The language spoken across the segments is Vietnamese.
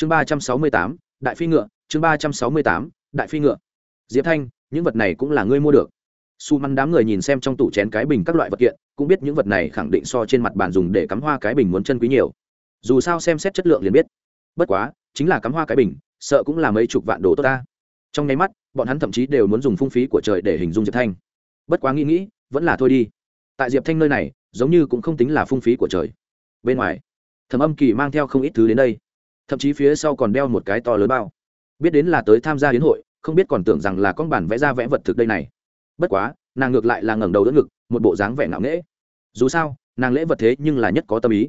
chương ba trăm sáu mươi tám, đại phi ngựa, chương ba trăm sáu mươi tám, đại phi ngựa. Diệp thanh, những vật này cũng là ngươi mua được. Su măn đám người nhìn xem trong tủ chén cái bình các loại vật kiện, cũng biết những vật này khẳng định so trên mặt bàn dùng để cắm hoa cái bình muốn chân quý nhiều. Dù sao xem xét chất lượng liền biết. Bất quá, chính là cắm hoa cái bình, sợ cũng là mấy chục vạn đồ tốt ta. Trong nháy mắt, bọn hắn thậm chí đều muốn dùng phung phí của trời để hình dung diệp thanh. Bất quá nghĩ nghĩ, vẫn là thôi đi. Tại diệp thanh nơi này, giống như cũng không tính là phung phí của trời. Bên ngoài thẩm âm kỳ mang theo không ít thứ đến đây thậm chí phía sau còn đeo một cái to lớn bao. Biết đến là tới tham gia hiến hội, không biết còn tưởng rằng là con bản vẽ ra vẽ vật thực đây này. Bất quá, nàng ngược lại là ngẩng đầu đỡ ngực, một bộ dáng vẻ ngạo nghễ. Dù sao, nàng lễ vật thế nhưng là nhất có tâm ý.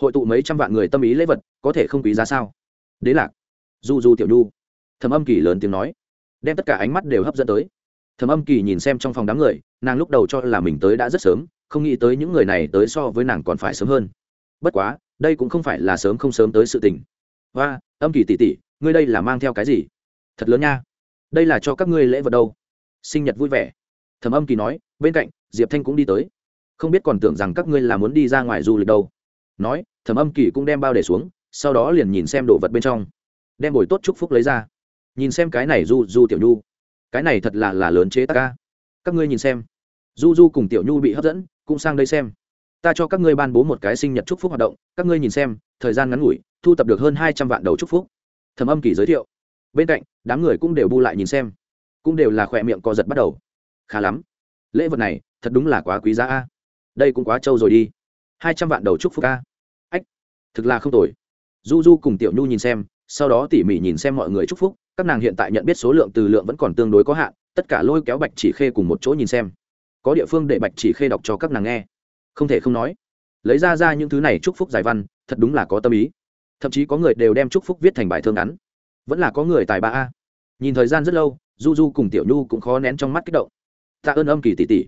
Hội tụ mấy trăm vạn người tâm ý lễ vật, có thể không quý giá sao? Đế lạc, du du tiểu nhu. Thầm âm kỳ lớn tiếng nói. Đem tất cả ánh mắt đều hấp dẫn tới. Thầm âm kỳ nhìn xem trong phòng đám người, nàng lúc đầu cho là mình tới đã rất sớm, không nghĩ tới những người này tới so với nàng còn phải sớm hơn. Bất quá, đây cũng không phải là sớm không sớm tới sự tình và âm kỳ tỉ tỉ ngươi đây là mang theo cái gì? Thật lớn nha. Đây là cho các ngươi lễ vật đâu? Sinh nhật vui vẻ. Thầm âm kỳ nói, bên cạnh, diệp thanh cũng đi tới. Không biết còn tưởng rằng các ngươi là muốn đi ra ngoài du lịch đâu. Nói thầm âm kỳ cũng đem bao để xuống, sau đó liền nhìn xem đồ vật bên trong. Đem bồi tốt chúc phúc lấy ra. Nhìn xem cái này du du tiểu nhu. Cái này thật là là lớn chế tác ca. Các ngươi nhìn xem. Du du cùng tiểu nhu bị hấp dẫn, cũng sang đây xem. Ta cho các ngươi ban bố một cái sinh nhật chúc phúc hoạt động, các ngươi nhìn xem, thời gian ngắn ngủi thu tập được hơn hai trăm vạn đầu chúc phúc. Thầm âm kỳ giới thiệu. Bên cạnh, đám người cũng đều bu lại nhìn xem. Cũng đều là khỏe miệng co giật bắt đầu. Khá lắm. Lễ vật này, thật đúng là quá quý giá a. Đây cũng quá trâu rồi đi. Hai trăm vạn đầu chúc phúc a. Ách, thực là không tồi. Du du cùng tiểu nhu nhìn xem, sau đó tỉ mỉ nhìn xem mọi người chúc phúc, các nàng hiện tại nhận biết số lượng từ lượng vẫn còn tương đối có hạn, tất cả lôi kéo bạch chỉ khê cùng một chỗ nhìn xem. Có địa phương để bạch chỉ khê đọc cho các nàng nghe. Không thể không nói. Lấy ra ra những thứ này chúc phúc giải văn, thật đúng là có tâm ý thậm chí có người đều đem chúc phúc viết thành bài thơ ngắn. Vẫn là có người tài ba a. Nhìn thời gian rất lâu, du du cùng tiểu nhu cũng khó nén trong mắt kích động. Tạ ơn âm kỳ tỷ tỷ.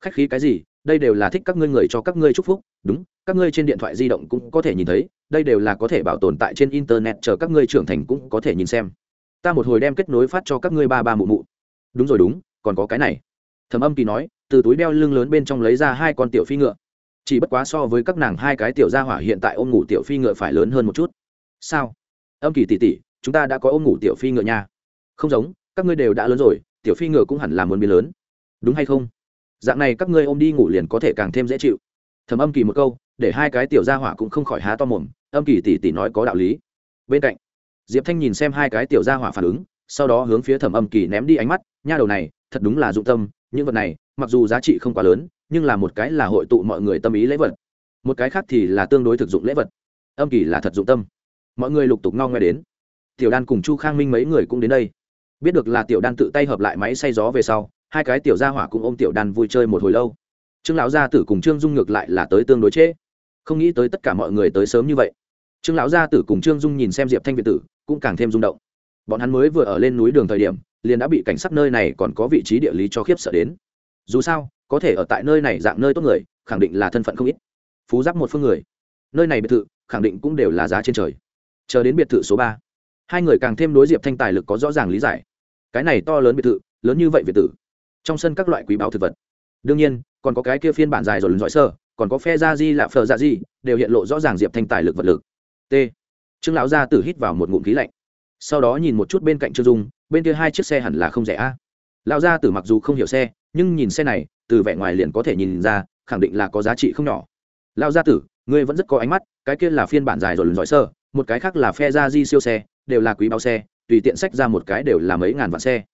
Khách khí cái gì, đây đều là thích các ngươi người cho các ngươi chúc phúc. Đúng, các ngươi trên điện thoại di động cũng có thể nhìn thấy, đây đều là có thể bảo tồn tại trên internet, chờ các ngươi trưởng thành cũng có thể nhìn xem. Ta một hồi đem kết nối phát cho các ngươi ba ba mụ mụ. Đúng rồi đúng, còn có cái này. Thầm âm kỳ nói, từ túi đeo lưng lớn bên trong lấy ra hai con tiểu phi ngựa chỉ bất quá so với các nàng hai cái tiểu gia hỏa hiện tại ôm ngủ tiểu phi ngựa phải lớn hơn một chút. Sao? Âm kỳ tỉ tỉ chúng ta đã có ôm ngủ tiểu phi ngựa nha. Không giống, các ngươi đều đã lớn rồi, tiểu phi ngựa cũng hẳn là muốn biến lớn. Đúng hay không? Dạng này các ngươi ôm đi ngủ liền có thể càng thêm dễ chịu. Thầm âm kỳ một câu, để hai cái tiểu gia hỏa cũng không khỏi há to mồm, âm kỳ tỉ tỉ nói có đạo lý. Bên cạnh, diệp thanh nhìn xem hai cái tiểu gia hỏa phản ứng, sau đó hướng phía thẩm âm kỳ ném đi ánh mắt, nha đầu này, thật đúng là dụng tâm, những vật này, mặc dù giá trị không quá lớn nhưng là một cái là hội tụ mọi người tâm ý lễ vật một cái khác thì là tương đối thực dụng lễ vật. Âm kỳ là thật dụng tâm. Mọi người lục tục ngao nghe đến. Tiểu đan cùng chu khang minh mấy người cũng đến đây. Biết được là tiểu đan tự tay hợp lại máy xay gió về sau hai cái tiểu gia hỏa cũng ôm tiểu đan vui chơi một hồi lâu. Trương lão gia tử cùng trương dung ngược lại là tới tương đối chế, không nghĩ tới tất cả mọi người tới sớm như vậy. Trương lão gia tử cùng trương dung nhìn xem diệp thanh việt tử cũng càng thêm rung động. Bọn hắn mới vừa ở lên núi đường thời điểm liền đã bị cảnh sát nơi này còn có vị trí địa lý cho khiếp sợ đến. Dù sao có thể ở tại nơi này dạng nơi tốt người, khẳng định là thân phận không ít. Phú giáp một phương người. Nơi này biệt thự, khẳng định cũng đều là giá trên trời. Chờ đến biệt thự số ba, hai người càng thêm đối diệp thanh tài lực có rõ ràng lý giải. Cái này to lớn biệt thự, lớn như vậy việt tử trong sân các loại quý báo thực vật. Đương nhiên, còn có cái kia phiên bản dài rồi lần giỏi sơ, còn có phe gia di là phờ gia dạ di, đều hiện lộ rõ ràng diệp thanh tài lực vật lực. T. Trương lão gia tử hít vào một ngụm khí lạnh. Sau đó nhìn một chút bên cạnh trương dung, bên kia hai chiếc xe hẳn là không rẻ a. Lão gia tử mặc dù không hiểu xe, nhưng nhìn xe này từ vẻ ngoài liền có thể nhìn ra, khẳng định là có giá trị không nhỏ. Lão gia tử, ngươi vẫn rất có ánh mắt, cái kia là phiên bản dài rồi lần giỏi sơ, một cái khác là phe gia di siêu xe, đều là quý báo xe, tùy tiện sách ra một cái đều là mấy ngàn vạn xe.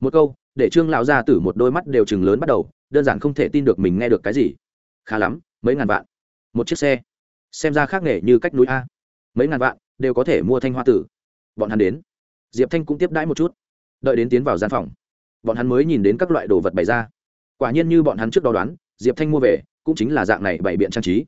Một câu, để trương lão gia tử một đôi mắt đều chừng lớn bắt đầu, đơn giản không thể tin được mình nghe được cái gì. Khá lắm, mấy ngàn vạn. Một chiếc xe. Xem ra khác nghề như cách núi a. Mấy ngàn vạn, đều có thể mua thanh hoa tử. Bọn hắn đến. Diệp thanh cũng tiếp đãi một chút. Đợi đến tiến vào gian phòng. Bọn hắn mới nhìn đến các loại đồ vật bày ra quả nhiên như bọn hắn trước đó đoán, diệp thanh mua về, cũng chính là dạng này bày biện trang trí.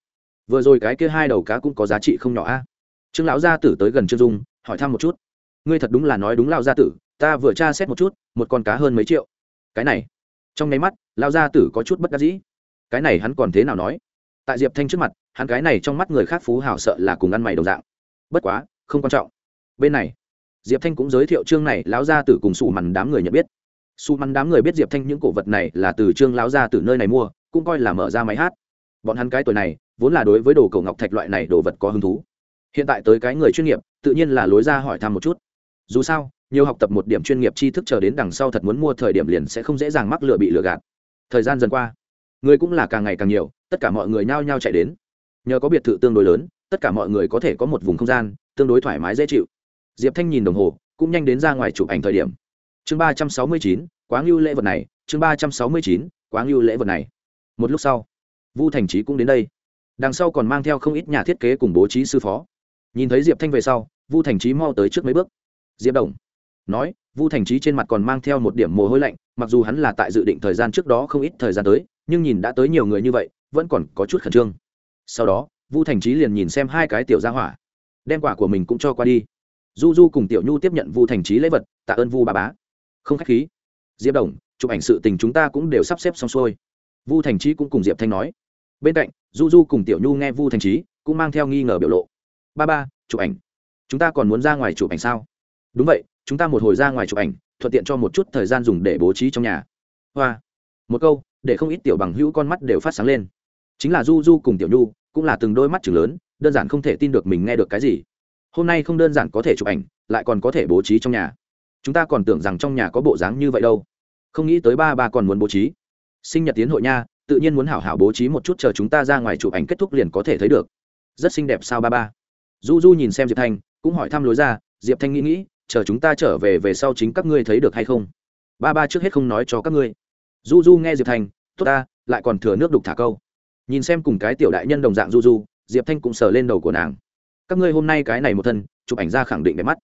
Vừa rồi cái kia hai đầu cá cũng có giá trị không nhỏ a. Trương lão gia tử tới gần trương dung, hỏi thăm một chút. Ngươi thật đúng là nói đúng Lão gia tử, ta vừa tra xét một chút, một con cá hơn mấy triệu. Cái này, trong nháy mắt, Lão gia tử có chút bất đắc dĩ. Cái này hắn còn thế nào nói? Tại diệp thanh trước mặt, hắn cái này trong mắt người khác phú hào sợ là cùng ăn mày đồng dạng. Bất quá, không quan trọng. Bên này, diệp thanh cũng giới thiệu trương này, lão gia tử cùng sụ mằn đám người nhận biết su mắn đám người biết diệp thanh những cổ vật này là từ trương lão ra từ nơi này mua, cũng coi là mở ra máy hát. Bọn hắn cái tuổi này, vốn là đối với đồ cầu ngọc thạch loại này đồ vật có hứng thú. Hiện tại tới cái người chuyên nghiệp, tự nhiên là lối ra hỏi thăm một chút. Dù sao, nhiều học tập một điểm chuyên nghiệp tri thức chờ đến đằng sau thật muốn mua thời điểm liền sẽ không dễ dàng mắc lựa bị lừa gạt. Thời gian dần qua, người cũng là càng ngày càng nhiều, tất cả mọi người nhao nhao chạy đến. Nhờ có biệt thự tương đối lớn, tất cả mọi người có thể có một vùng không gian, tương đối thoải mái dễ chịu. Diệp thanh nhìn đồng hồ, cũng nhanh đến ra ngoài chụp ảnh thời điểm chương ba trăm sáu mươi chín, quá ngưu lễ vật này. Chương ba trăm sáu mươi chín, quá ngưu lễ vật này. Một lúc sau, vu thành trí cũng đến đây. Đằng sau còn mang theo không ít nhà thiết kế cùng bố trí sư phó. Nhìn thấy diệp thanh về sau, vu thành trí mau tới trước mấy bước. Diệp đồng nói, vu thành trí trên mặt còn mang theo một điểm mồ hôi lạnh, mặc dù hắn là tại dự định thời gian trước đó không ít thời gian tới, nhưng nhìn đã tới nhiều người như vậy, vẫn còn có chút khẩn trương. Sau đó, vu thành trí liền nhìn xem hai cái tiểu gia hỏa. Đem quả của mình cũng cho qua đi. Du du cùng tiểu nhu tiếp nhận vu thành trí lễ vật, tạ ơn vu bà bá không k h á c h khí. Diệp đồng, chụp ảnh sự tình chúng ta cũng đều sắp xếp xong xuôi. Vu thành trí cũng cùng diệp thanh nói. Bên cạnh, du du cùng tiểu nhu nghe vu thành trí cũng mang theo nghi ngờ biểu lộ. Ba ba, chụp ảnh. Chúng ta còn muốn ra ngoài chụp ảnh sao? Đúng vậy, chúng ta một hồi ra ngoài chụp ảnh, thuận tiện cho một chút thời gian dùng để bố trí trong nhà. Hoa. Một câu, để không ít tiểu bằng hữu con mắt đều phát sáng lên. Chính là du du cùng tiểu nhu, cũng là từng đôi mắt chừng lớn, đơn giản không thể tin được mình nghe được cái gì. Hôm nay không đơn giản có thể chụp ảnh, lại còn có thể bố trí trong nhà chúng ta còn tưởng rằng trong nhà có bộ dáng như vậy đâu. Không nghĩ tới ba ba còn muốn bố trí. Sinh nhật tiến hội nha, tự nhiên muốn hảo hảo bố trí một chút chờ chúng ta ra ngoài chụp ảnh kết thúc liền có thể thấy được. Rất xinh đẹp sao ba ba? Du du nhìn xem diệp thanh, cũng hỏi thăm lối ra, diệp thanh nghĩ nghĩ, chờ chúng ta trở về về sau chính các ngươi thấy được hay không? Ba ba trước hết không nói cho các ngươi. Du du nghe diệp thanh, tốt ta, lại còn thừa nước đục thả câu. Nhìn xem cùng cái tiểu đại nhân đồng dạng du du diệp thanh cũng sờ lên đầu của nàng. Các ngươi hôm nay cái này một thân, chụp ảnh ra khẳng định đẹp mắt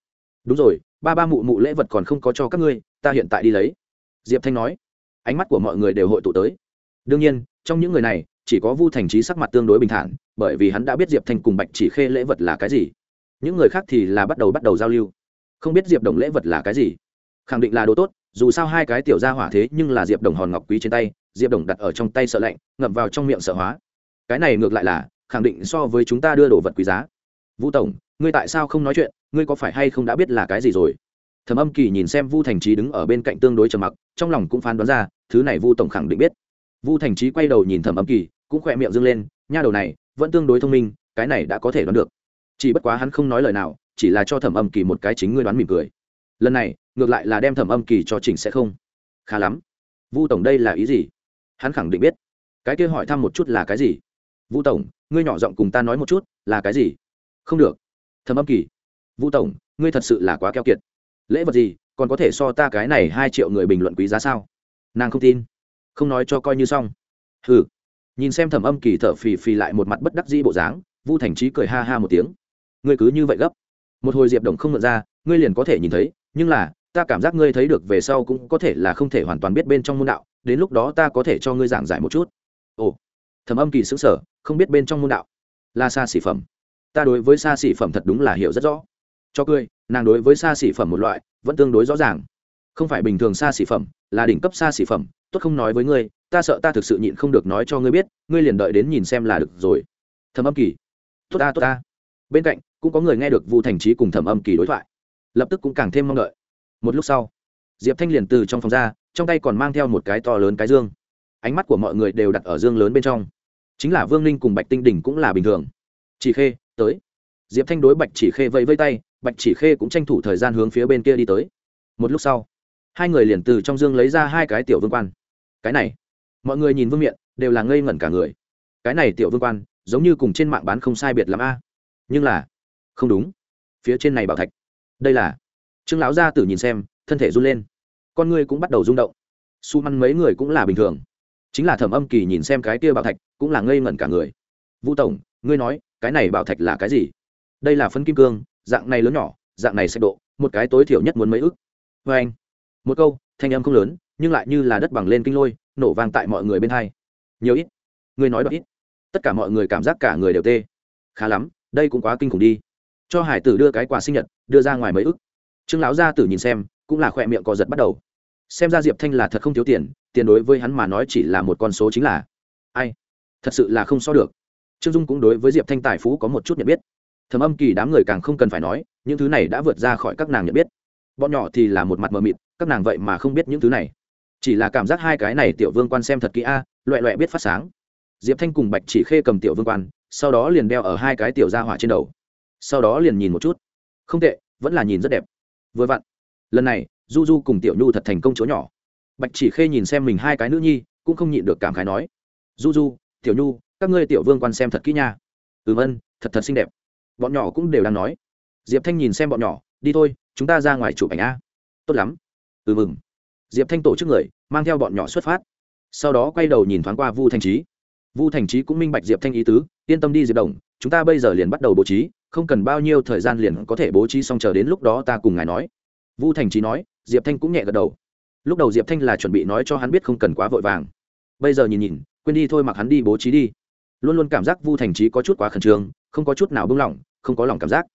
đúng rồi, ba ba mụ mụ lễ vật còn không có cho các ngươi, ta hiện tại đi lấy. Diệp thanh nói. Ánh mắt của mọi người đều hội tụ tới. Đương nhiên, trong những người này, chỉ có vu thành trí sắc mặt tương đối bình thản, bởi vì hắn đã biết diệp thanh cùng bạch chỉ khê lễ vật là cái gì. Những người khác thì là bắt đầu bắt đầu giao lưu. Không biết diệp đồng lễ vật là cái gì. Khẳng định là đồ tốt, dù sao hai cái tiểu ra hỏa thế nhưng là diệp đồng hòn ngọc quý trên tay, diệp đồng đặt ở trong tay sợ lạnh, ngậm vào trong miệng sợ hóa. Cái này ngược lại là, khẳng định so với chúng ta đưa đồ vật quý giá. Vũ tổng, ngươi tại sao không nói chuyện? Ngươi có phải hay không đã biết là cái gì rồi? Thẩm âm kỳ nhìn xem vu thành trí đứng ở bên cạnh tương đối trầm mặc, trong lòng cũng phán đoán ra, thứ này vu tổng khẳng định biết. Vu thành trí quay đầu nhìn thẩm âm kỳ, cũng khỏe miệng dâng lên, nha đầu này, vẫn tương đối thông minh, cái này đã có thể đoán được. Chỉ bất quá hắn không nói lời nào, chỉ là cho thẩm âm kỳ một cái chính ngươi đoán mỉm cười. Lần này, ngược lại là đem thẩm âm kỳ cho chỉnh sẽ không. Khá lắm. Vu tổng đây là ý gì? Hắn khẳng định biết. Cái kia hỏi thăm một chút là cái gì? Vu tổng, ngươi nhỏ giọng cùng ta nói một chút, là cái gì? Không được. Thẩm âm kỳ Vũ tổng, ngươi thật sự là quá keo kiệt. Lễ vật gì, còn có thể so ta cái này hai triệu người bình luận quý giá sao? Nàng không tin. Không nói cho coi như xong. Hừ. Nhìn xem thẩm âm kỳ thở phì phì lại một mặt bất đắc dĩ bộ dáng, vu thành trí cười ha ha một tiếng. Ngươi cứ như vậy gấp. Một hồi diệp đồng không mượn ra, ngươi liền có thể nhìn thấy, nhưng là, ta cảm giác ngươi thấy được về sau cũng có thể là không thể hoàn toàn biết bên trong môn đạo, đến lúc đó ta có thể cho ngươi giảng giải một chút. Ồ. Thẩm âm kỳ xứng sở không biết bên trong môn đạo là xa xỉ phẩm. Ta đối với xa xỉ phẩm thật đúng là hiểu rất rõ cho cười, nàng đối với xa xỉ phẩm một loại, vẫn tương đối rõ ràng. Không phải bình thường xa xỉ phẩm, là đỉnh cấp xa xỉ phẩm, tốt không nói với ngươi, ta sợ ta thực sự nhịn không được nói cho ngươi biết, ngươi liền đợi đến nhìn xem là được rồi. Thẩm âm kỳ. Tốt ta tốt ta. Bên cạnh, cũng có người nghe được vu thành trí cùng thẩm âm kỳ đối thoại. Lập tức cũng càng thêm mong đợi. Một lúc sau, diệp thanh liền từ trong phòng ra, trong tay còn mang theo một cái to lớn cái dương. Ánh mắt của mọi người đều đặt ở dương lớn bên trong. Chính là vương ninh cùng bạch tinh đỉnh cũng là bình thường. Chỉ khê, tới diệp thanh đối bạch chỉ khê vẫy vây tay, bạch chỉ khê cũng tranh thủ thời gian hướng phía bên kia đi tới. Một lúc sau, hai người liền từ trong dương lấy ra hai cái tiểu vương quan. Cái này, mọi người nhìn vương miện, đều là ngây ngẩn cả người. Cái này tiểu vương quan, giống như cùng trên mạng bán không sai biệt l a. Nhưng là, không đúng. Phía trên này bảo thạch. Đây là, trương lão gia tử nhìn xem, thân thể run lên. Con ngươi cũng bắt đầu rung động. Su măn mấy người cũng là bình thường. Chính là thẩm âm kỳ nhìn xem cái kia bảo thạch, cũng là ngây ngẩn cả người. Vũ tổng, ngươi nói, cái này bảo thạch là cái gì? Đây là phân kim cương, dạng này lớn nhỏ, dạng này sẽ độ, một cái tối thiểu nhất muốn mấy ức. Vê anh, một câu, thanh âm không lớn, nhưng lại như là đất bằng lên kinh lôi, nổ vang tại mọi người bên hai. Nhiều ít. Người nói đoạn ít. Tất cả mọi người cảm giác cả người đều tê. Khá lắm, đây cũng quá kinh khủng đi. Cho hải tử đưa cái quà sinh nhật, đưa ra ngoài mấy ức. Trương lão gia tử nhìn xem, cũng là khỏe miệng co giật bắt đầu. Xem ra diệp thanh là thật không thiếu tiền tiền đối với hắn mà nói chỉ là một con số chính là. Ai? Thật sự là không so được. Trương dung cũng đối với diệp thanh tài phú có một chút nhận biết thầm âm kỳ đám người càng không cần phải nói những thứ này đã vượt ra khỏi các nàng nhận biết. Bọn nhỏ thì là một mặt mờ mịt các nàng vậy mà không biết những thứ này. Chỉ là cảm giác hai cái này tiểu vương quan xem thật kỹ a à, loẹ loẹ biết phát sáng. Diệp thanh cùng bạch chỉ khê cầm tiểu vương quan sau đó liền đeo ở hai cái tiểu ra hỏa trên đầu. Sau đó liền nhìn một chút. Không tệ vẫn là nhìn rất đẹp. Vừa vặn lần này du du cùng tiểu nhu thật thành công chỗ nhỏ. Bạch chỉ khê nhìn xem mình hai cái nữ nhi cũng không nhịn được cảm khái nói. Du du tiểu nhu các ngươi tiểu vương quan xem thật kỹ nha. Ừm ân thật thật xinh đẹp bọn nhỏ cũng đều đang nói. Diệp thanh nhìn xem bọn nhỏ, đi thôi, chúng ta ra ngoài chụp ảnh a. Tốt lắm. Ừ mừng. Diệp thanh tổ chức người, mang theo bọn nhỏ xuất phát. Sau đó quay đầu nhìn thoáng qua vu Thanh trí vu Thanh trí cũng minh bạch diệp thanh ý tứ, yên tâm đi diệp đồng, chúng ta bây giờ liền bắt đầu bố trí, không cần bao nhiêu thời gian liền có thể bố trí xong chờ đến lúc đó ta cùng ngài nói. Vu Thanh trí nói, diệp thanh cũng nhẹ gật đầu. Lúc đầu diệp thanh là chuẩn bị nói cho hắn biết không cần quá vội vàng. Bây giờ nhìn nhìn, quên đi thôi mặc hắn đi bố trí đi. Luôn luôn cảm giác vu thành trí có chút quá khẩn trương, không có chút nào buông lỏng không có lòng cảm giác.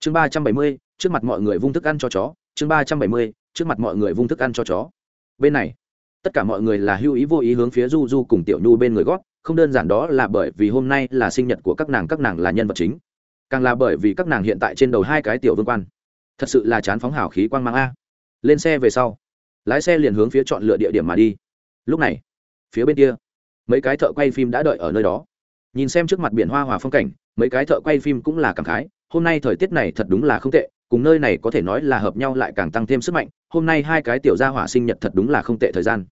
Chương ba trăm bảy mươi, trước mặt mọi người vung thức ăn cho chó. Chương ba trăm bảy mươi, trước mặt mọi người vung thức ăn cho chó. Bên này, tất cả mọi người là hưu ý vô ý hướng phía du du cùng tiểu nhu bên người gót. Không đơn giản đó là bởi vì hôm nay là sinh nhật của các nàng các nàng là nhân vật chính. Càng là bởi vì các nàng hiện tại trên đầu hai cái tiểu vương quan. Thật sự là chán phóng hào khí quang mang a. Lên xe về sau, lái xe liền hướng phía chọn lựa địa điểm mà đi. Lúc này, phía bên kia, mấy cái thợ quay phim đã đợi ở nơi đó nhìn xem trước mặt biển hoa hòa phong cảnh, mấy cái thợ quay phim cũng là cảm khái, hôm nay thời tiết này thật đúng là không tệ, cùng nơi này có thể nói là hợp nhau lại càng tăng thêm sức mạnh, hôm nay hai cái tiểu gia hỏa sinh nhật thật đúng là không tệ thời gian.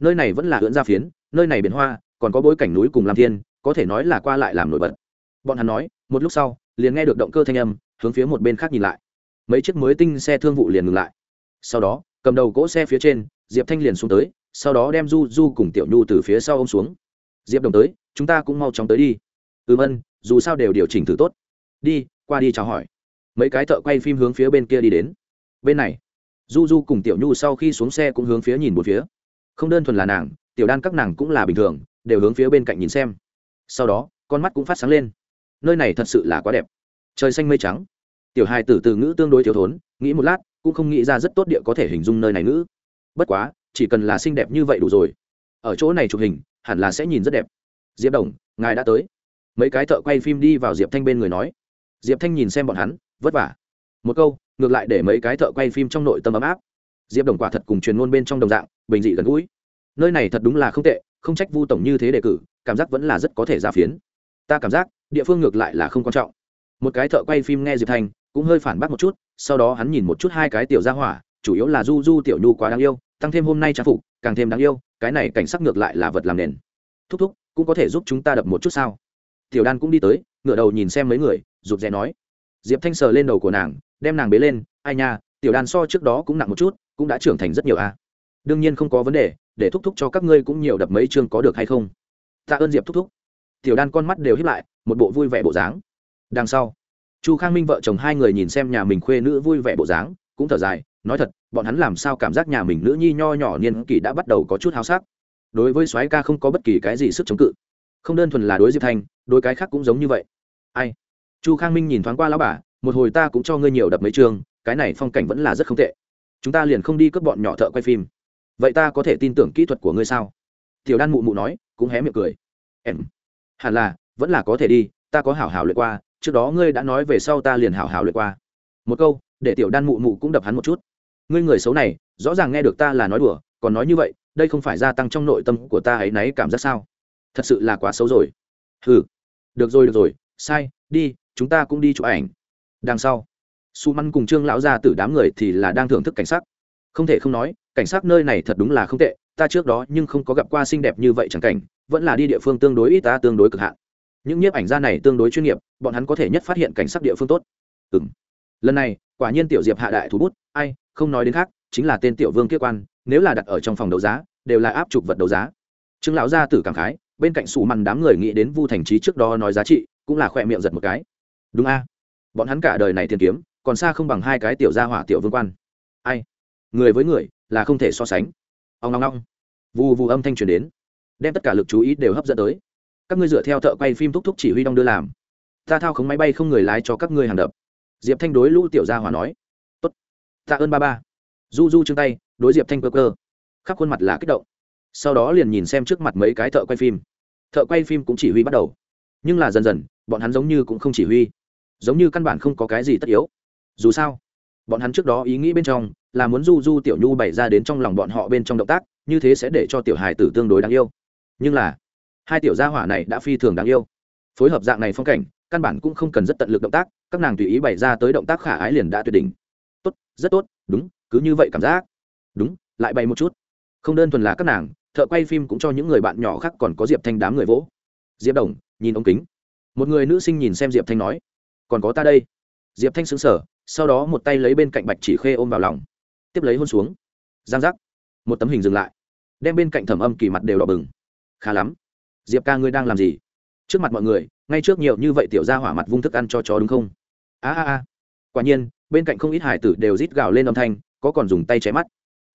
Nơi này vẫn là ưỡn gia phiến, nơi này biển hoa, còn có bối cảnh núi cùng lam thiên, có thể nói là qua lại làm nổi bật. Bọn hắn nói, một lúc sau, liền nghe được động cơ thanh âm, hướng phía một bên khác nhìn lại. Mấy chiếc mới tinh xe thương vụ liền ngừng lại. Sau đó, cầm đầu cỗ xe phía trên, diệp thanh liền xuống tới, sau đó đem du du cùng tiểu nhu từ phía sau ô m xuống. Diệp đồng tới chúng ta cũng mau chóng tới đi. Ừm ân dù sao đều điều chỉnh thử tốt. Đi, qua đi chào hỏi. Mấy cái thợ quay phim hướng phía bên kia đi đến. Bên này, du du cùng tiểu nhu sau khi xuống xe cũng hướng phía nhìn một phía. Không đơn thuần là nàng, tiểu đan các nàng cũng là bình thường, đều hướng phía bên cạnh nhìn xem. Sau đó, con mắt cũng phát sáng lên. Nơi này thật sự là quá đẹp. Trời xanh mây trắng. Tiểu hai tử từ ngữ tương đối thiếu thốn, nghĩ một lát, cũng không nghĩ ra rất tốt địa có thể hình dung nơi này ngữ. Bất quá, chỉ cần là xinh đẹp như vậy đủ rồi. Ở chỗ này chụp hình, hẳn là sẽ nhìn rất đẹp diệp đồng, ngài đã tới. Mấy cái thợ quay phim đi vào diệp thanh bên người nói. Diệp thanh nhìn xem bọn hắn, vất vả. Một câu, ngược lại để mấy cái thợ quay phim trong nội tâm ấm áp. Diệp đồng quả thật cùng truyền ngôn bên trong đồng dạng, bình dị gần gũi. Nơi này thật đúng là không tệ, không trách vu tổng như thế đề cử, cảm giác vẫn là rất có thể ra phiến. Ta cảm giác, địa phương ngược lại là không quan trọng. Một cái thợ quay phim nghe diệp thanh, cũng hơi phản bác một chút, sau đó hắn nhìn một chút hai cái tiểu gia hỏa, chủ yếu là du du tiểu nhu quá đáng yêu, tăng thêm hôm nay trang phục, càng thêm đáng yêu, cái này cảnh sắc ngược lại là vật làm nền thúc thúc, cũng có thể giúp chúng ta đập một chút sao? Tiểu đan cũng đi tới, ngửa đầu nhìn xem mấy người, rụt rè nói. Diệp thanh sờ lên đầu của nàng, đem nàng bế lên, ai nha, tiểu đan so trước đó cũng nặng một chút, cũng đã trưởng thành rất nhiều a à. đương nhiên không có vấn đề, để thúc thúc cho các ngươi cũng nhiều đập mấy chương có được hay không? Tạ ơn diệp thúc thúc. Tiểu đan con mắt đều hiếp lại, một bộ vui vẻ bộ dáng. Đằng sau, chu khang minh vợ chồng hai người nhìn xem nhà mình khuê nữ vui vẻ bộ dáng, cũng thở dài, nói thật, bọn hắn làm sao cảm giác nhà mình nữ nhi nho nhỏ niên kỷ đã bắt đầu có chút háo sắc đối với soái ca không có bất kỳ cái gì sức chống cự. Không đơn thuần là đối diệp thanh đối cái khác cũng giống như vậy. Ai? Chu khang minh nhìn thoáng qua lão bà một hồi ta cũng cho ngươi nhiều đập mấy trường, cái này phong cảnh vẫn là rất không tệ. Chúng ta liền không đi cướp bọn nhỏ thợ quay phim. Vậy ta có thể tin tưởng kỹ thuật của ngươi sao? Tiểu đan mụ mụ nói cũng hé miệng cười. Em. Hẳn là vẫn là có thể đi ta có hảo hảo luyện qua trước đó ngươi đã nói về sau ta liền hảo hảo luyện qua. Một câu để tiểu đan mụ mụ cũng đập hắn một chút. Ngươi người xấu này rõ ràng nghe được ta là nói đùa còn nói như vậy đây không phải gia tăng trong nội tâm của ta ấy náy cảm giác sao? Thật sự là quá xấu rồi. Ừ được rồi được rồi. Sai, đi, chúng ta cũng đi chụp ảnh. Đằng sau, su măn cùng trương lão ra từ đám người thì là đang thưởng thức cảnh sắc. Không thể không nói, cảnh sắc nơi này thật đúng là không tệ. Ta trước đó nhưng không có gặp qua xinh đẹp như vậy chẳng cảnh, vẫn là đi địa phương tương đối ít ta tương đối cực hạn. Những nhiếp ảnh gia này tương đối chuyên nghiệp, bọn hắn có thể nhất phát hiện cảnh sắc địa phương tốt. Ừ lần này, quả nhiên tiểu diệp hạ đại thú bút. Ai, không nói đến khác, chính là tên tiểu vương kia quan nếu là đặt ở trong phòng đấu giá, đều là áp chụp vật đấu giá. Chứng lão gia tử cảm khái, bên cạnh sủ mằn đám người nghĩ đến vu thành trí trước đó nói giá trị, cũng là khỏe miệng giật một cái. Đúng a. Bọn hắn cả đời này tiền kiếm, còn xa không bằng hai cái tiểu gia hỏa tiểu vương quan. Ai? Người với người, là không thể so sánh. Ông ngong ngong vù vù âm thanh truyền đến. Đem tất cả lực chú ý đều hấp dẫn tới. Các ngươi dựa theo thợ quay phim thúc thúc chỉ huy đong đưa làm. Ta thao khống máy bay không người lái cho các ngươi hàng đập. Diệp thanh đối lũ tiểu gia hỏa nói. Tốt. Tạ ơn ba ba. Du du chương tay đối diệp thanh cơ cơ. Khắp khuôn mặt là kích động. Sau đó liền nhìn xem trước mặt mấy cái thợ quay phim. Thợ quay phim cũng chỉ huy bắt đầu. Nhưng là dần dần, bọn hắn giống như cũng không chỉ huy. Giống như căn bản không có cái gì tất yếu. Dù sao, bọn hắn trước đó ý nghĩ bên trong là muốn du du tiểu nhu bày ra đến trong lòng bọn họ bên trong động tác, như thế sẽ để cho tiểu hài tử tương đối đáng yêu. Nhưng là, hai tiểu gia hỏa này đã phi thường đáng yêu. Phối hợp dạng này phong cảnh, căn bản cũng không cần rất tận lực động tác, các nàng tùy ý bày ra tới động tác khả ái liền đã tuyệt đỉnh. Tốt, rất tốt, đúng, cứ như vậy cảm giác đúng, lại bày một chút. Không đơn thuần là các nàng, thợ quay phim cũng cho những người bạn nhỏ khác còn có diệp thanh đám người vỗ. Diệp đồng, nhìn ống kính. Một người nữ sinh nhìn xem diệp thanh nói, còn có ta đây. Diệp thanh xứng sở sau đó một tay lấy bên cạnh bạch chỉ khê ôm vào lòng. Tiếp lấy hôn xuống. Giang giác. Một tấm hình dừng lại. Đem bên cạnh thẩm âm kỳ mặt đều đỏ bừng. Khá lắm. Diệp ca ngươi đang làm gì? Trước mặt mọi người, ngay trước nhiều như vậy tiểu ra hỏa mặt vung thức ăn cho chó đúng không? A a a. Quả nhiên, bên cạnh không ít hải tử đều rít gào lên âm thanh, có còn dùng tay che mắt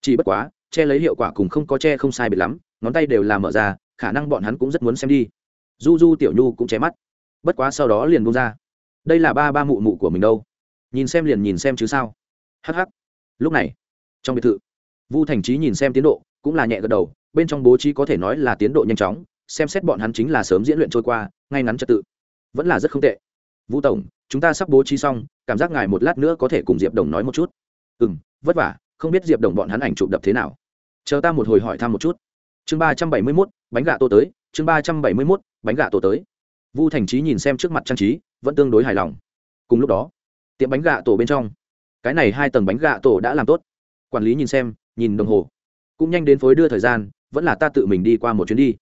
chỉ bất quá, che lấy hiệu quả cùng không có che không sai biệt lắm, ngón tay đều là mở ra, khả năng bọn hắn cũng rất muốn xem đi. Du du tiểu nhu cũng che mắt. Bất quá sau đó liền bung ra. Đây là ba ba mụ mụ của mình đâu? Nhìn xem liền nhìn xem chứ sao? Hh lúc này, trong biệt thự, vu thành trí nhìn xem tiến độ, cũng là nhẹ gật đầu, bên trong bố trí có thể nói là tiến độ nhanh chóng, xem xét bọn hắn chính là sớm diễn luyện trôi qua, ngay ngắn trật tự. Vẫn là rất không tệ. Vũ tổng, chúng ta sắp bố trí xong, cảm giác ngài một lát nữa có thể cùng diệp đồng nói một chút. Ừ m vất vả không biết diệp đồng bọn hắn ảnh chụp đập thế nào. Chờ ta một hồi hỏi thăm một chút. Chương ba trăm bảy mươi mốt, bánh gà tô tới. Chương ba trăm bảy mươi mốt, bánh gà tô tới. Vu thành trí nhìn xem trước mặt trang trí, vẫn tương đối hài lòng. Cùng lúc đó, tiệm bánh gà tổ bên trong. Cái này hai tầng bánh gà tổ đã làm tốt. Quản lý nhìn xem, nhìn đồng hồ. Cũng nhanh đến phối đưa thời gian, vẫn là ta tự mình đi qua một chuyến đi.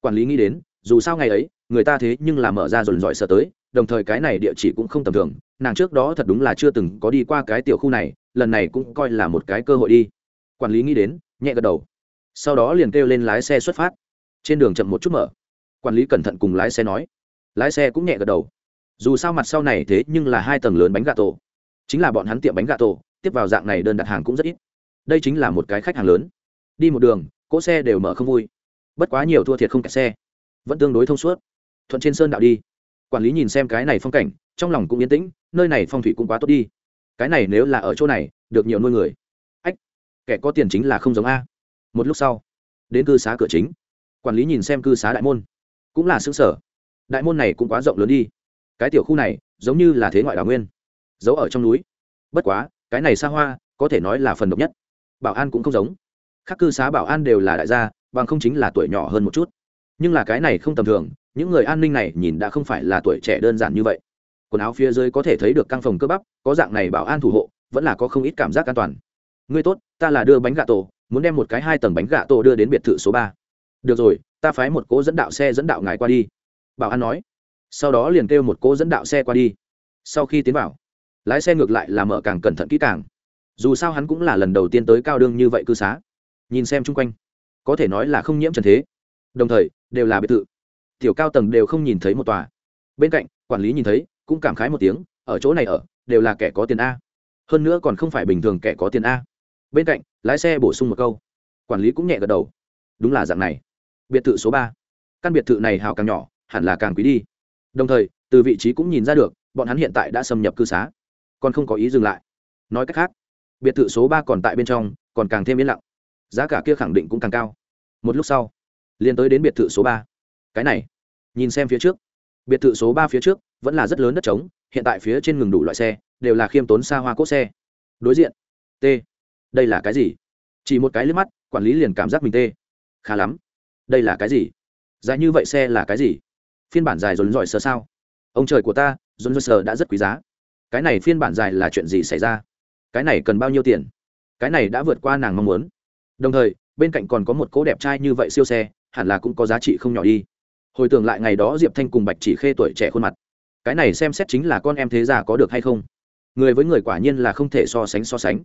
Quản lý nghĩ đến, dù sao ngày ấy, người ta thế nhưng là mở ra dồn dọi sợ tới đồng thời cái này địa chỉ cũng không tầm thường, nàng trước đó thật đúng là chưa từng có đi qua cái tiểu khu này, lần này cũng coi là một cái cơ hội đi. Quản lý nghĩ đến, nhẹ gật đầu. Sau đó liền kêu lên lái xe xuất phát. Trên đường chậm một chút mở. Quản lý cẩn thận cùng lái xe nói. Lái xe cũng nhẹ gật đầu. Dù sao mặt sau này thế nhưng là hai tầng lớn bánh gà tổ. Chính là bọn hắn tiệm bánh gà tổ, tiếp vào dạng này đơn đặt hàng cũng rất ít. Đây chính là một cái khách hàng lớn. Đi một đường, cỗ xe đều mở không vui. Bất quá nhiều thua thiệt không kẹt xe. Vẫn tương đối thông suốt. Thuận trên sơn đạo đi quản lý nhìn xem cái này phong cảnh, trong lòng cũng yên tĩnh, nơi này phong thủy cũng quá tốt đi. Cái này nếu là ở chỗ này, được nhiều nuôi người. Ách, kẻ có tiền chính là không giống a. Một lúc sau, đến cư xá cửa chính, quản lý nhìn xem cư xá đại môn, cũng là xứ sở. Đại môn này cũng quá rộng lớn đi. Cái tiểu khu này, giống như là thế ngoại đào nguyên, giấu ở trong núi. Bất quá, cái này xa hoa, có thể nói là phần độc nhất. Bảo an cũng không giống. Các cư xá bảo an đều là đại gia, bằng không chính là tuổi nhỏ hơn một chút. Nhưng là cái này không tầm thường những người an ninh này nhìn đã không phải là tuổi trẻ đơn giản như vậy. Quần áo phía dưới có thể thấy được căng phòng cơ bắp, có dạng này bảo an thủ hộ, vẫn là có không ít cảm giác an toàn. Ngươi tốt, ta là đưa bánh gà tổ, muốn đem một cái hai tầng bánh gà tổ đưa đến biệt thự số ba. Được rồi, ta phái một cỗ dẫn đạo xe dẫn đạo ngài qua đi. Bảo an nói. Sau đó liền kêu một cỗ dẫn đạo xe qua đi. Sau khi tiến vào, lái xe ngược lại là mở càng cẩn thận kỹ càng. Dù sao hắn cũng là lần đầu tiên tới cao đương như vậy cư xá. Nhìn xem chung quanh, có thể nói là không nhiễm trần thế. Đồng thời, đều là biệt thự tiểu cao tầng đều không nhìn thấy một tòa. Bên cạnh, quản lý nhìn thấy, cũng cảm khái một tiếng, ở chỗ này ở, đều là kẻ có tiền a. Hơn nữa còn không phải bình thường kẻ có tiền a. Bên cạnh, lái xe bổ sung một câu. Quản lý cũng nhẹ gật đầu. Đúng là dạng này. Biệt thự số ba. Căn biệt thự này hào càng nhỏ, hẳn là càng quý đi. Đồng thời, từ vị trí cũng nhìn ra được, bọn hắn hiện tại đã xâm nhập cư xá. Còn không có ý dừng lại. Nói cách khác, biệt thự số ba còn tại bên trong, còn càng thêm yên lặng. Giá cả kia khẳng định cũng càng cao. Một lúc sau, liền tới đến biệt thự số ba cái này, nhìn xem phía trước. Biệt thự số ba phía trước vẫn là rất lớn đất trống, hiện tại phía trên ngừng đủ loại xe, đều là khiêm tốn xa hoa cốt xe. Đối diện, t. Đây là cái gì? Chỉ một cái liếc mắt, quản lý liền cảm giác mình tê khá lắm. Đây là cái gì? Dài như vậy xe là cái gì? Phiên bản dài dồn dọi sơ sao? Ông trời của ta dồn dọi sơ đã rất quý giá. Cái này phiên bản dài là chuyện gì xảy ra? Cái này cần bao nhiêu tiền? Cái này đã vượt qua nàng mong muốn. Đồng thời, bên cạnh còn có một cỗ đẹp trai như vậy siêu xe, hẳn là cũng có giá trị không nhỏ đi hồi tưởng lại ngày đó diệp thanh cùng bạch chỉ khê tuổi trẻ khuôn mặt. Cái này xem xét chính là con em thế già có được hay không. Người với người quả nhiên là không thể so sánh so sánh.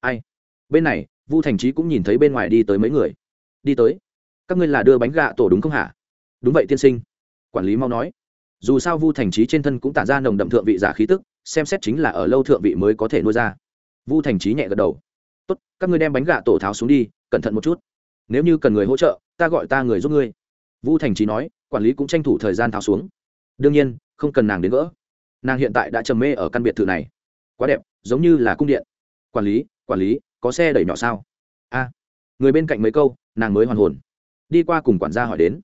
Ai? Bên này, vu thành trí cũng nhìn thấy bên ngoài đi tới mấy người. Đi tới. Các ngươi là đưa bánh gạ tổ đúng không hả? Đúng vậy tiên sinh. Quản lý mau nói. Dù sao vu thành trí trên thân cũng tản ra nồng đậm thượng vị giả khí tức, xem xét chính là ở lâu thượng vị mới có thể nuôi ra. Vu thành trí nhẹ gật đầu. Tốt, các ngươi đem bánh gạ tổ tháo xuống đi, cẩn thận một chút. Nếu như cần người hỗ trợ, ta gọi ta người giúp ngươi vu thành trí nói, quản lý cũng tranh thủ thời gian tháo xuống. Đương nhiên, không cần nàng đến gỡ. Nàng hiện tại đã trầm mê ở căn biệt thự này. Quá đẹp, giống như là cung điện. Quản lý quản lý, có xe đẩy nhỏ sao? A. Người bên cạnh mấy câu, nàng mới hoàn hồn. Đi qua cùng quản gia hỏi đến.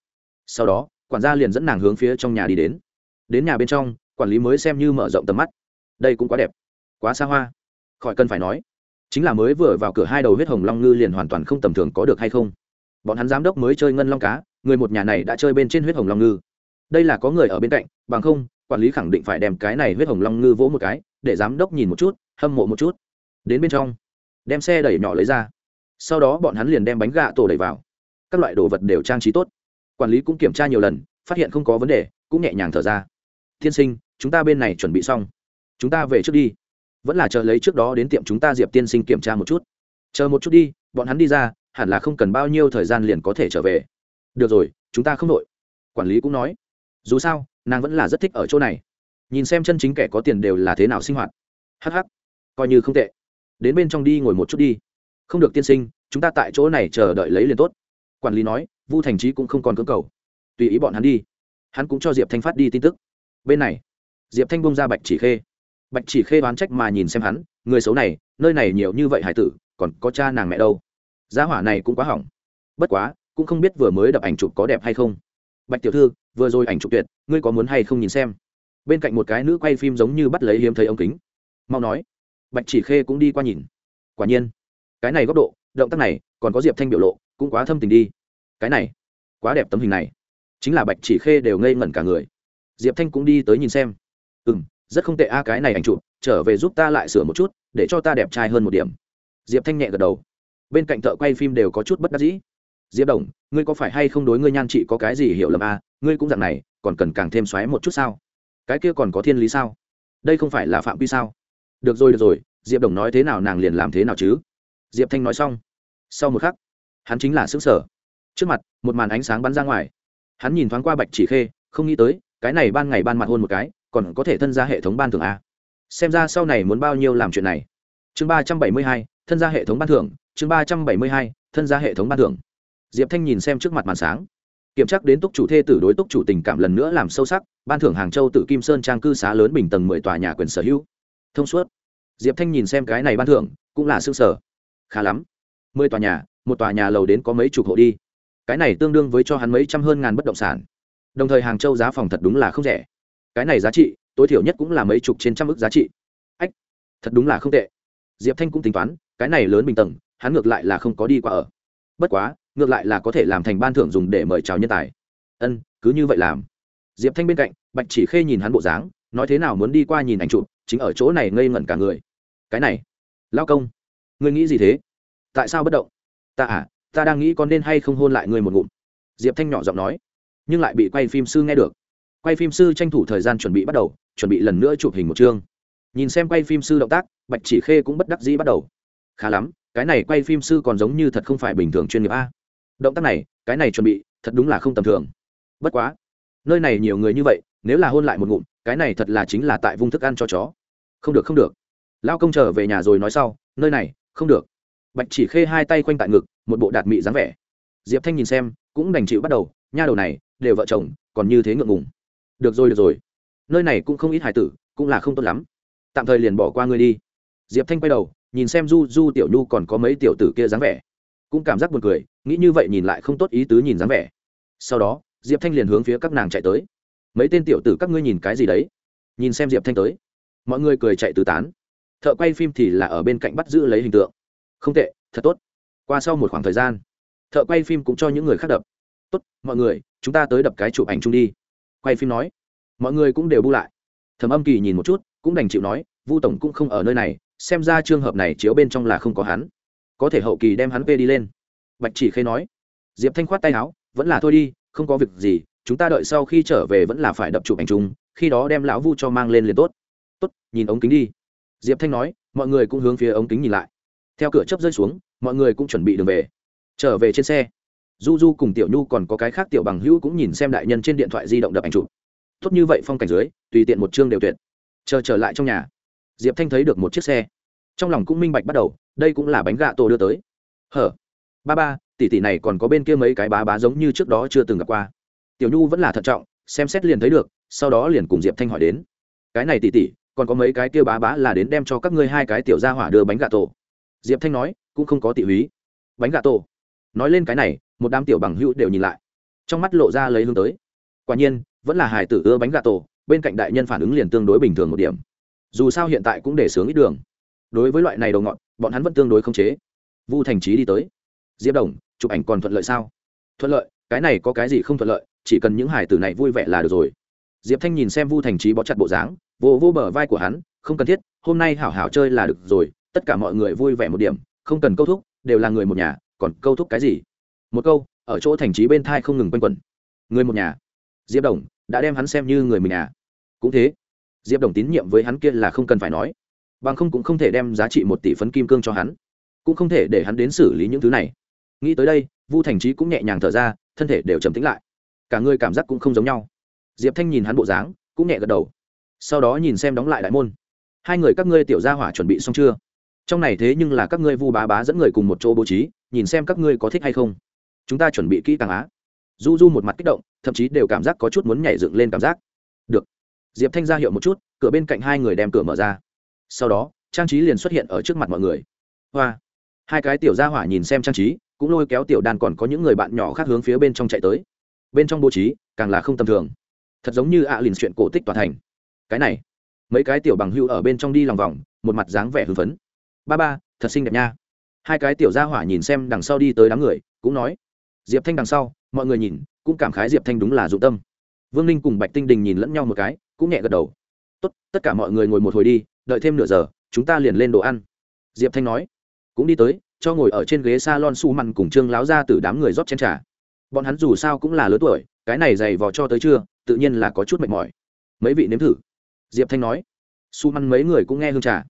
Sau đó, quản gia liền dẫn nàng hướng phía trong nhà đi đến. Đến nhà bên trong, quản lý mới xem như mở rộng tầm mắt. Đây cũng quá đẹp. Quá xa hoa. Khỏi cần phải nói. Chính là mới vừa vào cửa hai đầu huyết hồng long ngư liền hoàn toàn không tầm thường có được hay không. Bọn hắn giám đốc mới chơi ngân long cá người một nhà này đã chơi bên trên huyết hồng long ngư. Đây là có người ở bên cạnh, bằng không, quản lý khẳng định phải đem cái này huyết hồng long ngư vỗ một cái, để giám đốc nhìn một chút, hâm mộ một chút. Đến bên trong, đem xe đẩy nhỏ lấy ra. Sau đó bọn hắn liền đem bánh gà tổ đẩy vào. Các loại đồ vật đều trang trí tốt. Quản lý cũng kiểm tra nhiều lần, phát hiện không có vấn đề, cũng nhẹ nhàng thở ra. Tiên sinh, chúng ta bên này chuẩn bị xong. Chúng ta về trước đi. Vẫn là chờ lấy trước đó đến tiệm chúng ta diệp tiên sinh kiểm tra một chút. Chờ một chút đi, bọn hắn đi ra, hẳn là không cần bao nhiêu thời gian liền có thể trở về được rồi, chúng ta không đội. Quản lý cũng nói. Dù sao, nàng vẫn là rất thích ở chỗ này. Nhìn xem chân chính kẻ có tiền đều là thế nào sinh hoạt. Hh coi như không tệ. Đến bên trong đi ngồi một chút đi. Không được tiên sinh, chúng ta tại chỗ này chờ đợi lấy liền tốt. Quản lý nói, vu thành trí cũng không còn cưỡng cầu. Tùy ý bọn hắn đi. Hắn cũng cho diệp thanh phát đi tin tức. Bên này, diệp thanh bông ra bạch chỉ khê. Bạch chỉ khê đoán trách mà nhìn xem hắn, người xấu này, nơi này nhiều như vậy hải tử, còn có cha nàng mẹ đâu? Giá hỏa này cũng quá hỏng. Bất quá cũng không biết vừa mới đập ảnh chụp có đẹp hay không. Bạch tiểu thư, vừa rồi ảnh chụp tuyệt, ngươi có muốn hay không nhìn xem? Bên cạnh một cái nữ quay phim giống như bắt lấy hiếm thấy ống kính. Mau nói. Bạch chỉ khê cũng đi qua nhìn. Quả nhiên, cái này góc độ, động tác này, còn có diệp thanh biểu lộ, cũng quá thâm tình đi. Cái này, quá đẹp tấm hình này. Chính là bạch chỉ khê đều ngây ngẩn cả người. Diệp thanh cũng đi tới nhìn xem. Ừ m rất không tệ a, cái này ảnh chụp, trở về giúp ta lại sửa một chút, để cho ta đẹp trai hơn một điểm. Diệp thanh nhẹ gật đầu. Bên cạnh thợ quay phim đều có chút bất đắc dĩ diệp đồng, ngươi có phải hay không đối ngươi nhan chị có cái gì hiểu lầm à? Ngươi cũng dạng này, còn cần càng thêm xoáy một chút sao? Cái kia còn có thiên lý sao? Đây không phải là phạm quy sao? Được rồi được rồi, diệp đồng nói thế nào nàng liền làm thế nào chứ? Diệp thanh nói xong. Sau một khắc, hắn chính là xứng sở trước mặt, một màn ánh sáng bắn ra ngoài. Hắn nhìn thoáng qua bạch chỉ khê, không nghĩ tới, cái này ban ngày ban mặt hôn một cái, còn có thể thân ra hệ thống ban thưởng a xem ra sau này muốn bao nhiêu làm chuyện này? Chương ba trăm bảy mươi hai, thân ra hệ thống ban thưởng, chương ba trăm bảy mươi hai, thân ra hệ thống ban thưởng diệp thanh nhìn xem trước mặt màn sáng. Kiểm tra đến túc chủ thê tử đối túc chủ tình cảm lần nữa làm sâu sắc, ban thưởng hàng châu tự kim sơn trang cư xá lớn bình tầng mười tòa nhà quyền sở hữu. Thông suốt. Diệp thanh nhìn xem cái này ban thưởng, cũng là xương sở khá lắm. Mười tòa nhà, một tòa nhà lầu đến có mấy chục hộ đi. Cái này tương đương với cho hắn mấy trăm hơn ngàn bất động sản. Đồng thời hàng châu giá phòng thật đúng là không rẻ. Cái này giá trị, tối thiểu nhất cũng là mấy chục trên trăm ước giá trị. Ách, thật đúng là không tệ. Diệp thanh cũng tính toán, cái này lớn bình tầng, hắn ngược lại là không có đi qua ở bất quá, ngược lại là có thể làm thành ban thưởng dùng để mời chào nhân tài. Ân, cứ như vậy làm. Diệp thanh bên cạnh, bạch chỉ khê nhìn hắn bộ dáng, nói thế nào muốn đi qua nhìn ảnh chụp, chính ở chỗ này ngây ngẩn cả người. Cái này, lao công, ngươi nghĩ gì thế? Tại sao bất động? Ta à ta đang nghĩ con nên hay không hôn lại ngươi một ngụm. Diệp thanh nhỏ giọng nói, nhưng lại bị quay phim sư nghe được. Quay phim sư tranh thủ thời gian chuẩn bị bắt đầu, chuẩn bị lần nữa chụp hình một chương. Nhìn xem quay phim sư động tác, bạch chỉ khê cũng bất đắc dĩ bắt đầu. Khá lắm cái này quay phim sư còn giống như thật không phải bình thường chuyên nghiệp a. Động tác này, cái này chuẩn bị, thật đúng là không tầm thường. Bất quá, nơi này nhiều người như vậy, nếu là hôn lại một ngụm, cái này thật là chính là tại vung thức ăn cho chó. Không được không được. Lao công trở về nhà rồi nói sau, nơi này, không được. Bạch chỉ khê hai tay quanh tại ngực, một bộ đạt mị dáng vẻ. Diệp thanh nhìn xem, cũng đành chịu bắt đầu, nha đầu này, đều vợ chồng, còn như thế ngượng ngùng. Được rồi được rồi. Nơi này cũng không ít hải tử, cũng là không tốt lắm. Tạm thời liền bỏ qua ngươi đi. Diệp thanh quay đầu nhìn xem du du tiểu nhu còn có mấy tiểu tử kia dáng vẻ, cũng cảm giác buồn cười, nghĩ như vậy nhìn lại không tốt ý tứ nhìn dáng vẻ. Sau đó, diệp thanh liền hướng phía các nàng chạy tới. Mấy tên tiểu tử các ngươi nhìn cái gì đấy? Nhìn xem diệp thanh tới. Mọi người cười chạy tứ tán. Thợ quay phim thì là ở bên cạnh bắt giữ lấy hình tượng. Không tệ, thật tốt. Qua sau một khoảng thời gian, thợ quay phim cũng cho những người khác đập. Tốt, mọi người, chúng ta tới đập cái chụp ảnh chung đi. Quay phim nói. Mọi người cũng đều bu lại. Thầm âm kỳ nhìn một chút, cũng đành chịu nói, vu tổng cũng không ở nơi này xem ra trường hợp này chiếu bên trong là không có hắn. Có thể hậu kỳ đem hắn về đi lên. Bạch chỉ khê nói. Diệp thanh khoát tay áo, vẫn là thôi đi, không có việc gì, chúng ta đợi sau khi trở về vẫn là phải đập chụp ảnh chung, khi đó đem lão vu cho mang lên liền tốt. Tốt, nhìn ống kính đi. Diệp thanh nói, mọi người cũng hướng phía ống kính nhìn lại. Theo cửa chấp rơi xuống, mọi người cũng chuẩn bị đường về. Trở về trên xe, du du cùng tiểu nhu còn có cái khác tiểu bằng hữu cũng nhìn xem đại nhân trên điện thoại di động đập ảnh chụp. Tốt như vậy phong cảnh dưới, tùy tiện một chương đều tuyệt. Chờ trở lại trong nhà diệp thanh thấy được một chiếc xe. Trong lòng cũng minh bạch bắt đầu, đây cũng là bánh gà tổ đưa tới. Hở, ba ba, tỷ tỷ này còn có bên kia mấy cái bá bá giống như trước đó chưa từng gặp qua. Tiểu nhu vẫn là thận trọng, xem xét liền thấy được, sau đó liền cùng diệp thanh hỏi đến. Cái này tỷ tỷ, còn có mấy cái kia bá bá là đến đem cho các ngươi hai cái tiểu gia hỏa đưa bánh gà tổ. Diệp thanh nói, cũng không có tỷ húy. Bánh gà tổ. Nói lên cái này, một đám tiểu bằng hữu đều nhìn lại. Trong mắt lộ ra lấy hướng tới. Quả nhiên, vẫn là Hải tử ưa bánh gà tổ, bên cạnh đại nhân phản ứng liền tương đối bình thường một điểm dù sao hiện tại cũng để sướng ít đường. Đối với loại này đầu ngọn bọn hắn vẫn tương đối không chế. Vu thành trí đi tới. Diệp đồng, chụp ảnh còn thuận lợi sao? Thuận lợi, cái này có cái gì không thuận lợi, chỉ cần những hải tử này vui vẻ là được rồi. Diệp thanh nhìn xem vu thành trí bó chặt bộ dáng, vô vô bờ vai của hắn, không cần thiết, hôm nay hảo hảo chơi là được rồi, tất cả mọi người vui vẻ một điểm, không cần câu thúc, đều là người một nhà, còn câu thúc cái gì? Một câu, ở chỗ thành trí bên thai không ngừng quanh quẩn. Người một nhà. Diệp đồng, đã đem hắn xem như người mình nhà. cũng thế diệp đồng tín nhiệm với hắn kia là không cần phải nói. Bằng không cũng không thể đem giá trị một tỷ phấn kim cương cho hắn. Cũng không thể để hắn đến xử lý những thứ này. Nghĩ tới đây, vu thành trí cũng nhẹ nhàng thở ra, thân thể đều trầm tĩnh lại. Cả người cảm giác cũng không giống nhau. Diệp thanh nhìn hắn bộ dáng, cũng nhẹ gật đầu. Sau đó nhìn xem đóng lại đại môn. Hai người các ngươi tiểu gia hỏa chuẩn bị xong chưa? Trong này thế nhưng là các ngươi vu bá bá dẫn người cùng một chỗ bố trí, nhìn xem các ngươi có thích hay không. Chúng ta chuẩn bị kỹ càng á. Du du một mặt kích động, thậm chí đều cảm giác có chút muốn nhảy dựng lên cảm giác. Được diệp thanh ra hiệu một chút, cửa bên cạnh hai người đem cửa mở ra. Sau đó, trang trí liền xuất hiện ở trước mặt mọi người. Hoa! Hai cái tiểu gia hỏa nhìn xem trang trí, cũng lôi kéo tiểu đàn còn có những người bạn nhỏ khác hướng phía bên trong chạy tới. Bên trong bố trí, càng là không tầm thường. Thật giống như ạ à lìn chuyện cổ tích toàn thành. Cái này, mấy cái tiểu bằng hưu ở bên trong đi lòng vòng, một mặt dáng vẻ hưng phấn. Ba ba, thật xinh đẹp nha. Hai cái tiểu gia hỏa nhìn xem đằng sau đi tới đám người, cũng nói. Diệp thanh đằng sau, mọi người nhìn, cũng cảm khái diệp thanh đúng là dụng tâm. Vương ninh cùng bạch tinh đình nhìn lẫn nhau một cái cũng nhẹ gật đầu. Tốt, tất cả mọi người ngồi một hồi đi, đợi thêm nửa giờ, chúng ta liền lên đồ ăn. Diệp thanh nói. Cũng đi tới, cho ngồi ở trên ghế s a lon su mặn cùng trương láo ra từ đám người rót chen trà. Bọn hắn dù sao cũng là lớn tuổi, cái này dày vò cho tới trưa, tự nhiên là có chút mệt mỏi. Mấy vị nếm thử. Diệp thanh nói. Su măn mấy người cũng nghe hương trà.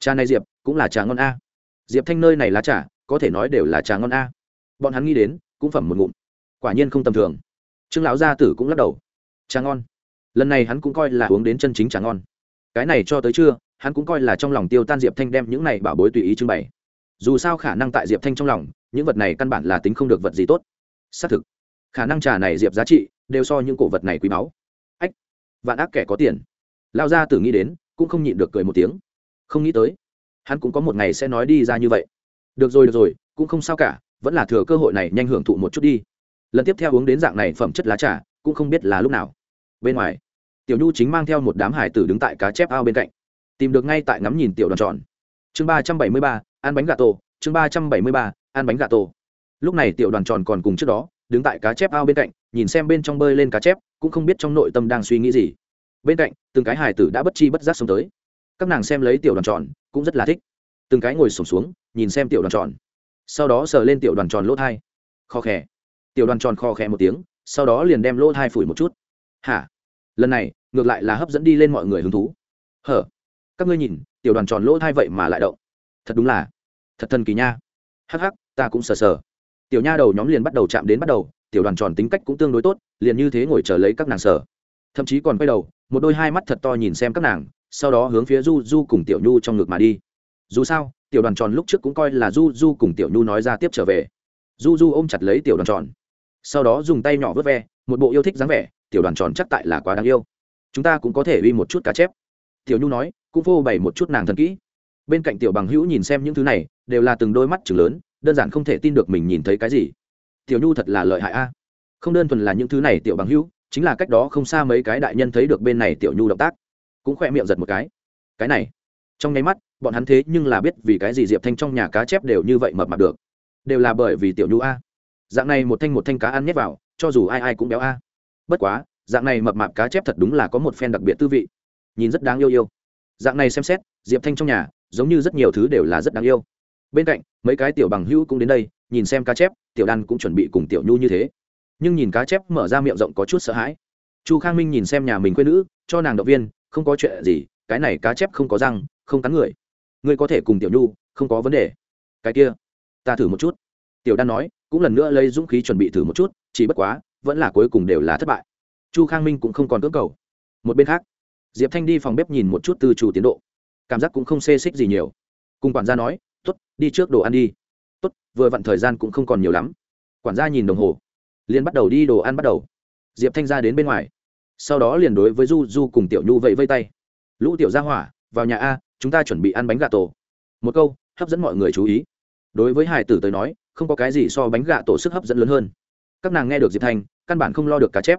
Trà này diệp, cũng là trà ngon a. Diệp thanh nơi này là trà, có thể nói đều là trà ngon a. Bọn hắn nghĩ đến, cũng phẩm một ngụm. Quả nhiên không tầm thường. Trương lão gia tử cũng lắc đầu. Trà ngon lần này hắn cũng coi là uống đến chân chính trà ngon. Cái này cho tới trưa, hắn cũng coi là trong lòng tiêu tan diệp thanh đem những này bảo bối tùy ý trưng bày. Dù sao khả năng tại diệp thanh trong lòng, những vật này căn bản là tính không được vật gì tốt. Xác thực, khả năng trà này diệp giá trị đều so những cổ vật này quý báu. Ách, vạn ác kẻ có tiền. Lao ra tử nghĩ đến, cũng không nhịn được cười một tiếng. Không nghĩ tới, hắn cũng có một ngày sẽ nói đi ra như vậy. Được rồi được rồi, cũng không sao cả, vẫn là thừa cơ hội này nhanh hưởng thụ một chút đi. Lần tiếp theo uống đến dạng này phẩm chất lá trà, cũng không biết là lúc nào. Bên ngoài tiểu nhu chính mang theo một đám hải tử đứng tại cá chép ao bên cạnh. Tìm được ngay tại ngắm nhìn tiểu đoàn tròn. Chương ba trăm bảy mươi ba, ăn bánh gà tổ. Chương ba trăm bảy mươi ba, ăn bánh gà tổ. Lúc này tiểu đoàn tròn còn cùng trước đó, đứng tại cá chép ao bên cạnh, nhìn xem bên trong bơi lên cá chép, cũng không biết trong nội tâm đang suy nghĩ gì. Bên cạnh, từng cái hải tử đã bất chi bất giác xông tới. Các nàng xem lấy tiểu đoàn tròn, cũng rất là thích. Từng cái ngồi sổm xuống, nhìn xem tiểu đoàn tròn. Sau đó sờ lên tiểu đoàn tròn lỗ thai. Kho khẽ tiểu đoàn tròn kho khẽ một tiếng, sau đó liền đem lỗ thai phủi một chút. Hả? Lần này, ngược lại là hấp dẫn đi lên mọi người hứng thú. Hở? Các ngươi nhìn, tiểu đoàn tròn lỗ thai vậy mà lại động. Thật đúng là, thật thần kỳ nha. Hắc hắc, ta cũng sờ sờ. Tiểu nha đầu nhóm liền bắt đầu chạm đến bắt đầu, tiểu đoàn tròn tính cách cũng tương đối tốt, liền như thế ngồi chờ lấy các nàng sờ. Thậm chí còn quay đầu, một đôi hai mắt thật to nhìn xem các nàng, sau đó hướng phía du du cùng tiểu nhu trong ngực mà đi. Dù sao, tiểu đoàn tròn lúc trước cũng coi là du du cùng tiểu nhu nói ra tiếp trở về. Du du ôm chặt lấy tiểu đoàn tròn. Sau đó dùng tay nhỏ vớt ve, một bộ yêu thích dáng vẻ tiểu đoàn tròn chắc tại là quá đáng yêu. Chúng ta cũng có thể uy một chút cá chép. Tiểu nhu nói, cũng phô bày một chút nàng thần kỹ. Bên cạnh tiểu bằng hữu nhìn xem những thứ này, đều là từng đôi mắt chừng lớn, đơn giản không thể tin được mình nhìn thấy cái gì. Tiểu nhu thật là lợi hại a. Không đơn thuần là những thứ này, tiểu bằng hữu, chính là cách đó không xa mấy cái đại nhân thấy được bên này tiểu nhu động tác. Cũng khoe miệng giật một cái. Cái này. Trong nháy mắt, bọn hắn thế nhưng là biết vì cái gì diệp thanh trong nhà cá chép đều như vậy mập mạp được. Đều là bởi vì tiểu nhu a. Dạng này một thanh một thanh cá ăn nhét vào, cho dù ai ai cũng béo a bất quá, dạng này mập mạp cá chép thật đúng là có một phen đặc biệt tư vị. Nhìn rất đáng yêu yêu. Dạng này xem xét, diệp thanh trong nhà, giống như rất nhiều thứ đều là rất đáng yêu. Bên cạnh, mấy cái tiểu bằng hữu cũng đến đây, nhìn xem cá chép, tiểu đan cũng chuẩn bị cùng tiểu nhu như thế. Nhưng nhìn cá chép mở ra miệng rộng có chút sợ hãi. Chu khang minh nhìn xem nhà mình quê nữ, cho nàng động viên, không có chuyện gì, cái này cá chép không có răng, không cắn người. Ngươi có thể cùng tiểu nhu, không có vấn đề. Cái kia, ta thử một chút. Tiểu đan nói, cũng lần nữa lấy dũng khí chuẩn bị thử một chút, chỉ bất quá vẫn là cuối cùng đều là thất bại. Chu khang minh cũng không còn cưỡng cầu. Một bên khác, diệp thanh đi phòng bếp nhìn một chút từ chủ tiến độ. Cảm giác cũng không xê xích gì nhiều. Cùng quản gia nói t ố t đi trước đồ ăn đi. T ố t vừa vặn thời gian cũng không còn nhiều lắm. Quản gia nhìn đồng hồ, liền bắt đầu đi đồ ăn bắt đầu. Diệp thanh ra đến bên ngoài. Sau đó liền đối với du du cùng tiểu nhu vẫy vây tay. Lũ tiểu ra hỏa, vào nhà a, chúng ta chuẩn bị ăn bánh gà tổ. Một câu, hấp dẫn mọi người chú ý. Đối với hải tử tới nói, không có cái gì so bánh gà tổ sức hấp dẫn lớn hơn. Các nàng nghe được diệp thanh căn bản không lo được cá chép.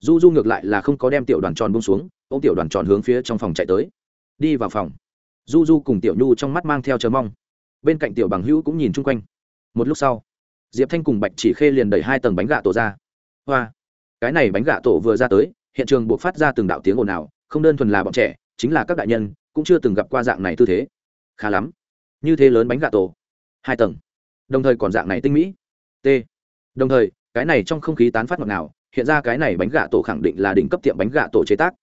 Du du ngược lại là không có đem tiểu đoàn tròn bông xuống ô m tiểu đoàn tròn hướng phía trong phòng chạy tới. Đi vào phòng. Du du cùng tiểu nhu trong mắt mang theo chờ mong. Bên cạnh tiểu bằng hữu cũng nhìn chung quanh. Một lúc sau, diệp thanh cùng bạch chỉ khê liền đẩy hai tầng bánh gà tổ ra. Hoa! Cái này bánh gà tổ vừa ra tới, hiện trường buộc phát ra từng đạo tiếng ồn ào, không đơn thuần là bọn trẻ, chính là các đại nhân, cũng chưa từng gặp qua dạng này tư thế. Khá lắm. Như thế lớn bánh gà tổ. Hai tầng. Đồng thời còn dạng này tinh mỹ. T. Đồng thời cái này trong không khí tán phát ngọt nào hiện ra cái này bánh gà tổ khẳng định là đỉnh cấp tiệm bánh gà tổ chế tác.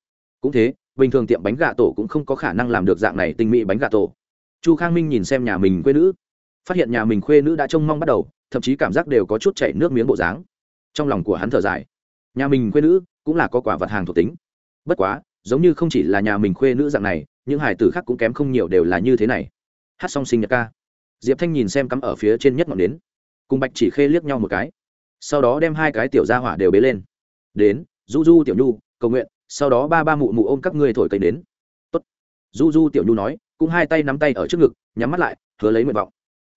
Cũng thế, bình thường tiệm bánh gà tổ cũng không có khả năng làm được dạng này tinh mỹ bánh gà tổ. Chu khang minh nhìn xem nhà mình quê nữ, phát hiện nhà mình khuê nữ đã trông mong bắt đầu, thậm chí cảm giác đều có chút chảy nước miếng bộ dáng. Trong lòng của hắn thở dài, nhà mình khuê nữ cũng là có quả vật hàng thuộc tính. Bất quá, giống như không chỉ là nhà mình khuê nữ dạng này, những hải tử khác cũng kém không nhiều đều là như thế này. Hát xong sinh nhật ca, diệp thanh nhìn xem cắm ở phía trên nhất ngọn nến. Cùng bạch chỉ khê liếc nhau một cái sau đó đem hai cái tiểu gia hỏa đều bế lên. Đến du du tiểu nhu, cầu nguyện, sau đó ba ba mụ mụ ôm các ngươi thổi cây đến. Tốt. du du tiểu nhu nói, cũng hai tay nắm tay ở trước ngực, nhắm mắt lại, hứa lấy nguyện vọng.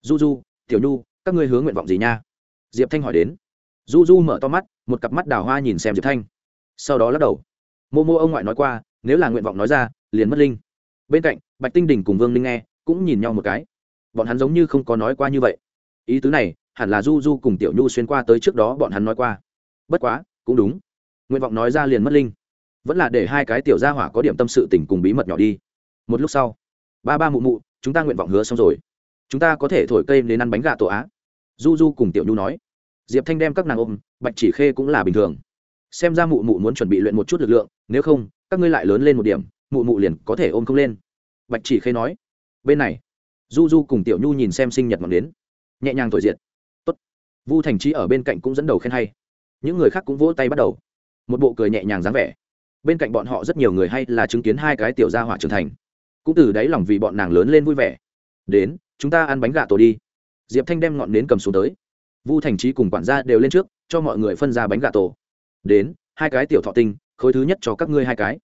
Du du tiểu nhu, các ngươi hướng nguyện vọng gì nha? Diệp thanh hỏi đến. Du du mở to mắt, một cặp mắt đào hoa nhìn xem diệp thanh. Sau đó lắc đầu. Mô mô ông ngoại nói qua, nếu là nguyện vọng nói ra, liền mất linh. Bên cạnh, bạch tinh đình cùng vương linh nghe, cũng nhìn nhau một cái. Bọn hắn giống như không có nói qua như vậy. Ý tứ này hẳn là du du cùng tiểu nhu xuyên qua tới trước đó bọn hắn nói qua. Bất quá, cũng đúng. Nguyện vọng nói ra liền mất linh. Vẫn là để hai cái tiểu gia hỏa có điểm tâm sự tình cùng bí mật nhỏ đi. Một lúc sau, ba ba mụ mụ, chúng ta nguyện vọng hứa xong rồi. Chúng ta có thể thổi cây đến ăn bánh gà tổ á. Du du cùng tiểu nhu nói. Diệp thanh đem các nàng ôm, bạch chỉ khê cũng là bình thường. Xem ra mụ mụ muốn chuẩn bị luyện một chút lực lượng, nếu không, các ngươi lại lớn lên một điểm, mụ mụ liền có thể ôm không lên. Bạch chỉ khê nói. Bên này, du du cùng tiểu nhu nhìn xem sinh nhật ngọn đến nhẹ nhàng thổi diệt vu thành trí ở bên cạnh cũng dẫn đầu khen hay. Những người khác cũng vỗ tay bắt đầu. Một bộ cười nhẹ nhàng dáng vẻ. Bên cạnh bọn họ rất nhiều người hay là chứng kiến hai cái tiểu gia hỏa trưởng thành. Cũng từ đáy lòng vì bọn nàng lớn lên vui vẻ. Đến chúng ta ăn bánh gà tổ đi. Diệp thanh đem ngọn nến cầm xuống tới. Vu thành trí cùng quản gia đều lên trước cho mọi người phân ra bánh gà tổ. Đến hai cái tiểu thọ tinh khối thứ nhất cho các ngươi hai cái.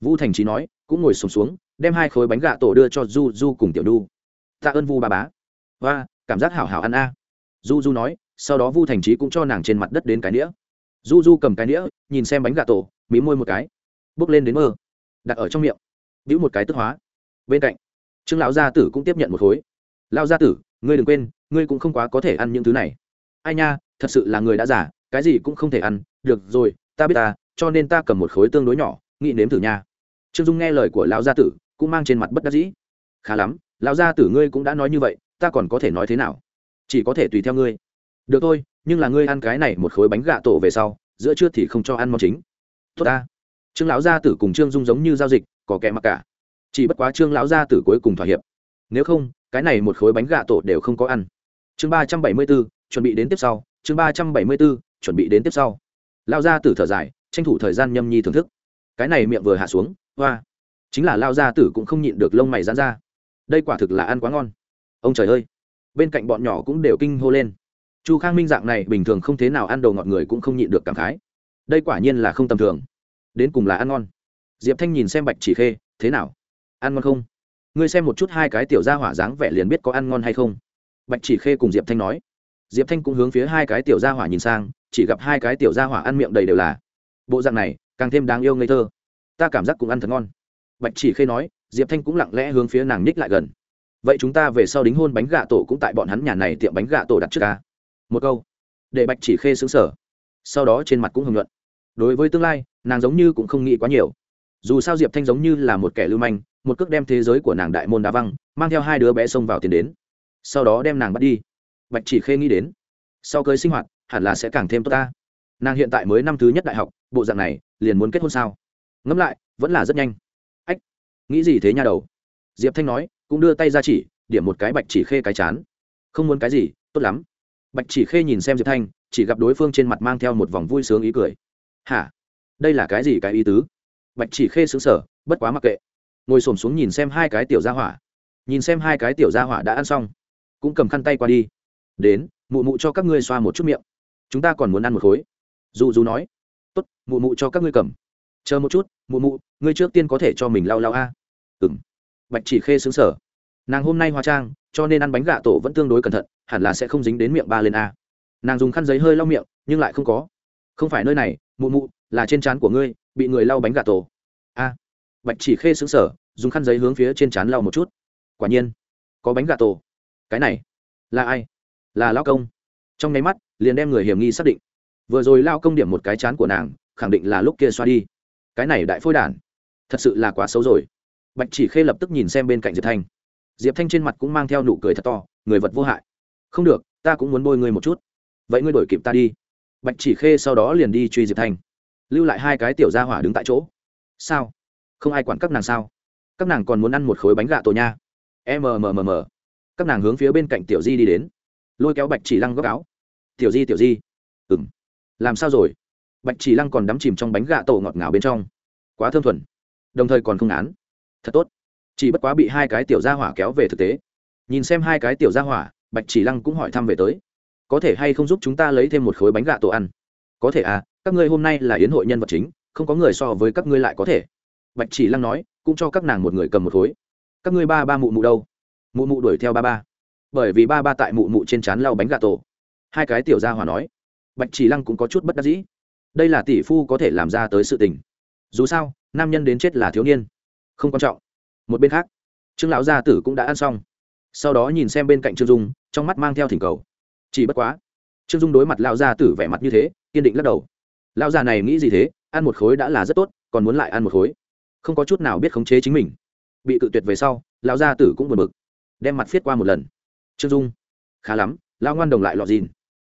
Vu thành trí nói cũng ngồi sùng xuống, xuống đem hai khối bánh gà tổ đưa cho du du cùng tiểu đu tạ ơn vu ba bá. Và cảm giác hảo hảo ăn a. Du du nói sau đó vu thành trí cũng cho nàng trên mặt đất đến cái nĩa. Du du cầm cái nĩa, nhìn xem bánh gà tổ, mí môi một cái. Bước lên đến mơ. Đặt ở trong miệng. Bĩu một cái tức hóa. Bên cạnh, trương lão gia tử cũng tiếp nhận một khối. Lao gia tử, ngươi đừng quên, ngươi cũng không quá có thể ăn những thứ này. Ai nha, thật sự là người đã giả cái gì cũng không thể ăn. Được rồi, ta biết ta, cho nên ta cầm một khối tương đối nhỏ, nghĩ nếm thử nha. Trương dung nghe lời của lão gia tử, cũng mang trên mặt bất đắc dĩ. Khá lắm, lão gia tử ngươi cũng đã nói như vậy, ta còn có thể nói thế nào? Chỉ có thể tùy theo ngươi được thôi, nhưng là ngươi ăn cái này một khối bánh gà tổ về sau, giữa trưa thì không cho ăn món chính. Tốt ta. Trương lão gia tử cùng trương dung giống như giao dịch, có kẻ mặc cả. Chỉ bất quá trương lão gia tử cuối cùng thỏa hiệp. Nếu không, cái này một khối bánh gà tổ đều không có ăn. Chương ba trăm bảy mươi b ố chuẩn bị đến tiếp sau. Chương ba trăm bảy mươi b ố chuẩn bị đến tiếp sau. Lao gia tử thở dài, tranh thủ thời gian nhâm nhi thưởng thức. Cái này miệng vừa hạ xuống, hoa. Chính là lao gia tử cũng không nhịn được lông mày dán ra. Đây quả thực là ăn quá ngon. Ông trời ơi. Bên cạnh bọn nhỏ cũng đều kinh hô lên chu khang minh dạng này bình thường không thế nào ăn đồ ngọt người cũng không nhịn được cảm khái. Đây quả nhiên là không tầm thường. Đến cùng là ăn ngon. Diệp thanh nhìn xem bạch chỉ khê, thế nào? Ăn ngon không? Ngươi xem một chút hai cái tiểu gia hỏa dáng vẻ liền biết có ăn ngon hay không. Bạch chỉ khê cùng diệp thanh nói. Diệp thanh cũng hướng phía hai cái tiểu gia hỏa nhìn sang, chỉ gặp hai cái tiểu gia hỏa ăn miệng đầy đều là. Bộ dạng này, càng thêm đáng yêu ngây thơ. Ta cảm giác cũng ăn thật ngon. Bạch chỉ khê nói, diệp thanh cũng lặng lẽ hướng phía nàng ních lại gần. Vậy chúng ta về sau đính hôn bánh gà tổ cũng tại bọn hắn nhà này tiệm bánh gà tổ đặt trước ca một câu. Để bạch chỉ khê xứng sở sau đó trên mặt cũng hưởng luận đối với tương lai, nàng giống như cũng không nghĩ quá nhiều. Dù sao diệp thanh giống như là một kẻ lưu manh, một cước đem thế giới của nàng đại môn đá văng, mang theo hai đứa bé xông vào tiền đến. Sau đó đem nàng bắt đi. Bạch chỉ khê nghĩ đến, sau cưới sinh hoạt, hẳn là sẽ càng thêm tốt ta. Nàng hiện tại mới năm thứ nhất đại học, bộ dạng này, liền muốn kết hôn sao? Ngẫm lại, vẫn là rất nhanh. Ách, nghĩ gì thế nha đầu? Diệp thanh nói, cũng đưa tay ra chỉ, điểm một cái bạch chỉ khê cái chán. Không muốn cái gì, tốt lắm bạch chỉ khê nhìn xem diệp thanh, chỉ gặp đối phương trên mặt mang theo một vòng vui sướng ý cười. Hả? Đây là cái gì cái ý tứ? Bạch chỉ khê xứng sở bất quá mặc kệ. Ngồi s ổ m xuống nhìn xem hai cái tiểu gia hỏa. Nhìn xem hai cái tiểu gia hỏa đã ăn xong, cũng cầm khăn tay qua đi. Đến, mụ mụ cho các ngươi xoa một chút miệng. Chúng ta còn muốn ăn một khối. Dù dù nói, tốt, mụ mụ cho các ngươi cầm. Chờ một chút, mụ mụ, ngươi trước tiên có thể cho mình lau lau a. Ừ m bạch chỉ khê xứng sở nàng hôm nay hóa trang cho nên ăn bánh gà tổ vẫn tương đối cẩn thận, hẳn là sẽ không dính đến miệng ba lên a. Nàng dùng khăn giấy hơi lau miệng, nhưng lại không có. Không phải nơi này, mụ mụ, là trên trán của ngươi, bị người lau bánh gà tổ. A. Bạch chỉ khê xứng sở dùng khăn giấy hướng phía trên trán lau một chút. Quả nhiên, có bánh gà tổ. Cái này, là ai? Là lao công. Trong nháy mắt, liền đem người hiểm nghi xác định. Vừa rồi lao công điểm một cái chán của nàng, khẳng định là lúc kia xoa đi. Cái này đại phôi đản. Thật sự là quá xấu rồi. Bạch chỉ khê lập tức nhìn xem bên cạnh diệp thanh diệp thanh trên mặt cũng mang theo nụ cười thật to, người vật vô hại. Không được, ta cũng muốn bôi ngươi một chút. Vậy ngươi đổi kịp ta đi. Bạch chỉ khê sau đó liền đi truy diệp thanh. Lưu lại hai cái tiểu gia hỏa đứng tại chỗ. Sao? Không ai quản các nàng sao? Các nàng còn muốn ăn một khối bánh gà tổ nha. Mmm các nàng hướng phía bên cạnh tiểu di đi đến. Lôi kéo bạch chỉ lăng góc áo. Tiểu di tiểu di. Ừng làm sao rồi? Bạch chỉ lăng còn đắm chìm trong bánh gà tổ ngọt ngào bên trong. Quá thơm thuần. Đồng thời còn không án thật tốt chỉ bất quá bị hai cái tiểu gia hỏa kéo về thực tế. Nhìn xem hai cái tiểu gia hỏa, bạch chỉ lăng cũng hỏi thăm về tới. Có thể hay không giúp chúng ta lấy thêm một khối bánh gà tổ ăn? Có thể à các ngươi hôm nay là yến hội nhân vật chính, không có người so với các ngươi lại có thể. Bạch chỉ lăng nói, cũng cho các nàng một người cầm một khối. Các ngươi ba ba mụ mụ đâu? Mụ mụ đuổi theo ba ba. Bởi vì ba ba tại mụ mụ trên trán lau bánh gà tổ. Hai cái tiểu gia hỏa nói. Bạch chỉ lăng cũng có chút bất đắc dĩ. Đây là tỷ phu có thể làm ra tới sự tình. Dù sao, nam nhân đến chết là thiếu niên. Không quan trọng một bên khác, trương lão gia tử cũng đã ăn xong. Sau đó nhìn xem bên cạnh trương dung, trong mắt mang theo thỉnh cầu. Chỉ bất quá, trương dung đối mặt lão gia tử vẻ mặt như thế, kiên định lắc đầu. Lão già này nghĩ gì thế? Ăn một khối đã là rất tốt, còn muốn lại ăn một khối. Không có chút nào biết khống chế chính mình. Bị cự tuyệt về sau, lão gia tử cũng buồn bực. Đem mặt viết qua một lần. Trương dung, khá lắm, lão ngoan đồng lại lọt gìn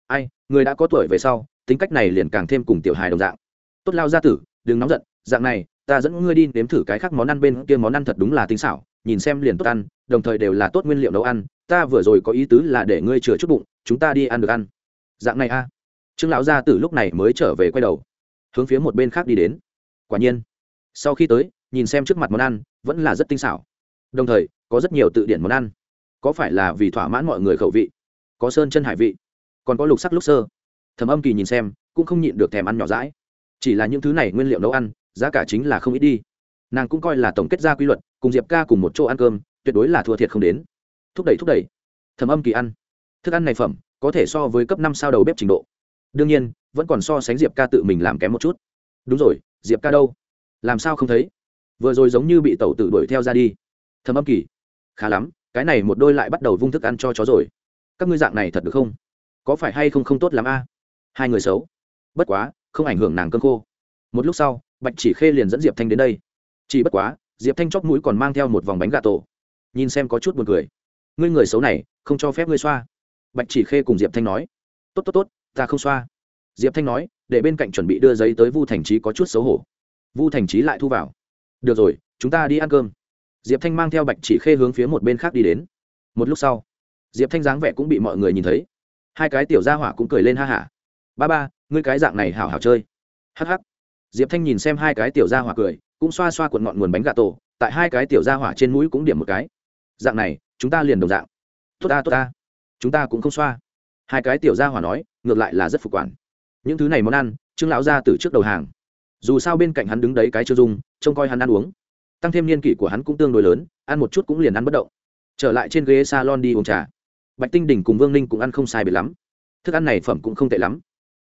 ai, người đã có tuổi về sau, tính cách này liền càng thêm cùng tiểu hài đồng dạng. Tốt lao gia tử, đừng nóng giận, dạng này ta dẫn ngươi đi nếm thử cái khác món ăn bên kia món ăn thật đúng là tinh xảo, nhìn xem liền tốt ăn, đồng thời đều là tốt nguyên liệu nấu ăn, ta vừa rồi có ý tứ là để ngươi chừa chút bụng, chúng ta đi ăn được ăn. Dạng này a. Trương lão gia tử lúc này mới trở về quay đầu, hướng phía một bên khác đi đến. Quả nhiên, sau khi tới, nhìn xem trước mặt món ăn, vẫn là rất tinh xảo. Đồng thời, có rất nhiều tự điển món ăn. Có phải là vì thỏa mãn mọi người khẩu vị? Có sơn chân hải vị. Còn có lục sắc lúc sơ. Thầm âm kỳ nhìn xem, cũng không nhịn được thèm ăn nhỏ rãi chỉ là những thứ này nguyên liệu nấu ăn giá cả chính là không ít đi. Nàng cũng coi là tổng kết ra quy luật, cùng diệp ca cùng một chỗ ăn cơm, tuyệt đối là thua thiệt không đến. Thúc đẩy thúc đẩy. Thầm âm kỳ ăn. Thức ăn này phẩm, có thể so với cấp năm sao đầu bếp trình độ. Đương nhiên, vẫn còn so sánh diệp ca tự mình làm kém một chút. Đúng rồi, diệp ca đâu? Làm sao không thấy? Vừa rồi giống như bị tẩu tự đuổi theo ra đi. Thầm âm kỳ. Khá lắm, cái này một đôi lại bắt đầu vung thức ăn cho chó rồi. Các ngươi dạng này thật được không? Có phải hay không không tốt lắm a? Hai người xấu. Bất quá, không ảnh hưởng nàng cơn khô. Một lúc sau bạch chỉ khê liền dẫn diệp thanh đến đây. Chỉ bất quá, diệp thanh chóc mũi còn mang theo một vòng bánh gà tổ. Nhìn xem có chút buồn cười. Ngươi người xấu này, không cho phép ngươi xoa. Bạch chỉ khê cùng diệp thanh nói. Tốt tốt tốt, ta không xoa. Diệp thanh nói, để bên cạnh chuẩn bị đưa giấy tới vu thành trí có chút xấu hổ. Vu thành trí lại thu vào. Được rồi, chúng ta đi ăn cơm. Diệp thanh mang theo bạch chỉ khê hướng phía một bên khác đi đến. Một lúc sau, diệp thanh dáng vẻ cũng bị mọi người nhìn thấy. Hai cái tiểu gia hỏa cũng cười lên ha hả. Ba ba, ngươi cái dạng này hảo hảo chơi. Hh diệp thanh nhìn xem hai cái tiểu gia hỏa cười cũng xoa xoa cuộn ngọn nguồn bánh gà tổ tại hai cái tiểu gia hỏa trên mũi cũng điểm một cái. Dạng này chúng ta liền đồng dạng. Tốt ta tốt ta. Chúng ta cũng không xoa. Hai cái tiểu gia hỏa nói ngược lại là rất phục quản. Những thứ này món ăn trương lão ra từ trước đầu hàng. Dù sao bên cạnh hắn đứng đấy cái chưa dùng, trông coi hắn ăn uống. Tăng thêm niên kỷ của hắn cũng tương đối lớn ăn một chút cũng liền ăn bất động. Trở lại trên ghế salon đi uống trà. Bạch tinh đỉnh cùng vương ninh cũng ăn không sai biệt lắm. Thức ăn này phẩm cũng không tệ lắm.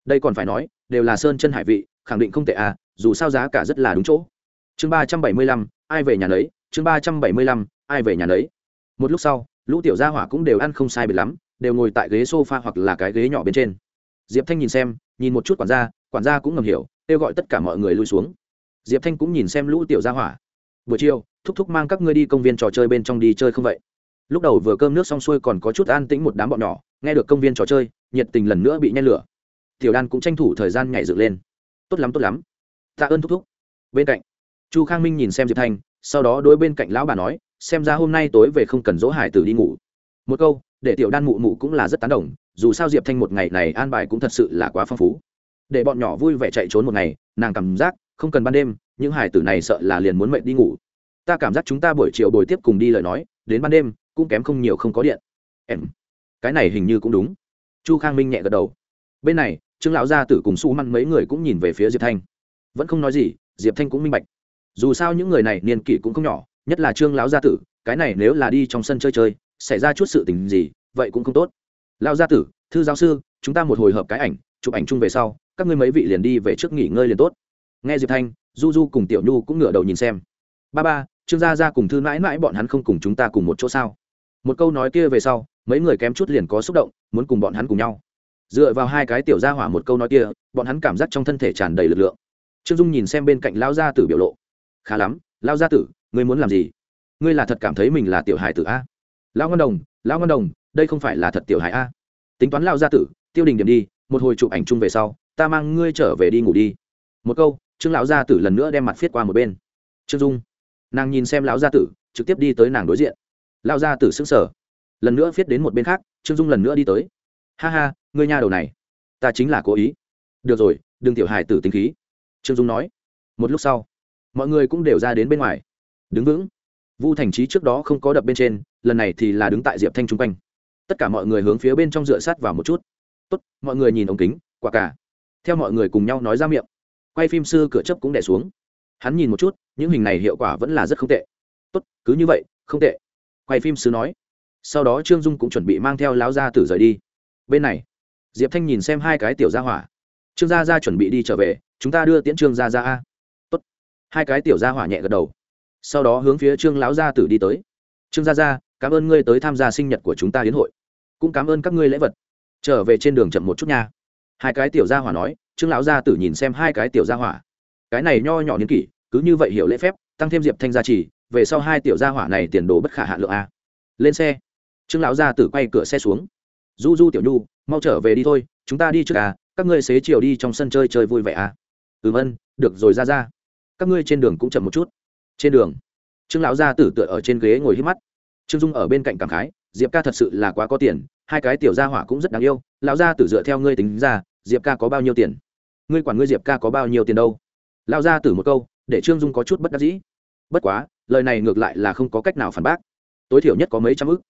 Đây còn phải nói đều là sơn chân hải vị khẳng định không tệ à dù sao giá cả rất là đúng chỗ. Chương ba trăm bảy mươi lăm, ai về nhà lấy chương ba trăm bảy mươi lăm, ai về nhà lấy một lúc sau, lũ tiểu gia hỏa cũng đều ăn không sai biệt lắm, đều ngồi tại ghế s o f a hoặc là cái ghế nhỏ bên trên. Diệp thanh nhìn xem, nhìn một chút quản gia quản gia cũng ngầm hiểu, kêu gọi tất cả mọi người lui xuống. Diệp thanh cũng nhìn xem lũ tiểu gia hỏa. Buổi chiều, thúc thúc mang các ngươi đi công viên trò chơi bên trong đi chơi không vậy? Lúc đầu vừa cơm nước xong xuôi còn có chút an tĩnh một đám bọn nhỏ, nghe được công viên trò chơi, nhiệt tình lần nữa bị nhen lửa. Tiểu đan cũng tranh thủ thời gian nhảy dựng lên tốt lắm tốt lắm. Tạ ơn thúc thúc. Bên cạnh, chu khang minh nhìn xem diệp thanh, sau đó đối bên cạnh lão bà nói, xem ra hôm nay tối về không cần dỗ hải tử đi ngủ. Một câu, để tiểu đan mụ mụ cũng là rất tán đồng, dù sao diệp thanh một ngày này an bài cũng thật sự là quá phong phú. Để bọn nhỏ vui vẻ chạy trốn một ngày, nàng cảm giác không cần ban đêm, những hải tử này sợ là liền muốn mệnh đi ngủ. Ta cảm giác chúng ta buổi chiều buổi tiếp cùng đi lời nói, đến ban đêm cũng kém không nhiều không có điện. Em, cái này hình như cũng đúng. Chu khang minh nhẹ gật đầu. Bên này trương lão gia tử cùng su măn mấy người cũng nhìn về phía diệp thanh. Vẫn không nói gì, diệp thanh cũng minh bạch. Dù sao những người này niên kỷ cũng không nhỏ, nhất là trương lão gia tử, cái này nếu là đi trong sân chơi chơi, xảy ra chút sự tình gì, vậy cũng không tốt. Lão gia tử, thư giáo sư, chúng ta một hồi hợp cái ảnh, chụp ảnh chung về sau, các ngươi mấy vị liền đi về trước nghỉ ngơi liền tốt. Nghe diệp thanh, du du cùng tiểu nhu cũng ngửa đầu nhìn xem. Ba ba, trương gia gia cùng thư mãi mãi bọn hắn không cùng chúng ta cùng một chỗ sao? Một câu nói kia về sau, mấy người kém chút liền có xúc động, muốn cùng bọn hắn cùng nhau dựa vào hai cái tiểu gia hỏa một câu nói kia, bọn hắn cảm giác trong thân thể tràn đầy lực lượng. Trương dung nhìn xem bên cạnh lao gia tử biểu lộ. Khá lắm lao gia tử, ngươi muốn làm gì? Ngươi là thật cảm thấy mình là tiểu hài tử a. Lão ngân đồng, lão ngân đồng, đây không phải là thật tiểu hài a. Tính toán lao gia tử, tiêu đình điểm đi, một hồi chụp ảnh chung về sau, ta mang ngươi trở về đi ngủ đi. Một câu, trương lão gia tử lần nữa đem mặt viết qua một bên. Trương dung, nàng nhìn xem lão gia tử, trực tiếp đi tới nàng đối diện. Lão gia tử sững sở lần nữa viết đến một bên khác, trương dung lần nữa đi tới. Ha ha ngươi nha đầu này, ta chính là cố ý. Được rồi, đừng tiểu hài tử tính khí. Trương dung nói. Một lúc sau, mọi người cũng đều ra đến bên ngoài. Đứng vững. Vu thành trí trước đó không có đập bên trên, lần này thì là đứng tại diệp thanh chung quanh. Tất cả mọi người hướng phía bên trong dựa sát vào một chút. Tốt, mọi người nhìn ống kính, quả cả. Theo mọi người cùng nhau nói ra miệng. Quay phim sư cửa chấp cũng đẻ xuống. Hắn nhìn một chút, những hình này hiệu quả vẫn là rất không tệ. Tốt, cứ như vậy, không tệ. Quay phim sư nói. Sau đó trương dung cũng chuẩn bị mang theo láo gia tử rời đi. Bên này diệp thanh nhìn xem hai cái tiểu gia hỏa. Trương gia gia chuẩn bị đi trở về, chúng ta đưa tiễn trương gia gia a. Tốt. hai cái tiểu gia hỏa nhẹ gật đầu. Sau đó hướng phía trương lão gia tử đi tới. Trương gia gia, cảm ơn ngươi tới tham gia sinh nhật của chúng ta đến hội. Cũng cảm ơn các ngươi lễ vật. Trở về trên đường chậm một chút nha. Hai cái tiểu gia hỏa nói, trương lão gia tử nhìn xem hai cái tiểu gia hỏa. Cái này nho nhỏ niên kỷ, cứ như vậy hiểu lễ phép, tăng thêm diệp thanh gia trì, về sau hai tiểu gia hỏa này tiền đồ bất khả hạ lượng a. Lên xe. Trương lão gia tử quay cửa xe xuống. Du du tiểu nhu mau trở về đi thôi, chúng ta đi trước à các ngươi xế chiều đi trong sân chơi chơi vui vẻ à. Ừm, ân, được rồi, ra ra. Các ngươi trên đường cũng chậm một chút. Trên đường, trương lão gia tử tựa ở trên ghế ngồi hít mắt. Trương dung ở bên cạnh cảm khái, diệp ca thật sự là quá có tiền, hai cái tiểu gia hỏa cũng rất đáng yêu, lão gia tử dựa theo ngươi tính ra, diệp ca có bao nhiêu tiền? Ngươi quản ngươi diệp ca có bao nhiêu tiền đâu? Lão gia tử một câu, để trương dung có chút bất đắc dĩ. Bất quá, lời này ngược lại là không có cách nào phản bác. Tối thiểu nhất có mấy trăm ức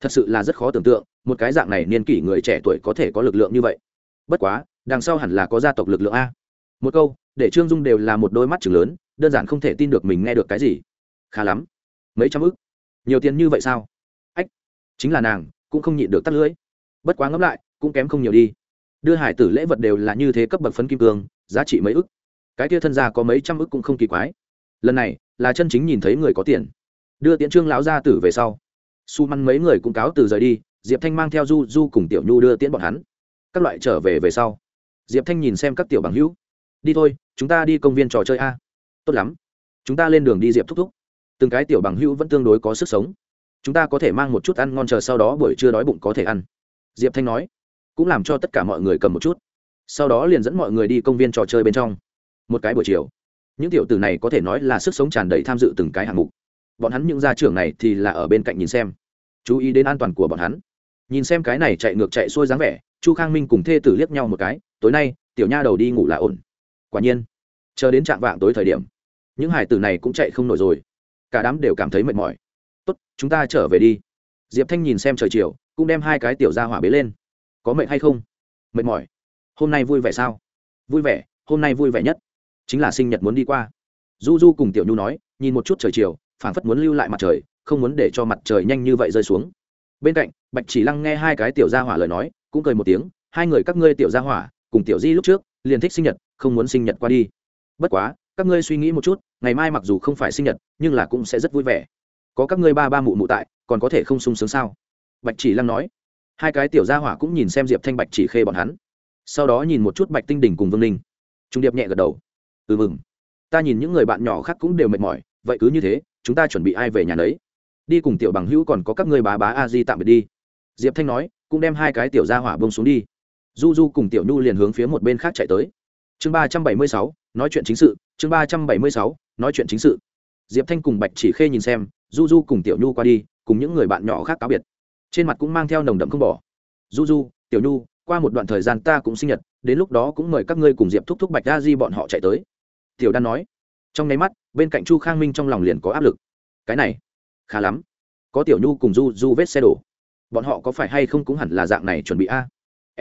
thật sự là rất khó tưởng tượng, một cái dạng này niên kỷ người trẻ tuổi có thể có lực lượng như vậy. Bất quá, đằng sau hẳn là có gia tộc lực lượng a. Một câu, để trương dung đều là một đôi mắt chừng lớn, đơn giản không thể tin được mình nghe được cái gì. Khá lắm. Mấy trăm ức. Nhiều tiền như vậy sao? Ách, chính là nàng, cũng không nhịn được tắt lưỡi. Bất quá ngẫm lại, cũng kém không nhiều đi. Đưa hải tử lễ vật đều là như thế cấp bậc phấn kim cương, giá trị mấy ức. Cái kia thân gia có mấy trăm ức cũng không kỳ quái. Lần này, là chân chính nhìn thấy người có tiền. Đưa tiễn trương lão gia tử về sau su măn mấy người cũng cáo từ rời đi, diệp thanh mang theo du du cùng tiểu nhu đưa tiễn bọn hắn. Các loại trở về về sau, diệp thanh nhìn xem các tiểu bằng hữu. Đi thôi, chúng ta đi công viên trò chơi a. Tốt lắm, chúng ta lên đường đi diệp thúc thúc. Từng cái tiểu bằng hữu vẫn tương đối có sức sống. Chúng ta có thể mang một chút ăn ngon chờ sau đó buổi trưa đói bụng có thể ăn. Diệp thanh nói, cũng làm cho tất cả mọi người cầm một chút. Sau đó liền dẫn mọi người đi công viên trò chơi bên trong. Một cái buổi chiều, những tiểu tử này có thể nói là sức sống tràn đầy tham dự từng cái hạng mục bọn hắn những gia trưởng này thì là ở bên cạnh nhìn xem. Chú ý đến an toàn của bọn hắn. Nhìn xem cái này chạy ngược chạy xuôi dáng vẻ, chu khang minh cùng thê tử liếc nhau một cái, tối nay, tiểu nha đầu đi ngủ là ổn. Quả nhiên, chờ đến trạng vạng tối thời điểm, những hải tử này cũng chạy không nổi rồi. Cả đám đều cảm thấy mệt mỏi. Tốt, chúng ta trở về đi. Diệp thanh nhìn xem trời chiều, cũng đem hai cái tiểu ra hỏa bế lên. Có mệt hay không? Mệt mỏi. Hôm nay vui vẻ sao? Vui vẻ, hôm nay vui vẻ nhất, chính là sinh nhật muốn đi qua. Du du cùng tiểu nhu nói, nhìn một chút trời chiều phảng phất muốn lưu lại mặt trời, không muốn để cho mặt trời nhanh như vậy rơi xuống. Bên cạnh, bạch chỉ lăng nghe hai cái tiểu gia hỏa lời nói, cũng cười một tiếng, hai người các ngươi tiểu gia hỏa, cùng tiểu di lúc trước, liền thích sinh nhật, không muốn sinh nhật qua đi. Bất quá, các ngươi suy nghĩ một chút, ngày mai mặc dù không phải sinh nhật, nhưng là cũng sẽ rất vui vẻ. Có các ngươi ba ba mụ mụ tại, còn có thể không sung sướng sao? Bạch chỉ lăng nói. Hai cái tiểu gia hỏa cũng nhìn xem diệp thanh bạch chỉ khê bọn hắn. Sau đó nhìn một chút bạch tinh đỉnh cùng vương ninh. Trung điệp nhẹ gật đầu. Ừ mừng ta nhìn những người bạn nhỏ khác cũng đều mệt mỏi vậy cứ như thế, chúng ta chuẩn bị ai về nhà đấy đi cùng tiểu bằng hữu còn có các người bá bá a di tạm biệt đi. Diệp thanh nói, cũng đem hai cái tiểu ra hỏa bông xuống đi. Du du cùng tiểu nhu liền hướng phía một bên khác chạy tới. Chương ba trăm bảy mươi sáu, nói chuyện chính sự, chương ba trăm bảy mươi sáu, nói chuyện chính sự. Diệp thanh cùng bạch chỉ khê nhìn xem, du du cùng tiểu nhu qua đi, cùng những người bạn nhỏ khác cáo biệt. Trên mặt cũng mang theo nồng đậm không bỏ. Du du, tiểu nhu, qua một đoạn thời gian ta cũng sinh nhật, đến lúc đó cũng mời các ngươi cùng diệp thúc thúc bạch a di bọn họ chạy tới. Tiểu đan nói. Trong nháy mắt bên cạnh chu khang minh trong lòng liền có áp lực. Cái này, khá lắm. Có tiểu nhu cùng du du vết xe đổ. Bọn họ có phải hay không cũng hẳn là dạng này chuẩn bị a?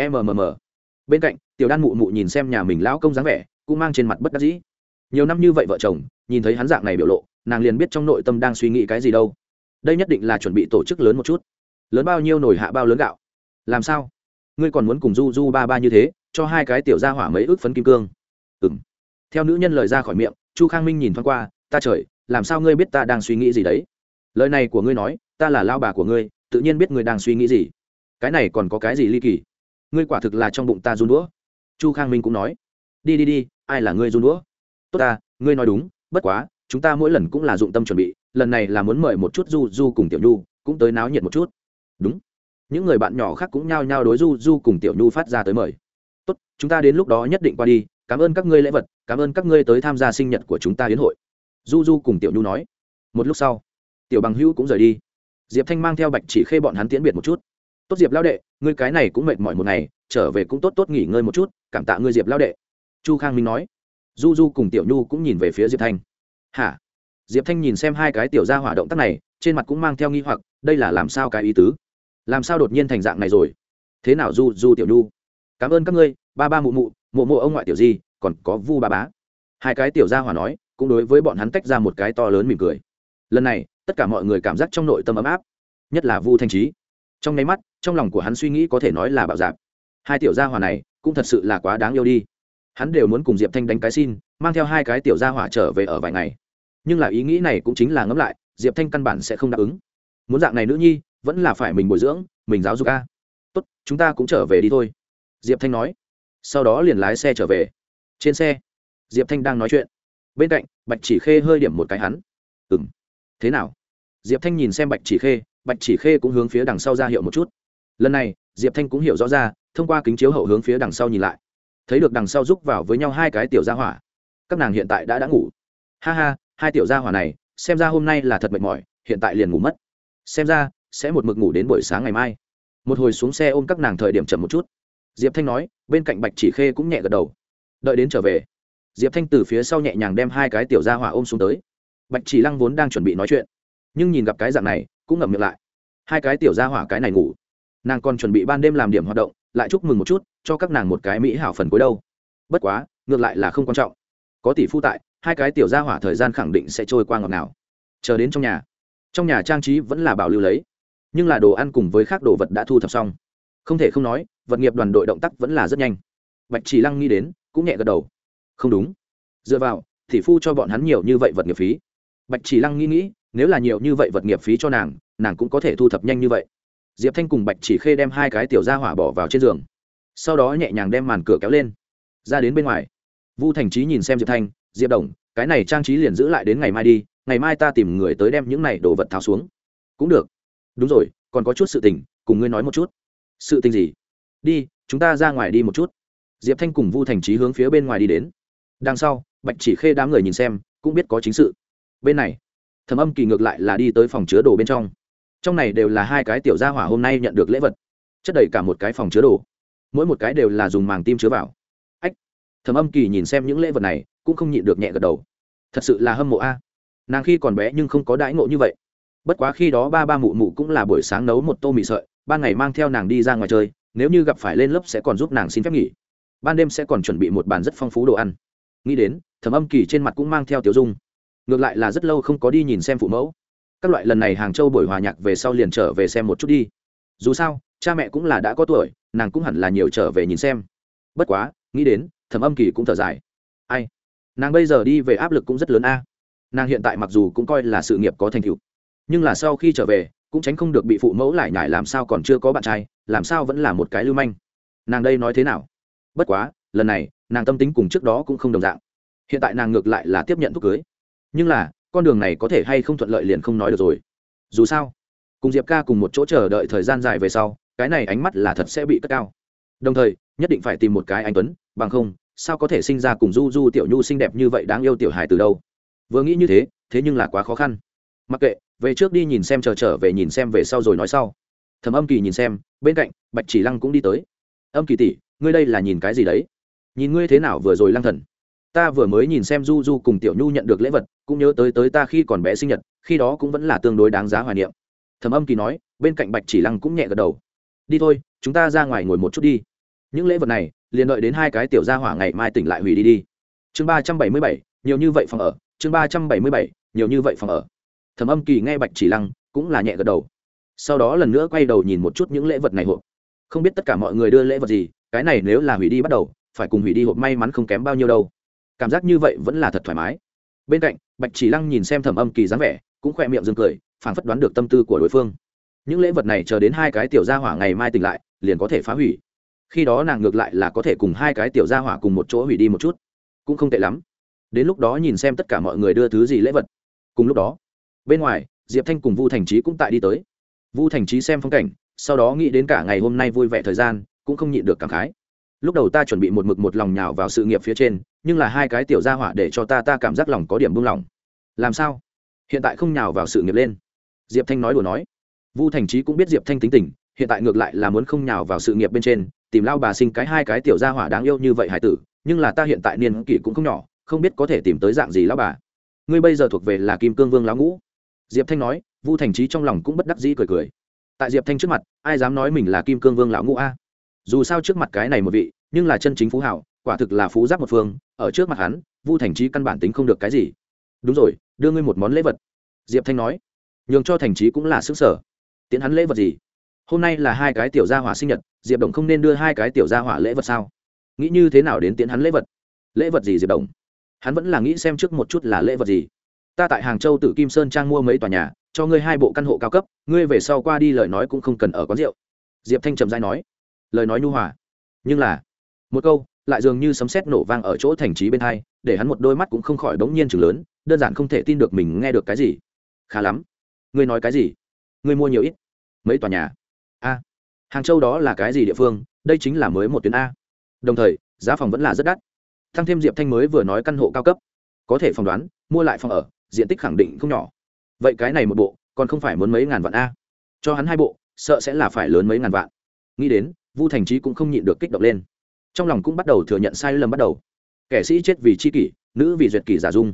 Mmm bên cạnh, tiểu đan mụ mụ nhìn xem nhà mình lão công dáng vẻ, cũng mang trên mặt bất đắc dĩ. Nhiều năm như vậy vợ chồng, nhìn thấy hắn dạng này biểu lộ, nàng liền biết trong nội tâm đang suy nghĩ cái gì đâu. Đây nhất định là chuẩn bị tổ chức lớn một chút. Lớn bao nhiêu nổi hạ bao lớn gạo? Làm sao? Ngươi còn muốn cùng du du ba ba như thế, cho hai cái tiểu ra hỏa mấy ước phấn kim cương? Ừ m theo nữ nhân lời ra khỏi miệng chu khang minh nhìn thoáng qua, ta trời, làm sao ngươi biết ta đang suy nghĩ gì đấy? Lời này của ngươi nói, ta là lao bà của ngươi, tự nhiên biết ngươi đang suy nghĩ gì. Cái này còn có cái gì ly kỳ? Ngươi quả thực là trong bụng ta run đũa. Chu khang minh cũng nói, đi đi đi, ai là ngươi run đũa? Tốt ta, ngươi nói đúng, bất quá, chúng ta mỗi lần cũng là dụng tâm chuẩn bị, lần này là muốn mời một chút du du cùng tiểu nhu, cũng tới náo nhiệt một chút. Đúng. Những người bạn nhỏ khác cũng nhao nhao đối du du cùng tiểu nhu phát ra tới mời. Tốt, chúng ta đến lúc đó nhất định qua đi cảm ơn các ngươi lễ vật, cảm ơn các ngươi tới tham gia sinh nhật của chúng ta đến hội. Du du cùng tiểu nhu nói. Một lúc sau, tiểu bằng hữu cũng rời đi. Diệp thanh mang theo bạch chỉ khê bọn hắn tiễn biệt một chút. Tốt diệp lao đệ, ngươi cái này cũng mệt mỏi một ngày, trở về cũng tốt tốt nghỉ ngơi một chút, cảm tạ ngươi diệp lao đệ. Chu khang minh nói. Du du cùng tiểu nhu cũng nhìn về phía diệp thanh. Hả? Diệp thanh nhìn xem hai cái tiểu ra hỏa động tác này, trên mặt cũng mang theo nghi hoặc, đây là làm sao cái ý tứ? Làm sao đột nhiên thành dạng này rồi? Thế nào du du tiểu nhu? Cảm ơn các ngươi, ba ba mụ mụ mộ mộ ông ngoại tiểu di còn có vu ba bá hai cái tiểu gia hòa nói cũng đối với bọn hắn tách ra một cái to lớn mỉm cười lần này tất cả mọi người cảm giác trong nội tâm ấm áp nhất là vu thanh trí trong nháy mắt trong lòng của hắn suy nghĩ có thể nói là bạo dạp hai tiểu gia hòa này cũng thật sự là quá đáng yêu đi hắn đều muốn cùng diệp thanh đánh cái xin mang theo hai cái tiểu gia hỏa trở về ở vài ngày nhưng là ý nghĩ này cũng chính là ngẫm lại diệp thanh căn bản sẽ không đáp ứng muốn dạng này nữ nhi vẫn là phải mình bồi dưỡng mình giáo dục a tốt chúng ta cũng trở về đi thôi diệp thanh nói sau đó liền lái xe trở về. Trên xe, diệp thanh đang nói chuyện. Bên cạnh, bạch chỉ khê hơi điểm một cái hắn. Ừ m thế nào? Diệp thanh nhìn xem bạch chỉ khê, bạch chỉ khê cũng hướng phía đằng sau ra hiệu một chút. Lần này, diệp thanh cũng hiểu rõ ra, thông qua kính chiếu hậu hướng phía đằng sau nhìn lại. Thấy được đằng sau rúc vào với nhau hai cái tiểu gia hỏa. Các nàng hiện tại đã đã ngủ. Ha ha, hai tiểu gia hỏa này, xem ra hôm nay là thật mệt mỏi, hiện tại liền ngủ mất. Xem ra, sẽ một mực ngủ đến buổi sáng ngày mai. Một hồi xuống xe ôm các nàng thời điểm chậm một chút diệp thanh nói, bên cạnh bạch chỉ khê cũng nhẹ gật đầu. Đợi đến trở về, diệp thanh từ phía sau nhẹ nhàng đem hai cái tiểu gia hỏa ôm xuống tới. Bạch chỉ lăng vốn đang chuẩn bị nói chuyện, nhưng nhìn gặp cái dạng này, cũng ngậm miệng lại. Hai cái tiểu gia hỏa cái này ngủ. Nàng còn chuẩn bị ban đêm làm điểm hoạt động, lại chúc mừng một chút, cho các nàng một cái mỹ hảo phần cuối đâu. Bất quá, ngược lại là không quan trọng. Có tỷ phu tại, hai cái tiểu gia hỏa thời gian khẳng định sẽ trôi qua ngọt nào chờ đến trong nhà trong nhà trang trí vẫn là bảo lưu lấy, nhưng là đồ ăn cùng với khác đồ vật đã thu thập xong không thể không nói, vật nghiệp đoàn đội động tác vẫn là rất nhanh. Bạch chỉ lăng nghĩ đến, cũng nhẹ gật đầu. Không đúng. Dựa vào thì phu cho bọn hắn nhiều như vậy vật nghiệp phí. Bạch chỉ lăng nghĩ nghĩ, nếu là nhiều như vậy vật nghiệp phí cho nàng nàng cũng có thể thu thập nhanh như vậy. Diệp thanh cùng bạch chỉ khê đem hai cái tiểu ra hỏa bỏ vào trên giường. Sau đó nhẹ nhàng đem màn cửa kéo lên. Ra đến bên ngoài. Vu thành trí nhìn xem diệp thanh, diệp đồng, cái này trang trí liền giữ lại đến ngày mai đi, ngày mai ta tìm người tới đem những này đồ vật tháo xuống. Cũng được. Đúng rồi, còn có chút sự tình, cùng ngươi nói một chút sự tình gì? Đi, chúng ta ra ngoài đi một chút. Diệp thanh cùng vu thành trí hướng phía bên ngoài đi đến. Đằng sau, bạch chỉ khê đám người nhìn xem, cũng biết có chính sự. Bên này, thầm âm kỳ ngược lại là đi tới phòng chứa đồ bên trong. Trong này đều là hai cái tiểu gia hỏa hôm nay nhận được lễ vật. Chất đầy cả một cái phòng chứa đồ. Mỗi một cái đều là dùng màng tim chứa vào. Ách! Thầm âm kỳ nhìn xem những lễ vật này, cũng không nhịn được nhẹ gật đầu. Thật sự là hâm mộ a. Nàng khi còn bé nhưng không có đãi ngộ như vậy. Bất quá khi đó ba ba mụ mụ cũng là buổi sáng nấu một tô mì sợi ban ngày mang theo nàng đi ra ngoài chơi, nếu như gặp phải lên lớp sẽ còn giúp nàng xin phép nghỉ. Ban đêm sẽ còn chuẩn bị một bàn rất phong phú đồ ăn. Nghĩ đến, thẩm âm kỳ trên mặt cũng mang theo tiểu dung. Ngược lại là rất lâu không có đi nhìn xem phụ mẫu. Các loại lần này hàng châu buổi hòa nhạc về sau liền trở về xem một chút đi. Dù sao, cha mẹ cũng là đã có tuổi, nàng cũng hẳn là nhiều trở về nhìn xem. Bất quá, nghĩ đến, thẩm âm kỳ cũng thở dài. Ai? Nàng bây giờ đi về áp lực cũng rất lớn a. Nàng hiện tại mặc dù cũng coi là sự nghiệp có thành tựu, nhưng là sau khi trở về cũng tránh không được bị phụ mẫu lại nhải làm sao còn chưa có bạn trai, làm sao vẫn là một cái lưu manh. Nàng đây nói thế nào? Bất quá, lần này, nàng tâm tính cùng trước đó cũng không đồng dạng. Hiện tại nàng ngược lại là tiếp nhận thuốc cưới. Nhưng là, con đường này có thể hay không thuận lợi liền không nói được rồi. Dù sao, cùng diệp ca cùng một chỗ chờ đợi thời gian dài về sau, cái này ánh mắt là thật sẽ bị cất cao. Đồng thời, nhất định phải tìm một cái anh tuấn, bằng không, sao có thể sinh ra cùng du du tiểu nhu xinh đẹp như vậy đáng yêu tiểu hài từ đâu? Vừa nghĩ như thế thế nhưng là quá khó khăn. Mặc kệ về trước đi nhìn xem, chờ trở về nhìn xem, về sau rồi nói sau. Thầm âm kỳ nhìn xem, bên cạnh, bạch chỉ lăng cũng đi tới. Âm kỳ tỷ, ngươi đây là nhìn cái gì đấy? Nhìn ngươi thế nào vừa rồi lăng thần? Ta vừa mới nhìn xem du du cùng tiểu nhu nhận được lễ vật, cũng nhớ tới tới ta khi còn bé sinh nhật, khi đó cũng vẫn là tương đối đáng giá hoài niệm. Thầm âm kỳ nói, bên cạnh bạch chỉ lăng cũng nhẹ gật đầu. Đi thôi, chúng ta ra ngoài ngồi một chút đi. Những lễ vật này, liền đợi đến hai cái tiểu gia hỏa ngày mai tỉnh lại hủy đi đi. Chương ba trăm bảy mươi bảy, nhiều như vậy phòng ở. Chương ba trăm bảy mươi bảy, nhiều như vậy phòng ở. Thẩm âm kỳ nghe bạch chỉ lăng cũng là nhẹ gật đầu. Sau đó lần nữa quay đầu nhìn một chút những lễ vật này hộp. Không biết tất cả mọi người đưa lễ vật gì, cái này nếu là hủy đi bắt đầu, phải cùng hủy đi hộp may mắn không kém bao nhiêu đâu. Cảm giác như vậy vẫn là thật thoải mái. Bên cạnh, bạch chỉ lăng nhìn xem thẩm âm kỳ dáng vẻ, cũng khoe miệng dừng cười, phảng phất đoán được tâm tư của đối phương. Những lễ vật này chờ đến hai cái tiểu gia hỏa ngày mai tỉnh lại, liền có thể phá hủy. Khi đó nàng ngược lại là có thể cùng hai cái tiểu gia hỏa cùng một chỗ hủy đi một chút. Cũng không tệ lắm. Đến lúc đó nhìn xem tất cả mọi người đưa thứ gì lễ vật. Cùng lúc đó bên ngoài, diệp thanh cùng vu thành trí cũng tại đi tới. Vu thành trí xem phong cảnh, sau đó nghĩ đến cả ngày hôm nay vui vẻ thời gian, cũng không nhịn được cảm khái. Lúc đầu ta chuẩn bị một mực một lòng nhào vào sự nghiệp phía trên, nhưng là hai cái tiểu gia hỏa để cho ta ta cảm giác lòng có điểm buông lỏng. Làm sao? Hiện tại không nhào vào sự nghiệp lên. Diệp thanh nói đùa nói. Vu thành trí cũng biết diệp thanh tính tình, hiện tại ngược lại là muốn không nhào vào sự nghiệp bên trên, tìm lao bà sinh cái hai cái tiểu gia hỏa đáng yêu như vậy hải tử, nhưng là ta hiện tại niên kỷ cũng không nhỏ, không biết có thể tìm tới dạng gì lao bà. Ngươi bây giờ thuộc về là kim cương vương lão ngũ diệp thanh nói, vu thành trí trong lòng cũng bất đắc dĩ cười cười. Tại diệp thanh trước mặt, ai dám nói mình là kim cương vương lão ngũ a? Dù sao trước mặt cái này một vị, nhưng là chân chính phú hảo, quả thực là phú giáp một phương, ở trước mặt hắn, vu thành trí căn bản tính không được cái gì. Đúng rồi, đưa ngươi một món lễ vật. Diệp thanh nói, nhường cho thành trí cũng là xứng sở. Tiến hắn lễ vật gì? Hôm nay là hai cái tiểu gia hỏa sinh nhật, diệp đồng không nên đưa hai cái tiểu gia hỏa lễ vật sao? Nghĩ như thế nào đến tiến hắn lễ vật? Lễ vật gì diệp đồng? Hắn vẫn là nghĩ xem trước một chút là lễ vật gì ta tại hàng châu tự kim sơn trang mua mấy tòa nhà, cho ngươi hai bộ căn hộ cao cấp, ngươi về sau qua đi lời nói cũng không cần ở quán rượu. Diệp thanh trầm dai nói. Lời nói nhu hòa. Nhưng là, một câu, lại dường như sấm sét nổ vang ở chỗ thành trí bên hai, để hắn một đôi mắt cũng không khỏi bỗng nhiên chừng lớn, đơn giản không thể tin được mình nghe được cái gì. Khá lắm. Ngươi nói cái gì? Ngươi mua nhiều ít? Mấy tòa nhà? A, hàng châu đó là cái gì địa phương? Đây chính là mới một tuyến a. Đồng thời, giá phòng vẫn là rất đắt. Thăng thêm diệp thanh mới vừa nói căn hộ cao cấp. Có thể phỏng đoán, mua lại phòng ở diện tích khẳng định không nhỏ. Vậy cái này một bộ, còn không phải muốn mấy ngàn vạn a? Cho hắn hai bộ, sợ sẽ là phải lớn mấy ngàn vạn. Nghĩ đến, vu thành trí cũng không nhịn được kích động lên. Trong lòng cũng bắt đầu thừa nhận sai lầm bắt đầu. Kẻ sĩ chết vì c h i kỷ, nữ vì duyệt kỷ giả dung.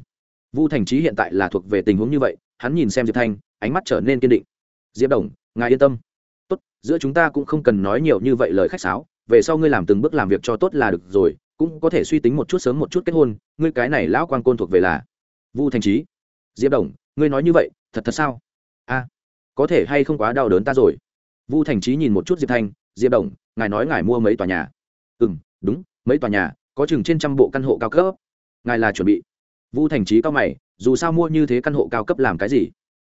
Vu thành trí hiện tại là thuộc về tình huống như vậy, hắn nhìn xem diệp thanh, ánh mắt trở nên kiên định. Diệp đồng, ngài yên tâm. Tốt, giữa chúng ta cũng không cần nói nhiều như vậy lời khách sáo, về sau ngươi làm từng bước làm việc cho tốt là được rồi, cũng có thể suy tính một chút sớm một chút kết hôn, ngươi cái này lão quan côn thuộc về là. Vu thành trí diệp đồng, ngươi nói như vậy, thật thật sao? A, có thể hay không quá đau đớn ta rồi? Vu thành trí nhìn một chút diệp thanh, diệp đồng, ngài nói ngài mua mấy tòa nhà? Ừ m đúng, mấy tòa nhà, có chừng trên trăm bộ căn hộ cao cấp. Ngài là chuẩn bị. Vu thành trí cao mày, dù sao mua như thế căn hộ cao cấp làm cái gì?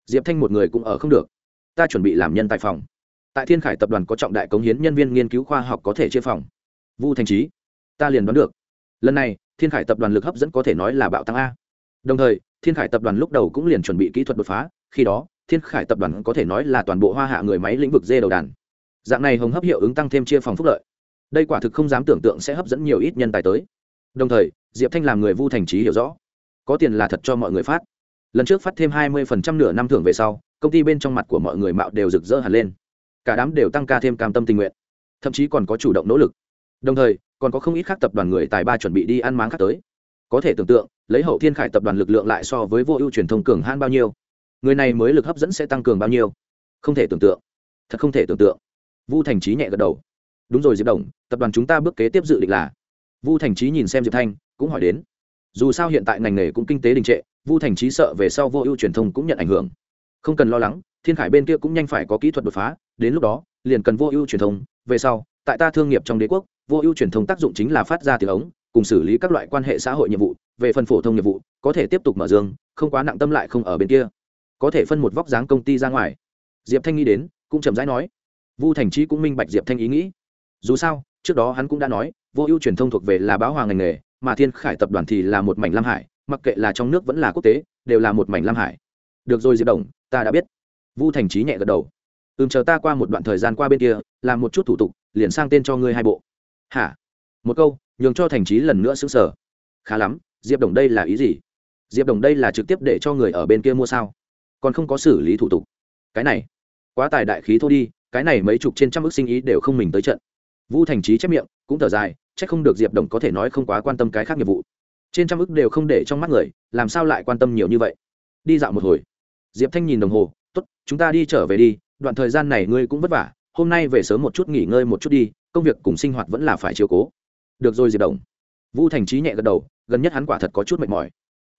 Diệp thanh một người cũng ở không được. Ta chuẩn bị làm nhân tài phòng. Tại thiên khải tập đoàn có trọng đại cống hiến nhân viên nghiên cứu khoa học có thể chia phòng. Vu thành trí ta liền đoán được. Lần này, thiên khải tập đoàn lực hấp dẫn có thể nói là bạo tăng a đồng thời, thiên khải tập đoàn lúc đầu cũng liền chuẩn bị kỹ thuật đột phá, khi đó, thiên khải tập đoàn có thể nói là toàn bộ hoa hạ người máy lĩnh vực dê đầu đàn. Dạng này hồng hấp hiệu ứng tăng thêm chia phòng phúc lợi. Đây quả thực không dám tưởng tượng sẽ hấp dẫn nhiều ít nhân tài tới. Đồng thời, diệp thanh làm người vu thành trí hiểu rõ. Có tiền là thật cho mọi người phát. Lần trước phát thêm hai mươi phần trăm nửa năm thưởng về sau, công ty bên trong mặt của mọi người mạo đều rực rỡ hẳn lên. Cả đám đều tăng ca thêm cam tâm tình nguyện. Thậm chí còn có chủ động nỗ lực. Đồng thời, còn có không ít khác tập đoàn người tài ba chuẩn bị đi ăn máng khác tới. Có thể tưởng tượng lấy hậu thiên khải tập đoàn lực lượng lại so với vô ưu truyền thông cường han bao nhiêu? Người này mới lực hấp dẫn sẽ tăng cường bao nhiêu? Không thể tưởng tượng. Thật không thể tưởng tượng. Vu thành trí nhẹ gật đầu. Đúng rồi, diệp đồng, tập đoàn chúng ta bước kế tiếp dự định là. Vu thành trí nhìn xem diệp thanh, cũng hỏi đến. Dù sao hiện tại ngành nghề cũng kinh tế đình trệ, vu thành trí sợ về sau vô ưu truyền thông cũng nhận ảnh hưởng. Không cần lo lắng, thiên khải bên kia cũng nhanh phải có kỹ thuật đột phá, đến lúc đó, liền cần vô ưu truyền thông. Về sau, tại ta thương nghiệp trong đế quốc, vô ưu truyền thông tác dụng chính là phát ra tiếng ống, cùng xử lý các loại quan hệ xã hội nhiệm vụ về phần phổ thông nghiệp vụ, có thể tiếp tục mở dương không quá nặng tâm lại không ở bên kia. Có thể phân một vóc dáng công ty ra ngoài. Diệp thanh nghĩ đến, cũng chậm rãi nói. Vu thành trí cũng minh bạch diệp thanh ý nghĩ. Dù sao, trước đó hắn cũng đã nói, vô ưu truyền thông thuộc về là báo hoàng ngành nghề, mà thiên khải tập đoàn thì là một mảnh lam hải, mặc kệ là trong nước vẫn là quốc tế, đều là một mảnh lam hải. Được rồi, diệp đồng, ta đã biết. Vu thành trí nhẹ gật đầu. Ừm, chờ ta qua một đoạn thời gian qua bên kia, làm một chút thủ tục, liền sang tên cho ngươi hai bộ. Hả? Một câu, nhường cho thành trí lần nữa xứng sở khá lắm diệp đồng đây là ý gì? Diệp đồng đây là trực tiếp để cho người ở bên kia mua sao? Còn không có xử lý thủ tục. Cái này, quá tài đại khí thôi đi, cái này mấy chục trên trăm ước sinh ý đều không mình tới trận. Vu thành trí chép miệng, cũng thở dài c h ắ c không được diệp đồng có thể nói không quá quan tâm cái khác nghiệp vụ. Trên trăm ước đều không để trong mắt người, làm sao lại quan tâm nhiều như vậy? Đi dạo một hồi. Diệp thanh nhìn đồng hồ t ố t chúng ta đi trở về đi, đoạn thời gian này ngươi cũng vất vả, hôm nay về sớm một chút nghỉ ngơi một chút đi, công việc cùng sinh hoạt vẫn là phải chiều cố. Được rồi, diệp đồng vu thành trí nhẹ gật đầu, gần nhất hắn quả thật có chút mệt mỏi.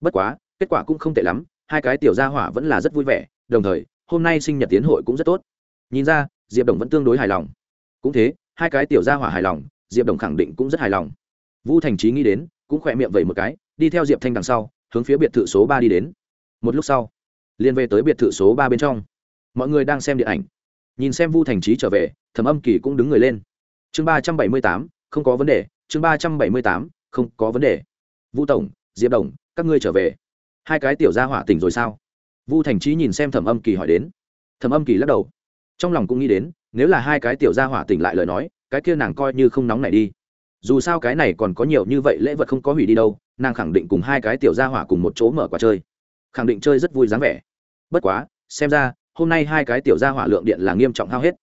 Bất quá, kết quả cũng không tệ lắm, hai cái tiểu gia hỏa vẫn là rất vui vẻ, đồng thời, hôm nay sinh nhật tiến hội cũng rất tốt. Nhìn ra, diệp đồng vẫn tương đối hài lòng. Cũng thế, hai cái tiểu gia hỏa hài lòng, diệp đồng khẳng định cũng rất hài lòng. Vu thành trí nghĩ đến, cũng khỏe miệng vẩy một cái, đi theo diệp thanh đằng sau, hướng phía biệt thự số ba đi đến. Một lúc sau, liền về tới biệt thự số ba bên trong. Mọi người đang xem điện ảnh. Nhìn xem vu thành trí trở về thẩm âm kỳ cũng đứng người lên. Chương ba trăm bảy mươi tám, không có vấn đề, chương ba trăm bảy mươi tám không có vấn đề. Vu tổng, diệp đồng, các ngươi trở về. Hai cái tiểu gia hỏa tỉnh rồi sao? Vu thành trí nhìn xem thẩm âm kỳ hỏi đến. Thẩm âm kỳ lắc đầu. Trong lòng cũng nghĩ đến, nếu là hai cái tiểu gia hỏa tỉnh lại lời nói, cái kia nàng coi như không nóng này đi. Dù sao cái này còn có nhiều như vậy lễ vật không có hủy đi đâu, nàng khẳng định cùng hai cái tiểu gia hỏa cùng một chỗ mở quả chơi. Khẳng định chơi rất vui dáng vẻ. Bất quá, xem ra, hôm nay hai cái tiểu gia hỏa lượng điện là nghiêm trọng hao hết.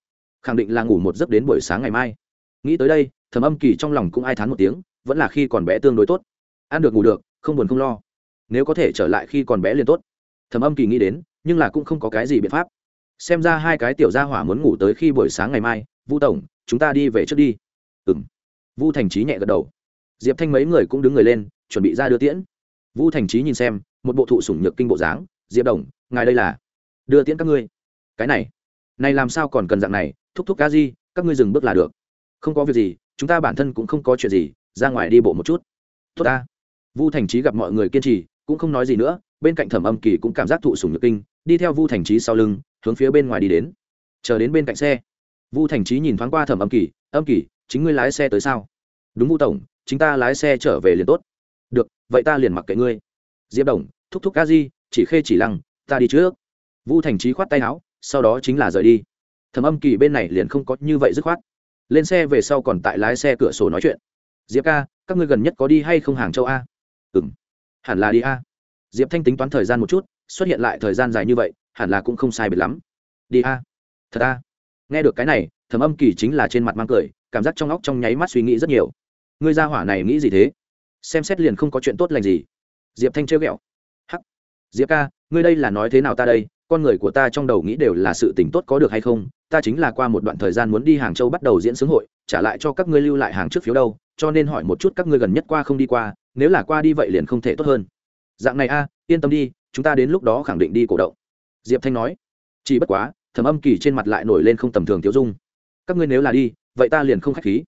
Khẳng định là ngủ một giấc đến buổi sáng ngày mai. Nghĩ tới đây thầm âm kỳ trong lòng cũng ai thán một tiếng vẫn là khi còn bé tương đối tốt. Ăn được ngủ được, không buồn không lo. Nếu có thể trở lại khi còn bé liền tốt. Thầm âm kỳ nghĩ đến, nhưng là cũng không có cái gì biện pháp. Xem ra hai cái tiểu gia hỏa muốn ngủ tới khi buổi sáng ngày mai, vu tổng, chúng ta đi về trước đi. Ừ m vu thành trí nhẹ gật đầu. Diệp thanh mấy người cũng đứng người lên, chuẩn bị ra đưa tiễn. Vu thành trí nhìn xem, một bộ thụ sủng nhược kinh bộ dáng, diệp đồng ngài đây là đưa tiễn các ngươi. Cái này này làm sao còn cần dạng này, thúc thúc ca di, các ngươi dừng bước là được. Không có việc gì, chúng ta bản thân cũng không có chuyện gì ra ngoài đi bộ một chút. Tốt ta. Vu thành trí gặp mọi người kiên trì, cũng không nói gì nữa, bên cạnh thẩm âm kỳ cũng cảm giác thụ sủng nhược kinh, đi theo vu thành trí sau lưng, hướng phía bên ngoài đi đến. Chờ đến bên cạnh xe, vu thành trí nhìn thoáng qua thẩm âm kỳ âm kỳ, chính ngươi lái xe tới sao? Đúng vu tổng, chính ta lái xe trở về liền tốt. Được, vậy ta liền mặc kệ ngươi. Diệp đồng, thúc thúc ca di, chỉ khê chỉ lăng, ta đi trước. Vu thành trí khoát tay áo, sau đó chính là rời đi. Thẩm âm kỳ bên này liền không có như vậy dứt khoát. Lên xe về sau còn tại lái xe cửa sổ nói chuyện diệp ca, các ngươi gần nhất có đi hay không hàng châu a? Ừ m hẳn là đi a. Diệp thanh tính toán thời gian một chút, xuất hiện lại thời gian dài như vậy, hẳn là cũng không sai biệt lắm. Đi a. Thật a. Nghe được cái này thẩm âm kỳ chính là trên mặt mang cười, cảm giác trong óc trong nháy mắt suy nghĩ rất nhiều. Ngươi ra hỏa này nghĩ gì thế? Xem xét liền không có chuyện tốt lành gì. Diệp thanh trêu ghẹo. Hắc. Diệp ca, ngươi đây là nói thế nào ta đây? Con người của ta trong đầu nghĩ đều là sự tình tốt có được hay không, ta chính là qua một đoạn thời gian muốn đi hàng châu bắt đầu diễn xướng hội, trả lại cho các ngươi lưu lại hàng trước phiếu đâu, cho nên hỏi một chút các ngươi gần nhất qua không đi qua, nếu là qua đi vậy liền không thể tốt hơn. Dạng này a, yên tâm đi, chúng ta đến lúc đó khẳng định đi cổ động. Diệp thanh nói. Chỉ bất quá thẩm âm kỳ trên mặt lại nổi lên không tầm thường thiếu dung. Các ngươi nếu là đi, vậy ta liền không k h á c h khí.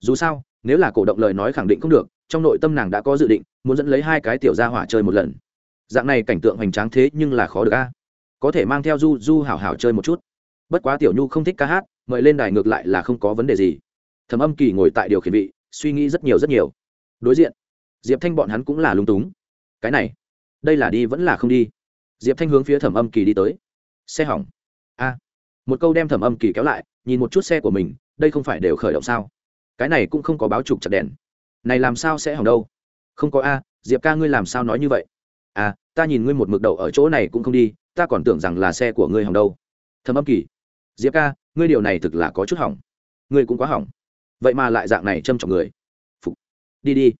Dù sao, nếu là cổ động lời nói khẳng định không được, trong nội tâm nàng đã có dự định, muốn dẫn lấy hai cái tiểu ra hỏa chơi một lần. Dạng này cảnh tượng hoành tráng thế nhưng là khó được a có thể mang theo du du hảo hảo chơi một chút. Bất quá tiểu nhu không thích ca hát, mời lên đài ngược lại là không có vấn đề gì. Thẩm âm kỳ ngồi tại điều khiển vị, suy nghĩ rất nhiều rất nhiều. Đối diện, diệp thanh bọn hắn cũng là lung túng. Cái này, đây là đi vẫn là không đi. Diệp thanh hướng phía thẩm âm kỳ đi tới. Xe hỏng. A. Một câu đem thẩm âm kỳ kéo lại, nhìn một chút xe của mình, đây không phải đều khởi động sao? Cái này cũng không có báo trục chặt đèn. Này làm sao sẽ hỏng đâu? Không có a, diệp ca ngươi làm sao nói như vậy? À ta nhìn ngươi một mực đầu ở chỗ này cũng không đi ta còn tưởng rằng là xe của ngươi hỏng đâu. Thầm âm kỳ, diệp ca, ngươi điều này thực là có chút hỏng. Ngươi cũng quá hỏng. Vậy mà lại dạng này châm trọng người. Phục. đi đi.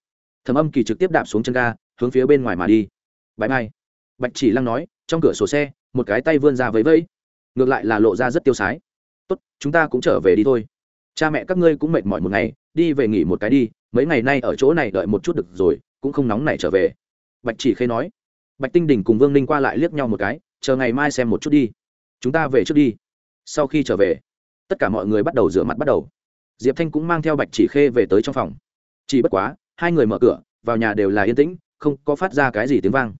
Thầm âm kỳ trực tiếp đạp xuống chân ga, hướng phía bên ngoài mà đi. Bãi mai. Bạch chỉ lăng nói, trong cửa sổ xe, một cái tay vươn ra với vẫy. Ngược lại là lộ ra rất tiêu sái. Tốt, chúng ta cũng trở về đi thôi. Cha mẹ các ngươi cũng mệt mỏi một ngày, đi về nghỉ một cái đi, mấy ngày nay ở chỗ này đợi một chút được rồi, cũng không nóng này trở về. Bạch chỉ khê nói. Bạch tinh đình cùng vương ninh qua lại liếc nhau một cái chờ ngày mai xem một chút đi. Chúng ta về trước đi. Sau khi trở về, tất cả mọi người bắt đầu rửa mặt bắt đầu. Diệp thanh cũng mang theo bạch chỉ khê về tới trong phòng. Chỉ bất quá, hai người mở cửa, vào nhà đều là yên tĩnh, không có phát ra cái gì tiếng vang.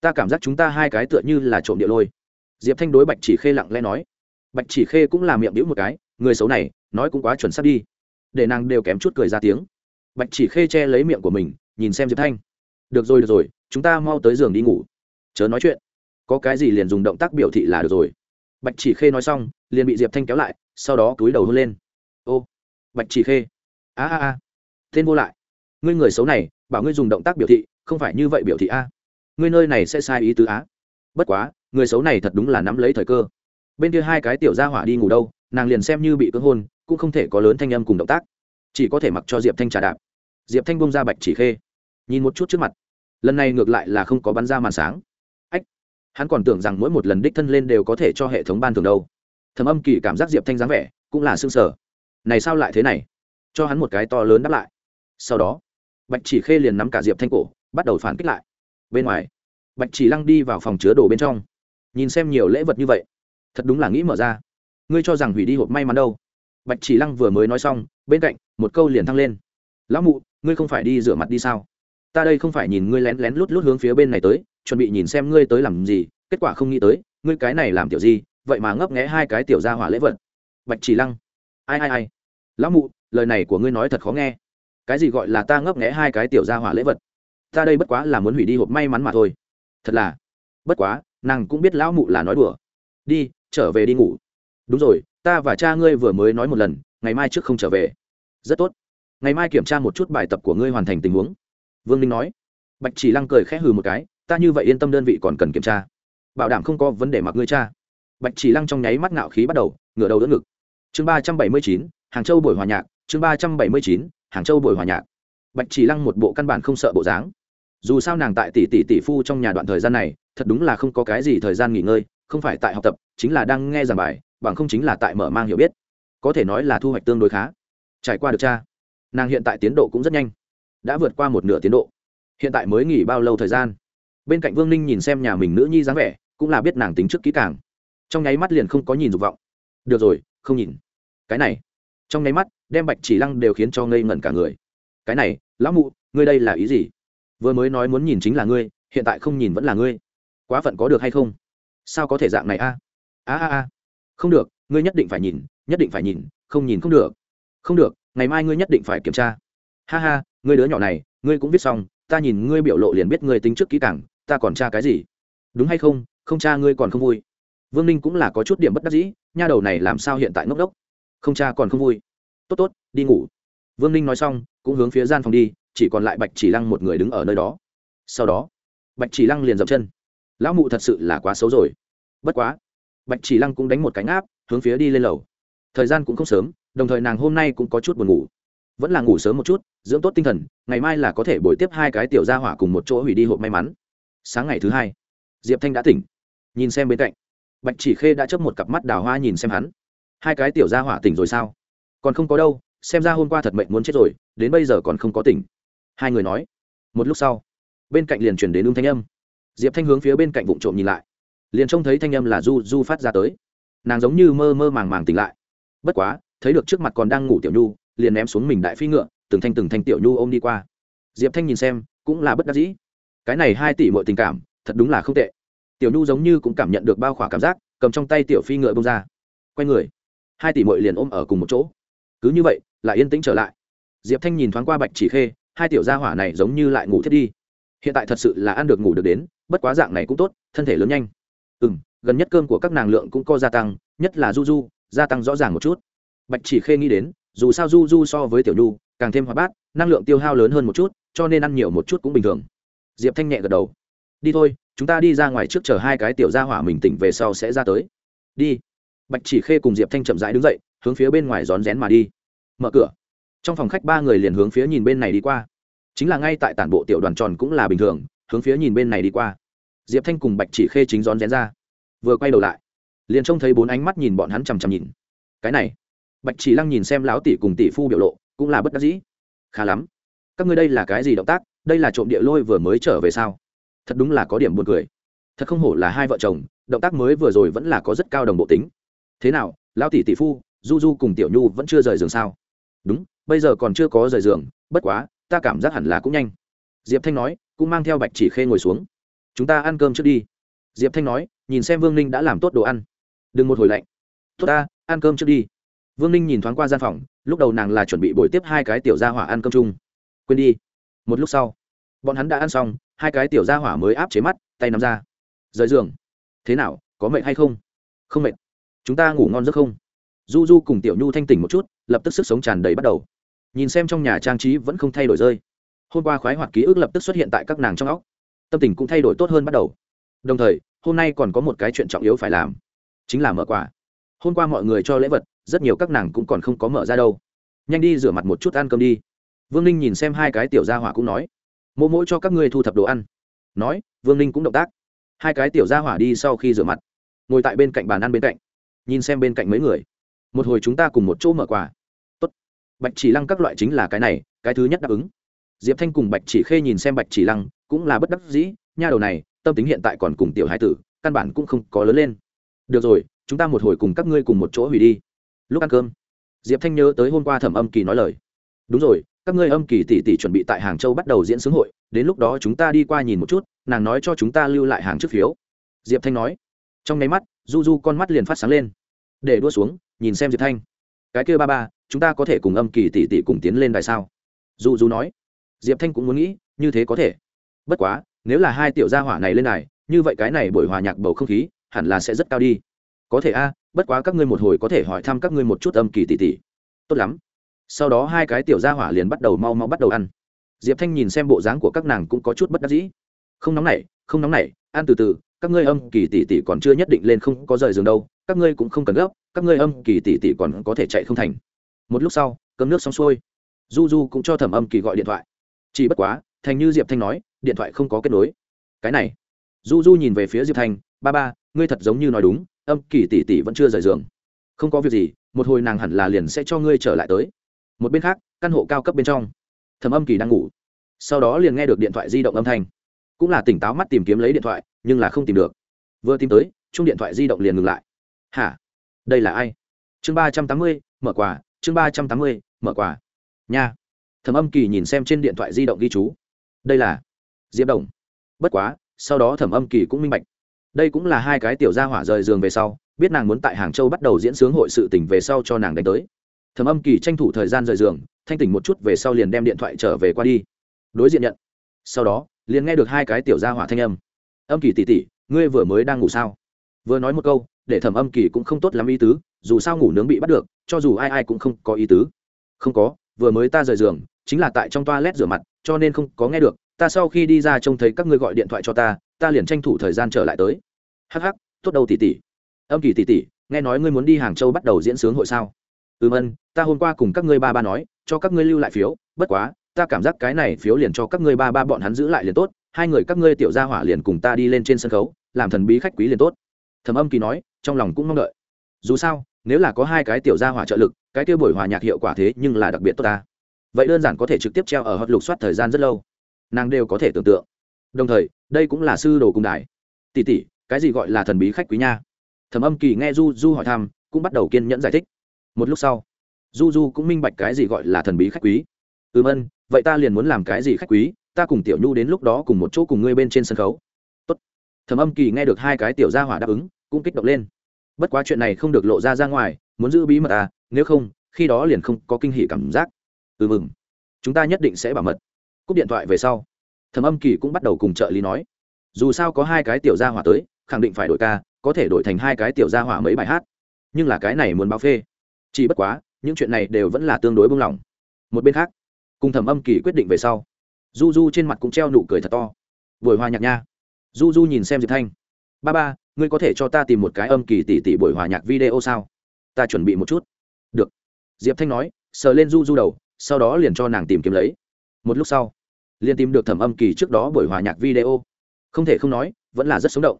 Ta cảm giác chúng ta hai cái tựa như là trộm địa lôi. Diệp thanh đối bạch chỉ khê lặng lẽ nói. Bạch chỉ khê cũng làm miệng đĩu một cái, người xấu này, nói cũng quá chuẩn xác đi. Để nàng đều kém chút cười ra tiếng. Bạch chỉ khê che lấy miệng của mình, nhìn xem diệp thanh. Được rồi được rồi, chúng ta mau tới giường đi ngủ. Chớ nói chuyện có cái gì liền dùng động tác biểu thị là được rồi. Bạch chỉ khê nói xong, liền bị diệp thanh kéo lại, sau đó túi đầu hôn lên. Ô, bạch chỉ khê. A a a. Tên vô lại. Ngươi người xấu này, bảo ngươi dùng động tác biểu thị, không phải như vậy biểu thị a. Ngươi nơi này sẽ sai ý tứ á bất quá, người xấu này thật đúng là nắm lấy thời cơ. Bên kia hai cái tiểu gia hỏa đi ngủ đâu, nàng liền xem như bị cưỡng hôn, cũng không thể có lớn thanh âm cùng động tác. Chỉ có thể mặc cho diệp thanh trà đạp. Diệp thanh bông ra bạch chỉ khê. Nhìn một chút trước mặt. Lần này ngược lại là không có bắn ra màn sáng hắn còn tưởng rằng mỗi một lần đích thân lên đều có thể cho hệ thống ban thường đâu. Thầm âm kỳ cảm giác diệp thanh dáng vẻ cũng là xương sở này sao lại thế này? Cho hắn một cái to lớn đáp lại. Sau đó, bạch chỉ khê liền nắm cả diệp thanh cổ, bắt đầu phản kích lại. Bên ngoài, bạch chỉ lăng đi vào phòng chứa đồ bên trong. Nhìn xem nhiều lễ vật như vậy, thật đúng là nghĩ mở ra. Ngươi cho rằng hủy đi hộp may mắn đâu? Bạch chỉ lăng vừa mới nói xong, bên cạnh, một câu liền thăng lên. Lão mụ, ngươi không phải đi rửa mặt đi sao? Ta đây không phải nhìn ngươi lén lén lút lút hướng phía bên này tới chuẩn bị nhìn xem ngươi tới làm gì, kết quả không nghĩ tới, ngươi cái này làm tiểu gì, vậy mà ngấp nghẽ hai cái tiểu ra hỏa lễ vật. Bạch chỉ lăng, ai ai ai, lão mụ, lời này của ngươi nói thật khó nghe. Cái gì gọi là ta ngấp nghẽ hai cái tiểu ra hỏa lễ vật? Ta đây bất quá là muốn hủy đi hộp may mắn mà thôi. Thật là, bất quá, nàng cũng biết lão mụ là nói đùa. Đi, trở về đi ngủ. Đúng rồi, ta và cha ngươi vừa mới nói một lần, ngày mai trước không trở về. Rất tốt. Ngày mai kiểm tra một chút bài tập của ngươi hoàn thành tình huống. Vương ninh nói. Bạch chỉ lăng cười khẽ hừ một cái ta như vậy yên tâm đơn vị còn cần kiểm tra. Bảo đảm không có vấn đề mặc ngươi cha. Bạch chỉ lăng trong nháy mắt ngạo khí bắt đầu, ngửa đầu đỡ ngực. Chương ba trăm bảy mươi chín, hàng châu buổi hòa nhạc, chương ba trăm bảy mươi chín, hàng châu buổi hòa nhạc. Bạch chỉ lăng một bộ căn bản không sợ bộ dáng. Dù sao nàng tại tỷ tỷ tỷ phu trong nhà đoạn thời gian này, thật đúng là không có cái gì thời gian nghỉ ngơi, không phải tại học tập, chính là đang nghe giảng bài, bằng không chính là tại mở mang hiểu biết. Có thể nói là thu hoạch tương đối khá. Trải qua được cha, nàng hiện tại tiến độ cũng rất nhanh, đã vượt qua một nửa tiến độ. Hiện tại mới nghỉ bao lâu thời gian? Bên cạnh vương ninh nhìn xem nhà mình nữ nhi dáng vẻ, cũng là biết nàng tính trước kỹ càng. Trong nháy mắt liền không có nhìn dục vọng. Được rồi, không nhìn. Cái này. Trong nháy mắt, đem bạch chỉ lăng đều khiến cho ngây ngẩn cả người. Cái này, lão mụ, ngươi đây là ý gì? Vừa mới nói muốn nhìn chính là ngươi, hiện tại không nhìn vẫn là ngươi. Quá phận có được hay không? Sao có thể dạng này a? À? A a a. Không được, ngươi nhất định phải nhìn, nhất định phải nhìn, không nhìn không được. Không được, ngày mai ngươi nhất định phải kiểm tra. Ha ha, ngươi đứa nhỏ này, ngươi cũng viết xong, ta nhìn ngươi biểu lộ liền biết ngươi tính trước kỹ càng ta còn tra cái gì? Đúng hay không? Không cha ngươi còn không vui. Vương ninh cũng là có chút điểm bất đắc dĩ, nha đầu này làm sao hiện tại ngốc đốc? Không cha còn không vui. Tốt tốt, đi ngủ. Vương ninh nói xong, cũng hướng phía gian phòng đi, chỉ còn lại bạch chỉ lăng một người đứng ở nơi đó. Sau đó, bạch chỉ lăng liền dậm chân. Lão mụ thật sự là quá xấu rồi. Bất quá, bạch chỉ lăng cũng đánh một cánh áp, hướng phía đi lên lầu. Thời gian cũng không sớm, đồng thời nàng hôm nay cũng có chút buồn ngủ. Vẫn là ngủ sớm một chút, dưỡng tốt tinh thần, ngày mai là có thể bồi tiếp hai cái tiểu gia hỏa cùng một chỗ hủy đi hộp may mắn sáng ngày thứ hai, diệp thanh đã tỉnh. Nhìn xem bên cạnh, bạch chỉ khê đã chấp một cặp mắt đào hoa nhìn xem hắn. Hai cái tiểu gia hỏa tỉnh rồi sao? Còn không có đâu, xem ra hôm qua thật mệnh muốn chết rồi, đến bây giờ còn không có tỉnh. Hai người nói. Một lúc sau, bên cạnh liền chuyển đến Ung thanh âm. Diệp thanh hướng phía bên cạnh vụ trộm nhìn lại. Liền trông thấy thanh âm là du du phát ra tới. Nàng giống như mơ mơ màng màng tỉnh lại. Bất quá, thấy được trước mặt còn đang ngủ tiểu nhu, liền ném xuống mình đại phi ngựa, từng thanh từng thanh tiểu nhu ôm đi qua. Diệp thanh nhìn xem, cũng là bất đắc dĩ cái này hai tỷ mọi tình cảm, thật đúng là không tệ. Tiểu nhu giống như cũng cảm nhận được bao khỏa cảm giác, cầm trong tay tiểu phi ngựa bông ra. Quay người, hai tỷ mọi liền ôm ở cùng một chỗ. Cứ như vậy, lại yên tĩnh trở lại. Diệp thanh nhìn thoáng qua bạch chỉ khê, hai tiểu gia hỏa này giống như lại ngủ thiết đi. Hiện tại thật sự là ăn được ngủ được đến, bất quá dạng này cũng tốt, thân thể lớn nhanh. Ừ m gần nhất cơm của các nàng lượng cũng có gia tăng, nhất là du du gia tăng rõ ràng một chút. Bạch chỉ khê nghĩ đến, dù sao du du so với tiểu nhu, càng thêm hoạt bát, năng lượng tiêu hao lớn hơn một chút, cho nên ăn nhiều một chút cũng bình thường diệp thanh nhẹ gật đầu. Đi thôi, chúng ta đi ra ngoài trước chờ hai cái tiểu gia hỏa mình tỉnh về sau sẽ ra tới. Đi. Bạch chỉ khê cùng diệp thanh chậm rãi đứng dậy, hướng phía bên ngoài rón rén mà đi. Mở cửa. Trong phòng khách ba người liền hướng phía nhìn bên này đi qua. Chính là ngay tại tản bộ tiểu đoàn tròn cũng là bình thường, hướng phía nhìn bên này đi qua. Diệp thanh cùng bạch chỉ khê chính rón rén ra. Vừa quay đầu lại, liền trông thấy bốn ánh mắt nhìn bọn hắn chằm chằm nhìn. Cái này. Bạch chỉ lăng nhìn xem lão tỷ cùng tỷ phu biểu lộ, cũng là bất đắc dĩ. Khá lắm. Các ngươi đây là cái gì động tác? Đây là trộm địa lôi vừa mới trở về sao? Thật đúng là có điểm buồn cười. Thật không hổ là hai vợ chồng, động tác mới vừa rồi vẫn là có rất cao đồng bộ tính. Thế nào, lão tỷ tỷ phu, du du cùng tiểu nhu vẫn chưa rời giường sao? Đúng, bây giờ còn chưa có rời giường, bất quá, ta cảm giác hẳn là cũng nhanh. Diệp thanh nói, cũng mang theo bạch chỉ khê ngồi xuống. Chúng ta ăn cơm trước đi. Diệp thanh nói, nhìn xem vương ninh đã làm tốt đồ ăn. Đừng một hồi lạnh. Tốt ta, ăn cơm trước đi. Vương ninh nhìn thoáng qua gian phòng, lúc đầu nàng là chuẩn bị buổi tiếp hai cái tiểu gia hỏa ăn cơm chung. Quên đi một lúc sau, bọn hắn đã ăn xong, hai cái tiểu gia hỏa mới áp chế mắt, tay nắm ra. Rời giường. Thế nào, có mệt hay không? Không mệt. Chúng ta ngủ ngon giấc không? Du du cùng tiểu nhu thanh tỉnh một chút, lập tức sức sống tràn đầy bắt đầu. Nhìn xem trong nhà trang trí vẫn không thay đổi rơi. Hôm qua khoái hoạt ký ức lập tức xuất hiện tại các nàng trong óc. Tâm tình cũng thay đổi tốt hơn bắt đầu. Đồng thời, hôm nay còn có một cái chuyện trọng yếu phải làm. Chính là mở quà. Hôm qua mọi người cho lễ vật, rất nhiều các nàng cũng còn không có mở ra đâu. Nhanh đi rửa mặt một chút ăn cơm đi vương ninh nhìn xem hai cái tiểu gia hỏa cũng nói, mỗ mỗi cho các ngươi thu thập đồ ăn. Nói, vương ninh cũng động tác. Hai cái tiểu gia hỏa đi sau khi rửa mặt, ngồi tại bên cạnh bàn ăn bên cạnh, nhìn xem bên cạnh mấy người. Một hồi chúng ta cùng một chỗ mở quà. Tốt. bạch chỉ lăng các loại chính là cái này, cái thứ nhất đáp ứng. Diệp thanh cùng bạch chỉ khê nhìn xem bạch chỉ lăng, cũng là bất đắc dĩ, nha đầu này, tâm tính hiện tại còn cùng tiểu hải tử, căn bản cũng không có lớn lên. Được rồi, chúng ta một hồi cùng các ngươi cùng một chỗ hủy đi. Lúc ăn cơm. Diệp thanh nhớ tới hôm qua thẩm âm kỳ nói lời. Đúng rồi các ngươi âm kỳ tỷ tỷ chuẩn bị tại hàng châu bắt đầu diễn xướng hội, đến lúc đó chúng ta đi qua nhìn một chút, nàng nói cho chúng ta lưu lại hàng trước phiếu. Diệp thanh nói. Trong nháy mắt, du du con mắt liền phát sáng lên. Để đua xuống, nhìn xem diệp thanh. Cái kia ba ba, chúng ta có thể cùng âm kỳ tỷ tỷ cùng tiến lên đài sao? Du du nói. Diệp thanh cũng muốn nghĩ, như thế có thể. Bất quá, nếu là hai tiểu gia hỏa này lên này như vậy cái này buổi hòa nhạc bầu không khí, hẳn là sẽ rất cao đi. Có thể a, bất quá các ngươi một hồi có thể hỏi thăm các ngươi một chút âm kỳ tỷ tỷ. Tốt lắm sau đó hai cái tiểu gia hỏa liền bắt đầu mau mau bắt đầu ăn. Diệp thanh nhìn xem bộ dáng của các nàng cũng có chút bất đắc dĩ. Không nóng nảy, không nóng nảy, ăn từ từ, các ngươi âm kỳ tỷ tỷ còn chưa nhất định lên không có rời giường đâu, các ngươi cũng không cần gấp, các ngươi âm kỳ tỷ tỷ còn có thể chạy không thành. Một lúc sau, cơm nước xong xuôi. Du du cũng cho thẩm âm kỳ gọi điện thoại. Chỉ bất quá, thành như diệp thanh nói, điện thoại không có kết nối. Cái này du du nhìn về phía diệp thanh, ba ba, ngươi thật giống như nói đúng, âm kỳ tỷ tỷ vẫn chưa rời giường. Không có việc gì, một hồi nàng hẳn là liền sẽ cho ngươi trở lại tới một bên khác, căn hộ cao cấp bên trong thẩm âm kỳ đang ngủ. Sau đó liền nghe được điện thoại di động âm thanh. Cũng là tỉnh táo mắt tìm kiếm lấy điện thoại, nhưng là không tìm được. Vừa tìm tới, chung điện thoại di động liền ngừng lại. Hả? Đây là ai? Chương ba trăm tám mươi, mở quà, chương ba trăm tám mươi, mở quà. Nha. Thẩm âm kỳ nhìn xem trên điện thoại di động ghi chú. Đây là diệp đồng. Bất quá, sau đó thẩm âm kỳ cũng minh bạch. Đây cũng là hai cái tiểu gia hỏa rời giường về sau, biết nàng muốn tại hàng châu bắt đầu diễn sướng hội sự tỉnh về sau cho nàng đánh tới thẩm âm kỳ tranh thủ thời gian rời giường, thanh tỉnh một chút về sau liền đem điện thoại trở về qua đi. Đối diện nhận. Sau đó, liền nghe được hai cái tiểu gia hỏa thanh âm. Âm kỳ tỉ tỉ ngươi vừa mới đang ngủ sao? Vừa nói một câu, để thẩm âm kỳ cũng không tốt lắm ý tứ, dù sao ngủ nướng bị bắt được, cho dù ai ai cũng không có ý tứ. Không có, vừa mới ta rời giường, chính là tại trong toa lét rửa mặt, cho nên không có nghe được, ta sau khi đi ra trông thấy các ngươi gọi điện thoại cho ta ta liền tranh thủ thời gian trở lại tới. Hắc hắc, tốt đâu tỉ tỉ âm kỳ tỉ tỉ nghe nói ngươi muốn đi hàng châu bắt đầu diễn sướng hội sao? Ừm ân ta hôm qua cùng các ngươi ba ba nói cho các ngươi lưu lại phiếu bất quá ta cảm giác cái này phiếu liền cho các ngươi ba ba bọn hắn giữ lại liền tốt hai người các ngươi tiểu gia hỏa liền cùng ta đi lên trên sân khấu làm thần bí khách quý liền tốt. Thẩm âm kỳ nói trong lòng cũng mong đợi. Dù sao nếu là có hai cái tiểu gia hỏa trợ lực cái kia buổi hòa nhạc hiệu quả thế nhưng là đặc biệt tốt ta. Vậy đơn giản có thể trực tiếp treo ở hot lục soát thời gian rất lâu. Nàng đều có thể tưởng tượng. Đồng thời đây cũng là sư đồ cung đại, tỷ tỷ cái gì gọi là thần bí khách quý nha? Thẩm âm kỳ nghe du du hỏi thăm cũng bắt đầu kiên nhẫn giải thích một lúc sau du du cũng minh bạch cái gì gọi là thần bí khách quý. Ừm, ân, vậy ta liền muốn làm cái gì khách quý, ta cùng tiểu nhu đến lúc đó cùng một chỗ cùng ngươi bên trên sân khấu. Tốt. thẩm âm kỳ nghe được hai cái tiểu gia hỏa đáp ứng, cũng kích động lên. Bất quá chuyện này không được lộ ra ra ngoài, muốn giữ bí mật à nếu không, khi đó liền không có kinh hỉ cảm giác. Ừ mừng chúng ta nhất định sẽ bảo mật. Cúp điện thoại về sau, thẩm âm kỳ cũng bắt đầu cùng trợ lý nói. Dù sao có hai cái tiểu gia hỏa tới, khẳng định phải đổi ca, có thể đổi thành hai cái tiểu gia hỏa mấy bài hát. Nhưng là cái này muốn báo phê chỉ bất quá, những chuyện này đều vẫn là tương đối buông lỏng một bên khác, cùng thẩm âm kỳ quyết định về sau, du du trên mặt cũng treo nụ cười thật to. Buổi hòa nhạc nha. Du du nhìn xem diệp thanh. Ba ba, ngươi có thể cho ta tìm một cái âm kỳ tỷ tỷ buổi hòa nhạc video sao? Ta chuẩn bị một chút. Được. Diệp thanh nói, sờ lên du du đầu, sau đó liền cho nàng tìm kiếm lấy. Một lúc sau, liền tìm được thẩm âm kỳ trước đó buổi hòa nhạc video. Không thể không nói, vẫn là rất sống động.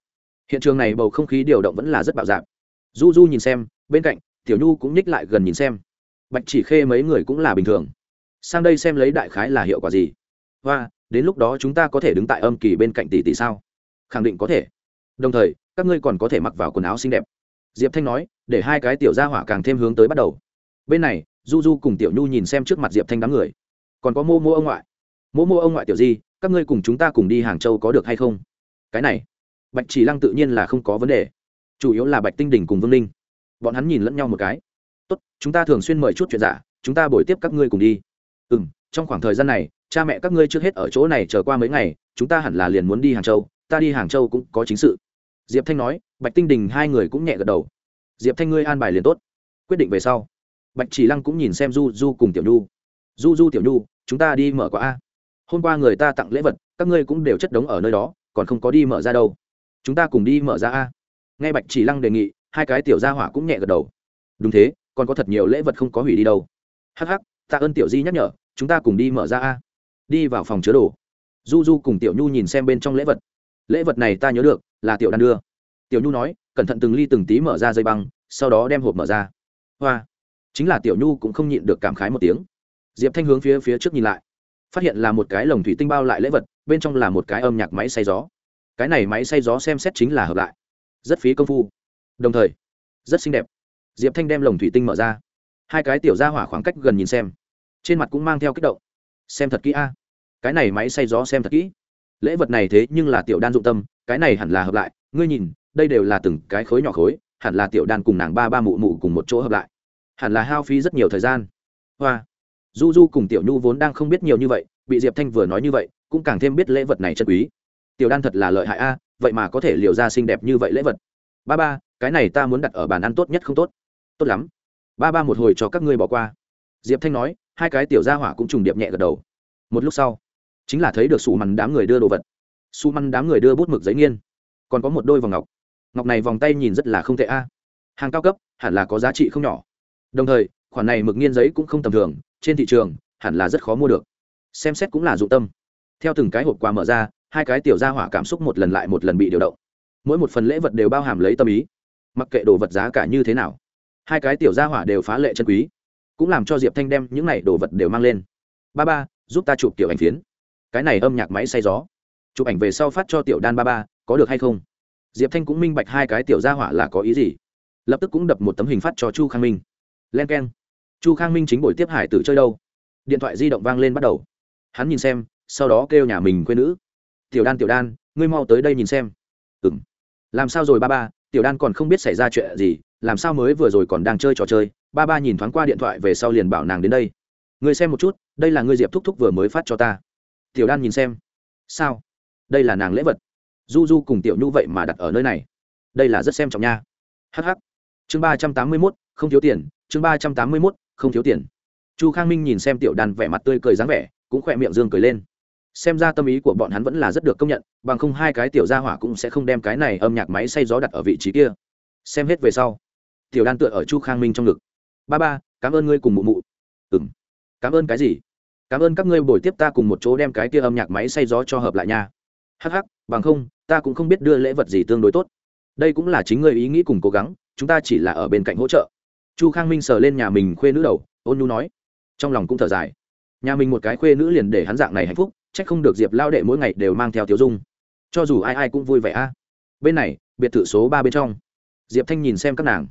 Hiện trường này bầu không khí điều động vẫn là rất bạo dạp du du nhìn xem, bên cạnh tiểu nhu cũng nhích lại gần nhìn xem. Bạch chỉ khê mấy người cũng là bình thường. Sang đây xem lấy đại khái là hiệu quả gì. Và đến lúc đó chúng ta có thể đứng tại âm kỳ bên cạnh tỷ tỷ sao? Khẳng định có thể. Đồng thời, các ngươi còn có thể mặc vào quần áo xinh đẹp. Diệp thanh nói, để hai cái tiểu gia hỏa càng thêm hướng tới bắt đầu. Bên này, du du cùng tiểu nhu nhìn xem trước mặt diệp thanh đám người. Còn có mô mô ông ngoại. Mô mô ông ngoại tiểu di, các ngươi cùng chúng ta cùng đi hàng châu có được hay không? Cái này, bạch chỉ lăng tự nhiên là không có vấn đề. Chủ yếu là bạch tinh đình cùng vương ninh bọn hắn nhìn lẫn nhau một cái. Tốt, chúng ta thường xuyên mời chút chuyện giả, chúng ta buổi tiếp các ngươi cùng đi. Ừ m trong khoảng thời gian này, cha mẹ các ngươi trước hết ở chỗ này chờ qua mấy ngày, chúng ta hẳn là liền muốn đi hàng châu, ta đi hàng châu cũng có chính sự. Diệp thanh nói, bạch tinh đình hai người cũng nhẹ gật đầu. Diệp thanh ngươi an bài liền tốt, quyết định về sau. Bạch chỉ lăng cũng nhìn xem du du cùng tiểu nhu. Du du, tiểu nhu, chúng ta đi mở qua a. Hôm qua người ta tặng lễ vật, các ngươi cũng đều chất đống ở nơi đó, còn không có đi mở ra đâu. Chúng ta cùng đi mở ra a. Nghe bạch chỉ lăng đề nghị hai cái tiểu gia hỏa cũng nhẹ gật đầu. Đúng thế, còn có thật nhiều lễ vật không có hủy đi đâu. Hh tạ ơn tiểu di nhắc nhở, chúng ta cùng đi mở ra a. Đi vào phòng chứa đồ. Du du cùng tiểu nhu nhìn xem bên trong lễ vật. Lễ vật này ta nhớ được, là tiểu đan đưa. Tiểu nhu nói, cẩn thận từng ly từng tí mở ra dây băng, sau đó đem hộp mở ra. Hoa. Chính là tiểu nhu cũng không nhịn được cảm khái một tiếng. Diệp thanh hướng phía phía trước nhìn lại. Phát hiện là một cái lồng thủy tinh bao lại lễ vật, bên trong là một cái âm nhạc máy xay gió. Cái này máy xay gió xem xét chính là hợp lại. Rất phí công phu đồng thời, rất xinh đẹp. Diệp thanh đem lồng thủy tinh mở ra. Hai cái tiểu ra hỏa khoảng cách gần nhìn xem. Trên mặt cũng mang theo kích động. Xem thật kỹ a. Cái này máy xay gió xem thật kỹ. Lễ vật này thế nhưng là tiểu đan dụng tâm, cái này hẳn là hợp lại. Ngươi nhìn, đây đều là từng cái khối nhỏ khối, hẳn là tiểu đan cùng nàng ba ba mụ mụ cùng một chỗ hợp lại. Hẳn là hao phí rất nhiều thời gian. Hoa. Du du cùng tiểu nhu vốn đang không biết nhiều như vậy, bị diệp thanh vừa nói như vậy, cũng càng thêm biết lễ vật này chân quý. Tiểu đan thật là lợi hại a, vậy mà có thể liều ra xinh đẹp như vậy lễ vật. Ba ba cái này ta muốn đặt ở bàn ăn tốt nhất không tốt. Tốt lắm. Ba ba một hồi cho các ngươi bỏ qua. Diệp thanh nói, hai cái tiểu gia hỏa cũng trùng điệp nhẹ gật đầu. Một lúc sau, chính là thấy được xù mằn đám người đưa đồ vật. Xù mằn đám người đưa bút mực giấy nghiên. Còn có một đôi vòng ngọc. Ngọc này vòng tay nhìn rất là không tệ a. Hàng cao cấp, hẳn là có giá trị không nhỏ. Đồng thời, khoản này mực nghiên giấy cũng không tầm thường, trên thị trường, hẳn là rất khó mua được. Xem xét cũng là dụng tâm. Theo từng cái hộp quà mở ra, hai cái tiểu gia hỏa cảm xúc một lần lại một lần bị điều động. Mỗi một phần lễ vật đều bao hàm lấy tâm ý mặc kệ đồ vật giá cả như thế nào, hai cái tiểu gia hỏa đều phá lệ chân quý, cũng làm cho diệp thanh đem những này đồ vật đều mang lên. Ba ba, giúp ta chụp tiểu ảnh phiến. Cái này âm nhạc máy say gió. Chụp ảnh về sau phát cho tiểu đan ba ba, có được hay không? Diệp thanh cũng minh bạch hai cái tiểu gia hỏa là có ý gì. Lập tức cũng đập một tấm hình phát cho chu khang minh. Len k e n chu khang minh chính buổi tiếp hải tử chơi đâu? Điện thoại di động vang lên bắt đầu. Hắn nhìn xem, sau đó kêu nhà mình quê nữ. Tiểu đan tiểu đan, ngươi mau tới đây nhìn xem. Ừ m làm sao rồi ba ba? Tiểu đan còn không biết xảy ra chuyện gì, làm sao mới vừa rồi còn đang chơi trò chơi, ba ba nhìn thoáng qua điện thoại về sau liền bảo nàng đến đây. Ngươi xem một chút, đây là ngươi diệp thúc thúc vừa mới phát cho ta. Tiểu đan nhìn xem. Sao? Đây là nàng lễ vật. Du du cùng tiểu nhu vậy mà đặt ở nơi này. Đây là rất xem trọng nha. Hh chương ba trăm tám mươi mốt, không thiếu tiền. Chương ba trăm tám mươi mốt, không thiếu tiền. Chu khang minh nhìn xem tiểu đan vẻ mặt tươi cười dáng vẻ, cũng khỏe miệng dương cười lên xem ra tâm ý của bọn hắn vẫn là rất được công nhận, bằng không hai cái tiểu gia hỏa cũng sẽ không đem cái này âm nhạc máy xay gió đặt ở vị trí kia. Xem hết về sau. Tiểu đan tựa ở chu khang minh trong ngực. Ba ba, cảm ơn ngươi cùng mụ mụ. Ừ m cảm ơn cái gì? Cảm ơn các ngươi buổi tiếp ta cùng một chỗ đem cái kia âm nhạc máy xay gió cho hợp lại nha. Hh bằng không, ta cũng không biết đưa lễ vật gì tương đối tốt. Đây cũng là chính ngươi ý nghĩ cùng cố gắng, chúng ta chỉ là ở bên cạnh hỗ trợ. Chu khang minh sờ lên nhà mình khuê nữ đầu, ôn nhu nói. Trong lòng cũng thở dài. Nhà mình một cái khuê nữ liền để hắn dạng này hạnh phúc chắc không được diệp lao đệ mỗi ngày đều mang theo tiểu dung cho dù ai ai cũng vui vẻ a bên này biệt thự số ba bên trong diệp thanh nhìn xem các nàng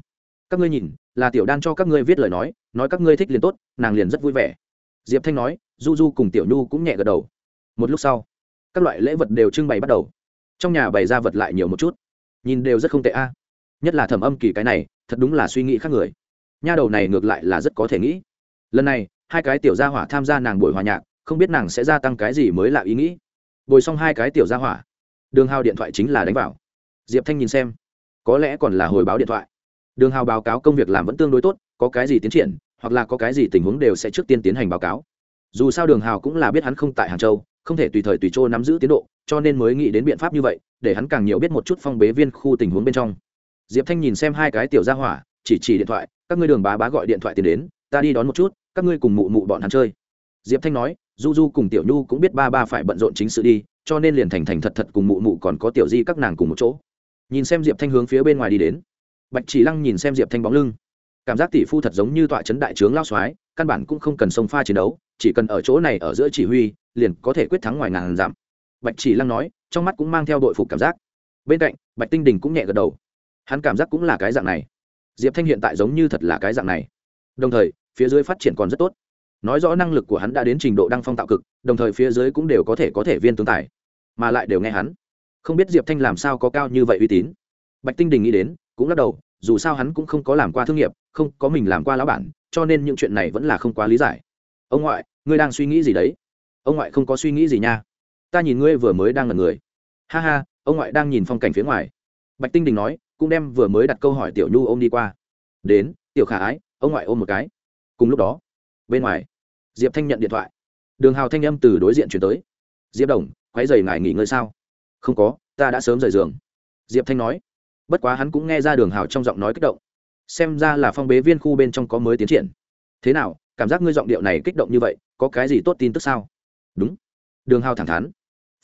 các ngươi nhìn là tiểu đan cho các ngươi viết lời nói nói các ngươi thích liền tốt nàng liền rất vui vẻ diệp thanh nói du du cùng tiểu nhu cũng nhẹ gật đầu một lúc sau các loại lễ vật đều trưng bày bắt đầu trong nhà bày ra vật lại nhiều một chút nhìn đều rất không tệ a nhất là thẩm âm kỳ cái này thật đúng là suy nghĩ khác người nha đầu này ngược lại là rất có thể nghĩ lần này hai cái tiểu gia hỏa tham gia nàng buổi hòa nhạc không biết nàng sẽ gia tăng cái gì mới là ý nghĩ. Bồi xong hai cái tiểu gia hỏa, đường hào điện thoại chính là đánh vào. Diệp thanh nhìn xem, có lẽ còn là hồi báo điện thoại. Đường hào báo cáo công việc làm vẫn tương đối tốt, có cái gì tiến triển, hoặc là có cái gì tình huống đều sẽ trước tiên tiến hành báo cáo. Dù sao đường hào cũng là biết hắn không tại hàng châu, không thể tùy thời tùy chỗ nắm giữ tiến độ, cho nên mới nghĩ đến biện pháp như vậy, để hắn càng nhiều biết một chút phong bế viên khu tình huống bên trong. Diệp thanh nhìn xem hai cái tiểu gia hỏa, chỉ chỉ điện thoại, các ngươi đường bá bá gọi điện thoại tiền đến, ta đi đón một chút, các ngươi cùng mụ mụ bọn hắn chơi. Diệp thanh nói du du cùng tiểu nhu cũng biết ba ba phải bận rộn chính sự đi, cho nên liền thành thành thật thật cùng mụ mụ còn có tiểu di các nàng cùng một chỗ. Nhìn xem diệp thanh hướng phía bên ngoài đi đến. Bạch chỉ lăng nhìn xem diệp thanh bóng lưng. Cảm giác tỷ phu thật giống như tọa trấn đại trướng lao soái, căn bản cũng không cần sông pha chiến đấu, chỉ cần ở chỗ này ở giữa chỉ huy, liền có thể quyết thắng ngoài ngàn giảm bạch chỉ lăng nói, trong mắt cũng mang theo đội phục cảm giác. Bên cạnh, bạch tinh đình cũng nhẹ gật đầu. Hắn cảm giác cũng là cái dạng này. Diệp thanh hiện tại giống như thật là cái dạng này. Đồng thời, phía dưới phát triển còn rất tốt nói rõ năng lực của hắn đã đến trình độ đăng phong tạo cực, đồng thời phía dưới cũng đều có thể có thể viên tướng tài. Mà lại đều nghe hắn. Không biết diệp thanh làm sao có cao như vậy uy tín. Bạch tinh đình nghĩ đến, cũng lắc đầu, dù sao hắn cũng không có làm qua thương nghiệp, không có mình làm qua lão bản, cho nên những chuyện này vẫn là không quá lý giải. Ông ngoại, ngươi đang suy nghĩ gì đấy? Ông ngoại không có suy nghĩ gì nha. Ta nhìn ngươi vừa mới đang là người. Ha ha, ông ngoại đang nhìn phong cảnh phía ngoài. Bạch tinh đình nói, cũng đem vừa mới đặt câu hỏi tiểu nhu ôm đi qua. Đến, tiểu khả ái, ông ngoại ôm một cái. Cùng lúc đó bên ngoài, diệp thanh nhận điện thoại. Đường hào thanh âm từ đối diện chuyển tới. Diệp đồng quái dày ngài nghỉ ngơi sao? Không có, ta đã sớm rời giường. Diệp thanh nói. Bất quá hắn cũng nghe ra đường hào trong giọng nói kích động. Xem ra là phong bế viên khu bên trong có mới tiến triển. Thế nào, cảm giác ngươi giọng điệu này kích động như vậy, có cái gì tốt tin tức sao? Đúng. Đường hào thẳng thắn.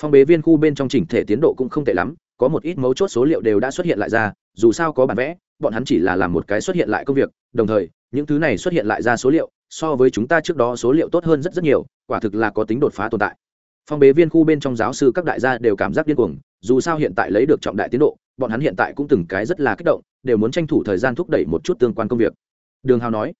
Phong bế viên khu bên trong chỉnh thể tiến độ cũng không tệ lắm, có một ít mấu chốt số liệu đều đã xuất hiện lại ra, dù sao có bản vẽ, bọn hắn chỉ là làm một cái xuất hiện lại công việc, đồng thời, những thứ này xuất hiện lại ra số liệu so với chúng ta trước đó số liệu tốt hơn rất rất nhiều, quả thực là có tính đột phá tồn tại. Phong bế viên khu bên trong giáo sư các đại gia đều cảm giác điên cuồng, dù sao hiện tại lấy được trọng đại tiến độ, bọn hắn hiện tại cũng từng cái rất là kích động, đều muốn tranh thủ thời gian thúc đẩy một chút tương quan công việc. Đường hào nói.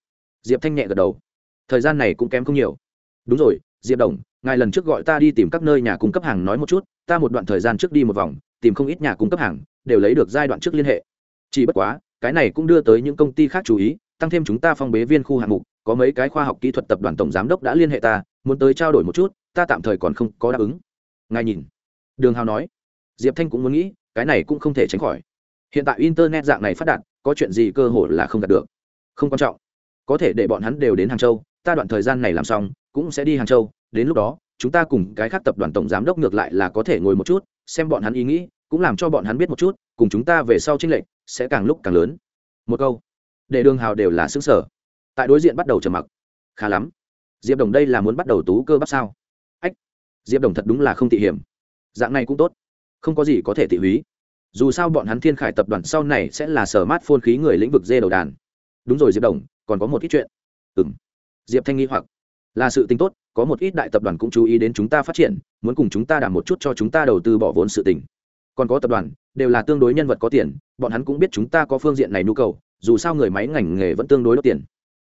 Diệp thanh nhẹ gật đầu. Thời gian này cũng kém không nhiều. Đúng rồi, diệp đồng, ngài lần trước gọi ta đi tìm các nơi nhà cung cấp hàng nói một chút, ta một đoạn thời gian trước đi một vòng, tìm không ít nhà cung cấp hàng, đều lấy được giai đoạn trước liên hệ. Chỉ bất quá, cái này cũng đưa tới những công ty khác chú ý, tăng thêm chúng ta phong bế viên khu hạng mục có mấy cái khoa học kỹ thuật tập đoàn tổng giám đốc đã liên hệ ta, muốn tới trao đổi một chút, ta tạm thời còn không có đáp ứng. Ngài nhìn. Đường hào nói. Diệp thanh cũng muốn nghĩ, cái này cũng không thể tránh khỏi. Hiện tại internet dạng này phát đạt, có chuyện gì cơ hội là không đạt được. Không quan trọng. Có thể để bọn hắn đều đến hàng châu, ta đoạn thời gian này làm xong, cũng sẽ đi hàng châu, đến lúc đó, chúng ta cùng cái khác tập đoàn tổng giám đốc ngược lại là có thể ngồi một chút, xem bọn hắn ý nghĩ, cũng làm cho bọn hắn biết một chút, cùng chúng ta về sau tranh lệch sẽ càng lúc càng lớn. Một câu. Để đường hào đều là xứng sở tại đối diện bắt đầu trầm mặc. Khá lắm. Diệp đồng đây là muốn bắt đầu tú cơ bắp sao? Ách, diệp đồng thật đúng là không thị hiểm. Dạng này cũng tốt. Không có gì có thể thị húy. Dù sao bọn hắn thiên khải tập đoàn sau này sẽ là sở mát phôn khí người lĩnh vực dê đầu đàn. Đúng rồi diệp đồng, còn có một ít chuyện. Ừ m diệp thanh nghi hoặc. Là sự tính tốt, có một ít đại tập đoàn cũng chú ý đến chúng ta phát triển, muốn cùng chúng ta đảm một chút cho chúng ta đầu tư bỏ vốn sự tình. Còn có tập đoàn, đều là tương đối nhân vật có tiền, bọn hắn cũng biết chúng ta có phương diện này nhu cầu, dù sao người máy ngành nghề vẫn tương đối đốt tiền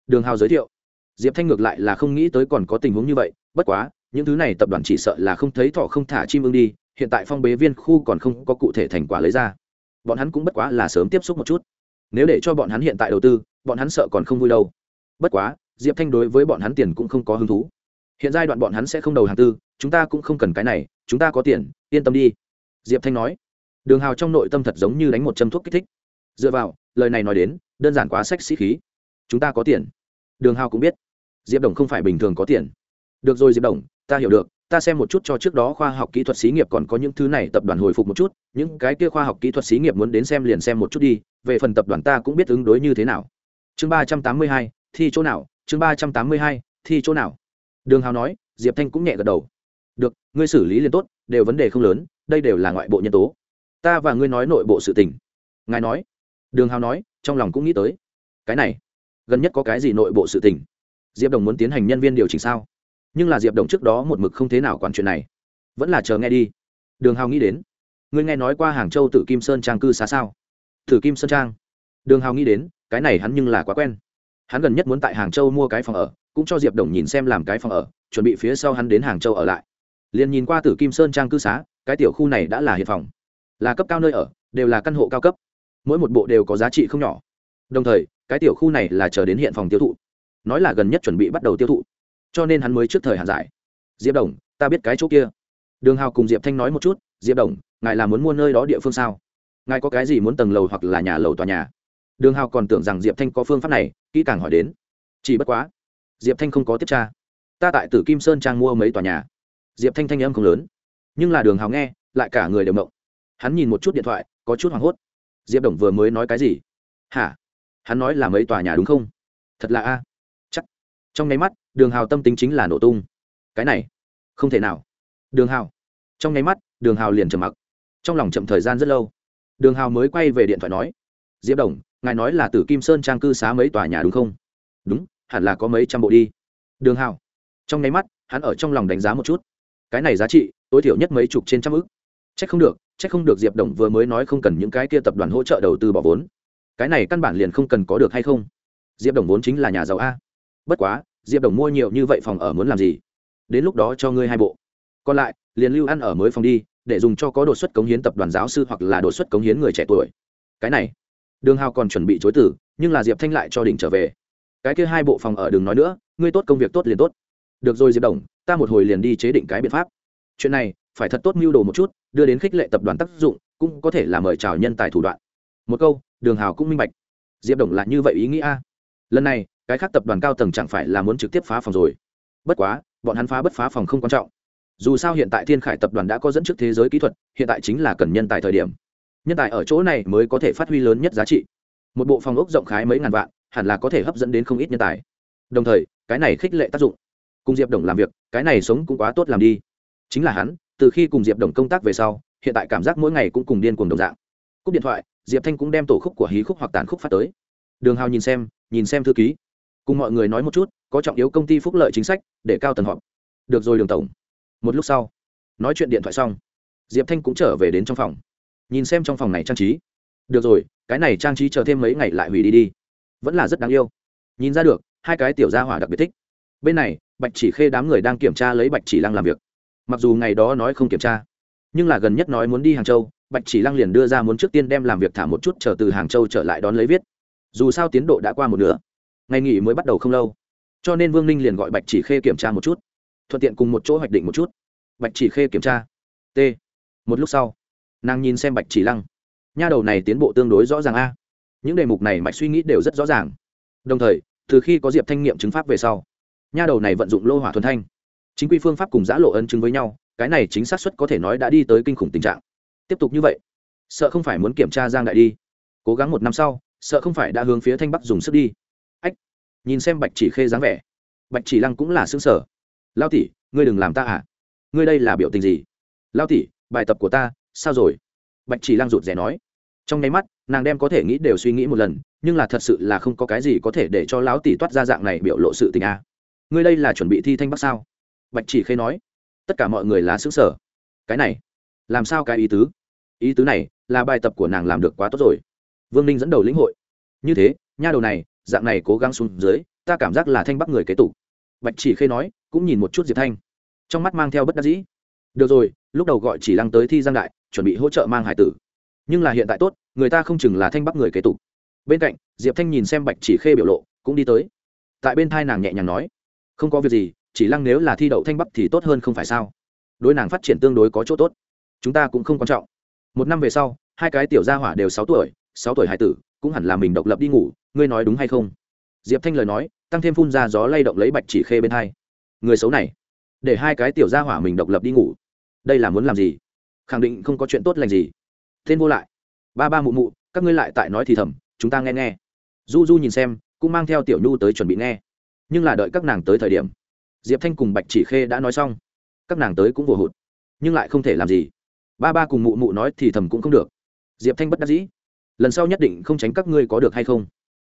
đường hào giới thiệu. Diệp thanh ngược lại là không nghĩ tới còn có tình huống như vậy, bất quá, những thứ này tập đoàn chỉ sợ là không thấy thọ không thả chim ưng đi, hiện tại phong bế viên khu còn không có cụ thể thành quả lấy ra. Bọn hắn cũng bất quá là sớm tiếp xúc một chút. Nếu để cho bọn hắn hiện tại đầu tư, bọn hắn sợ còn không vui đâu. Bất quá, diệp thanh đối với bọn hắn tiền cũng không có hứng thú. Hiện giai đoạn bọn hắn sẽ không đầu hàng tư, chúng ta cũng không cần cái này, chúng ta có tiền, yên tâm đi. Diệp thanh nói. Đường hào trong nội tâm thật giống như đánh một châm thuốc kích thích. Dựa vào, lời này nói đến, đơn giản quá sách sĩ khí. Chúng ta có tiền đường hào cũng biết. Diệp đồng không phải bình thường có tiền. Được rồi diệp đồng, ta hiểu được, ta xem một chút cho trước đó khoa học kỹ thuật xí nghiệp còn có những thứ này tập đoàn hồi phục một chút, những cái kia khoa học kỹ thuật xí nghiệp muốn đến xem liền xem một chút đi, về phần tập đoàn ta cũng biết ứng đối như thế nào. Chương ba trăm tám mươi hai, thi chỗ nào, chương ba trăm tám mươi hai, thi chỗ nào. Đường hào nói, diệp thanh cũng nhẹ gật đầu. Được, ngươi xử lý liền tốt, đều vấn đề không lớn, đây đều là ngoại bộ nhân tố. Ta và ngươi nói nội bộ sự tình. Ngài nói. Đường hào nói, trong lòng cũng nghĩ tới. Cái này gần nhất có cái gì nội bộ sự tình? Diệp đồng muốn tiến hành nhân viên điều chỉnh sao? Nhưng là diệp đồng trước đó một mực không thế nào quản chuyện này. Vẫn là chờ nghe đi. Đường hào nghĩ đến. Ngươi nghe nói qua hàng châu tử kim sơn trang cư xá sao? Tử kim sơn trang. Đường hào nghĩ đến, cái này hắn nhưng là quá quen. Hắn gần nhất muốn tại hàng châu mua cái phòng ở, cũng cho diệp đồng nhìn xem làm cái phòng ở, chuẩn bị phía sau hắn đến hàng châu ở lại. Liền nhìn qua tử kim sơn trang cư xá, cái tiểu khu này đã là hiện phòng. Là cấp cao nơi ở, đều là căn hộ cao cấp. Mỗi một bộ đều có giá trị không nhỏ. Đồng thời cái tiểu khu này là chờ đến hiện phòng tiêu thụ. Nói là gần nhất chuẩn bị bắt đầu tiêu thụ. Cho nên hắn mới trước thời hạn giải. Diệp đồng, ta biết cái chỗ kia. Đường hào cùng diệp thanh nói một chút, diệp đồng, ngài là muốn mua nơi đó địa phương sao? Ngài có cái gì muốn tầng lầu hoặc là nhà lầu tòa nhà? Đường hào còn tưởng rằng diệp thanh có phương pháp này, kỹ càng hỏi đến. Chỉ bất quá. Diệp thanh không có tiếp tra. Ta tại tử kim sơn trang mua mấy tòa nhà. Diệp thanh thanh âm không lớn. Nhưng là đường hào nghe, lại cả người đều mộng. Hắn nhìn một chút điện thoại, có chút hoảng hốt. Diệp đồng vừa mới nói cái gì? Hả? Hắn nói là mấy tòa nhà đúng không? Thật là a. Chắc. Trong nháy mắt, đường hào tâm tính chính là nổ tung. Cái này, không thể nào. Đường hào. Trong nháy mắt, đường hào liền trầm mặc. Trong lòng chậm thời gian rất lâu. Đường hào mới quay về điện thoại nói, diệp đồng, ngài nói là từ kim sơn trang cư xá mấy tòa nhà đúng không? Đúng, hẳn là có mấy trăm bộ đi. Đường hào. Trong nháy mắt, hắn ở trong lòng đánh giá một chút. Cái này giá trị, tối thiểu nhất mấy chục trên trăm ức. C h ắ c không được c h ắ c không được diệp đồng vừa mới nói không cần những cái kia tập đoàn hỗ trợ đầu tư bỏ vốn cái này căn bản liền không cần có được hay không? Diệp đồng vốn chính là nhà giàu a. Bất quá, diệp đồng mua nhiều như vậy phòng ở muốn làm gì? Đến lúc đó cho ngươi hai bộ. Còn lại, liền lưu ăn ở mới phòng đi, để dùng cho có đột xuất cống hiến tập đoàn giáo sư hoặc là đột xuất cống hiến người trẻ tuổi. Cái này, đường hào còn chuẩn bị chối tử, nhưng là diệp thanh lại cho đỉnh trở về. Cái kia hai bộ phòng ở đừng nói nữa, ngươi tốt công việc tốt liền tốt. Được rồi diệp đồng, ta một hồi liền đi chế định cái biện pháp. Chuyện này, phải thật tốt mưu đồ một chút, đưa đến khích lệ tập đoàn tác dụng, cũng có thể là mời chào nhân tài thủ đoạn. Một câu đường hào cũng minh bạch. Diệp đồng là như vậy ý nghĩa lần này, cái khác tập đoàn cao tầng chẳng phải là muốn trực tiếp phá phòng rồi. Bất quá, bọn hắn phá bất phá phòng không quan trọng. Dù sao hiện tại thiên khải tập đoàn đã có dẫn trước thế giới kỹ thuật, hiện tại chính là cần nhân tài thời điểm. Nhân tài ở chỗ này mới có thể phát huy lớn nhất giá trị. Một bộ phòng ốc rộng khái mấy ngàn vạn, hẳn là có thể hấp dẫn đến không ít nhân tài. Đồng thời, cái này khích lệ tác dụng. Cùng diệp đồng làm việc, cái này sống cũng quá tốt làm đi. Chính là hắn, từ khi cùng diệp đồng công tác về sau, hiện tại cảm giác mỗi ngày cũng cùng điên cùng đồng dạng cúp điện thoại, diệp thanh cũng đem tổ khúc của hí khúc hoặc tàn khúc phát tới. Đường hào nhìn xem nhìn xem thư ký. Cùng mọi người nói một chút, có trọng yếu công ty phúc lợi chính sách, để cao tầng họp. Được rồi đường tổng. Một lúc sau, nói chuyện điện thoại xong, diệp thanh cũng trở về đến trong phòng. Nhìn xem trong phòng này trang trí. Được rồi, cái này trang trí chờ thêm mấy ngày lại hủy đi đi. Vẫn là rất đáng yêu. Nhìn ra được, hai cái tiểu gia hỏa đặc biệt thích. Bên này, bạch chỉ khê đám người đang kiểm tra lấy bạch chỉ lăng làm việc. Mặc dù ngày đó nói không kiểm tra, nhưng là gần nhất nói muốn đi hàng châu bạch chỉ lăng liền đưa ra muốn trước tiên đem làm việc thả một chút chờ từ hàng châu trở lại đón lấy viết. Dù sao tiến độ đã qua một nửa. Ngày nghỉ mới bắt đầu không lâu. Cho nên vương ninh liền gọi bạch chỉ khê kiểm tra một chút. Thuận tiện cùng một chỗ hoạch định một chút. Bạch chỉ khê kiểm tra. T. Một lúc sau, nàng nhìn xem bạch chỉ lăng. Nha đầu này tiến bộ tương đối rõ ràng a. Những đề mục này mạch suy nghĩ đều rất rõ ràng. Đồng thời, từ khi có diệp thanh nghiệm chứng pháp về sau, nha đầu này vận dụng lô hỏa thuần thanh, chính quy phương pháp cùng giã lộ ân chứng với nhau, cái này chính xác suất có thể nói đã đi tới kinh khủng tình trạng tiếp tục như vậy, sợ không phải muốn kiểm tra giang đại đi. Cố gắng một năm sau, sợ không phải đã hướng phía thanh bắc dùng sức đi. Ách, nhìn xem bạch chỉ khê dáng vẻ. Bạch chỉ lăng cũng là xứng sở lao tỷ, ngươi đừng làm ta à? Ngươi đây là biểu tình gì? Lao tỷ, bài tập của ta, sao rồi? Bạch chỉ lăng rụt rè nói. Trong nháy mắt, nàng đem có thể nghĩ đều suy nghĩ một lần, nhưng là thật sự là không có cái gì có thể để cho lão tỷ toát ra dạng này biểu lộ sự tình a ngươi đây là chuẩn bị thi thanh bắc sao? Bạch chỉ khê nói. Tất cả mọi người là xứng sở cái này làm sao cái ý tứ? Ý tứ này là bài tập của nàng làm được quá tốt rồi. Vương ninh dẫn đầu lĩnh hội. Như thế, nha đầu này, dạng này cố gắng xuống dưới, ta cảm giác là thanh bắc người kế tục. Bạch chỉ khê nói, cũng nhìn một chút diệp thanh. Trong mắt mang theo bất đắc dĩ. Được rồi, lúc đầu gọi chỉ lăng tới thi giang đại, chuẩn bị hỗ trợ mang hải tử. Nhưng là hiện tại tốt, người ta không chừng là thanh bắc người kế tục. Bên cạnh, diệp thanh nhìn xem bạch chỉ khê biểu lộ, cũng đi tới. Tại bên thai nàng nhẹ nhàng nói, không có việc gì, chỉ lăng nếu là thi đậu thanh bắc thì tốt hơn không phải sao? Đối nàng phát triển tương đối có chỗ tốt chúng ta cũng không quan trọng. Một năm về sau, hai cái tiểu gia hỏa đều sáu tuổi sáu tuổi hải tử, cũng hẳn là mình độc lập đi ngủ, ngươi nói đúng hay không? Diệp thanh lời nói, tăng thêm phun ra gió lay động lấy bạch chỉ khê bên hai. Người xấu này, để hai cái tiểu gia hỏa mình độc lập đi ngủ. Đây là muốn làm gì? Khẳng định không có chuyện tốt lành gì. Tên vô lại. Ba ba mụ mụ, các ngươi lại tại nói thì thầm, chúng ta nghe nghe. Du du nhìn xem, cũng mang theo tiểu nhu tới chuẩn bị nghe. Nhưng là đợi các nàng tới thời điểm, diệp thanh cùng bạch chỉ khê đã nói xong. Các nàng tới cũng vừa hụt, nhưng lại không thể làm gì ba ba cùng mụ mụ nói thì thầm cũng không được. Diệp thanh bất đắc dĩ. Lần sau nhất định không tránh các ngươi có được hay không?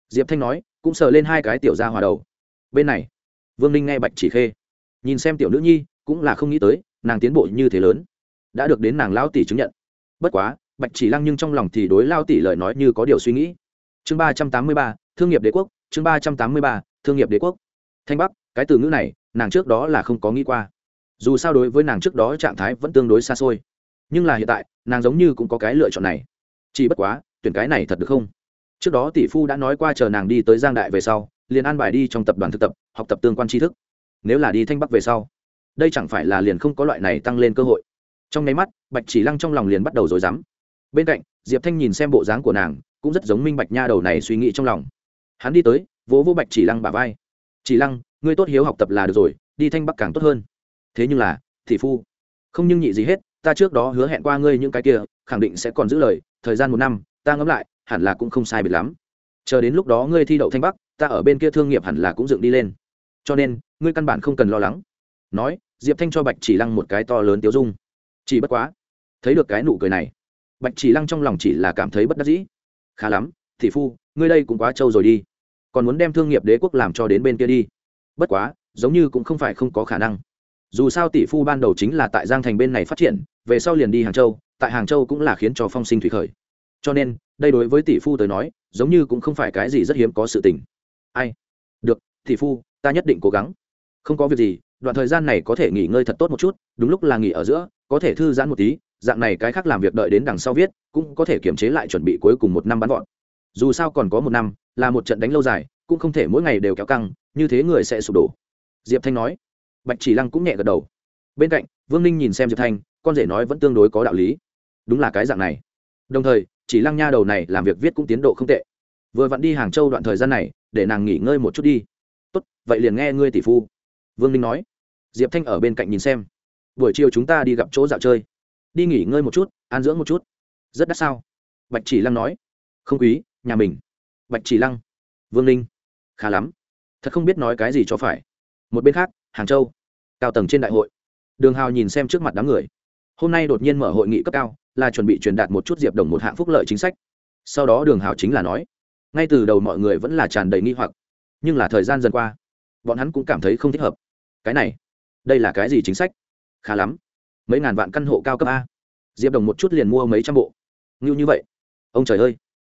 Diệp thanh nói, cũng sờ lên hai cái tiểu ra hòa đầu. Bên này, vương ninh nghe bạch chỉ khê. Nhìn xem tiểu nữ nhi, cũng là không nghĩ tới, nàng tiến bộ như thế lớn. Đã được đến nàng lao tỷ chứng nhận. Bất quá, bạch chỉ lăng nhưng trong lòng thì đối lao tỷ lời nói như có điều suy nghĩ. Chương ba trăm tám mươi ba, thương nghiệp đế quốc, chương ba trăm tám mươi ba, thương nghiệp đế quốc. Thanh bắc, cái từ ngữ này, nàng trước đó là không có nghĩ qua. Dù sao đối với nàng trước đó trạng thái vẫn tương đối xa xôi nhưng là hiện tại, nàng giống như cũng có cái lựa chọn này. Chỉ bất quá, tuyển cái này thật được không? Trước đó tỷ phu đã nói qua chờ nàng đi tới giang đại về sau, liền an bài đi trong tập đoàn thực tập, học tập tương quan tri thức. Nếu là đi thanh bắc về sau, đây chẳng phải là liền không có loại này tăng lên cơ hội. Trong nháy mắt, bạch chỉ lăng trong lòng liền bắt đầu rồi dám bên cạnh, diệp thanh nhìn xem bộ dáng của nàng, cũng rất giống minh bạch nha đầu này suy nghĩ trong lòng. Hắn đi tới, vỗ vô bạch chỉ lăng bả vai. Chỉ lăng, ngươi tốt hiếu học tập là được rồi, đi thanh bắc càng tốt hơn. Thế nhưng là thị phu, không nhưng nhị gì hết ta trước đó hứa hẹn qua ngươi những cái kia, khẳng định sẽ còn giữ lời, thời gian một năm, ta ngẫm lại, hẳn là cũng không sai biệt lắm. Chờ đến lúc đó ngươi thi đậu thanh bắc, ta ở bên kia thương nghiệp hẳn là cũng dựng đi lên. Cho nên, ngươi căn bản không cần lo lắng. Nói, diệp thanh cho bạch chỉ lăng một cái to lớn tiếu dung. Chỉ bất quá. Thấy được cái nụ cười này, bạch chỉ lăng trong lòng chỉ là cảm thấy bất đắc dĩ. Khá lắm thị phu, ngươi đây cũng quá trâu rồi đi. Còn muốn đem thương nghiệp đế quốc làm cho đến bên kia đi. Bất quá, giống như cũng không phải không có khả năng. Dù sao tỷ phu ban đầu chính là tại giang thành bên này phát triển về sau liền đi hàng châu, tại hàng châu cũng là khiến cho phong sinh thủy khởi. Cho nên, đây đối với tỷ phu tới nói, giống như cũng không phải cái gì rất hiếm có sự tình. Ai? Được, tỷ phu, ta nhất định cố gắng. Không có việc gì, đoạn thời gian này có thể nghỉ ngơi thật tốt một chút, đúng lúc là nghỉ ở giữa, có thể thư giãn một tí, dạng này cái khác làm việc đợi đến đằng sau viết, cũng có thể kiểm chế lại chuẩn bị cuối cùng một năm bắn gọn dù sao còn có một năm, là một trận đánh lâu dài, cũng không thể mỗi ngày đều kéo căng, như thế người sẽ sụp đổ. Diệp thanh nói. Bạch chỉ lăng cũng nhẹ gật đầu. Bên cạnh, vương ninh nhìn xem diệp thanh con rể nói vẫn tương đối có đạo lý. Đúng là cái dạng này. Đồng thời, chỉ lăng nha đầu này làm việc viết cũng tiến độ không tệ. Vừa vặn đi hàng châu đoạn thời gian này, để nàng nghỉ ngơi một chút đi. Tốt, vậy liền nghe ngươi tỷ phu. Vương ninh nói. Diệp thanh ở bên cạnh nhìn xem. Buổi chiều chúng ta đi gặp chỗ dạo chơi. Đi nghỉ ngơi một chút, an dưỡng một chút. Rất đắt sao? Bạch chỉ lăng nói. Không quý, nhà mình. Bạch chỉ lăng. Vương ninh. Khá lắm. Thật không biết nói cái gì cho phải. Một bên khác, hàng châu. Cao tầng trên đại hội. Đường hào nhìn xem trước mặt đám người hôm nay đột nhiên mở hội nghị cấp cao, là chuẩn bị truyền đạt một chút diệp đồng một hạng phúc lợi chính sách. Sau đó đường hào chính là nói, ngay từ đầu mọi người vẫn là tràn đầy nghi hoặc, nhưng là thời gian dần qua, bọn hắn cũng cảm thấy không thích hợp. Cái này, đây là cái gì chính sách? Khá lắm, mấy ngàn vạn căn hộ cao cấp a. Diệp đồng một chút liền mua mấy trăm bộ. Ngưu như vậy, ông trời ơi,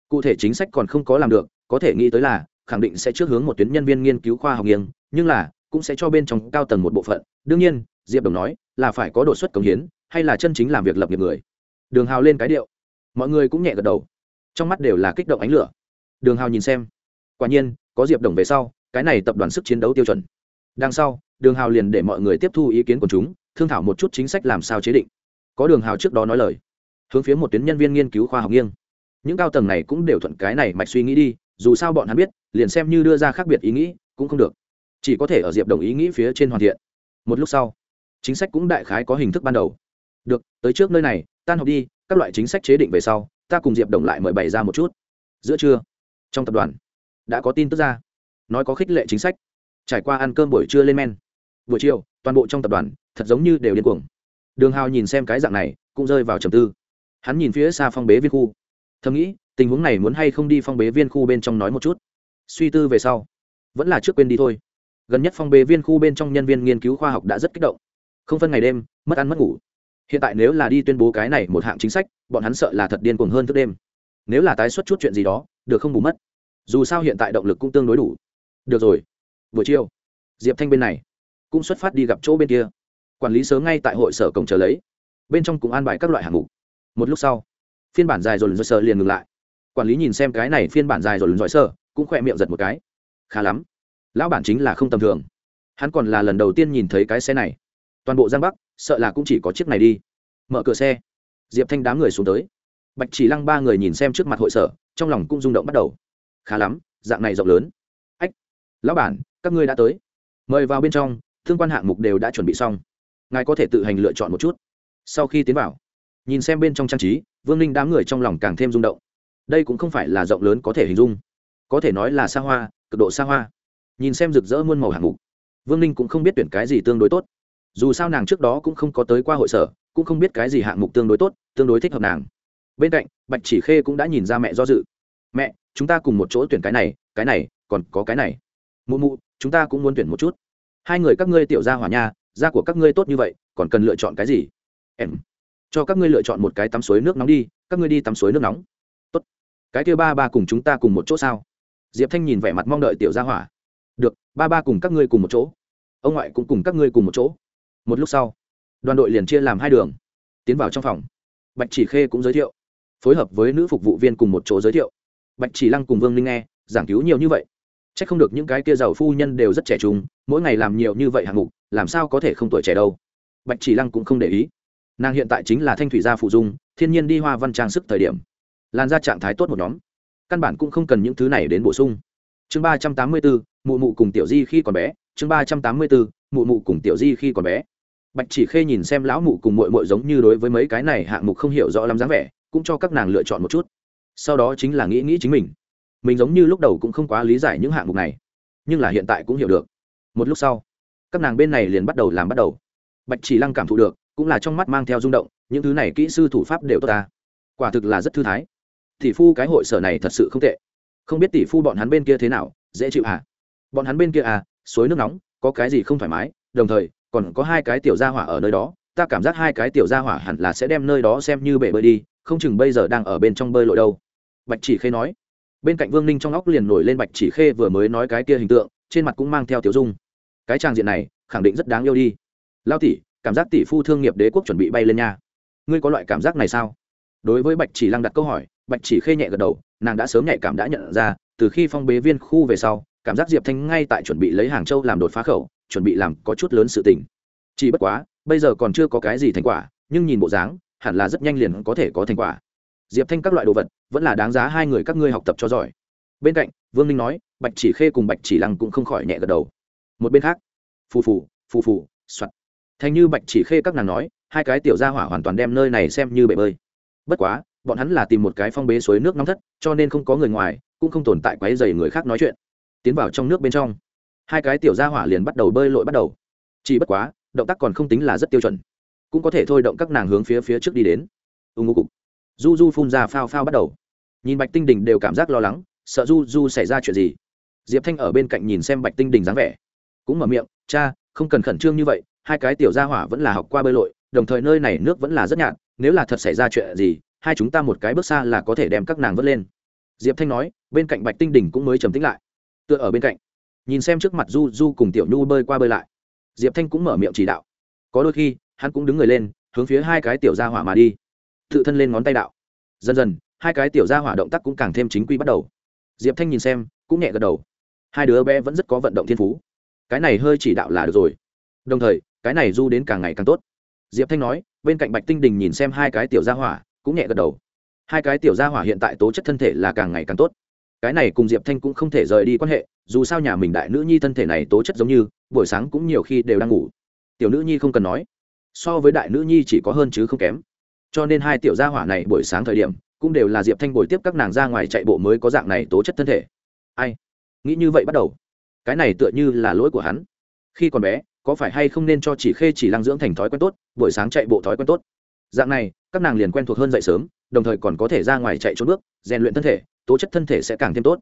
cụ thể chính sách còn không có làm được, có thể nghĩ tới là, khẳng định sẽ trước hướng một tuyến nhân viên nghiên cứu khoa học nghiêng, nhưng là, cũng sẽ cho bên trong cao tầng một bộ phận. Đương nhiên, diệp đồng nói, là phải có đột xuất cống hiến hay là chân chính làm việc lập nghiệp người? Đường hào lên cái điệu. Mọi người cũng nhẹ gật đầu. Trong mắt đều là kích động ánh lửa. Đường hào nhìn xem. Quả nhiên, có diệp đồng về sau, cái này tập đoàn sức chiến đấu tiêu chuẩn. Đằng sau, đường hào liền để mọi người tiếp thu ý kiến của chúng, thương thảo một chút chính sách làm sao chế định. Có đường hào trước đó nói lời, hướng phía một tuyến nhân viên nghiên cứu khoa học nghiêng. Những cao tầng này cũng đều thuận cái này mạch suy nghĩ đi, dù sao bọn hắn biết, liền xem như đưa ra khác biệt ý nghĩ, cũng không được. Chỉ có thể ở diệp đồng ý nghĩ phía trên hoàn thiện. Một lúc sau, chính sách cũng đại khái có hình thức ban đầu được, tới trước nơi này, tan học đi, các loại chính sách chế định về sau, ta cùng diệp đồng lại mời bày ra một chút. Giữa trưa, trong tập đoàn, đã có tin tức ra. Nói có khích lệ chính sách. Trải qua ăn cơm buổi trưa lên men. Buổi chiều, toàn bộ trong tập đoàn, thật giống như đều điên cuồng. Đường hào nhìn xem cái dạng này, cũng rơi vào trầm tư. Hắn nhìn phía xa phong bế viên khu. Thầm nghĩ, tình huống này muốn hay không đi phong bế viên khu bên trong nói một chút. Suy tư về sau, vẫn là trước quên đi thôi. Gần nhất phong bế viên khu bên trong nhân viên nghiên cứu khoa học đã rất kích động. Không phân ngày đêm, mất ăn mất ngủ hiện tại nếu là đi tuyên bố cái này một hạng chính sách, bọn hắn sợ là thật điên cuồng hơn thức đêm. Nếu là tái xuất chút chuyện gì đó, được không bù mất. Dù sao hiện tại động lực cũng tương đối đủ. Được rồi. Buổi chiều, diệp thanh bên này cũng xuất phát đi gặp chỗ bên kia. Quản lý sớm ngay tại hội sở cổng chờ lấy. Bên trong cũng an bài các loại hạng mục. Một lúc sau, phiên bản dài rồi lần sơ liền ngừng lại. Quản lý nhìn xem cái này phiên bản dài rồi lần dõi sơ, cũng khỏe miệng giật một cái. Khá lắm. Lão bản chính là không tầm thường. Hắn còn là lần đầu tiên nhìn thấy cái xe này. Toàn bộ giang bắc sợ là cũng chỉ có chiếc này đi. Mở cửa xe. Diệp thanh đám người xuống tới. Bạch chỉ lăng ba người nhìn xem trước mặt hội sở, trong lòng cũng rung động bắt đầu. Khá lắm, dạng này rộng lớn. Ách, lão bản, các ngươi đã tới. Mời vào bên trong, thương quan hạng mục đều đã chuẩn bị xong. Ngài có thể tự hành lựa chọn một chút. Sau khi tiến vào, nhìn xem bên trong trang trí, vương ninh đám người trong lòng càng thêm rung động. Đây cũng không phải là rộng lớn có thể hình dung. Có thể nói là xa hoa, cực độ xa hoa. Nhìn xem rực rỡ muôn màu hạng mục, vương ninh cũng không biết tuyển cái gì tương đối tốt dù sao nàng trước đó cũng không có tới qua hội sở, cũng không biết cái gì hạng mục tương đối tốt, tương đối thích hợp nàng. Bên cạnh, bạch chỉ khê cũng đã nhìn ra mẹ do dự. Mẹ, chúng ta cùng một chỗ tuyển cái này cái này, còn có cái này. Mụ mụ, chúng ta cũng muốn tuyển một chút. Hai người các ngươi tiểu ra hỏa nha da của các ngươi tốt như vậy, còn cần lựa chọn cái gì? Em, cho các ngươi lựa chọn một cái tắm suối nước nóng đi, các ngươi đi tắm suối nước nóng. Tốt. Cái kia ba ba cùng chúng ta cùng một chỗ sao? Diệp thanh nhìn vẻ mặt mong đợi tiểu gia hỏa. Được, ba ba cùng các ngươi cùng một chỗ. Ông ngoại cũng cùng các ngươi cùng một chỗ một lúc sau, đoàn đội liền chia làm hai đường, tiến vào trong phòng. Bạch chỉ khê cũng giới thiệu, phối hợp với nữ phục vụ viên cùng một chỗ giới thiệu. Bạch chỉ lăng cùng vương ninh nghe, giảng cứu nhiều như vậy c h ắ c không được những cái kia giàu phu nhân đều rất trẻ trung, mỗi ngày làm nhiều như vậy hạng mục, làm sao có thể không tuổi trẻ đâu. Bạch chỉ lăng cũng không để ý. Nàng hiện tại chính là thanh thủy gia phụ dung, thiên nhiên đi hoa văn trang sức thời điểm. Lan ra trạng thái tốt một nhóm. Căn bản cũng không cần những thứ này đến bổ sung. Chương ba trăm tám mươi bốn, mụ mụ cùng tiểu di khi còn bé. Chương ba trăm tám mươi bốn, mụ mụ cùng tiểu di khi còn bé bạch chỉ khê nhìn xem lão mụ cùng mội mội giống như đối với mấy cái này hạng mục không hiểu rõ lắm dáng vẻ, cũng cho các nàng lựa chọn một chút. Sau đó chính là nghĩ nghĩ chính mình. Mình giống như lúc đầu cũng không quá lý giải những hạng mục này, nhưng là hiện tại cũng hiểu được. Một lúc sau, các nàng bên này liền bắt đầu làm bắt đầu. Bạch chỉ lăng cảm thụ được, cũng là trong mắt mang theo rung động, những thứ này kỹ sư thủ pháp đều tốt ta. Quả thực là rất thư thái. Tỷ phu cái hội sở này thật sự không tệ. Không biết tỷ phu bọn hắn bên kia thế nào, dễ chịu à? Bọn hắn bên kia à suối nước nóng, có cái gì không thoải mái, đồng thời còn có hai cái tiểu gia hỏa ở nơi đó, ta cảm giác hai cái tiểu gia hỏa hẳn là sẽ đem nơi đó xem như bể bơi đi, không chừng bây giờ đang ở bên trong bơi lội đâu. Bạch chỉ khê nói. Bên cạnh vương ninh trong óc liền nổi lên bạch chỉ khê vừa mới nói cái kia hình tượng, trên mặt cũng mang theo tiểu dung. Cái trang diện này, khẳng định rất đáng yêu đi. Lao tỷ, cảm giác tỷ phu thương nghiệp đế quốc chuẩn bị bay lên nha. Ngươi có loại cảm giác này sao? Đối với bạch chỉ lăng đặt câu hỏi, bạch chỉ khê nhẹ gật đầu, nàng đã sớm nhạy cảm đã nhận ra, từ khi phong bế viên khu về sau, cảm giác diệp thanh ngay tại chuẩn bị lấy hàng châu làm đột phá khẩu chuẩn bị làm có chút lớn sự tình. Chỉ bất quá, bây giờ còn chưa có cái gì thành quả, nhưng nhìn bộ dáng, hẳn là rất nhanh liền có thể có thành quả. Diệp thanh các loại đồ vật, vẫn là đáng giá hai người các ngươi học tập cho giỏi. Bên cạnh, vương ninh nói, bạch chỉ khê cùng bạch chỉ lăng cũng không khỏi nhẹ gật đầu. Một bên khác, phù phù phù phù, soạt. Thành như bạch chỉ khê các nàng nói, hai cái tiểu gia hỏa hoàn toàn đem nơi này xem như bể bơi. Bất quá, bọn hắn là tìm một cái phong bế suối nước nóng thất, cho nên không có người ngoài, cũng không tồn tại quấy dày người khác nói chuyện. Tiến vào trong nước bên trong hai cái tiểu gia hỏa liền bắt đầu bơi lội bắt đầu. Chỉ bất quá, động tác còn không tính là rất tiêu chuẩn. Cũng có thể thôi động các nàng hướng phía phía trước đi đến. Ưng ngô cục. Du du phun ra phao phao bắt đầu. Nhìn bạch tinh đình đều cảm giác lo lắng, sợ du du xảy ra chuyện gì. Diệp thanh ở bên cạnh nhìn xem bạch tinh đình dáng vẻ. Cũng mở miệng, cha, không cần khẩn trương như vậy, hai cái tiểu gia hỏa vẫn là học qua bơi lội, đồng thời nơi này nước vẫn là rất nhạt, nếu là thật xảy ra chuyện gì, hai chúng ta một cái bước xa là có thể đem các nàng vớt lên. Diệp thanh nói, bên cạnh bạch tinh đình cũng mới trầm tính lại. Tựa ở bên cạnh nhìn xem trước mặt du du cùng tiểu nhu bơi qua bơi lại. Diệp thanh cũng mở miệng chỉ đạo. Có đôi khi, hắn cũng đứng người lên, hướng phía hai cái tiểu gia hỏa mà đi. Tự thân lên ngón tay đạo. Dần dần, hai cái tiểu gia hỏa động tác cũng càng thêm chính quy bắt đầu. Diệp thanh nhìn xem, cũng nhẹ gật đầu. Hai đứa bé vẫn rất có vận động thiên phú. Cái này hơi chỉ đạo là được rồi. Đồng thời, cái này du đến càng ngày càng tốt. Diệp thanh nói, bên cạnh bạch tinh đình nhìn xem hai cái tiểu gia hỏa, cũng nhẹ gật đầu. Hai cái tiểu gia hỏa hiện tại tố chất thân thể là càng ngày càng tốt. Cái này cùng diệp thanh cũng không thể rời đi quan hệ dù sao nhà mình đại nữ nhi thân thể này tố chất giống như, buổi sáng cũng nhiều khi đều đang ngủ. Tiểu nữ nhi không cần nói. So với đại nữ nhi chỉ có hơn chứ không kém. Cho nên hai tiểu gia hỏa này buổi sáng thời điểm, cũng đều là diệp thanh bồi tiếp các nàng ra ngoài chạy bộ mới có dạng này tố chất thân thể. Ai? Nghĩ như vậy bắt đầu. Cái này tựa như là lỗi của hắn. Khi còn bé, có phải hay không nên cho chỉ khê chỉ lăng dưỡng thành thói quen tốt, buổi sáng chạy bộ thói quen tốt? Dạng này, các nàng liền quen thuộc hơn dậy sớm, đồng thời còn có thể ra ngoài chạy trốn bước, rèn luyện thân thể, tố chất thân thể sẽ càng thêm tốt.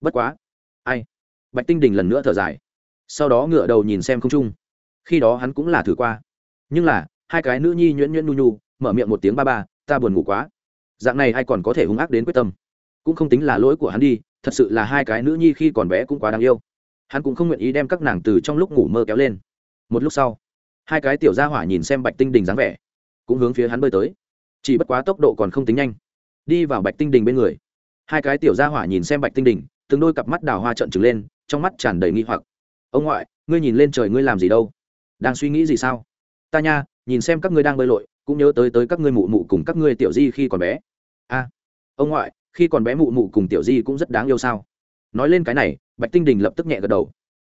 Bất quá. Ai? Bạch tinh đình lần nữa thở dài. Sau đó ngựa đầu nhìn xem không trung. Khi đó hắn cũng là thử qua. Nhưng là, hai cái nữ nhi nhuyễn nhuyễn nu nhu, mở miệng một tiếng ba ba, ta buồn ngủ quá. Dạng này ai còn có thể hung ác đến quyết tâm? Cũng không tính là lỗi của hắn đi, thật sự là hai cái nữ nhi khi còn bé cũng quá đáng yêu. Hắn cũng không nguyện ý đem các nàng từ trong lúc ngủ mơ kéo lên. Một lúc sau, hai cái tiểu gia hỏa nhìn xem bạch tinh đình dáng vẻ, cũng hướng phía hắn bơi tới. Chỉ bất quá tốc độ còn không tính nhanh. Đi vào bạch tinh đình bên người, hai cái tiểu gia hỏa nhìn xem bạch tinh đình, từng đôi cặp mắt đào hoa trợn trừng lên trong mắt tràn đầy nghi hoặc. Ông ngoại, ngươi nhìn lên trời ngươi làm gì đâu? Đang suy nghĩ gì sao? Ta nha, nhìn xem các ngươi đang bơi lội, cũng nhớ tới tới các ngươi mụ mụ cùng các ngươi tiểu di khi còn bé. A, ông ngoại, khi còn bé mụ mụ cùng tiểu di cũng rất đáng yêu sao? Nói lên cái này, bạch tinh đình lập tức nhẹ gật đầu.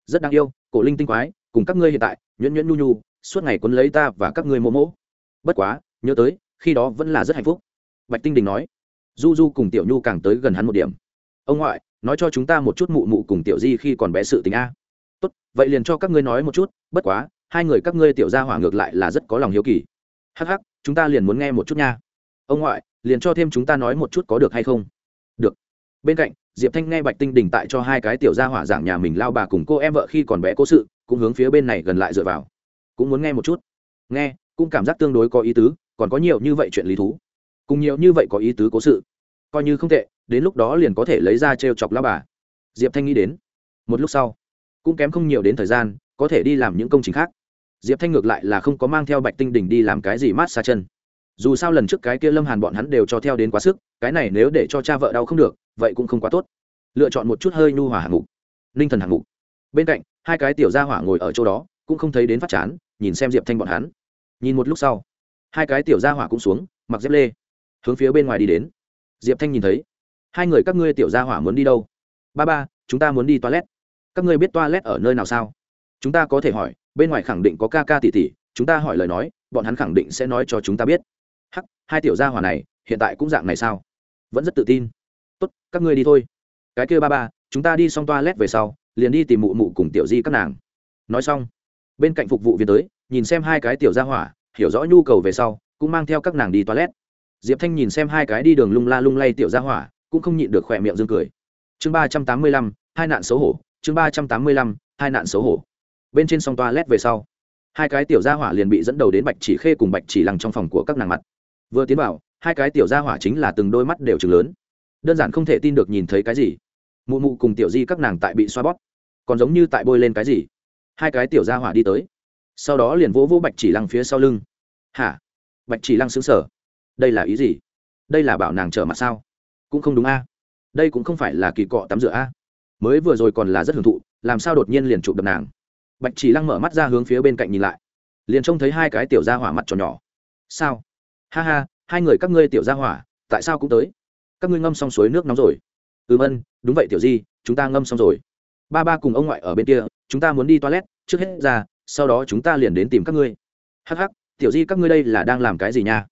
Rất đáng yêu, cổ linh tinh quái, cùng các ngươi hiện tại, nhuyễn nhuyễn nhu nhu, suốt ngày quấn lấy ta và các ngươi mô mỗ. Bất quá, nhớ tới, khi đó vẫn là rất hạnh phúc. Bạch tinh đình nói. Du du cùng tiểu nhu càng tới gần hắn một điểm. Ông ngoại nói cho chúng ta một chút mụ mụ cùng tiểu di khi còn bé sự tình a. Tốt, vậy liền cho các ngươi nói một chút, bất quá, hai người các ngươi tiểu gia hỏa ngược lại là rất có lòng hiếu kỳ. Hắc hắc, chúng ta liền muốn nghe một chút nha. Ông ngoại, liền cho thêm chúng ta nói một chút có được hay không? Được. Bên cạnh, diệp thanh nghe bạch tinh đình tại cho hai cái tiểu gia hỏa giảng nhà mình lao bà cùng cô em vợ khi còn bé cố sự, cũng hướng phía bên này gần lại dựa vào. Cũng muốn nghe một chút. Nghe, cũng cảm giác tương đối có ý tứ, còn có nhiều như vậy chuyện lý thú. Cùng nhiều như vậy có ý tứ cố sự. Coi như không tệ đến lúc đó liền có thể lấy ra t r e o chọc lao bà. Diệp thanh nghĩ đến. Một lúc sau, cũng kém không nhiều đến thời gian, có thể đi làm những công trình khác. Diệp thanh ngược lại là không có mang theo bạch tinh đỉnh đi làm cái gì mát xa chân. Dù sao lần trước cái kia lâm hàn bọn hắn đều cho theo đến quá sức, cái này nếu để cho cha vợ đau không được, vậy cũng không quá tốt. Lựa chọn một chút hơi nhu hòa hạng mục. Ninh thần hạng mục. Bên cạnh, hai cái tiểu gia hỏa ngồi ở chỗ đó, cũng không thấy đến phát chán, nhìn xem diệp thanh bọn hắn. Nhìn một lúc sau, hai cái tiểu gia hỏa cũng xuống, mặc dép lê, hướng phía bên ngoài đi đến. Diệp thanh nhìn thấy hai người các ngươi tiểu gia hỏa muốn đi đâu? Ba ba, chúng ta muốn đi toilet. Các ngươi biết toilet ở nơi nào sao? Chúng ta có thể hỏi, bên ngoài khẳng định có ca ca tỷ tỷ, chúng ta hỏi lời nói, bọn hắn khẳng định sẽ nói cho chúng ta biết. Hắc, hai tiểu gia hỏa này, hiện tại cũng dạng này sao? Vẫn rất tự tin. Tốt, các ngươi đi thôi. Cái kia ba ba, chúng ta đi xong toilet về sau, liền đi tìm mụ mụ cùng tiểu di các nàng. Nói xong, bên cạnh phục vụ viên tới, nhìn xem hai cái tiểu gia hỏa, hiểu rõ nhu cầu về sau, cũng mang theo các nàng đi toilet. Diệp thanh nhìn xem hai cái đi đường lung la lung lay tiểu gia hỏa cũng không nhịn được khỏe miệng dương cười. Chương ba trăm tám mươi lăm, hai nạn xấu hổ. Chương ba trăm tám mươi lăm, hai nạn xấu hổ. Bên trên song toilet về sau, hai cái tiểu gia hỏa liền bị dẫn đầu đến bạch chỉ khê cùng bạch chỉ lăng trong phòng của các nàng mặt. Vừa tiến vào, hai cái tiểu gia hỏa chính là từng đôi mắt đều chừng lớn. Đơn giản không thể tin được nhìn thấy cái gì. Mụ mụ cùng tiểu di các nàng tại bị xoa bóp. Còn giống như tại bôi lên cái gì. Hai cái tiểu gia hỏa đi tới. Sau đó liền vỗ vỗ bạch chỉ lăng phía sau lưng. Hả? Bạch chỉ lăng xứng sở đây là ý gì? Đây là bảo nàng trở mặt sao? Cũng không đúng a. Đây cũng không phải là kỳ cọ tắm rửa a. Mới vừa rồi còn là rất hưởng thụ, làm sao đột nhiên liền chụp đập nàng? Bạch chỉ lăng mở mắt ra hướng phía bên cạnh nhìn lại. Liền trông thấy hai cái tiểu gia hỏa mặt tròn nhỏ. Sao? Ha ha, hai người các ngươi tiểu gia hỏa, tại sao cũng tới? Các ngươi ngâm xong suối nước nóng rồi. Ừm ân, đúng vậy tiểu di, chúng ta ngâm xong rồi. Ba ba cùng ông ngoại ở bên kia, chúng ta muốn đi toilet, trước hết ra, sau đó chúng ta liền đến tìm các ngươi. Hắc hắc, tiểu di các ngươi đây là đang làm cái gì nha?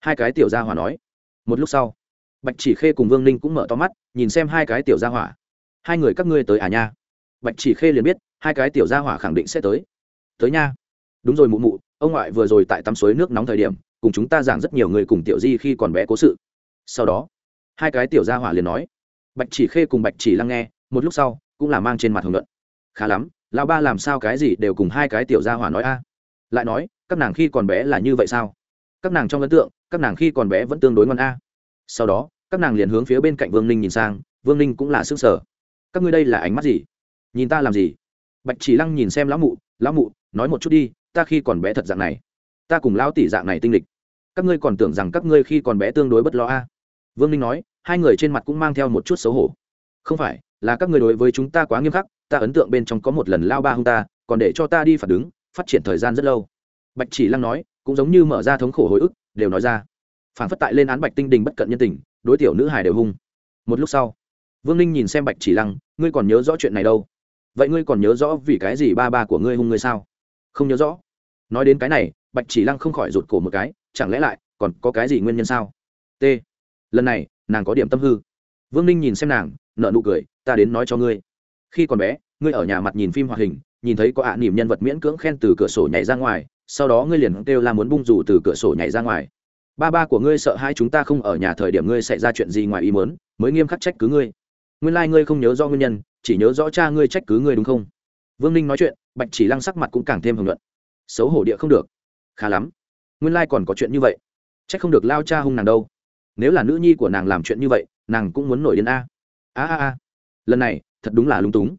Hai cái tiểu gia hỏa nói. Một lúc sau bạch chỉ khê cùng vương ninh cũng mở to mắt, nhìn xem hai cái tiểu gia hỏa. Hai người các ngươi tới à nha? Bạch chỉ khê liền biết, hai cái tiểu gia hỏa khẳng định sẽ tới. Tới nha. Đúng rồi mụ mụ, ông ngoại vừa rồi tại tắm suối nước nóng thời điểm, cùng chúng ta giảng rất nhiều người cùng tiểu di khi còn bé cố sự. Sau đó, hai cái tiểu gia hỏa liền nói. Bạch chỉ khê cùng bạch chỉ lắng nghe, một lúc sau, cũng là mang trên mặt hưởng luận. Khá lắm, lão ba làm sao cái gì đều cùng hai cái tiểu gia hỏa nói a. Lại nói, các nàng khi còn bé là như vậy sao? Các nàng trong ấn tượng, các nàng khi còn bé vẫn tương đối ngon a sau đó các nàng liền hướng phía bên cạnh vương ninh nhìn sang vương ninh cũng là s ư ơ n g sở các ngươi đây là ánh mắt gì? Nhìn ta làm gì? Bạch chỉ lăng nhìn xem lão mụ lão mụ nói một chút đi ta khi còn bé thật dạng này. Ta cùng lão tỷ dạng này tinh lịch. Các ngươi còn tưởng rằng các ngươi khi còn bé tương đối bất lo a? Vương ninh nói hai người trên mặt cũng mang theo một chút xấu hổ. Không phải là các ngươi đối với chúng ta quá nghiêm khắc ta ấn tượng bên trong có một lần lao ba hông ta còn để cho ta đi phản ứng, phát triển thời gian rất lâu. Bạch chỉ lăng nói cũng giống như mở ra thống khổ hồi ức đều nói ra phản phất tại lên án bạch tinh đình bất cận nhân tình, đối tiểu nữ hải đều hung. Một lúc sau, vương ninh nhìn xem bạch chỉ lăng, ngươi còn nhớ rõ chuyện này đâu? Vậy ngươi còn nhớ rõ vì cái gì ba ba của ngươi hung ngươi sao? Không nhớ rõ. Nói đến cái này, bạch chỉ lăng không khỏi rụt cổ một cái, chẳng lẽ lại còn có cái gì nguyên nhân sao? T. Lần này, nàng có điểm tâm hư. Vương ninh nhìn xem nàng nợ nụ cười, ta đến nói cho ngươi. Khi còn bé, ngươi ở nhà mặt nhìn phim hoạt hình, nhìn thấy có ạ à nhân vật miễn cưỡng khen từ cửa sổ nhảy ra ngoài, sau đó ngươi liền kêu là muốn bung rủ từ cửa sổ nhảy ra ngoài ba ba của ngươi sợ hai chúng ta không ở nhà thời điểm ngươi xảy ra chuyện gì ngoài ý muốn, mới nghiêm khắc trách cứ ngươi. Nguyên lai、like、ngươi không nhớ do nguyên nhân, chỉ nhớ rõ cha ngươi trách cứ ngươi đúng không? Vương ninh nói chuyện, bạch chỉ lăng sắc mặt cũng càng thêm hưởng luận xấu hổ địa không được. Khá lắm. Nguyên lai、like、còn có chuyện như vậy. Trách không được lao cha hung nàng đâu. Nếu là nữ nhi của nàng làm chuyện như vậy, nàng cũng muốn nổi đến a. A a a. Lần này, thật đúng là lung túng.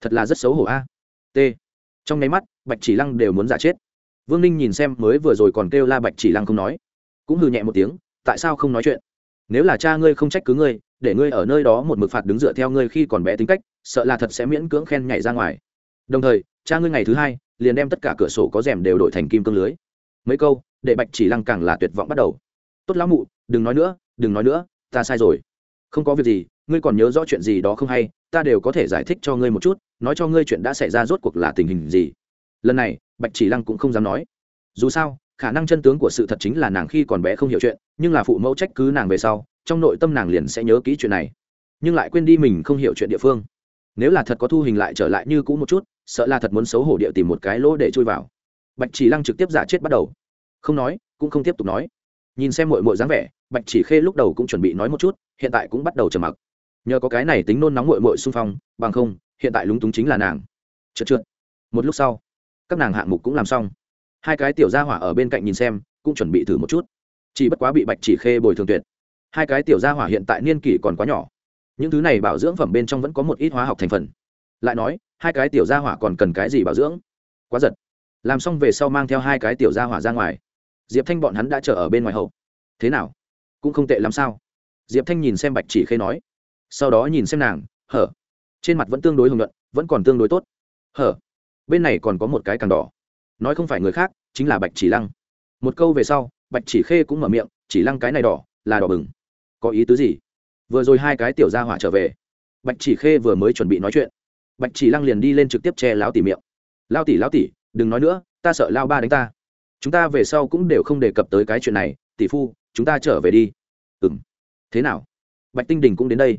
Thật là rất xấu hổ a. T. Trong nháy mắt, bạch chỉ lăng đều muốn giả chết. Vương ninh nhìn xem mới vừa rồi còn kêu la bạch chỉ lăng không nói cũng hừ nhẹ một tiếng, tại sao không nói chuyện? Nếu là cha ngươi không trách cứ ngươi, để ngươi ở nơi đó một mực phạt đứng dựa theo ngươi khi còn bé tính cách, sợ là thật sẽ miễn cưỡng khen nhảy ra ngoài. Đồng thời, cha ngươi ngày thứ hai, liền đem tất cả cửa sổ có rèm đều đổi thành kim cương lưới. Mấy câu, để bạch chỉ lăng càng là tuyệt vọng bắt đầu. Tốt lão mụ, đừng nói nữa, đừng nói nữa, ta sai rồi. Không có việc gì, ngươi còn nhớ rõ chuyện gì đó không hay, ta đều có thể giải thích cho ngươi một chút, nói cho ngươi chuyện đã xảy ra rốt cuộc là tình hình gì. Lần này, bạch chỉ lăng cũng không dám nói. Dù sao khả năng chân tướng của sự thật chính là nàng khi còn bé không hiểu chuyện, nhưng là phụ mẫu trách cứ nàng về sau, trong nội tâm nàng liền sẽ nhớ kỹ chuyện này. Nhưng lại quên đi mình không hiểu chuyện địa phương. Nếu là thật có thu hình lại trở lại như cũ một chút, sợ là thật muốn xấu hổ địa tìm một cái lỗ để chui vào. Bạch chỉ lăng trực tiếp giả chết bắt đầu. Không nói, cũng không tiếp tục nói. Nhìn xem mội mội dáng vẻ, bạch chỉ khê lúc đầu cũng chuẩn bị nói một chút, hiện tại cũng bắt đầu trầm mặc. Nhờ có cái này tính nôn nóng mội mội xung phong, bằng không, hiện tại lúng túng chính là nàng. Trượt trượt một lúc sau, các nàng hạng mục cũng làm xong hai cái tiểu gia hỏa ở bên cạnh nhìn xem, cũng chuẩn bị thử một chút. Chỉ bất quá bị bạch chỉ khê bồi thường tuyệt. Hai cái tiểu gia hỏa hiện tại niên kỷ còn quá nhỏ. Những thứ này bảo dưỡng phẩm bên trong vẫn có một ít hóa học thành phần. Lại nói, hai cái tiểu gia hỏa còn cần cái gì bảo dưỡng? Quá giật. Làm xong về sau mang theo hai cái tiểu gia hỏa ra ngoài. Diệp thanh bọn hắn đã chờ ở bên ngoài hậu. Thế nào? Cũng không tệ lắm sao? Diệp thanh nhìn xem bạch chỉ khê nói. Sau đó nhìn xem nàng, hở. Trên mặt vẫn tương đối hồng luận vẫn còn tương đối tốt. Hở. Bên này còn có một cái càng đỏ nói không phải người khác, chính là bạch chỉ lăng. Một câu về sau, bạch chỉ khê cũng mở miệng, chỉ lăng cái này đỏ, là đỏ bừng. Có ý tứ gì? Vừa rồi hai cái tiểu gia hỏa trở về, bạch chỉ khê vừa mới chuẩn bị nói chuyện. Bạch chỉ lăng liền đi lên trực tiếp che Lão tỉ miệng. Lao tỉ lao tỉ, đừng nói nữa, ta sợ lao ba đánh ta. Chúng ta về sau cũng đều không đề cập tới cái chuyện này, tỷ phu, chúng ta trở về đi. Ừ m thế nào? Bạch tinh đình cũng đến đây.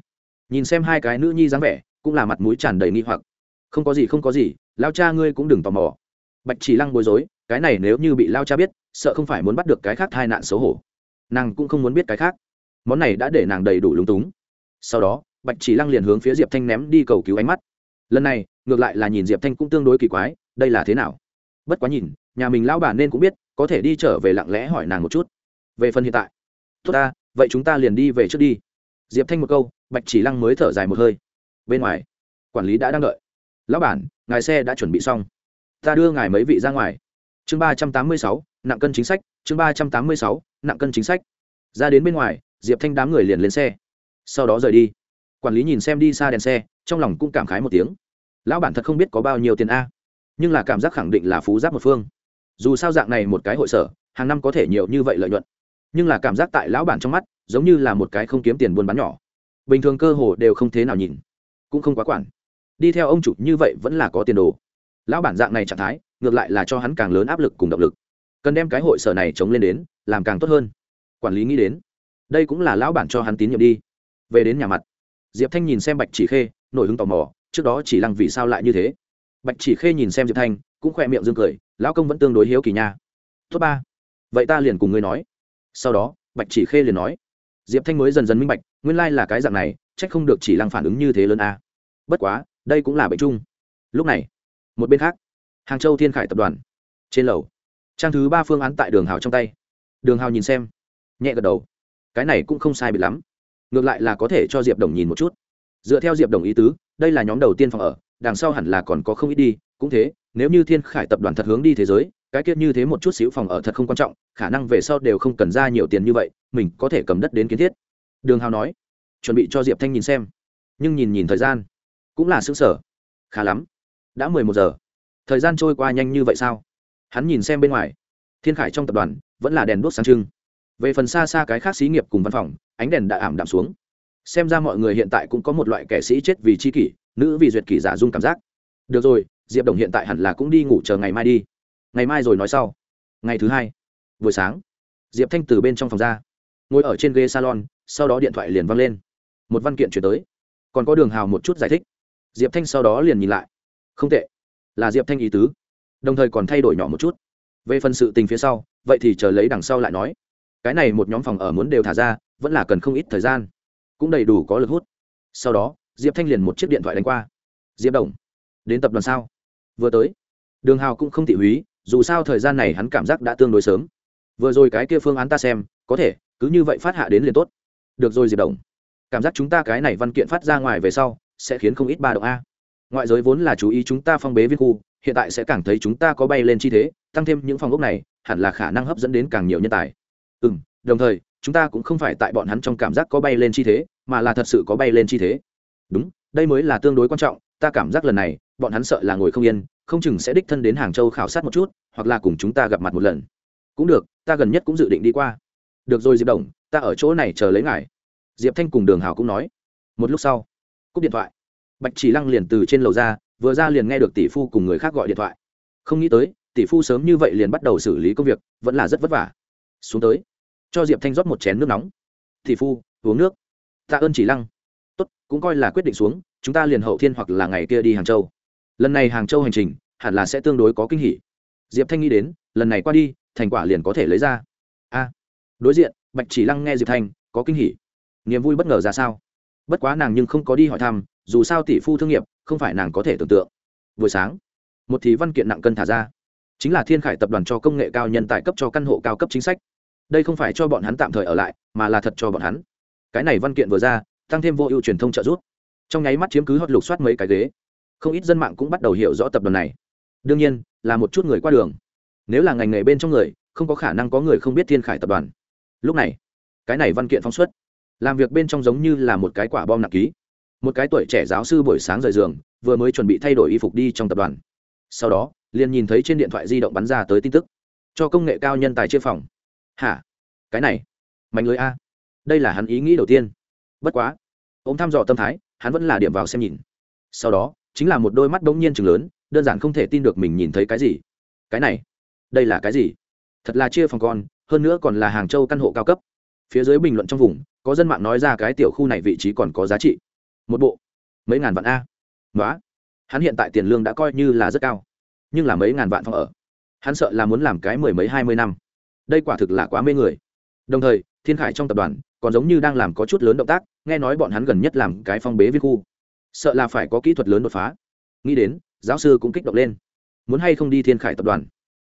Nhìn xem hai cái nữ nhi dáng vẻ, cũng là mặt mũi tràn đầy nghi hoặc. Không có gì, không có gì lao cha ngươi cũng đừng tò mò bạch chỉ lăng bối rối, cái này nếu như bị lao cha biết, sợ không phải muốn bắt được cái khác tai nạn xấu hổ. Nàng cũng không muốn biết cái khác. Món này đã để nàng đầy đủ lúng túng. Sau đó, bạch chỉ lăng liền hướng phía diệp thanh ném đi cầu cứu ánh mắt. Lần này, ngược lại là nhìn diệp thanh cũng tương đối kỳ quái, đây là thế nào? Bất quá nhìn, nhà mình lão bà nên cũng biết, có thể đi trở về lặng lẽ hỏi nàng một chút. Về phần hiện tại. Tốt ta, vậy chúng ta liền đi về trước đi. Diệp thanh một câu, bạch chỉ lăng mới thở dài một hơi. Bên ngoài, quản lý đã đang đợi. Lão bản, ngài xe đã chuẩn bị xong ta đưa ngài mấy vị ra ngoài. Chương ba trăm tám mươi sáu, nặng cân chính sách. Chương ba trăm tám mươi sáu, nặng cân chính sách. Ra đến bên ngoài, diệp thanh đám người liền lên xe. Sau đó rời đi. Quản lý nhìn xem đi xa đèn xe, trong lòng cũng cảm khái một tiếng. Lão bản thật không biết có bao nhiêu tiền a. Nhưng là cảm giác khẳng định là phú giáp một phương. Dù sao dạng này một cái hội sở, hàng năm có thể nhiều như vậy lợi nhuận. Nhưng là cảm giác tại lão bản trong mắt, giống như là một cái không kiếm tiền buôn bán nhỏ. Bình thường cơ hồ đều không thế nào nhìn. Cũng không quá quản. Đi theo ông chủ như vậy vẫn là có tiền đồ lão bản dạng này trạng thái, ngược lại là cho hắn càng lớn áp lực cùng động lực. Cần đem cái hội sở này chống lên đến, làm càng tốt hơn. Quản lý nghĩ đến, đây cũng là lão bản cho hắn tín nhiệm đi. Về đến nhà mặt, diệp thanh nhìn xem bạch chỉ khê nổi hứng tò mò, trước đó chỉ lăng vì sao lại như thế. Bạch chỉ khê nhìn xem diệp thanh, cũng khỏe miệng dương cười, lão công vẫn tương đối hiếu kỳ nha. Tốt ba, vậy ta liền cùng ngươi nói. Sau đó, bạch chỉ khê liền nói, diệp thanh mới dần dần minh bạch, nguyên lai là cái dạng này c h ắ c không được chỉ lăng phản ứng như thế lớn a. Bất quá, đây cũng là bệnh chung. Lúc này một bên khác, hàng châu thiên khải tập đoàn, trên lầu. Trang thứ ba phương án tại đường hào trong tay. Đường hào nhìn xem, nhẹ gật đầu. Cái này cũng không sai biệt lắm. Ngược lại là có thể cho diệp đồng nhìn một chút. Dựa theo diệp đồng ý tứ, đây là nhóm đầu tiên phòng ở, đằng sau hẳn là còn có không ít đi, cũng thế, nếu như thiên khải tập đoàn thật hướng đi thế giới, cái kiết như thế một chút xíu phòng ở thật không quan trọng, khả năng về sau đều không cần ra nhiều tiền như vậy, mình có thể cầm đất đến kiến thiết. Đường hào nói, chuẩn bị cho diệp thanh nhìn xem. Nhưng nhìn nhìn thời gian, cũng là xứng sở khá lắm đã mười một giờ. Thời gian trôi qua nhanh như vậy sao? Hắn nhìn xem bên ngoài. Thiên khải trong tập đoàn vẫn là đèn đuốc sáng trưng. Về phần xa xa cái khác xí nghiệp cùng văn phòng, ánh đèn đã ảm đạm xuống. Xem ra mọi người hiện tại cũng có một loại kẻ sĩ chết vì chi kỷ, nữ vì duyệt kỷ giả dung cảm giác. Được rồi, diệp đồng hiện tại hẳn là cũng đi ngủ chờ ngày mai đi. Ngày mai rồi nói sau. Ngày thứ hai. Buổi sáng, diệp thanh từ bên trong phòng ra. Ngồi ở trên ghế salon, sau đó điện thoại liền văng lên. Một văn kiện chuyển tới. Còn có đường hào một chút giải thích. Diệp thanh sau đó liền nhìn lại không tệ. Là diệp thanh ý tứ. Đồng thời còn thay đổi nhỏ một chút. Về phần sự tình phía sau, vậy thì chờ lấy đằng sau lại nói. Cái này một nhóm phòng ở muốn đều thả ra, vẫn là cần không ít thời gian. Cũng đầy đủ có lực hút. Sau đó, diệp thanh liền một chiếc điện thoại đánh qua. Diệp đồng, đến tập đoàn sao? Vừa tới. Đường hào cũng không thị húy, dù sao thời gian này hắn cảm giác đã tương đối sớm. Vừa rồi cái kia phương án ta xem, có thể, cứ như vậy phát hạ đến liền tốt. Được rồi diệp đồng. Cảm giác chúng ta cái này văn kiện phát ra ngoài về sau, sẽ khiến không ít ba động a ngoại giới vốn là chú ý chúng ta phong bế viên khu, hiện tại sẽ càng thấy chúng ta có bay lên chi thế, tăng thêm những phòng ốc này, hẳn là khả năng hấp dẫn đến càng nhiều nhân tài. Ừ n đồng thời, chúng ta cũng không phải tại bọn hắn trong cảm giác có bay lên chi thế, mà là thật sự có bay lên chi thế. Đúng, đây mới là tương đối quan trọng, ta cảm giác lần này, bọn hắn sợ là ngồi không yên, không chừng sẽ đích thân đến hàng châu khảo sát một chút, hoặc là cùng chúng ta gặp mặt một lần. Cũng được, ta gần nhất cũng dự định đi qua. Được rồi diệp đồng, ta ở chỗ này chờ lấy ngài. Diệp thanh cùng đường hào cũng nói. Một lúc sau, cúp điện thoại bạch chỉ lăng liền từ trên lầu ra, vừa ra liền nghe được tỷ phu cùng người khác gọi điện thoại. Không nghĩ tới, tỷ phu sớm như vậy liền bắt đầu xử lý công việc, vẫn là rất vất vả. Xuống tới, cho diệp thanh rót một chén nước nóng. Tỷ phu, uống nước. Tạ ơn chỉ lăng. Tốt, cũng coi là quyết định xuống, chúng ta liền hậu thiên hoặc là ngày kia đi hàng châu. Lần này hàng châu hành trình, hẳn là sẽ tương đối có kinh hỉ. Diệp thanh nghĩ đến, lần này qua đi, thành quả liền có thể lấy ra. A. Đối diện, bạch chỉ lăng nghe diệp thanh, có kinh hỉ. Niềm vui bất ngờ ra sao? Bất quá nàng nhưng không có đi hỏi thăm dù sao tỷ phu thương nghiệp, không phải nàng có thể tưởng tượng. Buổi sáng, một thì văn kiện nặng cân thả ra. Chính là thiên khải tập đoàn cho công nghệ cao nhân tài cấp cho căn hộ cao cấp chính sách. Đây không phải cho bọn hắn tạm thời ở lại, mà là thật cho bọn hắn. Cái này văn kiện vừa ra, tăng thêm vô ưu truyền thông trợ giúp. Trong nháy mắt chiếm cứ hót lục soát mấy cái ghế. Không ít dân mạng cũng bắt đầu hiểu rõ tập đoàn này. Đương nhiên, là một chút người qua đường. Nếu là ngành nghề bên trong người, không có khả năng có người không biết thiên khải tập đoàn. Lúc này, cái này văn kiện phóng xuất. Làm việc bên trong giống như là một cái quả bom nặng ký một cái tuổi trẻ giáo sư buổi sáng rời giường, vừa mới chuẩn bị thay đổi y phục đi trong tập đoàn. Sau đó, liền nhìn thấy trên điện thoại di động bắn ra tới tin tức. Cho công nghệ cao nhân tài chia phòng. Hả? Cái này, mạnh lưới a. Đây là hắn ý nghĩ đầu tiên. Bất quá ông thăm dò tâm thái, hắn vẫn là điểm vào xem nhìn. Sau đó, chính là một đôi mắt bỗng nhiên chừng lớn, đơn giản không thể tin được mình nhìn thấy cái gì. Cái này, đây là cái gì? Thật là chia phòng con, hơn nữa còn là hàng châu căn hộ cao cấp. Phía dưới bình luận trong vùng, có dân mạng nói ra cái tiểu khu này vị trí còn có giá trị một bộ. Mấy ngàn vạn a. Nói hắn hiện tại tiền lương đã coi như là rất cao. Nhưng là mấy ngàn vạn phòng ở. Hắn sợ là muốn làm cái mười mấy, hai mươi năm. Đây quả thực là quá mê người. Đồng thời, thiên khải trong tập đoàn còn giống như đang làm có chút lớn động tác, nghe nói bọn hắn gần nhất làm cái phong bế viên khu. Sợ là phải có kỹ thuật lớn đột phá. Nghĩ đến, giáo sư cũng kích động lên. Muốn hay không đi thiên khải tập đoàn?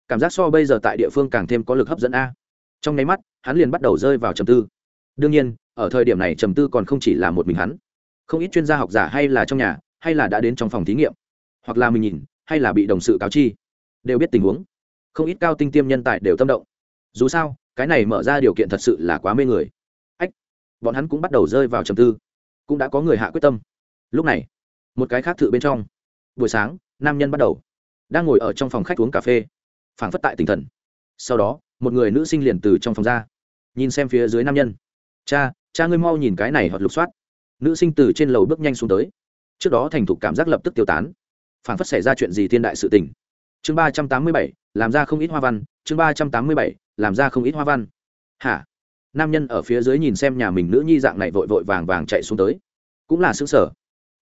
Cảm giác so bây giờ tại địa phương càng thêm có lực hấp dẫn a. Trong nháy mắt, hắn liền bắt đầu rơi vào trầm tư. Đương nhiên, ở thời điểm này trầm tư còn không chỉ là một mình hắn không ít chuyên gia học giả hay là trong nhà, hay là đã đến trong phòng thí nghiệm, hoặc là mình nhìn, hay là bị đồng sự cáo chi, đều biết tình huống. Không ít cao tinh tiêm nhân tài đều tâm động. Dù sao, cái này mở ra điều kiện thật sự là quá mê người. Ách, bọn hắn cũng bắt đầu rơi vào trầm tư. Cũng đã có người hạ quyết tâm. Lúc này, một cái khác thự bên trong, buổi sáng, nam nhân bắt đầu, đang ngồi ở trong phòng khách uống cà phê, phảng phất tại tinh thần. Sau đó, một người nữ sinh liền từ trong phòng ra, nhìn xem phía dưới nam nhân. Cha cha ngươi mau nhìn cái này hoặc lục soát nữ sinh từ trên lầu bước nhanh xuống tới. Trước đó thành thục cảm giác lập tức tiêu tán. Phản phất xảy ra chuyện gì thiên đại sự tình. Chương ba trăm tám mươi bảy, làm ra không ít hoa văn. Chương ba trăm tám mươi bảy, làm ra không ít hoa văn. Hả? Nam nhân ở phía dưới nhìn xem nhà mình nữ nhi dạng này vội vội vàng vàng chạy xuống tới. Cũng là xứng sở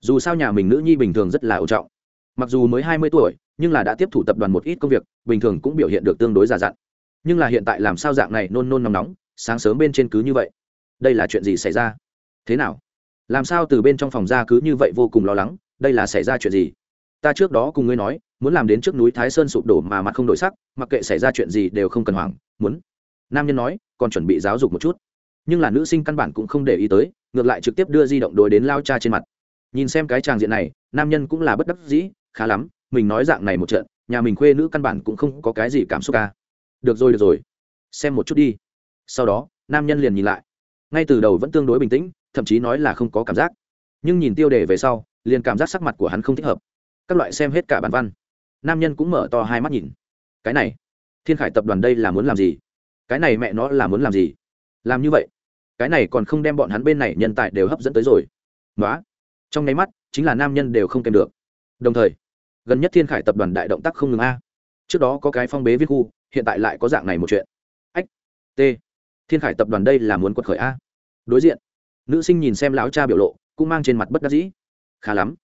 dù sao nhà mình nữ nhi bình thường rất là ổn trọng. Mặc dù mới hai mươi tuổi, nhưng là đã tiếp thủ tập đoàn một ít công việc, bình thường cũng biểu hiện được tương đối già dặn. Nhưng là hiện tại làm sao dạng này nôn nôn nóng nóng, sáng sớm bên trên cứ như vậy. Đây là chuyện gì xảy ra? Thế nào? Làm sao từ bên trong phòng ra cứ như vậy vô cùng lo lắng, đây là xảy ra chuyện gì? Ta trước đó cùng ngươi nói, muốn làm đến trước núi thái sơn sụp đổ mà mặt không đổi sắc, mặc kệ xảy ra chuyện gì đều không cần hoảng, muốn. Nam nhân nói, còn chuẩn bị giáo dục một chút. Nhưng là nữ sinh căn bản cũng không để ý tới, ngược lại trực tiếp đưa di động đối đến lao cha trên mặt. Nhìn xem cái tràng diện này, nam nhân cũng là bất đắc dĩ, khá lắm, mình nói dạng này một trận, nhà mình khuê nữ căn bản cũng không có cái gì cảm xúc ca được rồi được rồi. Xem một chút đi. Sau đó, nam nhân liền nhìn lại. Ngay từ đầu vẫn tương đối bình tĩnh thậm chí nói là không có cảm giác. Nhưng nhìn tiêu đề về sau, liền cảm giác sắc mặt của hắn không thích hợp. Các loại xem hết cả bản văn. Nam nhân cũng mở to hai mắt nhìn. Cái này, thiên khải tập đoàn đây là muốn làm gì? Cái này mẹ nó là muốn làm gì? Làm như vậy. Cái này còn không đem bọn hắn bên này nhân tài đều hấp dẫn tới rồi. Nói trong nháy mắt, chính là nam nhân đều không kèm được. Đồng thời, gần nhất thiên khải tập đoàn đại động tác không ngừng a. Trước đó có cái phong bế viết khu, hiện tại lại có dạng này một chuyện. Ách, t. Thiên khải tập đoàn đây là muốn quật khởi a. Đối diện nữ sinh nhìn xem lão cha biểu lộ, cũng mang trên mặt bất đắc dĩ. Khá lắm.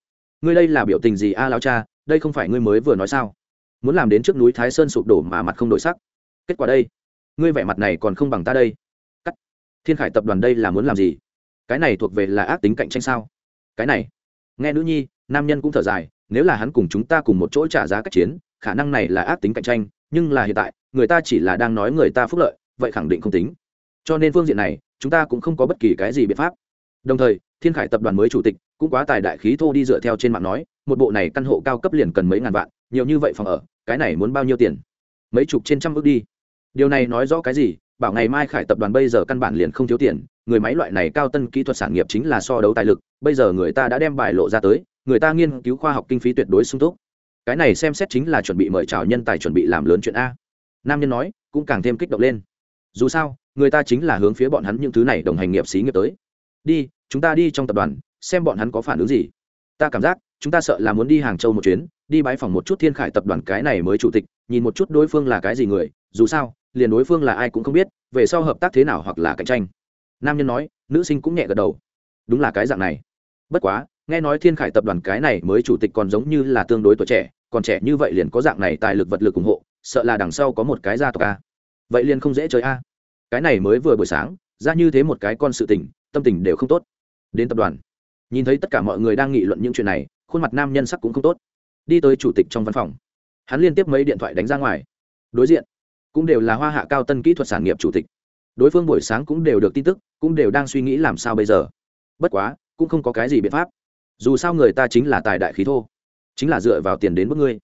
Ngươi đây là biểu tình gì a, lão cha? Đây không phải ngươi mới vừa nói sao? Muốn làm đến trước núi thái sơn sụp đổ mà mặt không đổi sắc. Kết quả đây. Ngươi vẻ mặt này còn không bằng ta đây. Cắt. Thiên khải tập đoàn đây là muốn làm gì? Cái này thuộc về là ác tính cạnh tranh sao? Cái này. Nghe nữ nhi, nam nhân cũng thở dài, nếu là hắn cùng chúng ta cùng một chỗ trả giá cách chiến, khả năng này là ác tính cạnh tranh, nhưng là hiện tại, người ta chỉ là đang nói người ta phúc lợi, vậy khẳng định không tính cho nên phương diện này, chúng ta cũng không có bất kỳ cái gì biện pháp. Đồng thời, thiên khải tập đoàn mới chủ tịch, cũng quá tài đại khí thô đi dựa theo trên mạng nói, một bộ này căn hộ cao cấp liền cần mấy ngàn vạn, nhiều như vậy phòng ở, cái này muốn bao nhiêu tiền? Mấy chục trên trăm ước đi. Điều này nói rõ cái gì? Bảo ngày mai khải tập đoàn bây giờ căn bản liền không thiếu tiền, người máy loại này cao tân kỹ thuật sản nghiệp chính là so đấu tài lực, bây giờ người ta đã đem bài lộ ra tới, người ta nghiên cứu khoa học kinh phí tuyệt đối sung túc. Cái này xem xét chính là chuẩn bị mời chào nhân tài chuẩn bị làm lớn chuyện a. Nam nhân nói, cũng càng thêm kích động lên. Dù sao người ta chính là hướng phía bọn hắn những thứ này đồng hành nghiệp xí nghiệp tới. Đi, chúng ta đi trong tập đoàn, xem bọn hắn có phản ứng gì. Ta cảm giác, chúng ta sợ là muốn đi hàng châu một chuyến, đi bãi phòng một chút thiên khải tập đoàn cái này mới chủ tịch, nhìn một chút đối phương là cái gì người, dù sao, liền đối phương là ai cũng không biết, về sau hợp tác thế nào hoặc là cạnh tranh. Nam nhân nói, nữ sinh cũng nhẹ gật đầu. Đúng là cái dạng này. Bất quá, nghe nói thiên khải tập đoàn cái này mới chủ tịch còn giống như là tương đối tuổi trẻ, còn trẻ như vậy liền có dạng này tài lực vật lực ủng hộ, sợ là đằng sau có một cái gia tộc a. Vậy liền không dễ chơi a cái này mới vừa buổi sáng, ra như thế một cái con sự tình, tâm tình đều không tốt. Đến tập đoàn, nhìn thấy tất cả mọi người đang nghị luận những chuyện này, khuôn mặt nam nhân sắc cũng không tốt. Đi tới chủ tịch trong văn phòng, hắn liên tiếp mấy điện thoại đánh ra ngoài. Đối diện, cũng đều là hoa hạ cao tân kỹ thuật sản nghiệp chủ tịch. Đối phương buổi sáng cũng đều được tin tức, cũng đều đang suy nghĩ làm sao bây giờ. Bất quá, cũng không có cái gì biện pháp. Dù sao người ta chính là tài đại khí thô, chính là dựa vào tiền đến bước ngươi.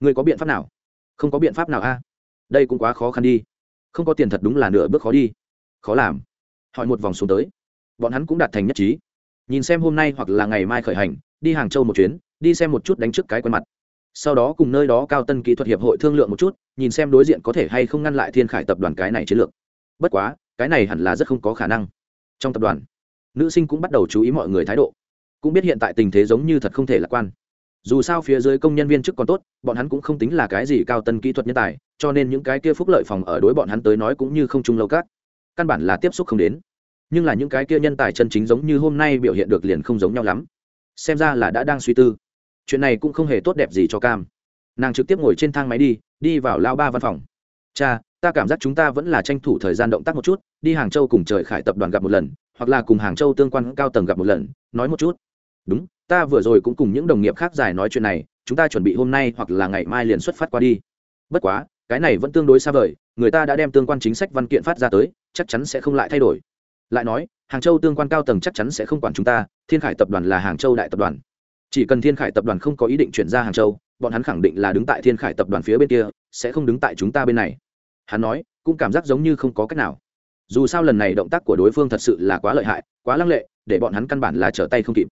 Ngươi có biện pháp nào? Không có biện pháp nào a? Đây cũng quá khó khăn đi không có tiền thật đúng là nửa bước khó đi. Khó làm. Hỏi một vòng xuống tới. Bọn hắn cũng đạt thành nhất trí. Nhìn xem hôm nay hoặc là ngày mai khởi hành, đi hàng châu một chuyến, đi xem một chút đánh trước cái quen mặt. Sau đó cùng nơi đó cao tân kỹ thuật hiệp hội thương lượng một chút, nhìn xem đối diện có thể hay không ngăn lại thiên khải tập đoàn cái này chiến lược. Bất quá, cái này hẳn là rất không có khả năng. Trong tập đoàn, nữ sinh cũng bắt đầu chú ý mọi người thái độ. Cũng biết hiện tại tình thế giống như thật không thể lạc quan dù sao phía dưới công nhân viên chức còn tốt, bọn hắn cũng không tính là cái gì cao tân kỹ thuật nhân tài, cho nên những cái kia phúc lợi phòng ở đối bọn hắn tới nói cũng như không chung lâu các. Căn bản là tiếp xúc không đến. Nhưng là những cái kia nhân tài chân chính giống như hôm nay biểu hiện được liền không giống nhau lắm. Xem ra là đã đang suy tư. Chuyện này cũng không hề tốt đẹp gì cho cam. Nàng trực tiếp ngồi trên thang máy đi đi vào lao ba văn phòng. Cha, ta cảm giác chúng ta vẫn là tranh thủ thời gian động tác một chút, đi hàng châu cùng trời khải tập đoàn gặp một lần, hoặc là cùng hàng châu tương quan cao tầng gặp một lần, nói một chút. Đúng ta vừa rồi cũng cùng những đồng nghiệp khác giải nói chuyện này, chúng ta chuẩn bị hôm nay hoặc là ngày mai liền xuất phát qua đi. Bất quá, cái này vẫn tương đối xa vời, người ta đã đem tương quan chính sách văn kiện phát ra tới, chắc chắn sẽ không lại thay đổi. Lại nói, hàng châu tương quan cao tầng chắc chắn sẽ không quản chúng ta, thiên khải tập đoàn là hàng châu đại tập đoàn. Chỉ cần thiên khải tập đoàn không có ý định chuyển ra hàng châu, bọn hắn khẳng định là đứng tại thiên khải tập đoàn phía bên kia, sẽ không đứng tại chúng ta bên này. Hắn nói, cũng cảm giác giống như không có cách nào. Dù sao lần này động tác của đối phương thật sự là quá lợi hại, quá lăng lệ, để bọn hắn căn bản là trở tay không kịp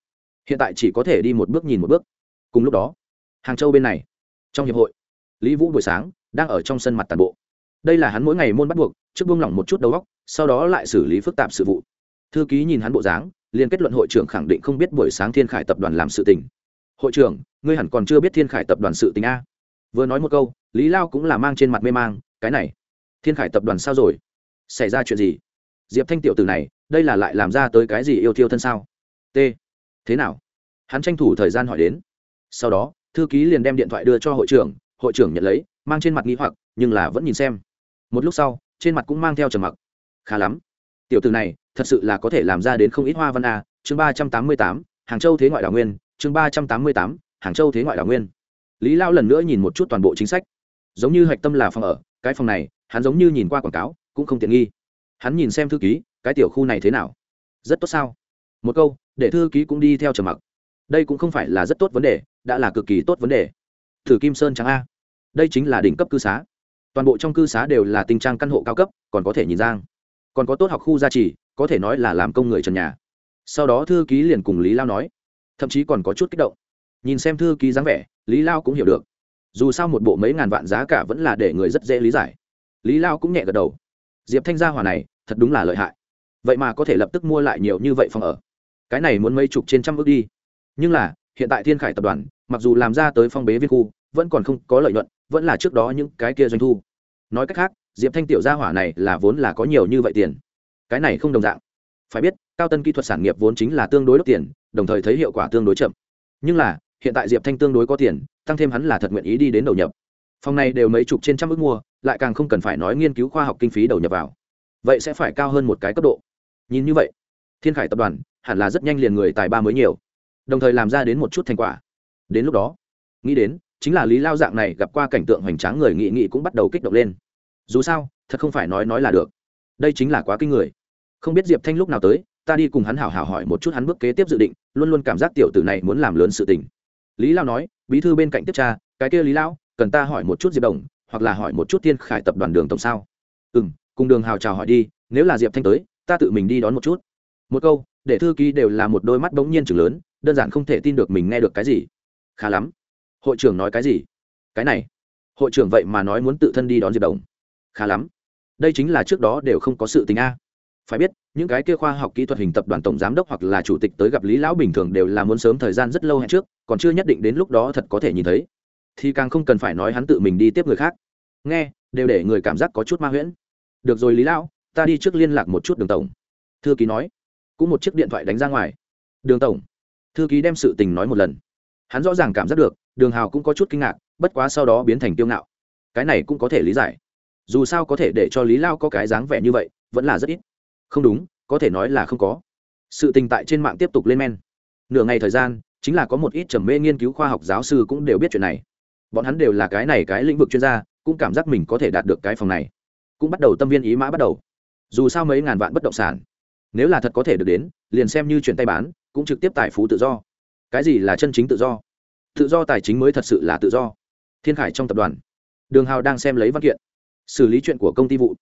hiện tại chỉ có thể đi một bước nhìn một bước. Cùng lúc đó, hàng châu bên này, trong hiệp hội, lý vũ buổi sáng đang ở trong sân mặt tàn bộ. Đây là hắn mỗi ngày môn bắt buộc, trước buông lỏng một chút đầu óc, sau đó lại xử lý phức tạp sự vụ. Thư ký nhìn hắn bộ dáng, liền kết luận hội trưởng khẳng định không biết buổi sáng thiên khải tập đoàn làm sự tình. Hội trưởng, ngươi hẳn còn chưa biết thiên khải tập đoàn sự tình a. Vừa nói một câu, lý lao cũng là mang trên mặt mê mang, cái này, thiên khải tập đoàn sao rồi? Xảy ra chuyện gì? Diệp thanh tiểu từ này, đây là lại làm ra tới cái gì yêu thiêu thân sao? T thế nào? Hắn tranh thủ thời gian hỏi đến. Sau đó, thư ký liền đem điện thoại đưa cho hội trưởng hội trưởng nhận lấy, mang trên mặt nghi hoặc, nhưng là vẫn nhìn xem. Một lúc sau, trên mặt cũng mang theo trầm mặc. Khá lắm. Tiểu từ này, thật sự là có thể làm ra đến không ít hoa văn a. Chương ba trăm tám mươi tám, hàng châu thế ngoại đảo nguyên. Chương ba trăm tám mươi tám, hàng châu thế ngoại đảo nguyên. Lý lao lần nữa nhìn một chút toàn bộ chính sách. Giống như hạch tâm là phòng ở, cái phòng này, hắn giống như nhìn qua quảng cáo, cũng không tiện nghi. Hắn nhìn xem thư ký, cái tiểu khu này thế nào? Rất tốt sao? Một câu, để thư ký cũng đi theo trầm mặc. Đây cũng không phải là rất tốt vấn đề, đã là cực kỳ tốt vấn đề. Thử kim sơn trắng a? Đây chính là đỉnh cấp cư xá. Toàn bộ trong cư xá đều là tình trang căn hộ cao cấp, còn có thể nhìn giang. Còn có tốt học khu gia trì, có thể nói là làm công người trần nhà. Sau đó thư ký liền cùng lý lao nói. Thậm chí còn có chút kích động. Nhìn xem thư ký dáng vẻ, lý lao cũng hiểu được. Dù sao một bộ mấy ngàn vạn giá cả vẫn là để người rất dễ lý giải. Lý lao cũng nhẹ gật đầu. Diệp thanh gia hỏa này, thật đúng là lợi hại. Vậy mà có thể lập tức mua lại nhiều như vậy phòng ở cái này muốn mấy chục trên trăm ước đi. Nhưng là, hiện tại thiên khải tập đoàn, mặc dù làm ra tới phong bế viên khu, vẫn còn không có lợi nhuận, vẫn là trước đó những cái kia doanh thu. Nói cách khác, diệp thanh tiểu gia hỏa này là vốn là có nhiều như vậy tiền. Cái này không đồng dạng. Phải biết, cao tân kỹ thuật sản nghiệp vốn chính là tương đối đốt tiền, đồng thời thấy hiệu quả tương đối chậm. Nhưng là, hiện tại diệp thanh tương đối có tiền, tăng thêm hắn là thật nguyện ý đi đến đầu nhập. Phòng này đều mấy chục trên trăm ước mua, lại càng không cần phải nói nghiên cứu khoa học kinh phí đầu nhập vào. Vậy sẽ phải cao hơn một cái cấp độ. Nhìn như vậy, thiên khải tập đoàn hẳn là rất nhanh liền người tài ba mới nhiều. Đồng thời làm ra đến một chút thành quả. Đến lúc đó, nghĩ đến, chính là lý lao dạng này gặp qua cảnh tượng hoành tráng người nghị nghị cũng bắt đầu kích động lên. Dù sao, thật không phải nói nói là được. Đây chính là quá kinh người. Không biết diệp thanh lúc nào tới, ta đi cùng hắn hảo hảo hỏi một chút hắn bước kế tiếp dự định, luôn luôn cảm giác tiểu tử này muốn làm lớn sự tình. Lý lao nói, bí thư bên cạnh tiếp tra, cái kia lý lao, cần ta hỏi một chút diệp đồng, hoặc là hỏi một chút tiên khải tập đoàn đường tổng sao? Ừ m cùng đường hào chào hỏi đi, nếu là diệp thanh tới, ta tự mình đi đón một chút. Một câu để thư ký đều là một đôi mắt bỗng nhiên chừng lớn, đơn giản không thể tin được mình nghe được cái gì. Khá lắm. Hội trưởng nói cái gì? Cái này. Hội trưởng vậy mà nói muốn tự thân đi đón diệp đồng. Khá lắm. Đây chính là trước đó đều không có sự tình a. Phải biết, những cái kia khoa học kỹ thuật hình tập đoàn tổng giám đốc hoặc là chủ tịch tới gặp lý lão bình thường đều là muốn sớm thời gian rất lâu hẹn trước, còn chưa nhất định đến lúc đó thật có thể nhìn thấy. Thì càng không cần phải nói hắn tự mình đi tiếp người khác. Nghe, đều để người cảm giác có chút ma huyễn. Được rồi lý lão, ta đi trước liên lạc một chút đường tổng. Thư ký nói cũng một chiếc điện thoại đánh ra ngoài. Đường tổng, thư ký đem sự tình nói một lần. Hắn rõ ràng cảm giác được, đường hào cũng có chút kinh ngạc, bất quá sau đó biến thành tiêu ngạo. Cái này cũng có thể lý giải. Dù sao có thể để cho lý lao có cái dáng vẻ như vậy, vẫn là rất ít. Không đúng, có thể nói là không có. Sự tình tại trên mạng tiếp tục lên men. Nửa ngày thời gian, chính là có một ít trầm mê nghiên cứu khoa học giáo sư cũng đều biết chuyện này. Bọn hắn đều là cái này cái lĩnh vực chuyên gia, cũng cảm giác mình có thể đạt được cái phòng này. Cũng bắt đầu tâm viên ý mã bắt đầu. Dù sao mấy ngàn vạn bất động sản nếu là thật có thể được đến, liền xem như chuyển tay bán, cũng trực tiếp tài phú tự do. Cái gì là chân chính tự do? Tự do tài chính mới thật sự là tự do. Thiên khải trong tập đoàn. Đường hào đang xem lấy văn kiện. Xử lý chuyện của công ty vụ.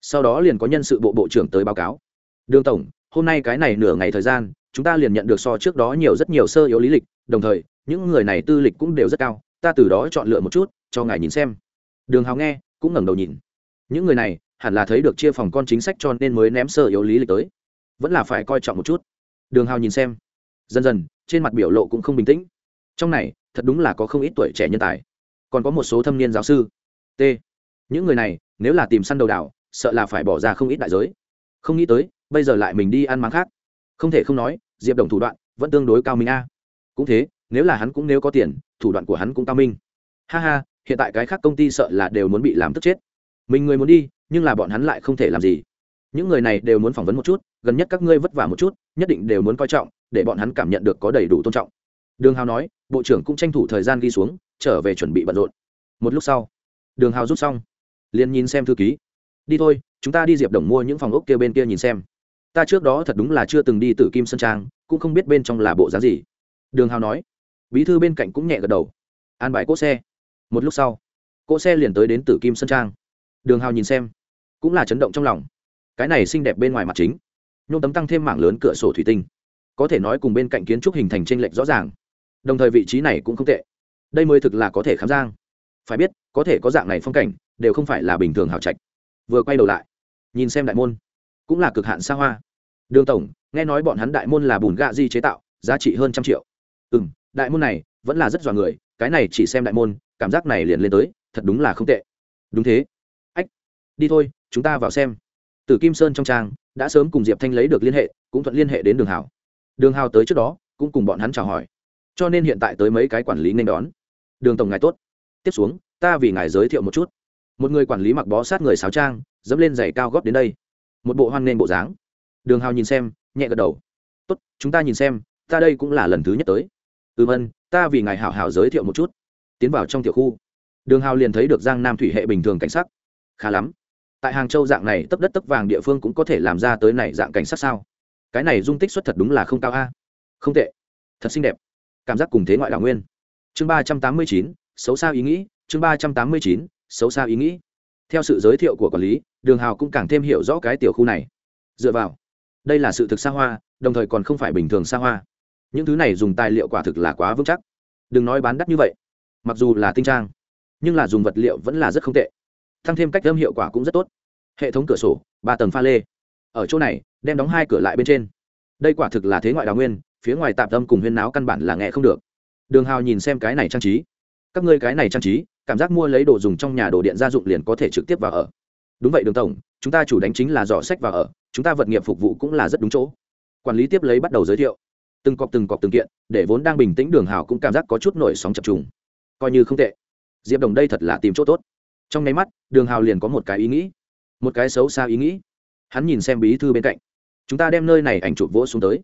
Sau đó liền có nhân sự bộ bộ trưởng tới báo cáo. Đường tổng, hôm nay cái này nửa ngày thời gian, chúng ta liền nhận được so trước đó nhiều rất nhiều sơ yếu lý lịch, đồng thời, những người này tư lịch cũng đều rất cao, ta từ đó chọn lựa một chút, cho ngài nhìn xem. Đường hào nghe, cũng ngẩng đầu nhìn. Những người này, hẳn là thấy được chia phòng con chính sách cho nên mới ném sơ yếu lý lịch tới vẫn là phải coi trọng một chút. Đường hào nhìn xem, dần dần, trên mặt biểu lộ cũng không bình tĩnh. Trong này, thật đúng là có không ít tuổi trẻ nhân tài. Còn có một số thâm niên giáo sư. T. Những người này, nếu là tìm săn đầu đảo, sợ là phải bỏ ra không ít đại giới. Không nghĩ tới, bây giờ lại mình đi ăn máng khác. Không thể không nói, diệp đồng thủ đoạn vẫn tương đối cao minh a. Cũng thế, nếu là hắn cũng nếu có tiền, thủ đoạn của hắn cũng cao minh. Ha ha, hiện tại cái khác công ty sợ là đều muốn bị làm tức chết. Mình người muốn đi, nhưng là bọn hắn lại không thể làm gì những người này đều muốn phỏng vấn một chút, gần nhất các ngươi vất vả một chút, nhất định đều muốn coi trọng, để bọn hắn cảm nhận được có đầy đủ tôn trọng. Đường hào nói, bộ trưởng cũng tranh thủ thời gian ghi xuống, trở về chuẩn bị bận rộn. Một lúc sau, đường hào rút xong, liền nhìn xem thư ký. Đi thôi, chúng ta đi diệp đồng mua những phòng ốc kia bên kia nhìn xem. Ta trước đó thật đúng là chưa từng đi từ kim sơn trang, cũng không biết bên trong là bộ giá gì. Đường hào nói. Bí thư bên cạnh cũng nhẹ gật đầu. An bài cỗ xe. Một lúc sau, cỗ xe liền tới đến tử kim sơn trang. Đường hào nhìn xem, cũng là chấn động trong lòng cái này xinh đẹp bên ngoài mặt chính, nhôm tấm tăng thêm mảng lớn cửa sổ thủy tinh, có thể nói cùng bên cạnh kiến trúc hình thành tranh lệch rõ ràng, đồng thời vị trí này cũng không tệ, đây mới thực là có thể khám giang. Phải biết, có thể có dạng này phong cảnh, đều không phải là bình thường hào trạch. Vừa quay đầu lại, nhìn xem đại môn, cũng là cực hạn xa hoa. Đường tổng, nghe nói bọn hắn đại môn là bùn gạ di chế tạo, giá trị hơn trăm triệu. Ừ m đại môn này vẫn là rất dọa người, cái này chỉ xem đại môn, cảm giác này liền lên tới, thật đúng là không tệ. Đúng thế. Ách, đi thôi, chúng ta vào xem từ kim sơn trong trang, đã sớm cùng diệp thanh lấy được liên hệ, cũng thuận liên hệ đến đường hảo đường hào tới trước đó, cũng cùng bọn hắn chào hỏi. Cho nên hiện tại tới mấy cái quản lý nên đón. Đường tổng ngài tốt. Tiếp xuống, ta vì ngài giới thiệu một chút. Một người quản lý mặc bó sát người sáo trang, dẫm lên giày cao góp đến đây. Một bộ hoan nên bộ dáng. Đường hào nhìn xem, nhẹ gật đầu. Tốt, chúng ta nhìn xem, ta đây cũng là lần thứ nhất tới. Ừm ân ta vì ngài hảo hảo giới thiệu một chút. Tiến vào trong tiểu khu. Đường hào liền thấy được giang nam thủy hệ bình thường cảnh sắc. Khá lắm tại hàng châu dạng này, tấp đất tấp vàng địa phương cũng có thể làm ra tới này dạng cảnh sát sao? Cái này dung tích xuất thật đúng là không cao a. Không tệ. Thật xinh đẹp. Cảm giác cùng thế ngoại đảo nguyên. Chương ba trăm tám mươi chín, xấu xa ý nghĩ. Chương ba trăm tám mươi chín, xấu xa ý nghĩ. Theo sự giới thiệu của quản lý, đường hào cũng càng thêm hiểu rõ cái tiểu khu này. Dựa vào, đây là sự thực xa hoa, đồng thời còn không phải bình thường xa hoa. Những thứ này dùng tài liệu quả thực là quá vững chắc. Đừng nói bán đắt như vậy. Mặc dù là tinh trang, nhưng là dùng vật liệu vẫn là rất không tệ tăng thêm cách âm hiệu quả cũng rất tốt. Hệ thống cửa sổ, ba tầng pha lê. Ở chỗ này, đem đóng hai cửa lại bên trên. Đây quả thực là thế ngoại đào nguyên, phía ngoài tạm tâm cùng huyên náo căn bản là nghe không được. Đường hào nhìn xem cái này trang trí. Các ngươi cái này trang trí, cảm giác mua lấy đồ dùng trong nhà đồ điện gia dụng liền có thể trực tiếp vào ở. Đúng vậy đường tổng, chúng ta chủ đánh chính là dò sách vào ở, chúng ta vật nghiệp phục vụ cũng là rất đúng chỗ. Quản lý tiếp lấy bắt đầu giới thiệu. Từng cọc từng cọc từng kiện, để vốn đang bình tĩnh đường hào cũng cảm giác có chút nổi sóng chập trùng. Coi như không tệ. Diệp đồng đây thật là tìm chỗ tốt trong nháy mắt, đường hào liền có một cái ý nghĩ. Một cái xấu xa ý nghĩ. Hắn nhìn xem bí thư bên cạnh. Chúng ta đem nơi này ảnh chụp vỗ xuống tới.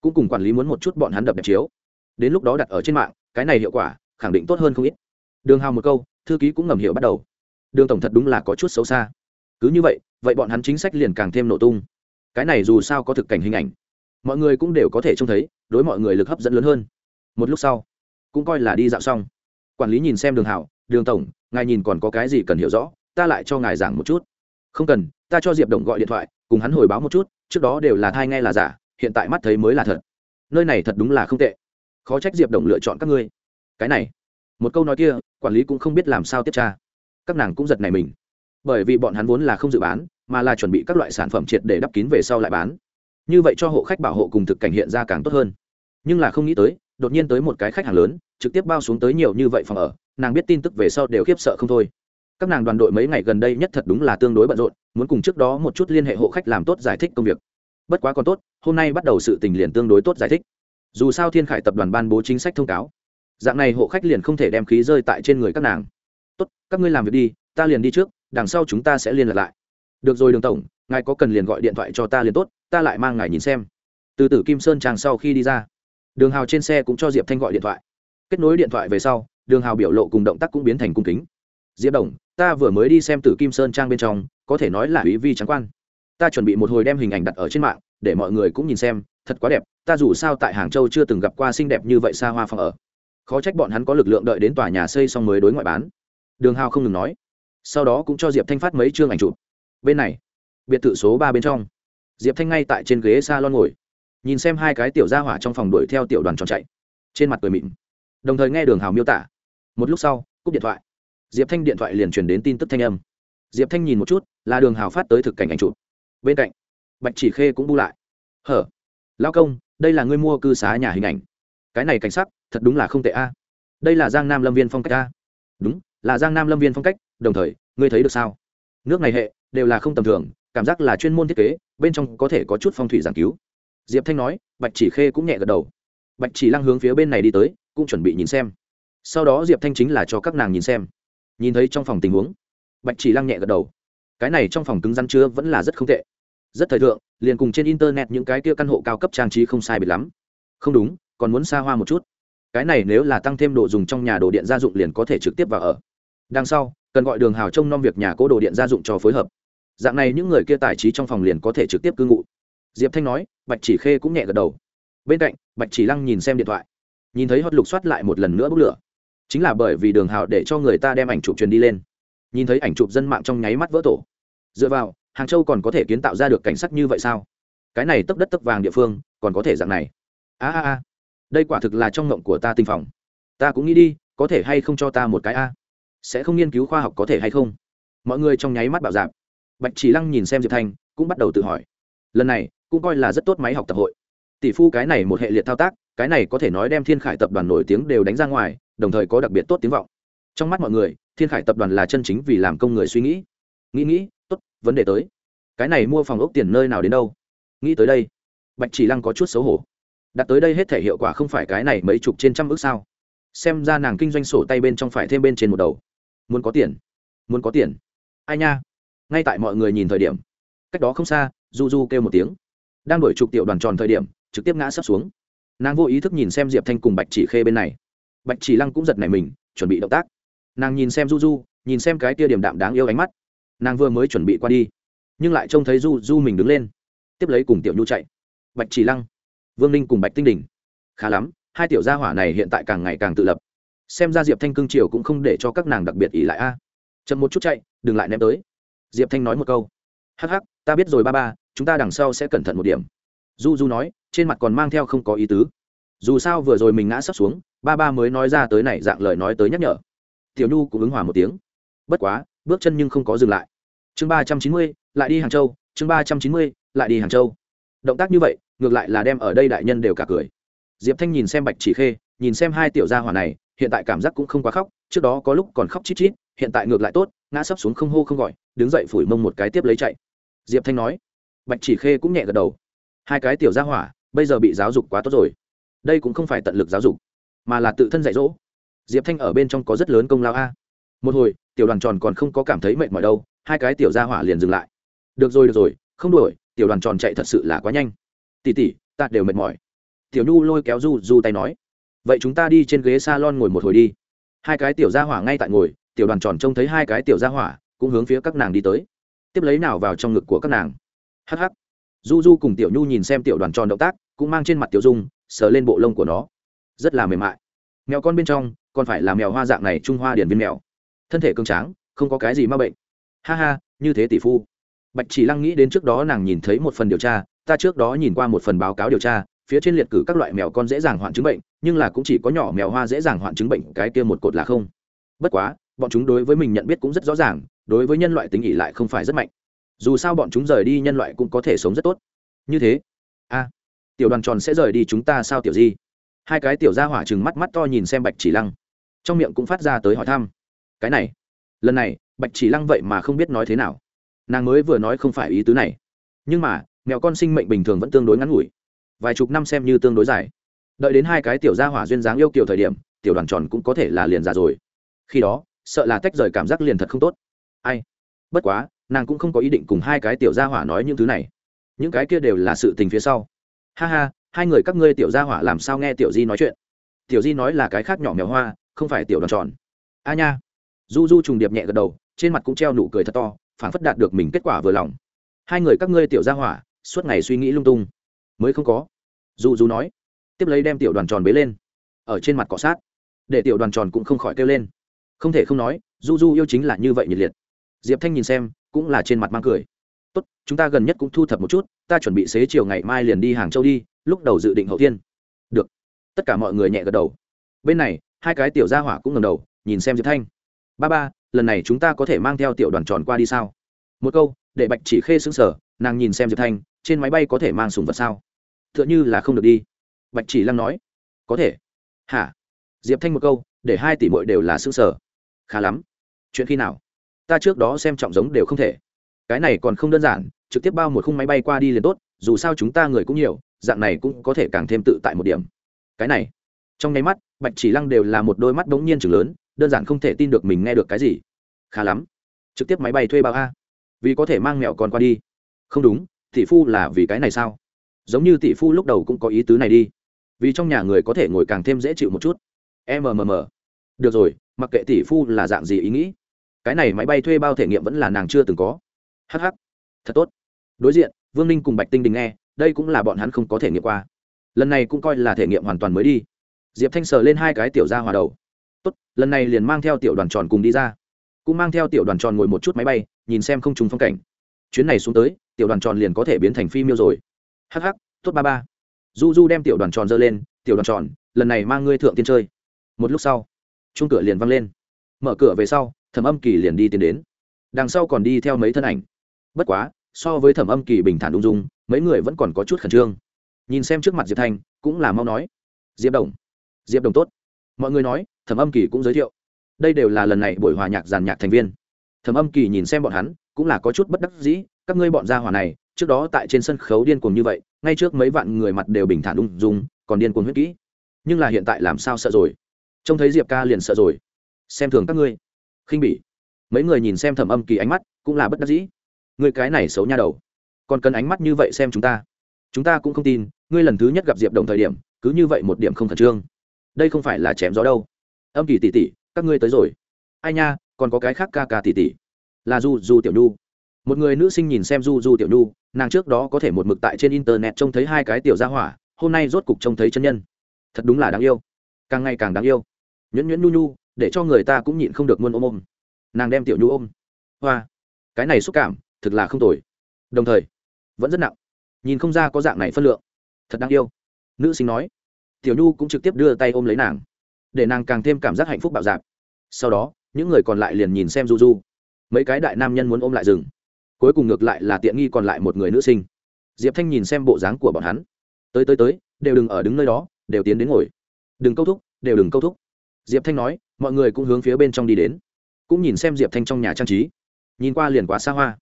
Cũng cùng quản lý muốn một chút bọn hắn đập đẹp chiếu. Đến lúc đó đặt ở trên mạng, cái này hiệu quả, khẳng định tốt hơn không ít. Đường hào một câu, thư ký cũng ngầm hiểu bắt đầu. Đường tổng thật đúng là có chút xấu xa. Cứ như vậy vậy bọn hắn chính sách liền càng thêm nổ tung. Cái này dù sao có thực cảnh hình ảnh. Mọi người cũng đều có thể trông thấy, đối mọi người lực hấp dẫn lớn hơn. Một lúc sau, cũng coi là đi dạo xong. Quản lý nhìn xem đường hảo đường tổng ngài nhìn còn có cái gì cần hiểu rõ, ta lại cho ngài giảng một chút. Không cần, ta cho diệp đồng gọi điện thoại, cùng hắn hồi báo một chút, trước đó đều là thai nghe là giả, hiện tại mắt thấy mới là thật. Nơi này thật đúng là không tệ. Khó trách diệp đồng lựa chọn các ngươi. Cái này, một câu nói kia, quản lý cũng không biết làm sao tiếp tra. Các nàng cũng giật này mình. Bởi vì bọn hắn vốn là không dự bán, mà là chuẩn bị các loại sản phẩm triệt để đắp kín về sau lại bán. Như vậy cho hộ khách bảo hộ cùng thực cảnh hiện ra càng tốt hơn. Nhưng là không nghĩ tới, đột nhiên tới một cái khách hàng lớn, trực tiếp bao xuống tới nhiều như vậy phòng ở nàng biết tin tức về sau đều khiếp sợ không thôi. Các nàng đoàn đội mấy ngày gần đây nhất thật đúng là tương đối bận rộn, muốn cùng trước đó một chút liên hệ hộ khách làm tốt giải thích công việc. Bất quá còn tốt, hôm nay bắt đầu sự tình liền tương đối tốt giải thích. Dù sao thiên khải tập đoàn ban bố chính sách thông cáo. Dạng này hộ khách liền không thể đem khí rơi tại trên người các nàng. Tốt, các ngươi làm việc đi, ta liền đi trước, đằng sau chúng ta sẽ liên lạc lại. Được rồi, đường tổng, ngài có cần liền gọi điện thoại cho ta liền tốt, ta lại mang ngài nhìn xem. Từ tử kim sơn tràng sau khi đi ra. Đường hào trên xe cũng cho diệp thanh gọi điện thoại. Kết nối điện thoại về sau đường hào biểu lộ cùng động tác cũng biến thành cung kính. Diệp đồng, ta vừa mới đi xem tử kim sơn trang bên trong, có thể nói là ý vi trắng quan. Ta chuẩn bị một hồi đem hình ảnh đặt ở trên mạng, để mọi người cũng nhìn xem, thật quá đẹp, ta dù sao tại hàng châu chưa từng gặp qua xinh đẹp như vậy xa hoa phòng ở. Khó trách bọn hắn có lực lượng đợi đến tòa nhà xây xong mới đối ngoại bán. Đường hào không ngừng nói. Sau đó cũng cho diệp thanh phát mấy chương ảnh chụp. Bên này, biệt thự số ba bên trong. Diệp thanh ngay tại trên ghế s a lon ngồi, nhìn xem hai cái tiểu gia hỏa trong phòng đuổi theo tiểu đoàn tròn chạy. Trên mặt cười mịn. Đồng thời nghe đường hào miêu tả một lúc sau, cúp điện thoại. Diệp thanh điện thoại liền truyền đến tin tức thanh âm. Diệp thanh nhìn một chút, là đường hào phát tới thực cảnh ảnh chụp. Bên cạnh, bạch chỉ khê cũng bu lại. Hở lao công, đây là ngươi mua cư xá nhà hình ảnh. Cái này cảnh sắc, thật đúng là không tệ a. Đây là giang nam lâm viên phong cách a. Đúng, là giang nam lâm viên phong cách, đồng thời, ngươi thấy được sao? Nước này hệ, đều là không tầm thường, cảm giác là chuyên môn thiết kế, bên trong có thể có chút phong thủy giảng cứu. Diệp thanh nói, bạch chỉ khê cũng nhẹ gật đầu. Bạch chỉ lăng hướng phía bên này đi tới, cũng chuẩn bị nhìn xem sau đó diệp thanh chính là cho các nàng nhìn xem. Nhìn thấy trong phòng tình huống, bạch chỉ lăng nhẹ gật đầu. Cái này trong phòng cứng rắn chứa vẫn là rất không tệ. Rất thời thượng, liền cùng trên internet những cái kia căn hộ cao cấp trang trí không sai biệt lắm. Không đúng, còn muốn xa hoa một chút. Cái này nếu là tăng thêm đồ dùng trong nhà đồ điện gia dụng liền có thể trực tiếp vào ở. Đằng sau, cần gọi đường hào trông nom việc nhà cố đồ điện gia dụng cho phối hợp. Dạng này những người kia tài trí trong phòng liền có thể trực tiếp cư ngụ. Diệp thanh nói, bạch chỉ khê cũng nhẹ gật đầu. Bên cạnh, bạch chỉ lăng nhìn xem điện thoại. Nhìn thấy hót lục soát lại một lần nữa bốc lửa chính là bởi vì đường hào để cho người ta đem ảnh chụp truyền đi lên. Nhìn thấy ảnh chụp dân mạng trong nháy mắt vỡ tổ. Dựa vào, hàng châu còn có thể kiến tạo ra được cảnh sắc như vậy sao? Cái này tấp đất tấp vàng địa phương, còn có thể dạng này. A a a. Đây quả thực là trong ngộng của ta tinh phòng. Ta cũng nghĩ đi, có thể hay không cho ta một cái a? Sẽ không nghiên cứu khoa học có thể hay không? Mọi người trong nháy mắt bảo giảm. bạch chỉ lăng nhìn xem diệp thanh, cũng bắt đầu tự hỏi. Lần này, cũng coi là rất tốt máy học tập hội. Tỷ phu cái này một hệ liệt thao tác, cái này có thể nói đem thiên khải tập đoàn nổi tiếng đều đánh ra ngoài đồng thời có đặc biệt tốt tiếng vọng. Trong mắt mọi người, thiên khải tập đoàn là chân chính vì làm công người suy nghĩ. Nghĩ nghĩ, tốt, vấn đề tới. Cái này mua phòng ốc tiền nơi nào đến đâu? Nghĩ tới đây, bạch chỉ lăng có chút xấu hổ. Đặt tới đây hết thể hiệu quả không phải cái này mấy chục trên trăm ước sao? Xem ra nàng kinh doanh sổ tay bên trong phải thêm bên trên một đầu. Muốn có tiền, muốn có tiền. Ai nha? Ngay tại mọi người nhìn thời điểm. Cách đó không xa, du du kêu một tiếng. Đang đổi trục tiểu đoàn tròn thời điểm, trực tiếp ngã sắp xuống. Nàng vô ý thức nhìn xem diệp thanh cùng bạch chỉ khê bên này bạch chỉ lăng cũng giật nảy mình, chuẩn bị động tác. Nàng nhìn xem du du, nhìn xem cái tia điểm đạm đáng yêu ánh mắt. Nàng vừa mới chuẩn bị qua đi, nhưng lại trông thấy du du mình đứng lên. Tiếp lấy cùng tiểu nhu chạy. Bạch chỉ lăng, vương ninh cùng bạch tinh đình. Khá lắm, hai tiểu gia hỏa này hiện tại càng ngày càng tự lập. Xem ra diệp thanh cương triều cũng không để cho các nàng đặc biệt ỉ lại a. Chậm một chút chạy, đừng lại ném tới. Diệp thanh nói một câu. Hắc hắc, ta biết rồi ba ba, chúng ta đằng sau sẽ cẩn thận một điểm. Du du nói, trên mặt còn mang theo không có ý tứ dù sao vừa rồi mình ngã sắp xuống, ba ba mới nói ra tới này dạng lời nói tới nhắc nhở. Tiểu nhu cũng ứng hòa một tiếng. Bất quá, bước chân nhưng không có dừng lại. Chương ba trăm chín mươi, lại đi hàng châu. Chương ba trăm chín mươi, lại đi hàng châu. Động tác như vậy, ngược lại là đem ở đây đại nhân đều cả cười. Diệp thanh nhìn xem bạch chỉ khê, nhìn xem hai tiểu gia hỏa này, hiện tại cảm giác cũng không quá khóc, trước đó có lúc còn khóc chít chít, hiện tại ngược lại tốt, ngã sắp xuống không hô không gọi, đứng dậy phủi mông một cái tiếp lấy chạy. Diệp thanh nói. Bạch chỉ khê cũng nhẹ gật đầu. Hai cái tiểu gia hỏa, bây giờ bị giáo dục quá tốt rồi đây cũng không phải tận lực giáo dục, mà là tự thân dạy dỗ. Diệp thanh ở bên trong có rất lớn công lao a. Một hồi, tiểu đoàn tròn còn không có cảm thấy mệt mỏi đâu, hai cái tiểu gia hỏa liền dừng lại. Được rồi được rồi, không đuổi, tiểu đoàn tròn chạy thật sự là quá nhanh. Tỉ tỉ ta đều mệt mỏi. Tiểu nhu lôi kéo du du tay nói. Vậy chúng ta đi trên ghế s a lon ngồi một hồi đi. Hai cái tiểu gia hỏa ngay tại ngồi, tiểu đoàn tròn trông thấy hai cái tiểu gia hỏa, cũng hướng phía các nàng đi tới. Tiếp lấy nào vào trong ngực của các nàng. Hh du du cùng tiểu nhu nhìn xem tiểu đoàn tròn động tác, cũng mang trên mặt tiểu dung sờ lên bộ lông của nó. Rất là mềm mại. Mèo con bên trong, còn phải là mèo hoa dạng này trung hoa điển viên mèo. Thân thể cương tráng, không có cái gì ma bệnh. Ha ha, như thế tỷ phu. Bạch chỉ lăng nghĩ đến trước đó nàng nhìn thấy một phần điều tra, ta trước đó nhìn qua một phần báo cáo điều tra, phía trên liệt cử các loại mèo con dễ dàng hoạn chứng bệnh, nhưng là cũng chỉ có nhỏ mèo hoa dễ dàng hoạn chứng bệnh, cái kia một cột là không. Bất quá, bọn chúng đối với mình nhận biết cũng rất rõ ràng, đối với nhân loại tính ỉ lại không phải rất mạnh. Dù sao bọn chúng rời đi nhân loại cũng có thể sống rất tốt. Như thế. A tiểu đoàn tròn sẽ rời đi chúng ta sao tiểu di? Hai cái tiểu ra hỏa chừng mắt mắt to nhìn xem bạch chỉ lăng. Trong miệng cũng phát ra tới hỏi thăm. Cái này, lần này, bạch chỉ lăng vậy mà không biết nói thế nào. Nàng mới vừa nói không phải ý tứ này. Nhưng mà mèo con sinh mệnh bình thường vẫn tương đối ngắn ngủi. Vài chục năm xem như tương đối dài. Đợi đến hai cái tiểu gia hỏa duyên dáng yêu kiểu thời điểm, tiểu đoàn tròn cũng có thể là liền già rồi. Khi đó, sợ là tách rời cảm giác liền thật không tốt. Ai? Bất quá, nàng cũng không có ý định cùng hai cái tiểu gia hỏa nói những thứ này. Những cái kia đều là sự tình phía sau ha ha, hai người các ngươi tiểu gia hỏa làm sao nghe tiểu di nói chuyện? Tiểu di nói là cái khác nhỏ mèo hoa, không phải tiểu đoàn tròn. A nha. Du du trùng điệp nhẹ gật đầu, trên mặt cũng treo nụ cười thật to phản phất đạt được mình kết quả vừa lòng. Hai người các ngươi tiểu gia hỏa, suốt ngày suy nghĩ lung tung. Mới không có. Du du nói. Tiếp lấy đem tiểu đoàn tròn bế lên. Ở trên mặt cọ sát. Để tiểu đoàn tròn cũng không khỏi kêu lên. Không thể không nói du du yêu chính là như vậy nhiệt liệt. Diệp thanh nhìn xem, cũng là trên mặt mang cười tốt, chúng ta gần nhất cũng thu thập một chút, ta chuẩn bị xế chiều ngày mai liền đi hàng châu đi, lúc đầu dự định hậu thiên được. Tất cả mọi người nhẹ gật đầu. Bên này, hai cái tiểu gia hỏa cũng ngầm đầu, nhìn xem diệp thanh. Ba ba, lần này chúng ta có thể mang theo tiểu đoàn tròn qua đi sao? Một câu, để bạch chỉ khê xứng sở nàng nhìn xem diệp thanh, trên máy bay có thể mang sùng vật sao? T h ư ợ n h ư là không được đi. Bạch chỉ lăng nói. Có thể. Hả? Diệp thanh một câu, để hai tỷ bội đều là xứng sở khá lắm. Chuyện khi nào? Ta trước đó xem trọng giống đều không thể cái này còn không đơn giản, trực tiếp bao một khung máy bay qua đi liền tốt, dù sao chúng ta người cũng nhiều, dạng này cũng có thể càng thêm tự tại một điểm. Cái này, trong nháy mắt, bạch chỉ lăng đều là một đôi mắt bỗng nhiên chừng lớn, đơn giản không thể tin được mình nghe được cái gì. Khá lắm. Trực tiếp máy bay thuê bao a. Vì có thể mang mẹo còn qua đi. Không đúng, tỷ phu là vì cái này sao? Giống như tỷ phu lúc đầu cũng có ý tứ này đi. Vì trong nhà người có thể ngồi càng thêm dễ chịu một chút. Mmm được rồi, mặc kệ tỷ phu là dạng gì ý nghĩ. Cái này máy bay thuê bao thể nghiệm vẫn là nàng chưa từng có hh thật tốt. Đối diện, vương ninh cùng bạch tinh đình nghe, đây cũng là bọn hắn không có thể nghiệm qua. Lần này cũng coi là thể nghiệm hoàn toàn mới đi. Diệp thanh sờ lên hai cái tiểu ra hòa đầu. Tốt, lần này liền mang theo tiểu đoàn tròn cùng đi ra. Cũng mang theo tiểu đoàn tròn ngồi một chút máy bay, nhìn xem không trùng phong cảnh. Chuyến này xuống tới, tiểu đoàn tròn liền có thể biến thành phi miêu rồi. Hh tốt ba ba. Du du đem tiểu đoàn tròn dơ lên, tiểu đoàn tròn, lần này mang ngươi thượng tiên chơi. Một lúc sau chung cửa liền văng lên. Mở cửa về sau, thẩm âm kỳ liền đi tiến đến. Đằng sau còn đi theo mấy thân ảnh bất quá, so với thẩm âm kỳ bình thản ung dung, mấy người vẫn còn có chút khẩn trương. Nhìn xem trước mặt diệp thanh, cũng là mau nói. Diệp đồng. Diệp đồng tốt. Mọi người nói, thẩm âm kỳ cũng giới thiệu. Đây đều là lần này buổi hòa nhạc giàn nhạc thành viên. Thẩm âm kỳ nhìn xem bọn hắn, cũng là có chút bất đắc dĩ, các ngươi bọn gia hỏa này, trước đó tại trên sân khấu điên cuồng như vậy, ngay trước mấy vạn người mặt đều bình thản ung dung, còn điên cuồng huyết kỹ. Nhưng là hiện tại làm sao sợ rồi? Trông thấy diệp ca liền sợ rồi. Xem thường các ngươi. Khinh bỉ. Mấy người nhìn xem thẩm âm kỳ ánh mắt, cũng là bất đắc dĩ người cái này xấu nha đầu. Còn cần ánh mắt như vậy xem chúng ta. Chúng ta cũng không tin, ngươi lần thứ nhất gặp diệp đồng thời điểm, cứ như vậy một điểm không khẩn trương. Đây không phải là chém gió đâu. Âm kỳ tỷ tỷ, các ngươi tới rồi. Ai nha, còn có cái khác ca ca tỷ tỷ. Là du du tiểu nhu. Một người nữ sinh nhìn xem du du tiểu nhu, nàng trước đó có thể một mực tại trên internet trông thấy hai cái tiểu gia hỏa, hôm nay rốt cục trông thấy chân nhân. Thật đúng là đáng yêu. Càng ngày càng đáng yêu. Nhuyễn nhuyễn nhu nhu, để cho người ta cũng nhịn không được muôn ôm ôm. Nàng đem tiểu nhu ôm. Hoa. Cái này xúc cảm thực là không tồi. Đồng thời, vẫn rất nặng. Nhìn không ra có dạng này phân lượng. Thật đáng yêu. Nữ sinh nói. Tiểu nhu cũng trực tiếp đưa tay ôm lấy nàng, để nàng càng thêm cảm giác hạnh phúc bạo dạp sau đó, những người còn lại liền nhìn xem du du. Mấy cái đại nam nhân muốn ôm lại rừng cuối cùng ngược lại là tiện nghi còn lại một người nữ sinh. Diệp thanh nhìn xem bộ dáng của bọn hắn. Tới tới tới, đều đừng ở đứng nơi đó, đều tiến đến ngồi. Đừng câu thúc, đều đừng câu thúc. Diệp thanh nói, mọi người cũng hướng phía bên trong đi đến. Cũng nhìn xem diệp thanh trong nhà trang trí. Nhìn qua liền quá xa hoa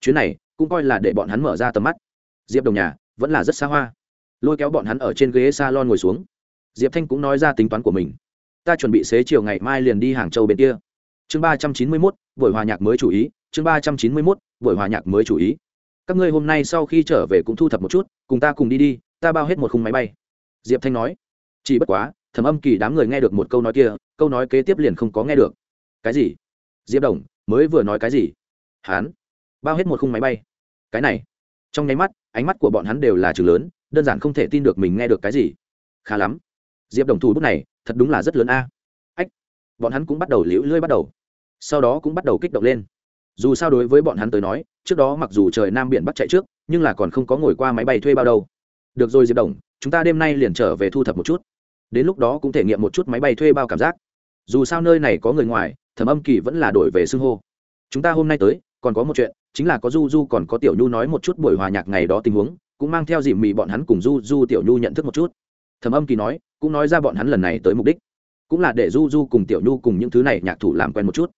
chuyến này cũng coi là để bọn hắn mở ra tầm mắt. Diệp đồng nhà vẫn là rất xa hoa. Lôi kéo bọn hắn ở trên ghế s a lon ngồi xuống. Diệp thanh cũng nói ra tính toán của mình. Ta chuẩn bị xế chiều ngày mai liền đi hàng châu bên kia. Chương ba trăm chín mươi mốt, buổi hòa nhạc mới chủ ý. Chương ba trăm chín mươi mốt, buổi hòa nhạc mới chủ ý. Các ngươi hôm nay sau khi trở về cũng thu thập một chút, cùng ta cùng đi đi, ta bao hết một khung máy bay. Diệp thanh nói. Chỉ bất quá thẩm âm kỳ đám người nghe được một câu nói kia, câu nói kế tiếp liền không có nghe được. Cái gì? Diệp đồng, mới vừa nói cái gì? Hán bao hết một khung máy bay. Cái này, trong nháy mắt, ánh mắt của bọn hắn đều là chừng lớn, đơn giản không thể tin được mình nghe được cái gì. Khá lắm. Diệp đồng thủ bút này, thật đúng là rất lớn a. Ách, bọn hắn cũng bắt đầu liễu lưỡi bắt đầu. Sau đó cũng bắt đầu kích động lên. Dù sao đối với bọn hắn tới nói, trước đó mặc dù trời nam biển bắc chạy trước, nhưng là còn không có ngồi qua máy bay thuê bao đâu. Được rồi diệp đồng, chúng ta đêm nay liền trở về thu thập một chút. Đến lúc đó cũng thể nghiệm một chút máy bay thuê bao cảm giác. Dù sao nơi này có người ngoài, thẩm âm kỳ vẫn là đổi về xưng hô. Chúng ta hôm nay tới còn có một chuyện, chính là có du du còn có tiểu nhu nói một chút buổi hòa nhạc ngày đó tình huống, cũng mang theo dìm mì bọn hắn cùng du du tiểu nhu nhận thức một chút. Thẩm âm kỳ nói, cũng nói ra bọn hắn lần này tới mục đích. Cũng là để du du cùng tiểu nhu cùng những thứ này nhạc thủ làm quen một chút.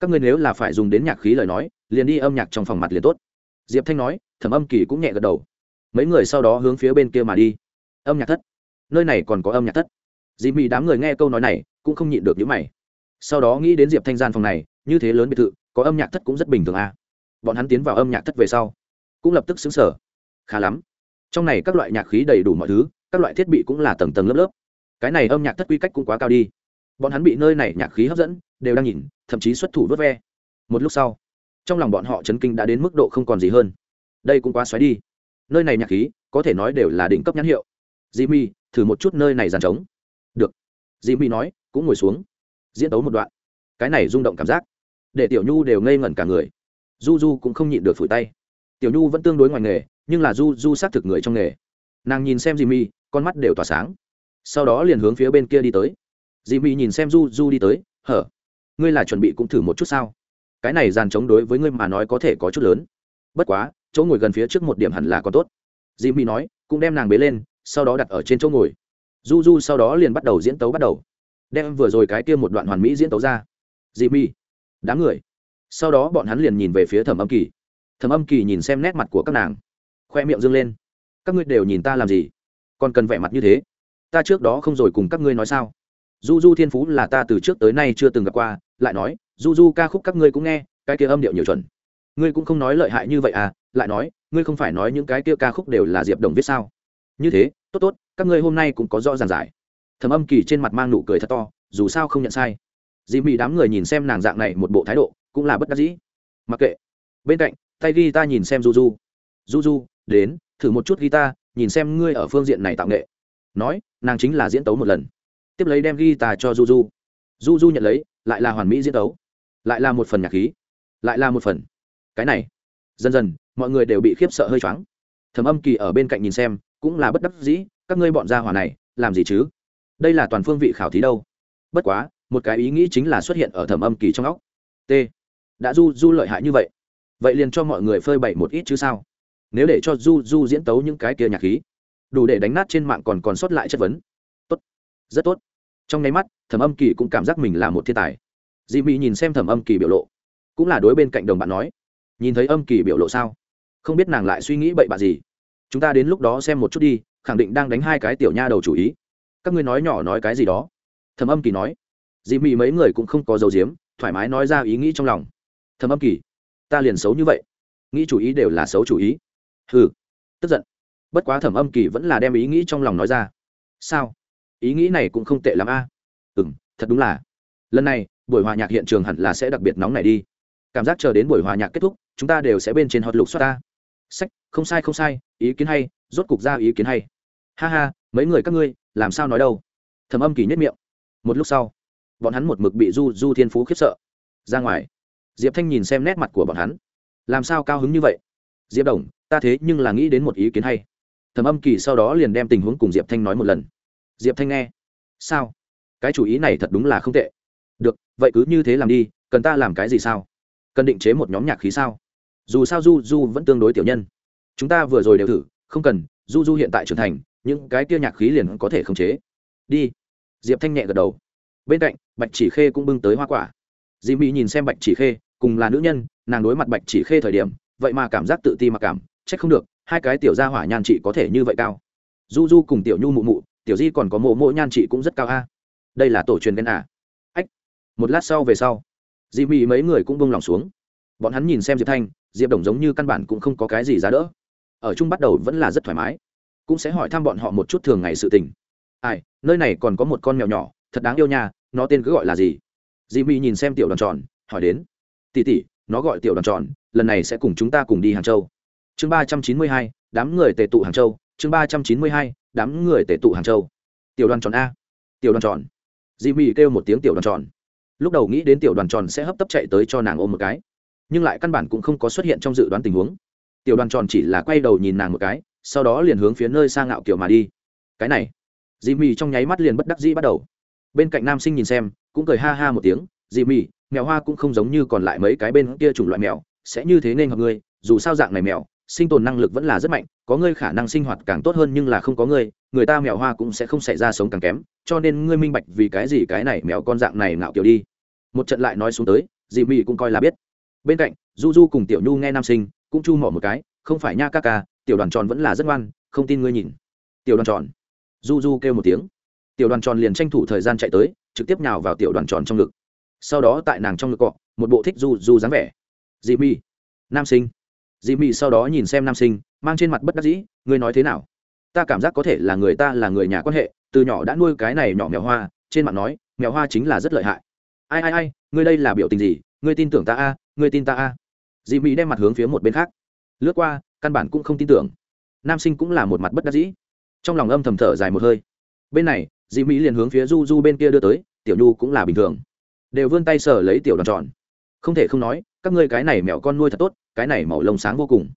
Các ngươi nếu là phải dùng đến nhạc khí lời nói, liền đi âm nhạc trong phòng mặt liền tốt. Diệp thanh nói, thẩm âm kỳ cũng nhẹ gật đầu. Mấy người sau đó hướng phía bên kia mà đi. Âm nhạc thất. Nơi này còn có âm nhạc thất. Dì mị đám người nghe câu nói này, cũng không nhịn được những mày. Sau đó nghĩ đến diệp thanh gian phòng này, như thế lớn biệt thự có âm nhạc thất cũng rất bình thường à. bọn hắn tiến vào âm nhạc thất về sau, cũng lập tức xứng sở. Khá lắm. Trong này các loại nhạc khí đầy đủ mọi thứ, các loại thiết bị cũng là tầng tầng lớp lớp. Cái này âm nhạc thất quy cách cũng quá cao đi. Bọn hắn bị nơi này nhạc khí hấp dẫn, đều đang nhìn, thậm chí xuất thủ vớt ve. Một lúc sau, trong lòng bọn họ chấn kinh đã đến mức độ không còn gì hơn. Đây cũng quá xoáy đi. Nơi này nhạc khí, có thể nói đều là đỉnh cấp nhãn hiệu. Jimmy, thử một chút nơi này dàn trống. Được. Jimmy nói, cũng ngồi xuống. Diễn tấu một đoạn. Cái này rung động cảm giác để tiểu nhu đều ngây ngẩn cả người. Du du cũng không nhịn được phủi tay. Tiểu nhu vẫn tương đối ngoài nghề, nhưng là du du xác thực người trong nghề. Nàng nhìn xem jimmy, con mắt đều tỏa sáng. Sau đó liền hướng phía bên kia đi tới. Jimmy nhìn xem du du đi tới, hở, ngươi là chuẩn bị cũng thử một chút sao? Cái này dàn chống đối với ngươi mà nói có thể có chút lớn. Bất quá, chỗ ngồi gần phía trước một điểm hẳn là còn tốt. Jimmy nói, cũng đem nàng bế lên, sau đó đặt ở trên chỗ ngồi. Du du sau đó liền bắt đầu diễn tấu bắt đầu. Đem vừa rồi cái kia một đoạn hoàn mỹ diễn tấu ra. Jimmy đám người. Sau đó bọn hắn liền nhìn về phía thẩm âm kỳ. Thẩm âm kỳ nhìn xem nét mặt của các nàng, khoe miệng dâng lên. Các ngươi đều nhìn ta làm gì? Còn cần vẻ mặt như thế? Ta trước đó không rồi cùng các ngươi nói sao? Du du thiên phú là ta từ trước tới nay chưa từng gặp qua, lại nói du du ca khúc các ngươi cũng nghe, cái kia âm điệu nhiều chuẩn. Ngươi cũng không nói lợi hại như vậy à lại nói, ngươi không phải nói những cái kia ca khúc đều là diệp đồng viết sao? Như thế, tốt tốt, các ngươi hôm nay cũng có rõ ràng giải. Thầm âm kỳ trên mặt mang nụ cười thật to, dù sao không nhận sai dì mị đám người nhìn xem nàng dạng này một bộ thái độ, cũng là bất đắc dĩ. Mặc kệ. Bên cạnh, tay ghi ta nhìn xem du du du du đến, thử một chút ghi ta, nhìn xem ngươi ở phương diện này tạo nghệ. Nói, nàng chính là diễn tấu một lần. Tiếp lấy đem ghi ta cho du du du du nhận lấy, lại là hoàn mỹ diễn tấu. Lại là một phần nhạc khí. Lại là một phần. Cái này. Dần dần, mọi người đều bị khiếp sợ hơi choáng. Thẩm âm kỳ ở bên cạnh nhìn xem, cũng là bất đắc dĩ, các ngươi bọn gia hỏa này, làm gì chứ? Đây là toàn phương vị khảo thí đâu. Bất quá một cái ý nghĩ chính là xuất hiện ở thẩm âm kỳ trong óc. T. Đã du du lợi hại như vậy vậy liền cho mọi người phơi bày một ít chứ sao? Nếu để cho du du diễn tấu những cái kia nhạc khí, đủ để đánh nát trên mạng còn còn sót lại chất vấn. Tốt, rất tốt. Trong nháy mắt, thẩm âm kỳ cũng cảm giác mình là một thiên tài. Dị mị nhìn xem thẩm âm kỳ biểu lộ, cũng là đối bên cạnh đồng bạn nói, nhìn thấy âm kỳ biểu lộ sao? Không biết nàng lại suy nghĩ bậy bạ gì? Chúng ta đến lúc đó xem một chút đi, khẳng định đang đánh hai cái tiểu nha đầu chủ ý. Các ngươi nói nhỏ nói cái gì đó. Thẩm âm kỳ nói dị mị mấy người cũng không có dấu diếm, thoải mái nói ra ý nghĩ trong lòng. Thầm âm kỳ, ta liền xấu như vậy. Nghĩ chủ ý đều là xấu chủ ý. Hừ, tức giận. Bất quá thẩm âm kỳ vẫn là đem ý nghĩ trong lòng nói ra. Sao? Ý nghĩ này cũng không tệ l ắ m a. À? ừ m thật đúng là. Lần này, buổi hòa nhạc hiện trường hẳn là sẽ đặc biệt nóng này đi. Cảm giác chờ đến buổi hòa nhạc kết thúc, chúng ta đều sẽ bên trên hot lục xoát ta. Sách, không sai không sai, ý kiến hay, rốt cục ra ý kiến hay. Ha ha, mấy người các ngươi, làm sao nói đâu? Thầm âm kỳ nhất miệng. Một lúc sau bọn hắn một mực bị du du thiên phú khiếp sợ. Ra ngoài. Diệp thanh nhìn xem nét mặt của bọn hắn. Làm sao cao hứng như vậy? Diệp đồng, ta thế nhưng là nghĩ đến một ý kiến hay. Thầm âm kỳ sau đó liền đem tình huống cùng diệp thanh nói một lần. Diệp thanh nghe. Sao? Cái chủ ý này thật đúng là không tệ. Được, vậy cứ như thế làm đi, cần ta làm cái gì sao? Cần định chế một nhóm nhạc khí sao? Dù sao du du vẫn tương đối tiểu nhân. Chúng ta vừa rồi đều thử, không cần, du du hiện tại trưởng thành, những cái kia nhạc khí liền có thể khống chế. Đi. Diệp thanh nhẹ gật đầu bên cạnh, bạch chỉ khê cũng bưng tới hoa quả. Dì mỹ nhìn xem bạch chỉ khê, cùng là nữ nhân, nàng đối mặt bạch chỉ khê thời điểm, vậy mà cảm giác tự ti mặc cảm c h ắ c không được, hai cái tiểu gia hỏa nhan trị có thể như vậy cao. Du du cùng tiểu nhu mụ mụ, tiểu di còn có mộ mộ nhan trị cũng rất cao a. Đây là tổ truyền ghen à? Ách, một lát sau về sau dì mỹ mấy người cũng bông lòng xuống. Bọn hắn nhìn xem diệp thanh, diệp đồng giống như căn bản cũng không có cái gì giá đỡ. Ở chung bắt đầu vẫn là rất thoải mái. Cũng sẽ hỏi thăm bọn họ một chút thường ngày sự tình. Ai, nơi này còn có một con mèo nhỏ thật đáng yêu nha, nó tên cứ gọi là gì? Dì mỹ nhìn xem tiểu đoàn tròn, hỏi đến. Tỉ tỉ, nó gọi tiểu đoàn tròn, lần này sẽ cùng chúng ta cùng đi hàng châu. Chương ba trăm chín mươi hai, đám người tề tụ hàng châu. Chương ba trăm chín mươi hai, đám người tề tụ hàng châu. Tiểu đoàn tròn a. Tiểu đoàn tròn. Dì mỹ kêu một tiếng tiểu đoàn tròn. Lúc đầu nghĩ đến tiểu đoàn tròn sẽ hấp tấp chạy tới cho nàng ôm một cái, nhưng lại căn bản cũng không có xuất hiện trong dự đoán tình huống. Tiểu đoàn tròn chỉ là quay đầu nhìn nàng một cái, sau đó liền hướng phía nơi sang ngạo kiểu mà đi. Cái này. Dì mì trong nháy mắt liền bất đắc dĩ bắt đầu bên cạnh nam sinh nhìn xem, cũng cười ha ha một tiếng dị mị mèo hoa cũng không giống như còn lại mấy cái bên kia chủng loại mèo, sẽ như thế nên hợp ngươi, dù sao dạng này mèo, sinh tồn năng lực vẫn là rất mạnh, có ngươi khả năng sinh hoạt càng tốt hơn nhưng là không có ngươi, người ta mèo hoa cũng sẽ không xảy ra sống càng kém, cho nên ngươi minh bạch vì cái gì cái này mèo con dạng này ngạo kiểu đi. Một trận lại nói xuống tới dị mị cũng coi là biết. Bên cạnh, du du cùng tiểu nhu nghe nam sinh, cũng chu mỏ một cái, không phải nha ca ca, tiểu đoàn tròn vẫn là rất ngoan, không tin ngươi nhìn. Tiểu đoàn tròn. Du du kêu một tiếng tiểu đoàn tròn liền tranh thủ thời gian chạy tới, trực tiếp nhào vào tiểu đoàn tròn trong ngực. Sau đó tại nàng trong ngực cọ, một bộ thích du du dáng vẻ. Dị mi nam sinh. Dị mi sau đó nhìn xem nam sinh, mang trên mặt bất đắc dĩ, ngươi nói thế nào? Ta cảm giác có thể là người ta là người nhà quan hệ, từ nhỏ đã nuôi cái này nhỏ mèo hoa. Trên mạng nói, mèo hoa chính là rất lợi hại. Ai ai ai, ngươi đây là biểu tình gì? Ngươi tin tưởng ta a? Ngươi tin ta a? Dị mỹ đem mặt hướng phía một bên khác. Lướt qua, căn bản cũng không tin tưởng. Nam sinh cũng là một mặt bất đắc dĩ. Trong lòng âm thầm thở dài một hơi. Bên này dị mỹ liền hướng phía du du bên kia đưa tới, tiểu nhu cũng là bình thường. Đều vươn tay sờ lấy tiểu đoàn tròn. Không thể không nói, các ngươi cái này mẹo con nuôi thật tốt, cái này màu lông sáng vô cùng.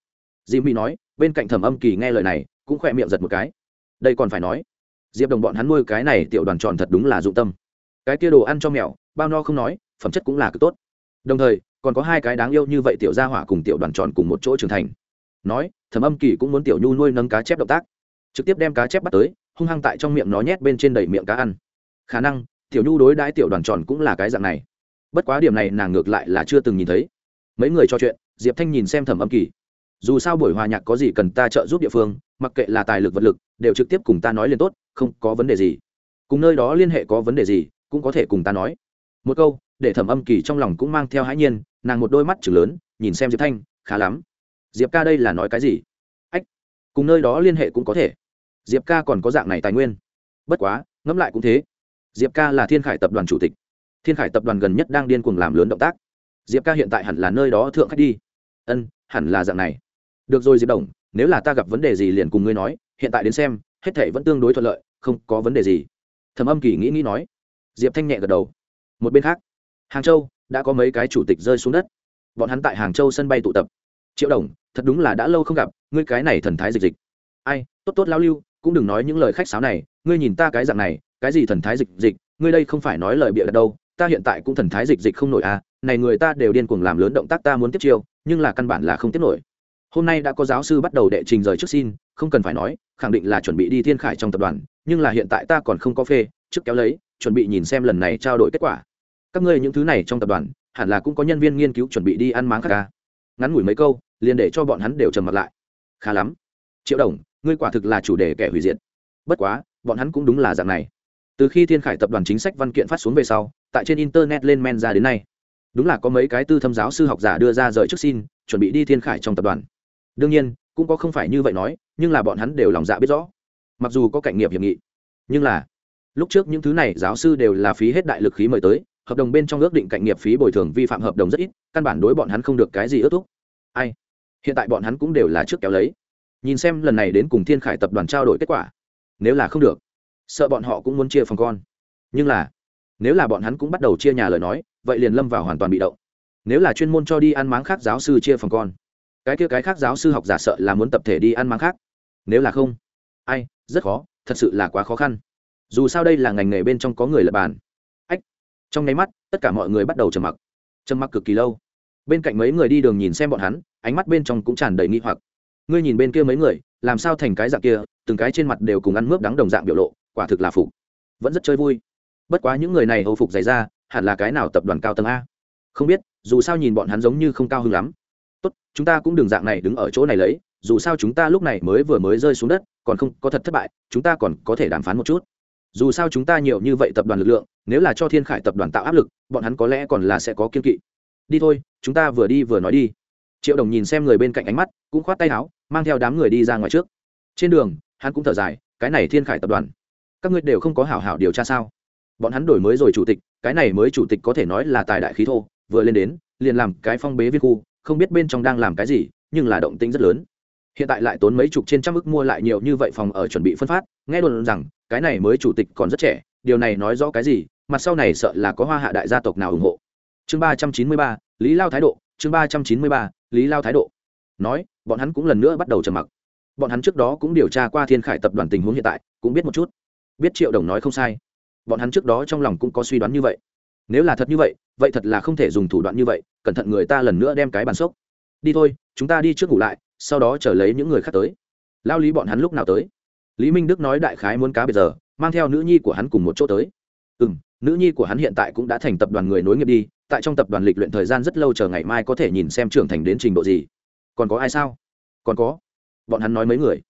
Dị mỹ nói, bên cạnh thẩm âm kỳ nghe lời này, cũng khỏe miệng giật một cái. Đây còn phải nói, diệp đồng bọn hắn nuôi cái này tiểu đoàn tròn thật đúng là dụng tâm. Cái kia đồ ăn cho mèo, bao no không nói, phẩm chất cũng là cực tốt. Đồng thời, còn có hai cái đáng yêu như vậy tiểu gia hỏa cùng tiểu đoàn tròn cùng một chỗ trưởng thành. Nói, thẩm âm kỳ cũng muốn tiểu nhu nuôi nâng cá chép động tác. Trực tiếp đem cá chép bắt tới hung hăng tại trong miệng nó nhét bên trên đầy miệng cá ăn. Khả năng, tiểu nhu đối đãi tiểu đoàn tròn cũng là cái dạng này. Bất quá điểm này nàng ngược lại là chưa từng nhìn thấy. Mấy người trò chuyện, diệp thanh nhìn xem thẩm âm kỳ. Dù sao buổi hòa nhạc có gì cần ta trợ giúp địa phương, mặc kệ là tài lực vật lực, đều trực tiếp cùng ta nói lên tốt, không có vấn đề gì. Cùng nơi đó liên hệ có vấn đề gì, cũng có thể cùng ta nói. Một câu, để thẩm âm kỳ trong lòng cũng mang theo hãi nhiên, nàng một đôi mắt chừng lớn, nhìn xem diệp thanh, khá lắm. Diệp ca đây là nói cái gì? Ách, cùng nơi đó liên hệ cũng có thể diệp ca còn có dạng này tài nguyên. Bất quá, ngẫm lại cũng thế. Diệp ca là thiên khải tập đoàn chủ tịch. Thiên khải tập đoàn gần nhất đang điên cuồng làm lớn động tác. Diệp ca hiện tại hẳn là nơi đó thượng khách đi. Ân, hẳn là dạng này. Được rồi, diệp đồng, nếu là ta gặp vấn đề gì liền cùng ngươi nói, hiện tại đến xem, hết thể vẫn tương đối thuận lợi, không có vấn đề gì. Thầm âm kỳ nghĩ nghĩ nói. Diệp thanh nhẹ gật đầu. Một bên khác, hàng châu đã có mấy cái chủ tịch rơi xuống đất. Bọn hắn tại hàng châu sân bay tụ tập. Triệu đồng, thật đúng là đã lâu không gặp, ngươi cái này thần thái dịch dịch. Ai, tốt tốt lao lưu cũng đừng nói những lời khách sáo này, ngươi nhìn ta cái dạng này, cái gì thần thái dịch dịch, ngươi đây không phải nói lời bịa đặt đâu, ta hiện tại cũng thần thái dịch dịch không nổi à này người ta đều điên cuồng làm lớn động tác ta muốn tiếp chiêu, nhưng là căn bản là không tiếp nổi. Hôm nay đã có giáo sư bắt đầu đệ trình rời trước xin, không cần phải nói, khẳng định là chuẩn bị đi thiên khải trong tập đoàn, nhưng là hiện tại ta còn không có phê, trước kéo lấy, chuẩn bị nhìn xem lần này trao đổi kết quả. Các ngươi những thứ này trong tập đoàn, hẳn là cũng có nhân viên nghiên cứu chuẩn bị đi ăn máng khác ca ngắn ngủi mấy câu, liền để cho bọn hắn đều trầm mặt lại. Khá lắm. Triệu đồng ngươi quả thực là chủ đề kẻ hủy diệt. Bất quá, bọn hắn cũng đúng là dạng này. Từ khi thiên khải tập đoàn chính sách văn kiện phát xuống về sau, tại trên internet lên men ra đến nay. Đúng là có mấy cái tư thâm giáo sư học giả đưa ra rời trước xin, chuẩn bị đi thiên khải trong tập đoàn. Đương nhiên, cũng có không phải như vậy nói, nhưng là bọn hắn đều lòng dạ biết rõ. Mặc dù có cạnh nghiệp hiệp nghị, nhưng là lúc trước những thứ này giáo sư đều là phí hết đại lực khí mời tới, hợp đồng bên trong ước định cạnh nghiệp phí bồi thường vi phạm hợp đồng rất ít, căn bản đối bọn hắn không được cái gì ước thúc. Ai? Hiện tại bọn hắn cũng đều là trước kéo lấy nhìn xem lần này đến cùng thiên khải tập đoàn trao đổi kết quả. Nếu là không được, sợ bọn họ cũng muốn chia phòng con. Nhưng là, nếu là bọn hắn cũng bắt đầu chia nhà lời nói, vậy liền lâm vào hoàn toàn bị động. Nếu là chuyên môn cho đi ăn máng khác giáo sư chia phòng con, cái kia cái khác giáo sư học giả sợ là muốn tập thể đi ăn máng khác. Nếu là không, ai, rất khó, thật sự là quá khó khăn. Dù sao đây là ngành nghề bên trong có người lập bàn. Ách, trong nháy mắt, tất cả mọi người bắt đầu trầm mặc. Trầm mặc cực kỳ lâu. Bên cạnh mấy người đi đường nhìn xem bọn hắn, ánh mắt bên trong cũng tràn đầy nghi hoặc ngươi nhìn bên kia mấy người, làm sao thành cái dạng kia, từng cái trên mặt đều cùng ăn mướp đắng đồng dạng biểu lộ, quả thực là phục. Vẫn rất chơi vui. Bất quá những người này hầu phục dày ra hẳn là cái nào tập đoàn cao tầng a? Không biết, dù sao nhìn bọn hắn giống như không cao hứng lắm. Tốt, chúng ta cũng đừng dạng này đứng ở chỗ này lấy, dù sao chúng ta lúc này mới vừa mới rơi xuống đất, còn không có thật thất bại, chúng ta còn có thể đàm phán một chút. Dù sao chúng ta nhiều như vậy tập đoàn lực lượng, nếu là cho thiên khải tập đoàn tạo áp lực, bọn hắn có lẽ còn là sẽ có kiên kỵ. Đi thôi, chúng ta vừa đi vừa nói đi. Triệu đồng nhìn xem người bên cạnh ánh mắt, cũng khoát tay áo mang theo đám người đi ra ngoài trước. Trên đường, hắn cũng thở dài, cái này thiên khải tập đoàn, các ngươi đều không có hảo hảo điều tra sao? Bọn hắn đổi mới rồi chủ tịch, cái này mới chủ tịch có thể nói là tài đại khí thô, vừa lên đến, liền làm cái phong bế viên khu, không biết bên trong đang làm cái gì, nhưng là động tĩnh rất lớn. Hiện tại lại tốn mấy chục trên trăm ức mua lại nhiều như vậy phòng ở chuẩn bị phân phát, nghe đồn rằng, cái này mới chủ tịch còn rất trẻ, điều này nói rõ cái gì, mặt sau này sợ là có hoa hạ đại gia tộc nào ủng hộ. Chương ba trăm chín mươi ba, lý lao thái độ, chương ba trăm chín mươi ba, lý lao thái độ nói, bọn hắn cũng lần nữa bắt đầu trầm mặc. Bọn hắn trước đó cũng điều tra qua thiên khải tập đoàn tình huống hiện tại, cũng biết một chút. Biết triệu đồng nói không sai. Bọn hắn trước đó trong lòng cũng có suy đoán như vậy. Nếu là thật như vậy vậy thật là không thể dùng thủ đoạn như vậy, cẩn thận người ta lần nữa đem cái bàn sốc đi thôi, chúng ta đi trước ngủ lại, sau đó chờ lấy những người khác tới. Lao lý bọn hắn lúc nào tới? Lý minh đức nói đại khái muốn cá bây giờ, mang theo nữ nhi của hắn cùng một chỗ tới. Ừ m nữ nhi của hắn hiện tại cũng đã thành tập đoàn người nối nghiệp đi, tại trong tập đoàn lịch luyện thời gian rất lâu chờ ngày mai có thể nhìn xem trưởng thành đến trình độ gì còn có ai sao? Còn có. Bọn hắn nói mấy người.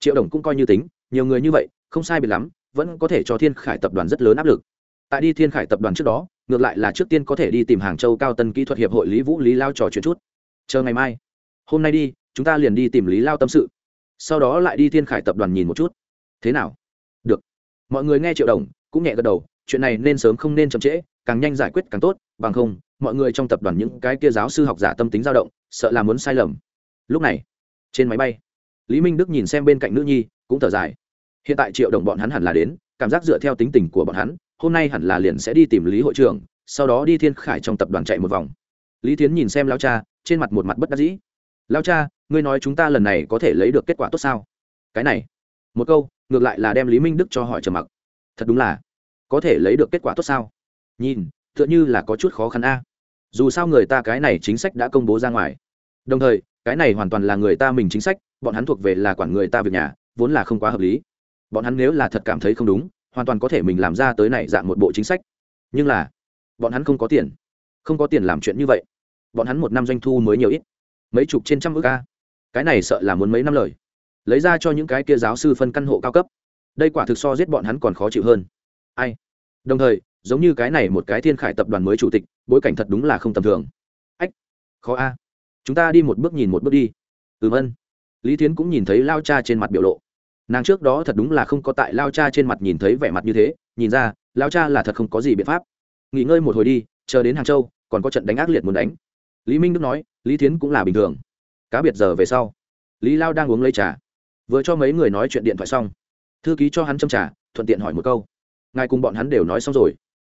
Triệu đồng cũng coi như tính, nhiều người như vậy, không sai biệt lắm, vẫn có thể cho thiên khải tập đoàn rất lớn áp lực. Tại đi thiên khải tập đoàn trước đó, ngược lại là trước tiên có thể đi tìm hàng châu cao tân kỹ thuật hiệp hội lý vũ lý lao trò chuyện chút. Chờ ngày mai. Hôm nay đi, chúng ta liền đi tìm lý lao tâm sự. Sau đó lại đi thiên khải tập đoàn nhìn một chút. Thế nào? Được. Mọi người nghe triệu đồng, cũng nhẹ gật đầu, chuyện này nên sớm không nên chậm trễ, càng nhanh giải quyết càng tốt, bằng không, mọi người trong tập đoàn những cái kia giáo sư học giả tâm tính dao động, sợ là muốn sai lầm lúc này, trên máy bay, lý minh đức nhìn xem bên cạnh nữ nhi, cũng thở dài. Hiện tại triệu đồng bọn hắn hẳn là đến, cảm giác dựa theo tính tình của bọn hắn, hôm nay hẳn là liền sẽ đi tìm lý hội trưởng, sau đó đi thiên khải trong tập đoàn chạy một vòng. Lý tiến nhìn xem lao cha, trên mặt một mặt bất đắc dĩ. Lao cha, ngươi nói chúng ta lần này có thể lấy được kết quả tốt sao? Cái này, một câu, ngược lại là đem lý minh đức cho hỏi trầm mặc. Thật đúng là, có thể lấy được kết quả tốt sao? Nhìn, tựa như là có chút khó khăn a. Dù sao người ta cái này chính sách đã công bố ra ngoài. Đồng thời cái này hoàn toàn là người ta mình chính sách, bọn hắn thuộc về là quản người ta việc nhà, vốn là không quá hợp lý. Bọn hắn nếu là thật cảm thấy không đúng, hoàn toàn có thể mình làm ra tới này dạng một bộ chính sách. Nhưng là, bọn hắn không có tiền. Không có tiền làm chuyện như vậy. Bọn hắn một năm doanh thu mới nhiều ít. Mấy chục trên trăm ước ca cái này sợ là muốn mấy năm lời. Lấy ra cho những cái kia giáo sư phân căn hộ cao cấp. Đây quả thực so giết bọn hắn còn khó chịu hơn. Ai? Đồng thời, giống như cái này một cái thiên khải tập đoàn mới chủ tịch, bối cảnh thật đúng là không tầm thường. Ách, khó a chúng ta đi một bước nhìn một bước đi. Ừm ân. Lý thiến cũng nhìn thấy lao cha trên mặt biểu lộ. Nàng trước đó thật đúng là không có tại lao cha trên mặt nhìn thấy vẻ mặt như thế, nhìn ra, lao cha là thật không có gì biện pháp. Nghỉ ngơi một hồi đi, chờ đến hàng châu, còn có trận đánh ác liệt muốn đánh. Lý minh đức nói, lý thiến cũng là bình thường. Cá biệt giờ về sau, lý lao đang uống lấy trà. Vừa cho mấy người nói chuyện điện thoại xong, thư ký cho hắn châm trà, thuận tiện hỏi một câu. Ngài cùng bọn hắn đều nói xong rồi.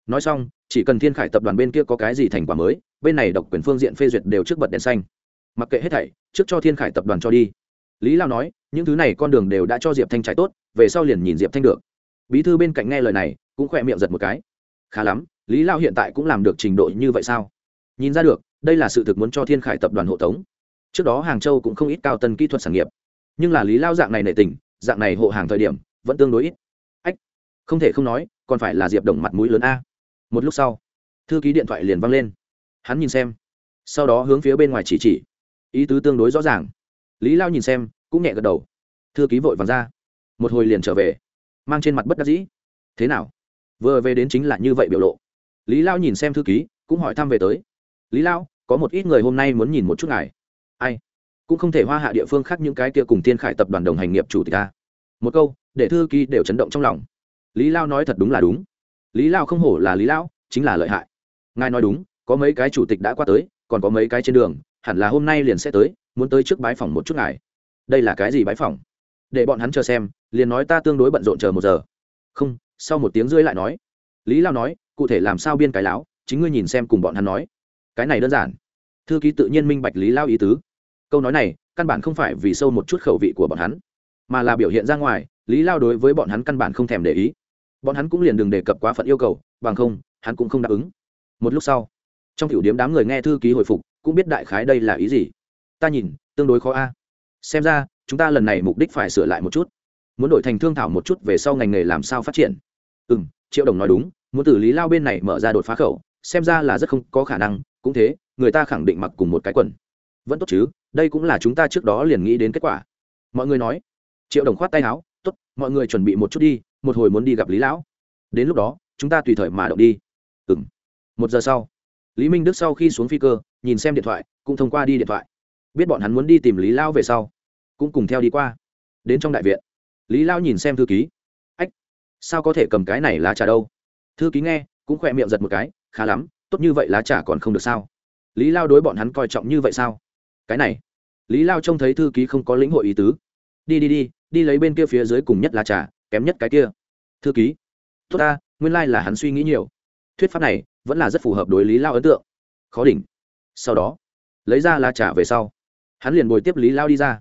Nói xong, chỉ cần thiên khải tập đoàn bên kia có cái gì thành quả mới, bên này độc quyền phương diện phê duyệt đều trước bật đèn xanh mặc kệ hết thảy, trước cho thiên khải tập đoàn cho đi. Lý lao nói, những thứ này con đường đều đã cho diệp thanh trải tốt, về sau liền nhìn diệp thanh được. Bí thư bên cạnh nghe lời này, cũng khỏe miệng giật một cái. Khá lắm, lý lao hiện tại cũng làm được trình độ như vậy sao? Nhìn ra được, đây là sự thực muốn cho thiên khải tập đoàn hộ tống. Trước đó hàng châu cũng không ít cao tân kỹ thuật sản nghiệp. Nhưng là lý lao dạng này nệ tình, dạng này hộ hàng thời điểm, vẫn tương đối ít. Ách, không thể không nói, còn phải là diệp đồng mặt mũi lớn a. Một lúc sau, thư ký điện thoại liền văng lên. Hắn nhìn xem, sau đó hướng phía bên ngoài chỉ chỉ ý tứ tương đối rõ ràng. Lý lao nhìn xem, cũng nhẹ gật đầu. Thư ký vội vàng ra. Một hồi liền trở về. Mang trên mặt bất đắc dĩ. Thế nào? Vừa về đến chính là như vậy biểu lộ. Lý lao nhìn xem thư ký, cũng hỏi thăm về tới. Lý lao, có một ít người hôm nay muốn nhìn một chút ngài. Ai? Cũng không thể hoa hạ địa phương khác những cái kia cùng tiên khải tập đoàn đồng hành nghiệp chủ tịch ta. Một câu, để thư ký đều chấn động trong lòng. Lý lao nói thật đúng là đúng. Lý lao không hổ là lý lao, chính là lợi hại. Ngài nói đúng, có mấy cái chủ tịch đã qua tới, còn có mấy cái trên đường hẳn là hôm nay liền sẽ tới, muốn tới trước bái phòng một chút ngài. Đây là cái gì bái phòng? Để bọn hắn chờ xem, liền nói ta tương đối bận rộn chờ một giờ. Không, sau một tiếng rưỡi lại nói. Lý lao nói, cụ thể làm sao biên cái láo, chính ngươi nhìn xem cùng bọn hắn nói. Cái này đơn giản. Thư ký tự nhiên minh bạch lý lao ý tứ. Câu nói này, căn bản không phải vì sâu một chút khẩu vị của bọn hắn, mà là biểu hiện ra ngoài, lý lao đối với bọn hắn căn bản không thèm để ý. Bọn hắn cũng liền đừng đề cập quá phận yêu cầu, bằng không, hắn cũng không đáp ứng. Một lúc sau, trong tiểu điếm đám người nghe thư ký hồi phục cũng biết đại khái đây là ý gì. Ta nhìn, tương đối khó a. Xem ra, chúng ta lần này mục đích phải sửa lại một chút. Muốn đổi thành thương thảo một chút về sau ngành nghề làm sao phát triển. Ừ m triệu đồng nói đúng, muốn từ lý lao bên này mở ra đột phá khẩu, xem ra là rất không có khả năng, cũng thế, người ta khẳng định mặc cùng một cái quần. Vẫn tốt chứ, đây cũng là chúng ta trước đó liền nghĩ đến kết quả. Mọi người nói. Triệu đồng khoát tay áo t ố t mọi người chuẩn bị một chút đi, một hồi muốn đi gặp lý lão. Đến lúc đó, chúng ta tùy thời mà động đi. Ừ m một giờ sau, lý minh đức sau khi xuống phi cơ nhìn xem điện thoại, cũng thông qua đi điện thoại. Biết bọn hắn muốn đi tìm lý lão về sau, cũng cùng theo đi qua. Đến trong đại viện, lý lao nhìn xem thư ký. Ách, sao có thể cầm cái này lá trà đâu? Thư ký nghe, cũng khỏe miệng giật một cái, khá lắm, tốt như vậy lá trà còn không được sao? Lý lao đối bọn hắn coi trọng như vậy sao? Cái này, lý lao trông thấy thư ký không có lĩnh hội ý tứ. Đi đi đi đi lấy bên kia phía dưới cùng nhất lá trà, kém nhất cái kia. Thư ký, tốt ta, nguyên lai、like、là hắn suy nghĩ nhiều. Thuyết pháp này vẫn là rất phù hợp đối lý lao ấn tượng. Khó đỉnh sau đó, lấy ra la trả về sau, hắn liền bồi tiếp lý lao đi ra.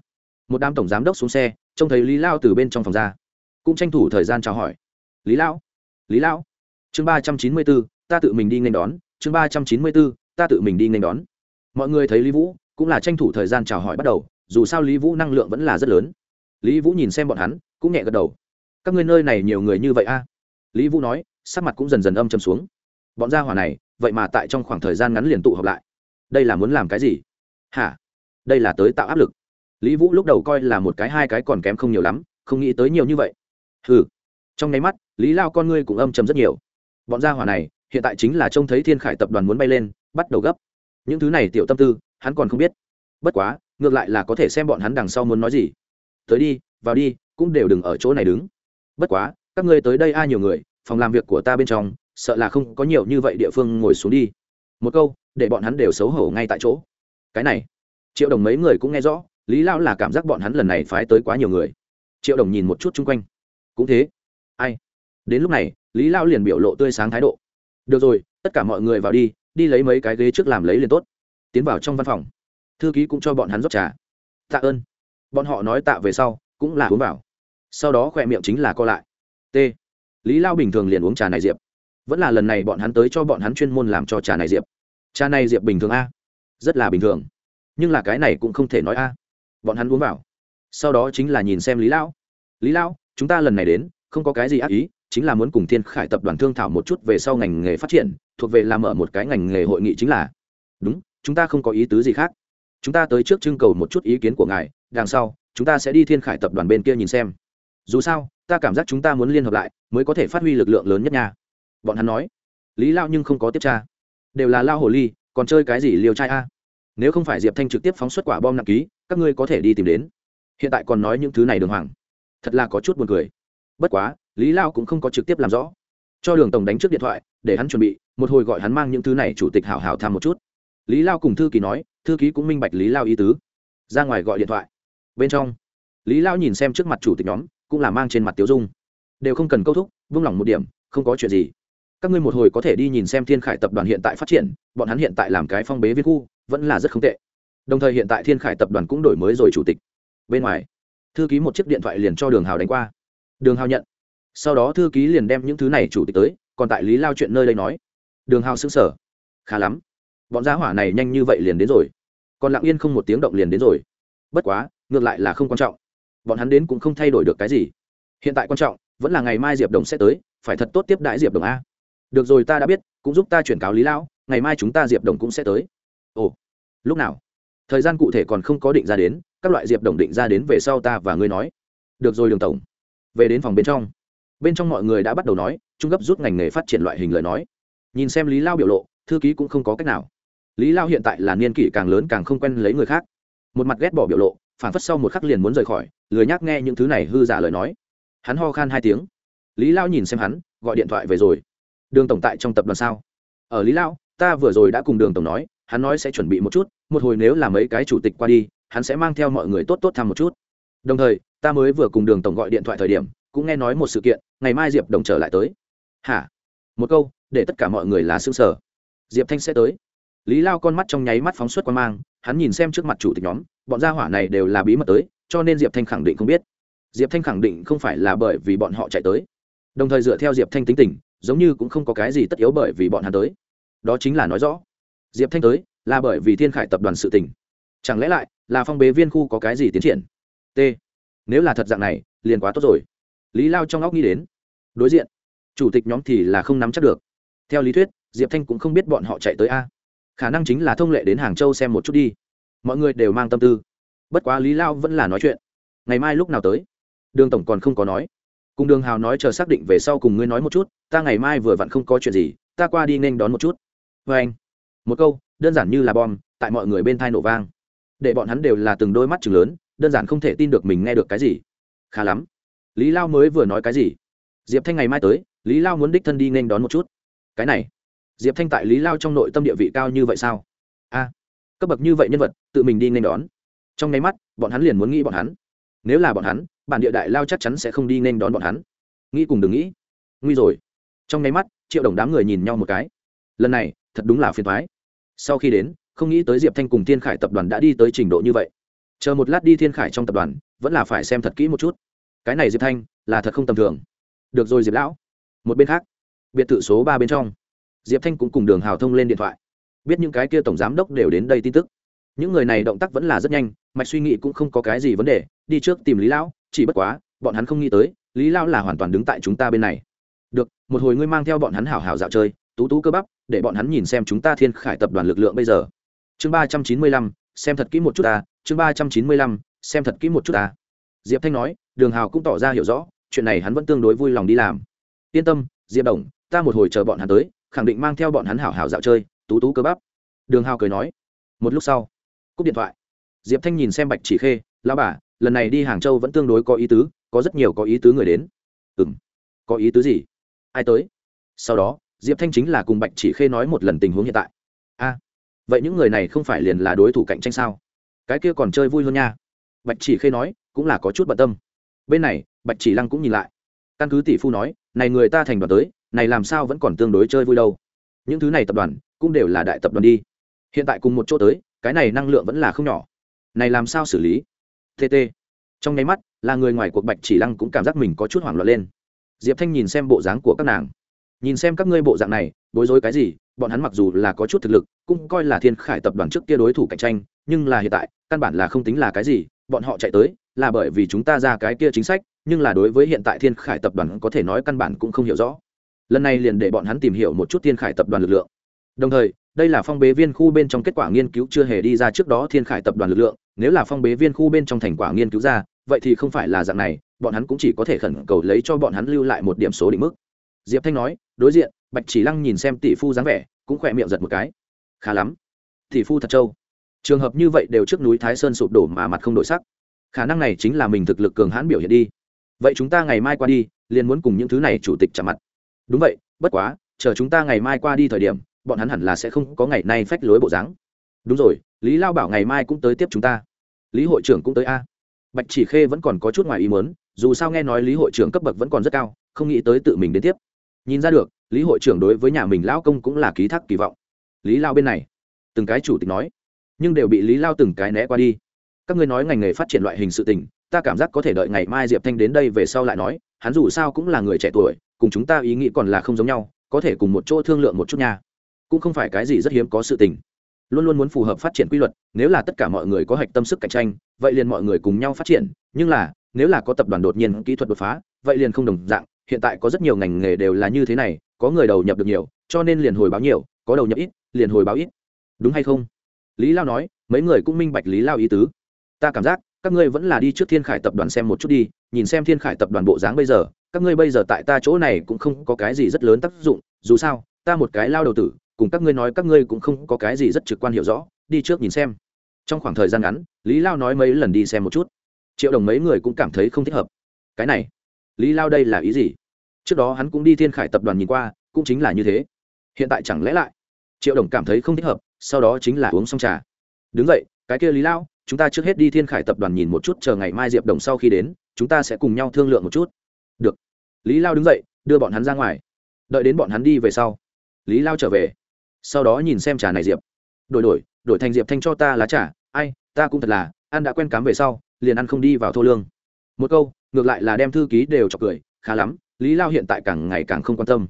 Một đám tổng giám đốc xuống xe, trông thấy lý lao từ bên trong phòng ra, cũng tranh thủ thời gian chào hỏi. Lý lão lý lão chương ba trăm chín mươi bốn ta tự mình đi nên đón, chương ba trăm chín mươi bốn ta tự mình đi nên đón. Mọi người thấy lý vũ, cũng là tranh thủ thời gian chào hỏi bắt đầu, dù sao lý vũ năng lượng vẫn là rất lớn. Lý vũ nhìn xem bọn hắn, cũng nhẹ gật đầu. Các ngươi nơi này nhiều người như vậy a? Lý vũ nói, sắc mặt cũng dần dần âm châm xuống. Bọn gia hỏa này, vậy mà tại trong khoảng thời gian ngắn liền tụ họp lại đây là muốn làm cái gì? Hả? Đây là tới tạo áp lực. Lý vũ lúc đầu coi là một cái, hai cái còn kém không nhiều lắm, không nghĩ tới nhiều như vậy. Ừ trong nháy mắt, lý lao con ngươi cũng âm chầm rất nhiều. Bọn gia hỏa này, hiện tại chính là trông thấy thiên khải tập đoàn muốn bay lên, bắt đầu gấp. Những thứ này tiểu tâm tư, hắn còn không biết. Bất quá, ngược lại là có thể xem bọn hắn đằng sau muốn nói gì. Tới đi, vào đi, cũng đều đừng ở chỗ này đứng. Bất quá, các ngươi tới đây ai nhiều người, phòng làm việc của ta bên trong, sợ là không có nhiều như vậy địa phương ngồi xuống đi một câu, để bọn hắn đều xấu hổ ngay tại chỗ. Cái này, triệu đồng mấy người cũng nghe rõ, lý lao là cảm giác bọn hắn lần này phái tới quá nhiều người. Triệu đồng nhìn một chút chung quanh. Cũng thế. Ai? Đến lúc này, lý lao liền biểu lộ tươi sáng thái độ. Được rồi, tất cả mọi người vào đi đi lấy mấy cái ghế trước làm lấy liền tốt. Tiến vào trong văn phòng. Thư ký cũng cho bọn hắn rót trà. Tạ ơn. Bọn họ nói tạ về sau, cũng là uống vào. Sau đó khỏe miệng chính là co lại. T. Lý lao bình thường liền uống trà này diệp vẫn là lần này bọn hắn tới cho bọn hắn chuyên môn làm cho trà này diệp. Trà này diệp bình thường a? Rất là bình thường. Nhưng là cái này cũng không thể nói a. Bọn hắn uống vào. Sau đó chính là nhìn xem lý lão. Lý lão, chúng ta lần này đến, không có cái gì ác ý, chính là muốn cùng thiên khải tập đoàn thương thảo một chút về sau ngành nghề phát triển, thuộc về làm ở một cái ngành nghề hội nghị chính là. Đúng, chúng ta không có ý tứ gì khác. Chúng ta tới trước trưng cầu một chút ý kiến của ngài, đằng sau, chúng ta sẽ đi thiên khải tập đoàn bên kia nhìn xem. Dù sao, ta cảm giác chúng ta muốn liên hợp lại, mới có thể phát huy lực lượng lớn nhất nha bọn hắn nói, lý lao nhưng không có tiếp tra. Đều là lao hồ ly, còn chơi cái gì liều trai a? Nếu không phải diệp thanh trực tiếp phóng xuất quả bom nặng ký, các ngươi có thể đi tìm đến. Hiện tại còn nói những thứ này đường hoàng. Thật là có chút buồn cười. Bất quá, lý lao cũng không có trực tiếp làm rõ. Cho đường tổng đánh trước điện thoại, để hắn chuẩn bị, một hồi gọi hắn mang những thứ này chủ tịch hảo hảo tham một chút. Lý lao cùng thư ký nói, thư ký cũng minh bạch lý lao ý tứ. Ra ngoài gọi điện thoại. Bên trong, lý lao nhìn xem trước mặt chủ tịch nhóm, cũng là mang trên mặt tiếu dung. Đều không cần câu thúc, vung lòng một điểm, không có chuyện gì các ngươi một hồi có thể đi nhìn xem thiên khải tập đoàn hiện tại phát triển, bọn hắn hiện tại làm cái phong bế viên khu, vẫn là rất không tệ. Đồng thời hiện tại thiên khải tập đoàn cũng đổi mới rồi chủ tịch. Bên ngoài, thư ký một chiếc điện thoại liền cho đường hào đánh qua. Đường hào nhận. Sau đó thư ký liền đem những thứ này chủ tịch tới, còn tại lý lao chuyện nơi đây nói. Đường hào xứng sở khá lắm. Bọn giá hỏa này nhanh như vậy liền đến rồi. Còn lặng yên không một tiếng động liền đến rồi. Bất quá, ngược lại là không quan trọng. Bọn hắn đến cũng không thay đổi được cái gì. Hiện tại quan trọng, vẫn là ngày mai diệp đồng sẽ tới, phải thật tốt tiếp đãi diệp đồng a được rồi, ta đã biết, cũng giúp ta chuyển cáo lý lão, ngày mai chúng ta diệp đồng cũng sẽ tới. Ồ, lúc nào? Thời gian cụ thể còn không có định ra đến, các loại diệp đồng định ra đến về sau ta và ngươi nói. Được rồi, đường tổng. Về đến phòng bên trong. Bên trong mọi người đã bắt đầu nói, trung gấp rút ngành nghề phát triển loại hình lời nói. Nhìn xem lý lao biểu lộ, thư ký cũng không có cách nào. Lý lao hiện tại là niên kỷ càng lớn càng không quen lấy người khác. Một mặt ghét bỏ biểu lộ phản phất sau một khắc liền muốn rời khỏi, lười nhác nghe những thứ này hư giả lời nói. Hắn ho khan hai tiếng. Lý lao nhìn xem hắn, gọi điện thoại về rồi đường tổng tại trong tập đoàn sao? Ở lý lao ta vừa rồi đã cùng đường tổng nói, hắn nói sẽ chuẩn bị một chút, một hồi nếu là mấy cái chủ tịch qua đi, hắn sẽ mang theo mọi người tốt tốt thăm một chút. Đồng thời, ta mới vừa cùng đường tổng gọi điện thoại thời điểm, cũng nghe nói một sự kiện, ngày mai diệp đồng trở lại tới. Hả? Một câu, để tất cả mọi người là xương sở diệp thanh sẽ tới. Lý lao con mắt trong nháy mắt phóng xuất quan mang, hắn nhìn xem trước mặt chủ tịch nhóm, bọn gia hỏa này đều là bí mật tới, cho nên diệp thanh khẳng định không biết. Diệp thanh khẳng định không phải là bởi vì bọn họ chạy tới. Đồng thời dựa theo diệp thanh tính tình giống như cũng không có cái gì tất yếu bởi vì bọn hắn tới. Đó chính là nói rõ. Diệp thanh tới, là bởi vì thiên khải tập đoàn sự tỉnh chẳng lẽ lại là phong bế viên khu có cái gì tiến triển? T. Nếu là thật dạng này, liền quá tốt rồi. Lý lao trong óc nghĩ đến. Đối diện, chủ tịch nhóm thì là không nắm chắc được. Theo lý thuyết, diệp thanh cũng không biết bọn họ chạy tới a. Khả năng chính là thông lệ đến hàng châu xem một chút đi. Mọi người đều mang tâm tư. Bất quá lý lao vẫn là nói chuyện. Ngày mai lúc nào tới? Đường tổng còn không có nói cùng đường hào nói chờ xác định về sau cùng ngươi nói một chút, ta ngày mai vừa vặn không có chuyện gì, ta qua đi nên đón một chút. Vê anh, một câu, đơn giản như là bom, tại mọi người bên thai nổ vang. Để bọn hắn đều là từng đôi mắt chừng lớn, đơn giản không thể tin được mình nghe được cái gì. Khá lắm. Lý lao mới vừa nói cái gì? Diệp thanh ngày mai tới, lý lao muốn đích thân đi nên đón một chút. Cái này, diệp thanh tại lý lao trong nội tâm địa vị cao như vậy sao? A, cấp bậc như vậy nhân vật, tự mình đi nên đón. Trong nháy mắt, bọn hắn liền muốn nghĩ bọn hắn nếu là bọn hắn, bản địa đại lao chắc chắn sẽ không đi nên đón bọn hắn. Nghĩ cùng đừng nghĩ. Nguy rồi. Trong nháy mắt, triệu đồng đám người nhìn nhau một cái. Lần này, thật đúng là phiền thoái sau khi đến, không nghĩ tới diệp thanh cùng thiên khải tập đoàn đã đi tới trình độ như vậy. Chờ một lát đi thiên khải trong tập đoàn, vẫn là phải xem thật kỹ một chút. Cái này diệp thanh, là thật không tầm thường. Được rồi diệp lão. Một bên khác, biệt thự số ba bên trong, diệp thanh cũng cùng đường hào thông lên điện thoại. Biết những cái kia tổng giám đốc đều đến đây tin tức những người này động tác vẫn là rất nhanh, mạch suy nghĩ cũng không có cái gì vấn đề, đi trước tìm lý lão, chỉ bất quá, bọn hắn không nghĩ tới, lý lão là hoàn toàn đứng tại chúng ta bên này. Được, một hồi ngươi mang theo bọn hắn hảo hảo dạo chơi, tú tú cơ bắp, để bọn hắn nhìn xem chúng ta thiên khải tập đoàn lực lượng bây giờ. Chương ba trăm chín mươi lăm, xem thật kỹ một chút ta, chương ba trăm chín mươi lăm, xem thật kỹ một chút ta. Diệp thanh nói, đường hào cũng tỏ ra hiểu rõ, chuyện này hắn vẫn tương đối vui lòng đi làm. Yên tâm, diệp đồng, ta một hồi chờ bọn hắn tới, khẳng định mang theo bọn hắn hảo hảo dạo chơi, tú tú cơ bắp. Đường hào cười nói. Một lúc sau cúp điện thoại. Diệp thanh nhìn xem bạch chỉ khê lao bà, lần này đi hàng châu vẫn tương đối có ý tứ, có rất nhiều có ý tứ người đến. Ừ m có ý tứ gì? Ai tới? Sau đó, diệp thanh chính là cùng bạch chỉ khê nói một lần tình huống hiện tại. A, vậy những người này không phải liền là đối thủ cạnh tranh sao? Cái kia còn chơi vui hơn nha. Bạch chỉ khê nói, cũng là có chút bận tâm. Bên này, bạch chỉ lăng cũng nhìn lại. Căn cứ tỷ phu nói, này người ta thành đoàn tới, này làm sao vẫn còn tương đối chơi vui đâu? Những thứ này tập đoàn cũng đều là đại tập đoàn đi. Hiện tại cùng một chỗ tới cái này năng lượng vẫn là không nhỏ. Này làm sao xử lý? Tt trong nháy mắt, là người ngoài cuộc bạch chỉ lăng cũng cảm giác mình có chút hoảng loạn lên. Diệp thanh nhìn xem bộ dáng của các nàng. Nhìn xem các ngươi bộ dạng này, bối rối cái gì? Bọn hắn mặc dù là có chút thực lực, cũng coi là thiên khải tập đoàn trước kia đối thủ cạnh tranh, nhưng là hiện tại, căn bản là không tính là cái gì. Bọn họ chạy tới, là bởi vì chúng ta ra cái kia chính sách, nhưng là đối với hiện tại thiên khải tập đoàn có thể nói căn bản cũng không hiểu rõ. Lần này liền để bọn hắn tìm hiểu một chút thiên khải tập đoàn lực lượng đồng thời, đây là phong bế viên khu bên trong kết quả nghiên cứu chưa hề đi ra trước đó thiên khải tập đoàn lực lượng, nếu là phong bế viên khu bên trong thành quả nghiên cứu ra, vậy thì không phải là dạng này, bọn hắn cũng chỉ có thể khẩn cầu lấy cho bọn hắn lưu lại một điểm số định mức. Diệp thanh nói, đối diện, bạch chỉ lăng nhìn xem tỷ phu dáng vẻ, cũng khỏe miệng giật một cái. Khá lắm. Tỷ phu thật trâu. Trường hợp như vậy đều trước núi thái sơn sụp đổ mà mặt không đổi sắc. Khả năng này chính là mình thực lực cường hãn biểu hiện đi. Vậy chúng ta ngày mai qua đi, liền muốn cùng những thứ này chủ tịch chạm mặt. Đúng vậy, bất quá, chờ chúng ta ngày mai qua đi thời điểm bọn hắn hẳn là sẽ không có ngày nay phách lối bộ dáng. Đúng rồi, lý lao bảo ngày mai cũng tới tiếp chúng ta. Lý hội trưởng cũng tới a. Bạch chỉ khê vẫn còn có chút ngoài ý muốn, dù sao nghe nói lý hội trưởng cấp bậc vẫn còn rất cao, không nghĩ tới tự mình đến tiếp. Nhìn ra được, lý hội trưởng đối với nhà mình lão công cũng là ký thác kỳ vọng. Lý lao bên này, từng cái chủ tịch nói, nhưng đều bị lý lao từng cái né qua đi. Các ngươi nói ngành nghề phát triển loại hình sự tình, ta cảm giác có thể đợi ngày mai diệp thanh đến đây về sau lại nói, hắn dù sao cũng là người trẻ tuổi, cùng chúng ta ý nghĩ còn là không giống nhau, có thể cùng một chỗ thương lượng một chút nha cũng không phải cái gì rất hiếm có sự tình. Luôn luôn muốn phù hợp phát triển quy luật, nếu là tất cả mọi người có hạch tâm sức cạnh tranh, vậy liền mọi người cùng nhau phát triển, nhưng là, nếu là có tập đoàn đột nhiên kỹ thuật đột phá, vậy liền không đồng dạng, hiện tại có rất nhiều ngành nghề đều là như thế này, có người đầu nhập được nhiều, cho nên liền hồi báo nhiều, có đầu nhập ít, liền hồi báo ít. Đúng hay không? Lý lao nói, mấy người cũng minh bạch lý lao ý tứ. Ta cảm giác, các ngươi vẫn là đi trước thiên khải tập đoàn xem một chút đi, nhìn xem thiên khải tập đoàn bộ dáng bây giờ, các ngươi bây giờ tại ta chỗ này cũng không có cái gì rất lớn tác dụng, dù sao, ta một cái lao đầu tử cùng các ngươi nói các ngươi cũng không có cái gì rất trực quan hiểu rõ, đi trước nhìn xem. Trong khoảng thời gian ngắn, lý lao nói mấy lần đi xem một chút. Triệu đồng mấy người cũng cảm thấy không thích hợp. Cái này, lý lao đây là ý gì? Trước đó hắn cũng đi thiên khải tập đoàn nhìn qua, cũng chính là như thế. Hiện tại chẳng lẽ lại? Triệu đồng cảm thấy không thích hợp, sau đó chính là uống xong trà. Đứng vậy cái kia lý lao, chúng ta trước hết đi thiên khải tập đoàn nhìn một chút, chờ ngày mai diệp đồng sau khi đến, chúng ta sẽ cùng nhau thương lượng một chút. Được. Lý lao đứng dậy, đưa bọn hắn ra ngoài. Đợi đến bọn hắn đi về sau, lý lao trở về sau đó nhìn xem trà này diệp. Đổi đổi đổi thành diệp thanh cho ta lá trà. Ai, ta cũng thật là, ăn đã quen cám về sau, liền ăn không đi vào thô lương. Một câu, ngược lại là đem thư ký đều chọc cười, khá lắm, lý lao hiện tại càng ngày càng không quan tâm.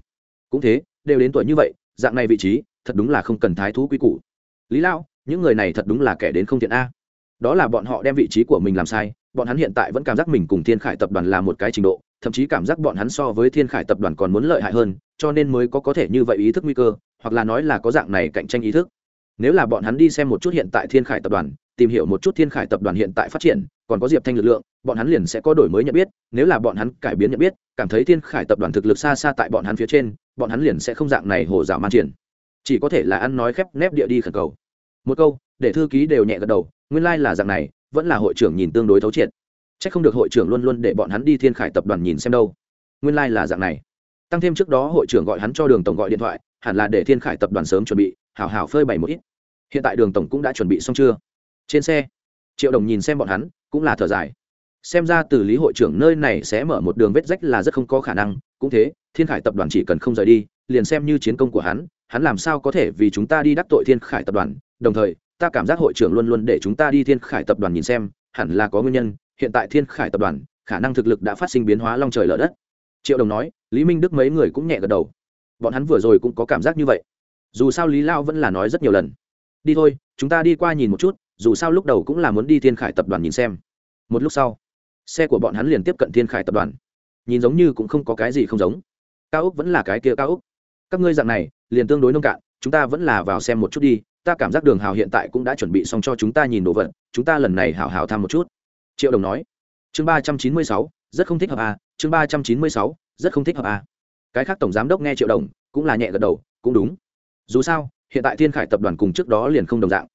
Cũng thế, đều đến tuổi như vậy, dạng này vị trí, thật đúng là không cần thái thú quy củ. Lý lao, những người này thật đúng là kẻ đến không thiện a. Đó là bọn họ đem vị trí của mình làm sai bọn hắn hiện tại vẫn cảm giác mình cùng thiên khải tập đoàn là một cái trình độ, thậm chí cảm giác bọn hắn so với thiên khải tập đoàn còn muốn lợi hại hơn, cho nên mới có có thể như vậy ý thức nguy cơ, hoặc là nói là có dạng này cạnh tranh ý thức. Nếu là bọn hắn đi xem một chút hiện tại thiên khải tập đoàn, tìm hiểu một chút thiên khải tập đoàn hiện tại phát triển, còn có diệp thanh lực lượng, bọn hắn liền sẽ có đổi mới nhận biết, nếu là bọn hắn cải biến nhận biết, cảm thấy thiên khải tập đoàn thực lực xa xa tại bọn hắn phía trên, bọn hắn liền sẽ không dạng này hồ dạo man triển. Chỉ có thể là ăn nói khép nép địa đi khẩn cầu. Một câu, để thư ký đều nhẹ gật đầu, nguyên lai、like、là dạng này vẫn là hội trưởng nhìn tương đối thấu triệt. C h ắ c không được hội trưởng luôn luôn để bọn hắn đi thiên khải tập đoàn nhìn xem đâu. Nguyên lai、like、là dạng này. Tăng thêm trước đó hội trưởng gọi hắn cho đường tổng gọi điện thoại, hẳn là để thiên khải tập đoàn sớm chuẩn bị, hảo hảo phơi bày một ít. Hiện tại đường tổng cũng đã chuẩn bị xong chưa? Trên xe. Triệu đồng nhìn xem bọn hắn, cũng là thở dài. Xem ra từ lý hội trưởng nơi này sẽ mở một đường vết rách là rất không có khả năng, cũng thế, thiên khải tập đoàn chỉ cần không rời đi, liền xem như chiến công của hắn hắn làm sao có thể vì chúng ta đi đắc tội thiên khải tập đoàn, đồng thời ta cảm giác hội trưởng luôn luôn để chúng ta đi thiên khải tập đoàn nhìn xem, hẳn là có nguyên nhân, hiện tại thiên khải tập đoàn, khả năng thực lực đã phát sinh biến hóa long trời lở đất. Triệu đồng nói, lý minh đức mấy người cũng nhẹ gật đầu. Bọn hắn vừa rồi cũng có cảm giác như vậy. Dù sao lý lao vẫn là nói rất nhiều lần. Đi thôi, chúng ta đi qua nhìn một chút, dù sao lúc đầu cũng là muốn đi thiên khải tập đoàn nhìn xem. Một lúc sau, xe của bọn hắn liền tiếp cận thiên khải tập đoàn. Nhìn giống như cũng không có cái gì không giống. Cao úc vẫn là cái kia cao úc. Các ngươi dạng này, liền tương đối nông cạn, chúng ta vẫn là vào xem một chút đi ta cảm giác đường hào hiện tại cũng đã chuẩn bị xong cho chúng ta nhìn đồ vật, chúng ta lần này hào hào tham một chút. Triệu đồng nói. Chương ba trăm chín mươi sáu, rất không thích hợp à chương ba trăm chín mươi sáu, rất không thích hợp à. Cái khác tổng giám đốc nghe triệu đồng cũng là nhẹ gật đầu, cũng đúng. Dù sao, hiện tại thiên khải tập đoàn cùng trước đó liền không đồng dạng.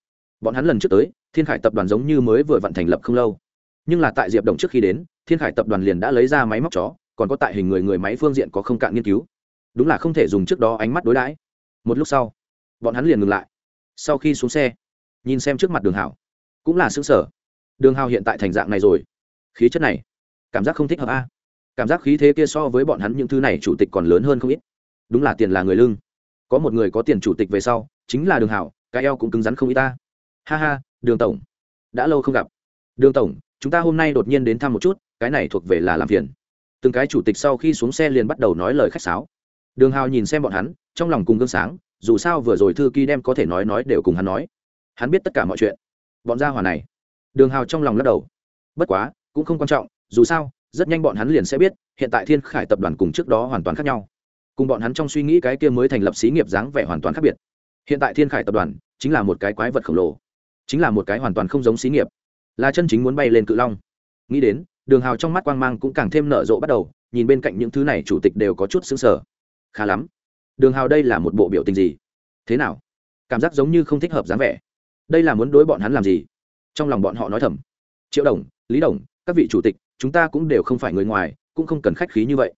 Bọn hắn lần trước tới, thiên khải tập đoàn giống như mới vừa vận thành lập không lâu. Nhưng là tại diệp đồng trước khi đến, thiên khải tập đoàn liền đã lấy ra máy móc chó, còn có tại hình người người máy phương diện có không cạn nghiên cứu. Đúng là không thể dùng trước đó ánh mắt đối đãi. Một lúc sau, bọn hắn liền ngừng lại sau khi xuống xe, nhìn xem trước mặt đường hảo cũng là xứng sở đường hào hiện tại thành dạng này rồi. Khí chất này, cảm giác không thích hợp a. Cảm giác khí thế kia so với bọn hắn những thứ này chủ tịch còn lớn hơn không ít. Đúng là tiền là người lưng có một người có tiền chủ tịch về sau, chính là đường hảo cái eo cũng cứng rắn không ít ta. Ha ha, đường tổng. Đã lâu không gặp. Đường tổng, chúng ta hôm nay đột nhiên đến thăm một chút, cái này thuộc về là làm phiền. Từng cái chủ tịch sau khi xuống xe liền bắt đầu nói lời khách sáo. Đường hào nhìn xem bọn hắn, trong lòng cùng gương sáng dù sao vừa rồi thư ký đem có thể nói nói đều cùng hắn nói. Hắn biết tất cả mọi chuyện. Bọn gia hòa này. Đường hào trong lòng lắc đầu. Bất quá, cũng không quan trọng, dù sao, rất nhanh bọn hắn liền sẽ biết, hiện tại thiên khải tập đoàn cùng trước đó hoàn toàn khác nhau. Cùng bọn hắn trong suy nghĩ cái kia mới thành lập xí nghiệp dáng vẻ hoàn toàn khác biệt. Hiện tại thiên khải tập đoàn chính là một cái quái vật khổng lồ. Chính là một cái hoàn toàn không giống xí nghiệp. Là chân chính muốn bay lên cự long. Nghĩ đến, đường hào trong mắt quang mang cũng càng thêm nở rộ bắt đầu, nhìn bên cạnh những thứ này chủ tịch đều có chút xứng sở khá lắm đường hào đây là một bộ biểu tình gì? Thế nào? Cảm giác giống như không thích hợp dáng vẻ. Đây là muốn đối bọn hắn làm gì? Trong lòng bọn họ nói thầm. Triệu đồng, lý đồng, các vị chủ tịch, chúng ta cũng đều không phải người ngoài, cũng không cần khách khí như vậy.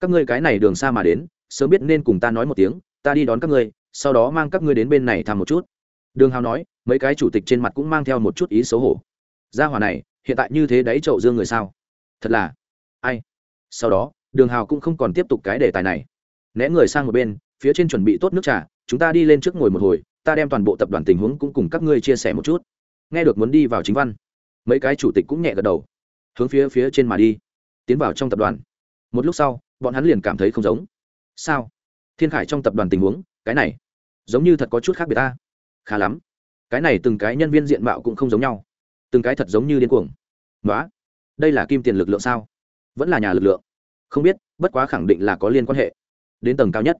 Các ngươi cái này đường xa mà đến, sớm biết nên cùng ta nói một tiếng, ta đi đón các ngươi, sau đó mang các ngươi đến bên này thăm một chút. Đường hào nói, mấy cái chủ tịch trên mặt cũng mang theo một chút ý xấu hổ. Gia hòa này, hiện tại như thế đấy trậu dương người sao? Thật là, ai? Sau đó, đường hào cũng không còn tiếp tục cái đề tài này né người sang một bên, phía trên chuẩn bị tốt nước trà, chúng ta đi lên trước ngồi một hồi, ta đem toàn bộ tập đoàn tình huống cũng cùng các ngươi chia sẻ một chút. Nghe được muốn đi vào chính văn, mấy cái chủ tịch cũng nhẹ gật đầu, hướng phía phía trên mà đi, tiến vào trong tập đoàn. Một lúc sau, bọn hắn liền cảm thấy không giống. Sao? Thiên khải trong tập đoàn tình huống, cái này, giống như thật có chút khác biệt ta. Khá lắm. Cái này từng cái nhân viên diện mạo cũng không giống nhau. Từng cái thật giống như điên cuồng. Đó đây là kim tiền lực lượng sao? Vẫn là nhà lực lượng. Không biết, bất quá khẳng định là có liên quan hệ đến tầng cao nhất.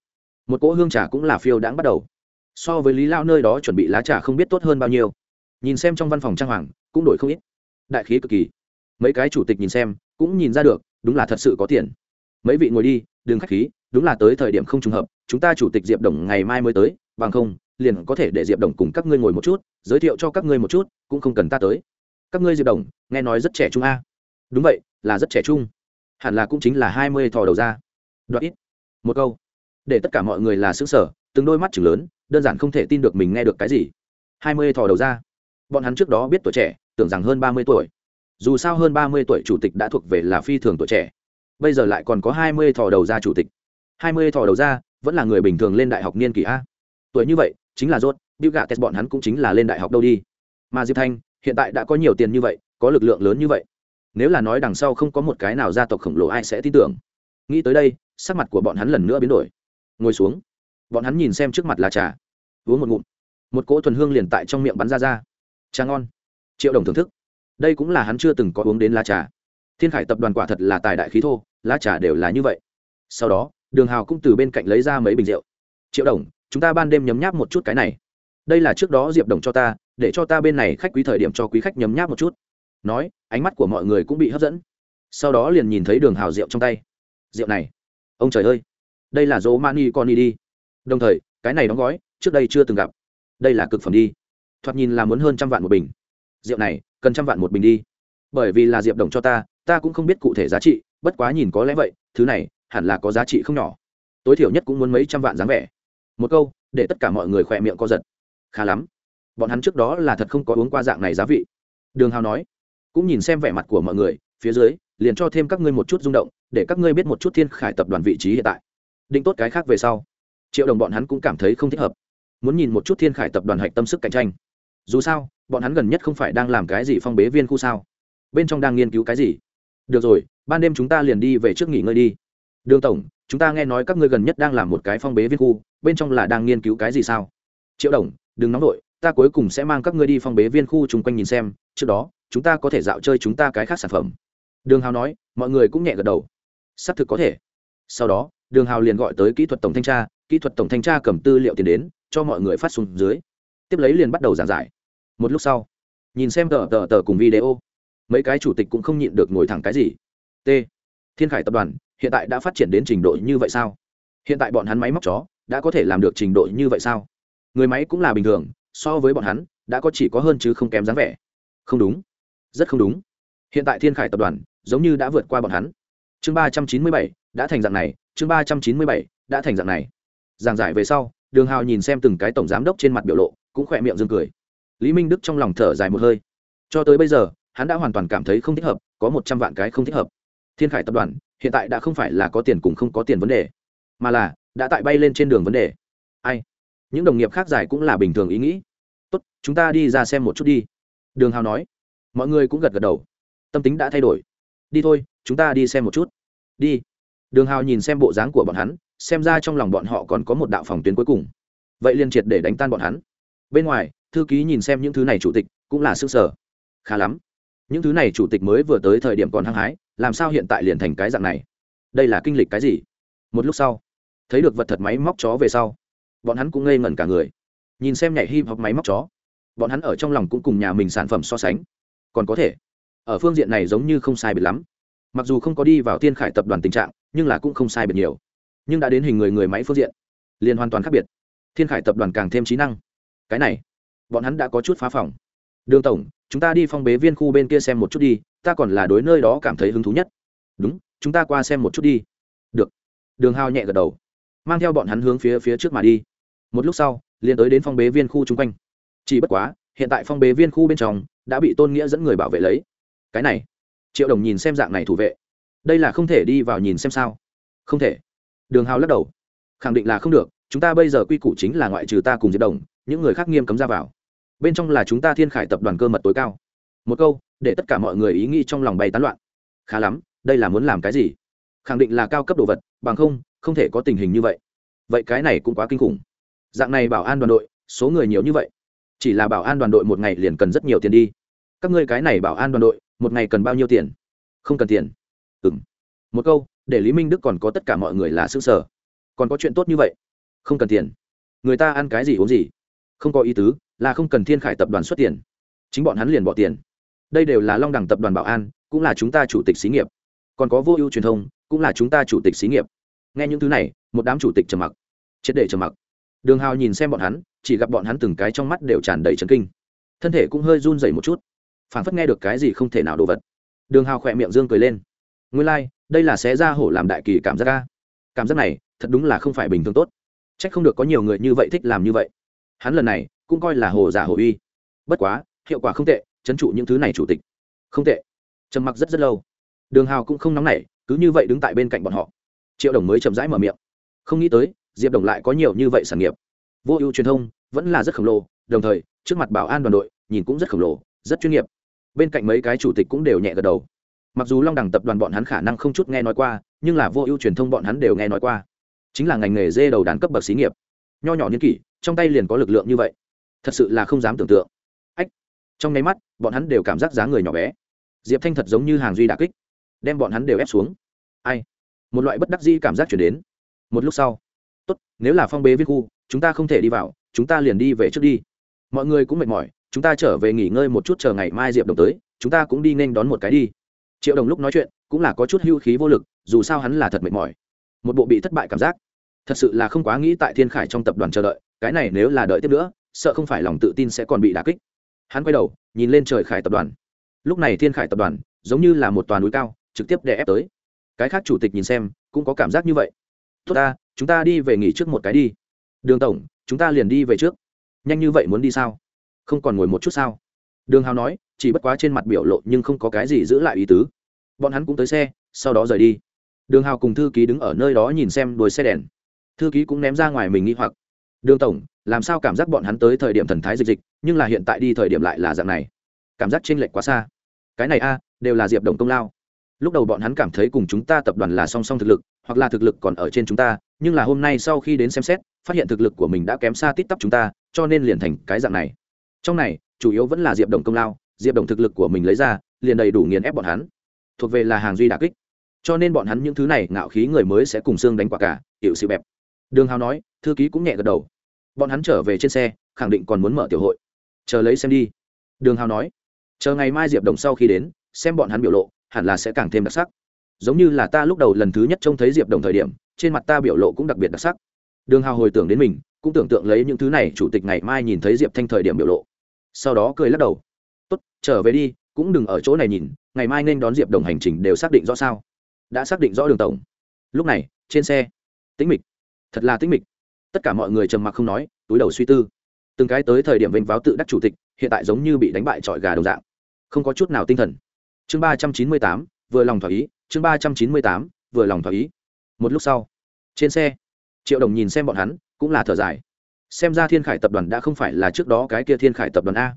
Một cỗ hương trà cũng là phiêu đãng bắt đầu. So với lý lao nơi đó chuẩn bị lá trà không biết tốt hơn bao nhiêu. Nhìn xem trong văn phòng trang hoàng, cũng đổi không ít. Đại khí cực kỳ. Mấy cái chủ tịch nhìn xem, cũng nhìn ra được, đúng là thật sự có tiền. Mấy vị ngồi đi, đừng k h á c h khí, đúng là tới thời điểm không trùng hợp, chúng ta chủ tịch diệp đồng ngày mai mới tới, bằng không, liền có thể để diệp đồng cùng các ngươi ngồi một chút, giới thiệu cho các ngươi một chút, cũng không cần ta tới. Các ngươi diệp đồng, nghe nói rất trẻ trung a. Đúng vậy, là rất trẻ trung. Hẳn là cũng chính là hai mươi thò đầu ra. Đoạn ít một câu. Để tất cả mọi người là xứ sở từng đôi mắt chừng lớn, đơn giản không thể tin được mình nghe được cái gì. Hai mươi thò đầu ra. Bọn hắn trước đó biết tuổi trẻ, tưởng rằng hơn ba mươi tuổi. Dù sao hơn ba mươi tuổi chủ tịch đã thuộc về là phi thường tuổi trẻ. Bây giờ lại còn có hai mươi thò đầu ra chủ tịch. Hai mươi thò đầu ra, vẫn là người bình thường lên đại học niên kỷ a. Tuổi như vậy, chính là rốt gạ gates bọn hắn cũng chính là lên đại học đâu đi. Mà diệp thanh, hiện tại đã có nhiều tiền như vậy, có lực lượng lớn như vậy. Nếu là nói đằng sau không có một cái nào gia tộc khổng lồ ai sẽ tin tưởng. Nghĩ tới đây sắc mặt của bọn hắn lần nữa biến đổi. Ngồi xuống. Bọn hắn nhìn xem trước mặt là trà. Uống một ngụm. Một cỗ thuần hương liền tại trong miệng bắn ra ra. Trà ngon. Triệu đồng thưởng thức. Đây cũng là hắn chưa từng có uống đến lá trà. Thiên khải tập đoàn quả thật là tài đại khí thô, lá trà đều là như vậy. Sau đó, đường hào cũng từ bên cạnh lấy ra mấy bình rượu. Triệu đồng, chúng ta ban đêm nhấm nháp một chút cái này. Đây là trước đó diệp đồng cho ta, để cho ta bên này khách quý thời điểm cho quý khách nhấm nháp một chút. Nói, ánh mắt của mọi người cũng bị hấp dẫn. Sau đó liền nhìn thấy đường hào rượu trong tay. Rượu này ông trời ơi, đây là dỗ mani con đi đi. Đồng thời, cái này đóng gói, trước đây chưa từng gặp. Đây là cực phẩm đi. Thoạt nhìn là muốn hơn trăm vạn một bình. Rượu này, cần trăm vạn một bình đi. Bởi vì là diệp đồng cho ta ta cũng không biết cụ thể giá trị, bất quá nhìn có lẽ vậy, thứ này, hẳn là có giá trị không nhỏ. Tối thiểu nhất cũng muốn mấy trăm vạn dáng vẻ. Một câu, để tất cả mọi người khỏe miệng co giật. Khá lắm. Bọn hắn trước đó là thật không có uống qua dạng này giá vị. Đường hào nói, cũng nhìn xem vẻ mặt của mọi người, phía dưới, liền cho thêm các ngươi một chút rung động để các ngươi biết một chút thiên khải tập đoàn vị trí hiện tại. Định tốt cái khác về sau, triệu đồng bọn hắn cũng cảm thấy không thích hợp, muốn nhìn một chút thiên khải tập đoàn hạch tâm sức cạnh tranh. Dù sao, bọn hắn gần nhất không phải đang làm cái gì phong bế viên khu sao? Bên trong đang nghiên cứu cái gì? Được rồi, ban đêm chúng ta liền đi về trước nghỉ ngơi đi. Đường tổng, chúng ta nghe nói các ngươi gần nhất đang làm một cái phong bế viên khu, bên trong là đang nghiên cứu cái gì sao? Triệu đồng, đừng nóng vội, ta cuối cùng sẽ mang các ngươi đi phong bế viên khu chung quanh nhìn xem, trước đó, chúng ta có thể dạo chơi chúng ta cái khác sản phẩm. Đường hào nói, mọi người cũng nhẹ gật đầu xác thực có thể. Sau đó, đường hào liền gọi tới kỹ thuật tổng thanh tra, kỹ thuật tổng thanh tra cầm tư liệu tiền đến, cho mọi người phát xuống dưới. Tiếp lấy liền bắt đầu giảng giải. Một lúc sau, nhìn xem tờ tờ tờ cùng video, mấy cái chủ tịch cũng không nhịn được ngồi thẳng cái gì. T. Thiên khải tập đoàn, hiện tại đã phát triển đến trình độ như vậy sao? Hiện tại bọn hắn máy móc chó, đã có thể làm được trình độ như vậy sao? Người máy cũng là bình thường, so với bọn hắn, đã có chỉ có hơn chứ không kém dáng vẻ. Không đúng. Rất không đúng. Hiện tại thiên khải tập đoàn, giống như đã vượt qua bọn hắn chương ba trăm chín mươi bảy, đã thành dạng này, chương ba trăm chín mươi bảy, đã thành dạng này. Giảng giải về sau, đường hào nhìn xem từng cái tổng giám đốc trên mặt biểu lộ, cũng khỏe miệng dương cười. Lý minh đức trong lòng thở dài một hơi. Cho tới bây giờ, hắn đã hoàn toàn cảm thấy không thích hợp, có một trăm vạn cái không thích hợp. Thiên khải tập đoàn, hiện tại đã không phải là có tiền cùng không có tiền vấn đề, mà là, đã tại bay lên trên đường vấn đề. Ai? Những đồng nghiệp khác giải cũng là bình thường ý nghĩ. Tốt, chúng ta đi ra xem một chút đi. Đường hào nói. Mọi người cũng gật gật đầu. Tâm tính đã thay đổi. Đi thôi chúng ta đi xem một chút. Đi. Đường hào nhìn xem bộ dáng của bọn hắn, xem ra trong lòng bọn họ còn có một đạo phòng tuyến cuối cùng. Vậy liên triệt để đánh tan bọn hắn. Bên ngoài, thư ký nhìn xem những thứ này chủ tịch, cũng là s ư ơ n g sở khá lắm. Những thứ này chủ tịch mới vừa tới thời điểm còn hăng hái, làm sao hiện tại liền thành cái dạng này? Đây là kinh lịch cái gì? Một lúc sau, thấy được vật thật máy móc chó về sau, bọn hắn cũng ngây ngẩn cả người. Nhìn xem nhảy hip hop máy móc chó, bọn hắn ở trong lòng cũng cùng nhà mình sản phẩm so sánh. Còn có thể, ở phương diện này giống như không sai biệt lắm mặc dù không có đi vào Thiên khải tập đoàn tình trạng, nhưng là cũng không sai biệt nhiều. Nhưng đã đến hình người người máy phương diện, liền hoàn toàn khác biệt. Thiên khải tập đoàn càng thêm trí năng. Cái này, bọn hắn đã có chút phá phòng. Đường tổng, chúng ta đi phong bế viên khu bên kia xem một chút đi, ta còn là đối nơi đó cảm thấy hứng thú nhất. Đúng, chúng ta qua xem một chút đi. Được. Đường hao nhẹ gật đầu, mang theo bọn hắn hướng phía phía trước mà đi. Một lúc sau, liền tới đến phong bế viên khu chung quanh. Chỉ bất quá, hiện tại phong bế viên khu bên trong đã bị tôn nghĩa dẫn người bảo vệ lấy. Cái này triệu đồng nhìn xem dạng này thủ vệ. Đây là không thể đi vào nhìn xem sao? Không thể. Đường hào lắc đầu. Khẳng định là không được, chúng ta bây giờ quy củ chính là ngoại trừ ta cùng diệp đồng, những người khác nghiêm cấm ra vào. Bên trong là chúng ta thiên khải tập đoàn cơ mật tối cao. Một câu, để tất cả mọi người ý nghĩ trong lòng bay tán loạn. Khá lắm, đây là muốn làm cái gì? Khẳng định là cao cấp đồ vật, bằng không không thể có tình hình như vậy. Vậy cái này cũng quá kinh khủng. Dạng này bảo an đoàn đội, số người nhiều như vậy. Chỉ là bảo an đoàn đội một ngày liền cần rất nhiều tiền đi. Các ngươi cái này bảo an đoàn đội một ngày cần bao nhiêu tiền? Không cần tiền. Ừ m một câu, để lý minh đức còn có tất cả mọi người là xứ sở còn có chuyện tốt như vậy? Không cần tiền. Người ta ăn cái gì uống gì? Không có ý tứ, là không cần thiên khải tập đoàn xuất tiền. Chính bọn hắn liền bỏ tiền. Đây đều là long đẳng tập đoàn bảo an, cũng là chúng ta chủ tịch xí nghiệp. Còn có vô ưu truyền thông, cũng là chúng ta chủ tịch xí nghiệp. Nghe những thứ này, một đám chủ tịch trầm mặc. Triệt để trầm mặc. Đường hào nhìn xem bọn hắn, chỉ gặp bọn hắn từng cái trong mắt đều tràn đầy trấn kinh. Thân thể cũng hơi run dày một chút phảng phất nghe được cái gì không thể nào đồ vật. Đường hào khỏe miệng dương cười lên. Nguyên lai、like, đây là xé ra hổ làm đại kỳ cảm giác ca cảm giác này thật đúng là không phải bình thường tốt. C h ắ c không được có nhiều người như vậy thích làm như vậy. Hắn lần này cũng coi là hồ giả hồ uy. Bất quá hiệu quả không tệ trấn trụ những thứ này chủ tịch. Không tệ. Trầm mặc rất rất lâu. Đường hào cũng không nóng nảy cứ như vậy đứng tại bên cạnh bọn họ. Triệu đồng mới chậm rãi mở miệng. Không nghĩ tới diệp đồng lại có nhiều như vậy sản nghiệp. Vô ưu truyền thông vẫn là rất khổng lồ đồng thời trước mặt bảo an đoàn đội nhìn cũng rất khổng lồ rất chuyên nghiệp bên cạnh mấy cái chủ tịch cũng đều nhẹ gật đầu. Mặc dù long đẳng tập đoàn bọn hắn khả năng không chút nghe nói qua, nhưng là vô ưu truyền thông bọn hắn đều nghe nói qua. Chính là ngành nghề dê đầu đán cấp bậc xí nghiệp. Nho nhỏ nhân kỷ, trong tay liền có lực lượng như vậy. Thật sự là không dám tưởng tượng. Ách, trong nháy mắt, bọn hắn đều cảm giác giá người nhỏ bé. Diệp thanh thật giống như hàng duy đà kích, đem bọn hắn đều ép xuống. Ai? Một loại bất đắc dĩ cảm giác chuyển đến. Một lúc sau, tốt, nếu là phong bế viên khu, chúng ta không thể đi vào, chúng ta liền đi về trước đi. Mọi người cũng mệt mỏi chúng ta trở về nghỉ ngơi một chút chờ ngày mai diệp đồng tới, chúng ta cũng đi nên đón một cái đi. Triệu đồng lúc nói chuyện cũng là có chút hưu khí vô lực, dù sao hắn là thật mệt mỏi. Một bộ bị thất bại cảm giác. Thật sự là không quá nghĩ tại thiên khải trong tập đoàn chờ đợi, cái này nếu là đợi tiếp nữa, sợ không phải lòng tự tin sẽ còn bị đà kích. Hắn quay đầu, nhìn lên trời khải tập đoàn. Lúc này thiên khải tập đoàn giống như là một toàn núi cao, trực tiếp đè ép tới. Cái khác chủ tịch nhìn xem, cũng có cảm giác như vậy. Tốt ta, chúng ta đi về nghỉ trước một cái đi. Đường tổng, chúng ta liền đi về trước. Nhanh như vậy muốn đi sao? Không còn ngồi một chút sao? Đường hào nói, chỉ bất quá trên mặt biểu lộ nhưng không có cái gì giữ lại ý tứ. Bọn hắn cũng tới xe, sau đó rời đi. Đường hào cùng thư ký đứng ở nơi đó nhìn xem đuôi xe đèn. Thư ký cũng ném ra ngoài mình nghi hoặc. Đường tổng, làm sao cảm giác bọn hắn tới thời điểm thần thái dịch dịch, nhưng là hiện tại đi thời điểm lại là dạng này? Cảm giác t r ê n lệch quá xa. Cái này a, đều là diệp đồng công lao. Lúc đầu bọn hắn cảm thấy cùng chúng ta tập đoàn là song song thực lực, hoặc là thực lực còn ở trên chúng ta, nhưng là hôm nay sau khi đến xem xét, phát hiện thực lực của mình đã kém xa tít tắp chúng ta, cho nên liền thành cái dạng này trong này, chủ yếu vẫn là diệp đồng công lao, diệp đồng thực lực của mình lấy ra, liền đầy đủ nghiền ép bọn hắn. Thuộc về là hàng duy đà kích. Cho nên bọn hắn những thứ này ngạo khí người mới sẽ cùng xương đánh quả cả hiệu sự bẹp. Đường hào nói, thư ký cũng nhẹ gật đầu. Bọn hắn trở về trên xe, khẳng định còn muốn mở tiểu hội. Chờ lấy xem đi. Đường hào nói, chờ ngày mai diệp đồng sau khi đến, xem bọn hắn biểu lộ, hẳn là sẽ càng thêm đặc sắc. Giống như là ta lúc đầu lần thứ nhất trông thấy diệp đồng thời điểm, trên mặt ta biểu lộ cũng đặc biệt đặc sắc. Đường hào hồi tưởng đến mình, cũng tưởng tượng lấy những thứ này chủ tịch ngày mai nhìn thấy diệp thanh thời điểm biểu lộ sau đó cười lắc đầu. Tốt, trở về đi, cũng đừng ở chỗ này nhìn, ngày mai nên đón diệp đồng hành trình đều xác định rõ sao. Đã xác định rõ đường tổng. Lúc này, trên xe, tĩnh mịch. Thật là tĩnh mịch. Tất cả mọi người trầm mặc không nói, túi đầu suy tư. Từng cái tới thời điểm vênh váo tự đắc chủ tịch, hiện tại giống như bị đánh bại trọi gà đồng dạng. Không có chút nào tinh thần. Chương ba trăm chín mươi tám, vừa lòng thỏa ý, chương ba trăm chín mươi tám, vừa lòng thỏa ý. Một lúc sau, trên xe, triệu đồng nhìn xem bọn hắn, cũng là thở dài xem ra thiên khải tập đoàn đã không phải là trước đó cái kia thiên khải tập đoàn a.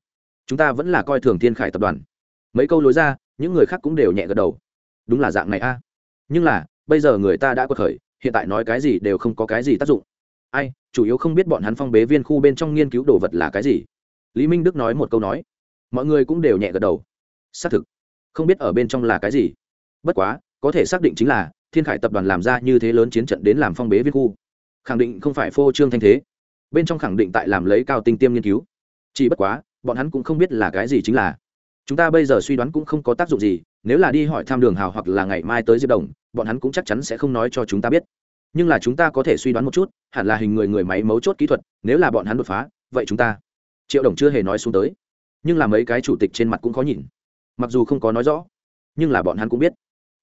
Chúng ta vẫn là coi thường thiên khải tập đoàn. Mấy câu lối ra, những người khác cũng đều nhẹ gật đầu. Đúng là dạng này a. Nhưng là, bây giờ người ta đã có khởi, hiện tại nói cái gì đều không có cái gì tác dụng. Ai, chủ yếu không biết bọn hắn phong bế viên khu bên trong nghiên cứu đồ vật là cái gì. Lý minh đức nói một câu nói. Mọi người cũng đều nhẹ gật đầu. Xác thực, không biết ở bên trong là cái gì. Bất quá, có thể xác định chính là, thiên khải tập đoàn làm ra như thế lớn chiến trận đến làm phong bế viên khu. Khẳng định không phải phô trương thanh thế bên trong khẳng định tại làm lấy cao tinh tiêm nghiên cứu. Chỉ bất quá, bọn hắn cũng không biết là cái gì chính là. Chúng ta bây giờ suy đoán cũng không có tác dụng gì, nếu là đi hỏi thăm đường hào hoặc là ngày mai tới diệp đồng, bọn hắn cũng chắc chắn sẽ không nói cho chúng ta biết. Nhưng là chúng ta có thể suy đoán một chút, hẳn là hình người người máy mấu chốt kỹ thuật, nếu là bọn hắn đột phá, vậy chúng ta, triệu đồng chưa hề nói xuống tới. Nhưng là mấy cái chủ tịch trên mặt cũng khó nhìn. Mặc dù không có nói rõ, nhưng là bọn hắn cũng biết.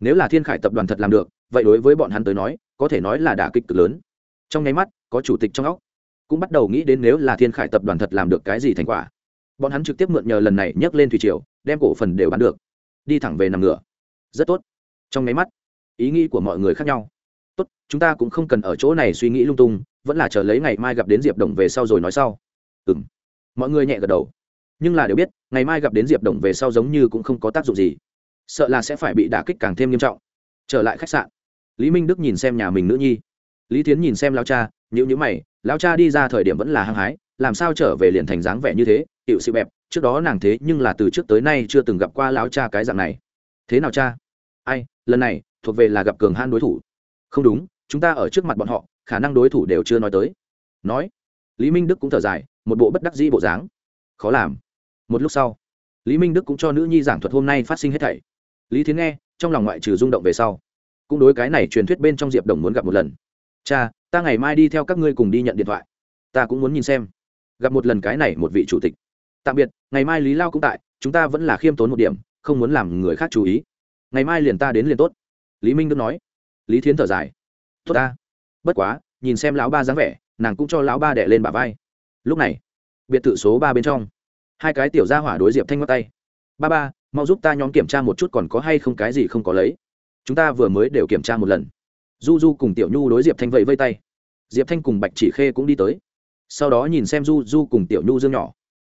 Nếu là thiên khải tập đoàn thật làm được, vậy đối với bọn hắn tới nói, có thể nói là đả kích cực lớn. Trong nháy mắt, có chủ tịch trong óc cũng bắt đầu nghĩ đến nếu là thiên khải tập đoàn thật làm được cái gì thành quả. Bọn hắn trực tiếp mượn nhờ lần này nhấc lên thủy triều, đem cổ phần đều bán được. Đi thẳng về nằm ngửa. Rất tốt. Trong nháy mắt, ý nghĩ của mọi người khác nhau. Tốt, chúng ta cũng không cần ở chỗ này suy nghĩ lung tung, vẫn là chờ lấy ngày mai gặp đến diệp đồng về sau rồi nói sau. Ừ m mọi người nhẹ gật đầu. Nhưng là đều biết, ngày mai gặp đến diệp đồng về sau giống như cũng không có tác dụng gì. Sợ là sẽ phải bị đả kích càng thêm nghiêm trọng. Trở lại khách sạn. Lý minh đức nhìn xem nhà mình nữ nhi. Lý thiến nhìn xem lao cha nhữ nhữ mày, lão cha đi ra thời điểm vẫn là hăng hái, làm sao trở về liền thành dáng vẻ như thế hiệu sự bẹp, trước đó nàng thế nhưng là từ trước tới nay chưa từng gặp qua lão cha cái dạng này. Thế nào cha? Ai, lần này, thuộc về là gặp cường han đối thủ. Không đúng, chúng ta ở trước mặt bọn họ, khả năng đối thủ đều chưa nói tới. Nói. Lý minh đức cũng thở dài, một bộ bất đắc dĩ bộ dáng. Khó làm. Một lúc sau, lý minh đức cũng cho nữ nhi giảng thuật hôm nay phát sinh hết thảy. Lý thiến nghe, trong lòng ngoại trừ rung động về sau, cũng đối cái này truyền thuyết bên trong diệp đồng muốn gặp một lần. Cha ta ngày mai đi theo các ngươi cùng đi nhận điện thoại. Ta cũng muốn nhìn xem. Gặp một lần cái này một vị chủ tịch. Tạm biệt, ngày mai lý lao cũng tại, chúng ta vẫn là khiêm tốn một điểm, không muốn làm người khác chú ý. Ngày mai liền ta đến liền tốt. Lý minh đức nói. Lý thiến thở dài. Tốt ta. Bất quá, nhìn xem lão ba dáng vẻ, nàng cũng cho lão ba đẻ lên bả vai. Lúc này, biệt thự số ba bên trong, hai cái tiểu gia hỏa đối diệp thanh ngót tay. Ba ba, mau giúp ta nhóm kiểm tra một chút còn có hay không cái gì không có lấy. Chúng ta vừa mới đều kiểm tra một lần du du cùng tiểu nhu đối diệp thanh vẫy vây tay. Diệp thanh cùng bạch chỉ khê cũng đi tới. Sau đó nhìn xem du du cùng tiểu nhu dương nhỏ.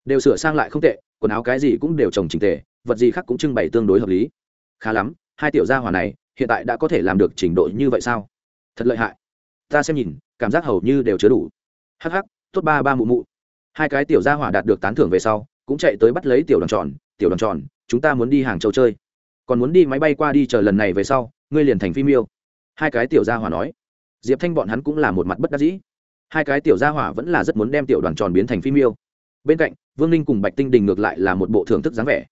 Đều sửa sang lại không tệ, quần áo cái gì cũng đều trồng trình tề, vật gì khác cũng trưng bày tương đối hợp lý. Khá lắm, hai tiểu gia hỏa này, hiện tại đã có thể làm được trình độ như vậy sao? Thật lợi hại. Ta xem nhìn, cảm giác hầu như đều chứa đủ. Hh tốt ba ba mụ mụ. Hai cái tiểu gia hỏa đạt được tán thưởng về sau, cũng chạy tới bắt lấy tiểu đoàn tròn, tiểu đoàn tròn, chúng ta muốn đi hàng châu chơi. Còn muốn đi máy bay qua đi chờ lần này về sau, ngươi liền thành phim yêu hai cái tiểu gia hỏa nói, diệp thanh bọn hắn cũng là một mặt bất đắc dĩ. Hai cái tiểu gia hỏa vẫn là rất muốn đem tiểu đoàn tròn biến thành phim yêu. Bên cạnh, vương ninh cùng bạch tinh đình ngược lại là một bộ thưởng thức dáng vẻ,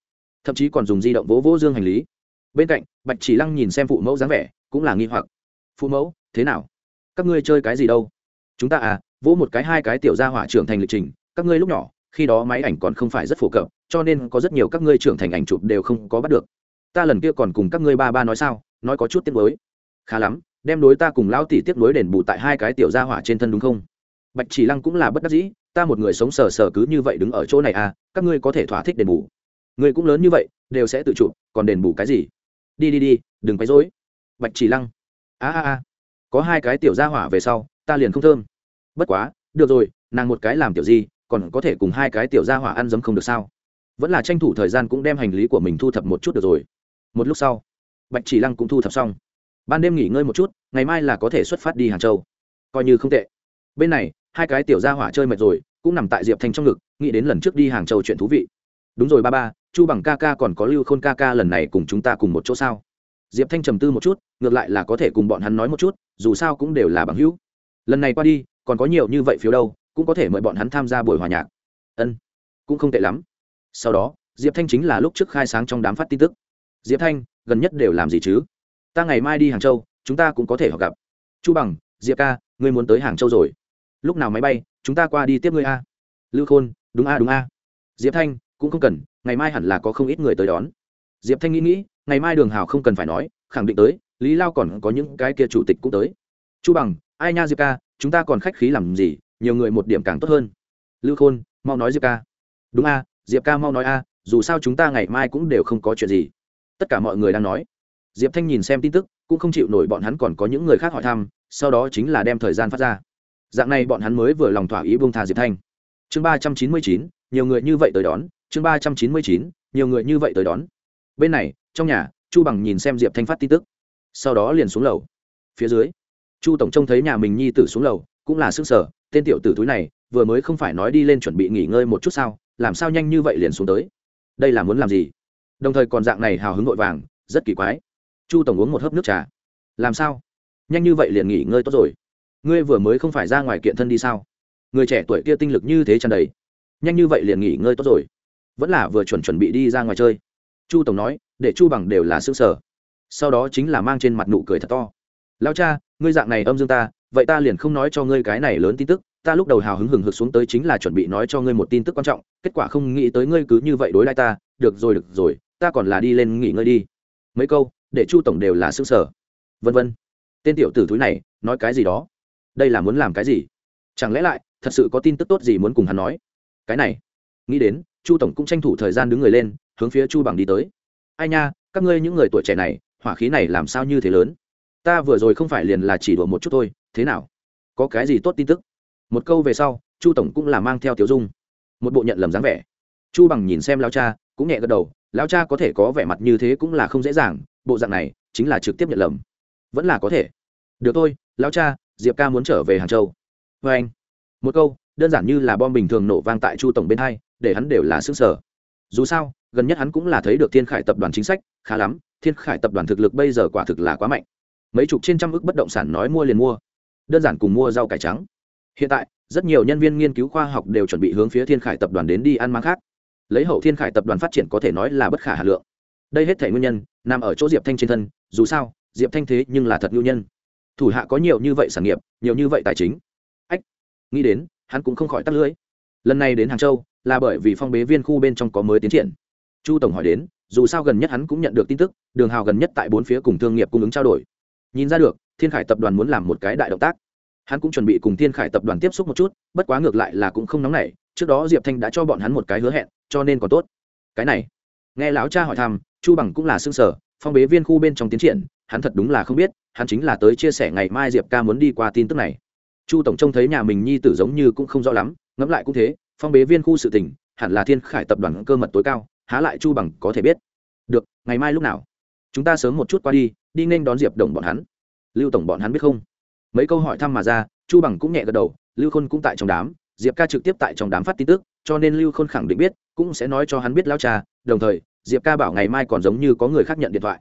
thậm chí còn dùng di động vỗ vỗ dương hành lý. Bên cạnh, bạch chỉ lăng nhìn xem phụ mẫu dáng vẻ, cũng là nghi hoặc, phụ mẫu, thế nào? Các ngươi chơi cái gì đâu? Chúng ta à vỗ một cái hai cái tiểu gia hỏa trưởng thành lịch trình, các ngươi lúc nhỏ, khi đó máy ảnh còn không phải rất phổ cập, cho nên có rất nhiều các ngươi trưởng thành ảnh chụp đều không có bắt được. Ta lần kia còn cùng các ngươi ba ba nói sao, nói có chút tiếc nuối khá lắm, đem đối ta cùng lão tỷ tiếp nối đền bù tại hai cái tiểu gia hỏa trên thân đúng không? Bạch chỉ lăng cũng là bất đắc dĩ, ta một người sống sờ sờ cứ như vậy đứng ở chỗ này à các ngươi có thể thỏa thích đền bù. Người cũng lớn như vậy, đều sẽ tự chụp, còn đền bù cái gì? Đi đi đi, đừng quấy rối. Bạch chỉ lăng. A a a. Có hai cái tiểu gia hỏa về sau, ta liền không thơm. Bất quá, được rồi, nàng một cái làm tiểu gì, còn có thể cùng hai cái tiểu gia hỏa ăn dấm không được sao? Vẫn là tranh thủ thời gian cũng đem hành lý của mình thu thập một chút được rồi. Một lúc sau, bạch chỉ lăng cũng thu thập xong ban đêm nghỉ ngơi một chút, ngày mai là có thể xuất phát đi hàng châu. Coi như không tệ. Bên này, hai cái tiểu gia hỏa chơi mệt rồi, cũng nằm tại diệp thanh trong ngực, nghĩ đến lần trước đi hàng châu chuyện thú vị. Đúng rồi ba ba, chu bằng ca ca còn có lưu khôn ca ca lần này cùng chúng ta cùng một chỗ sao? Diệp thanh trầm tư một chút, ngược lại là có thể cùng bọn hắn nói một chút, dù sao cũng đều là bằng hữu. Lần này qua đi, còn có nhiều như vậy phiếu đâu, cũng có thể mời bọn hắn tham gia buổi hòa nhạc. Ân, cũng không tệ lắm. Sau đó, diệp thanh chính là lúc trước khai sáng trong đám phát tin tức. Diệp thanh, gần nhất đều làm gì chứ? Ta ngày mai đi hàng châu, chúng ta cũng có thể họ gặp. Chu bằng, diệp ca, ngươi muốn tới hàng châu rồi. Lúc nào máy bay, chúng ta qua đi tiếp ngươi a. Lưu khôn, đúng a đúng a. Diệp thanh, cũng không cần, ngày mai hẳn là có không ít người tới đón. Diệp thanh nghĩ nghĩ, ngày mai đường hào không cần phải nói, khẳng định tới, lý lao còn có những cái kia chủ tịch cũng tới. Chu bằng, ai nha diệp ca, chúng ta còn khách khí làm gì, nhiều người một điểm càng tốt hơn. Lưu khôn, mau nói diệp ca. Đúng a, diệp ca mau nói a, dù sao chúng ta ngày mai cũng đều không có chuyện gì. Tất cả mọi người đang nói diệp thanh nhìn xem tin tức, cũng không chịu nổi bọn hắn còn có những người khác hỏi thăm, sau đó chính là đem thời gian phát ra. Dạng này bọn hắn mới vừa lòng thỏa ý buông thà diệp thanh. Chương ba trăm chín mươi chín, nhiều người như vậy tới đón. Chương ba trăm chín mươi chín, nhiều người như vậy tới đón. Bên này, trong nhà, chu bằng nhìn xem diệp thanh phát tin tức. Sau đó liền xuống lầu. Phía dưới, chu tổng trông thấy nhà mình nhi tử xuống lầu, cũng là sức sở tên tiểu tử túi này, vừa mới không phải nói đi lên chuẩn bị nghỉ ngơi một chút sao, làm sao nhanh như vậy liền xuống tới? Đây là muốn làm gì? Đồng thời còn dạng này hào hứng vội vàng, rất kỳ quái chu tổng uống một hớp nước trà. Làm sao? Nhanh như vậy liền nghỉ ngơi tốt rồi. Ngươi vừa mới không phải ra ngoài kiện thân đi sao? Người trẻ tuổi kia tinh lực như thế tràn đầy. Nhanh như vậy liền nghỉ ngơi tốt rồi. Vẫn là vừa chuẩn chuẩn bị đi ra ngoài chơi. Chu tổng nói, để chu bằng đều là xương sở sau đó chính là mang trên mặt nụ cười thật to. Lao cha, ngươi dạng này âm dương ta, vậy ta liền không nói cho ngươi cái này lớn tin tức. Ta lúc đầu hào hứng hừng hực xuống tới chính là chuẩn bị nói cho ngươi một tin tức quan trọng. Kết quả không nghĩ tới ngươi cứ như vậy đối lại ta. Được rồi được rồi, ta còn là đi lên nghỉ ngơi đi. Mấy câu để chu tổng đều là xương sở vân vân. Tên tiểu tử thúi này, nói cái gì đó? Đây là muốn làm cái gì? Chẳng lẽ lại, thật sự có tin tức tốt gì muốn cùng hắn nói? Cái này. Nghĩ đến, chu tổng cũng tranh thủ thời gian đứng người lên, hướng phía chu bằng đi tới. Ai nha, các ngươi những người tuổi trẻ này, hỏa khí này làm sao như thế lớn? Ta vừa rồi không phải liền là chỉ đùa một chút thôi, thế nào? Có cái gì tốt tin tức? Một câu về sau, chu tổng cũng là mang theo tiểu dung. Một bộ nhận lầm dáng vẻ. Chu bằng nhìn xem lao cha cũng nhẹ gật đầu, lão cha có thể có vẻ mặt như thế cũng là không dễ dàng, bộ dạng này chính là trực tiếp nhận lầm. Vẫn là có thể. Được thôi, lão cha, diệp ca muốn trở về hàng châu. Vê anh, một câu, đơn giản như là bom bình thường nổ vang tại chu tổng bên hai, để hắn đều là xứng sở dù sao, gần nhất hắn cũng là thấy được thiên khải tập đoàn chính sách, khá lắm, thiên khải tập đoàn thực lực bây giờ quả thực là quá mạnh. Mấy chục trên trăm ước bất động sản nói mua liền mua. Đơn giản cùng mua rau cải trắng. Hiện tại, rất nhiều nhân viên nghiên cứu khoa học đều chuẩn bị hướng phía thiên khải tập đoàn đến đi ăn máng khác lấy hậu thiên khải tập đoàn phát triển có thể nói là bất khả hà lượng. Đây hết thể nguyên nhân, nằm ở chỗ diệp thanh trên thân, dù sao, diệp thanh thế nhưng là thật ngưu nhân. Thủ hạ có nhiều như vậy sản nghiệp, nhiều như vậy tài chính. Ách, nghĩ đến, hắn cũng không khỏi tắt lưới lần này đến hàng châu, là bởi vì phong bế viên khu bên trong có mới tiến triển. Chu tổng hỏi đến, dù sao gần nhất hắn cũng nhận được tin tức, đường hào gần nhất tại bốn phía cùng thương nghiệp cung ứng trao đổi. Nhìn ra được, thiên khải tập đoàn muốn làm một cái đại động tác. Hắn cũng chuẩn bị cùng thiên khải tập đoàn tiếp xúc một chút, bất quá ngược lại là cũng không nóng nảy trước đó diệp thanh đã cho bọn hắn một cái hứa hẹn cho nên còn tốt cái này nghe lão cha hỏi thăm chu bằng cũng là xương sở phong bế viên khu bên trong tiến triển hắn thật đúng là không biết hắn chính là tới chia sẻ ngày mai diệp ca muốn đi qua tin tức này chu tổng trông thấy nhà mình nhi tử giống như cũng không rõ lắm ngẫm lại cũng thế phong bế viên khu sự tỉnh hẳn là thiên khải tập đoàn cơ mật tối cao há lại chu bằng có thể biết được ngày mai lúc nào chúng ta sớm một chút qua đi đi nên đón diệp đồng bọn hắn lưu tổng bọn hắn biết không mấy câu hỏi thăm mà ra chu bằng cũng nhẹ gật đầu lưu khôn cũng tại trong đám diệp ca trực tiếp tại trong đám phát tin tức, cho nên lưu khôn khẳng định biết, cũng sẽ nói cho hắn biết lao trà. đồng thời, diệp ca bảo ngày mai còn giống như có người khác nhận điện thoại.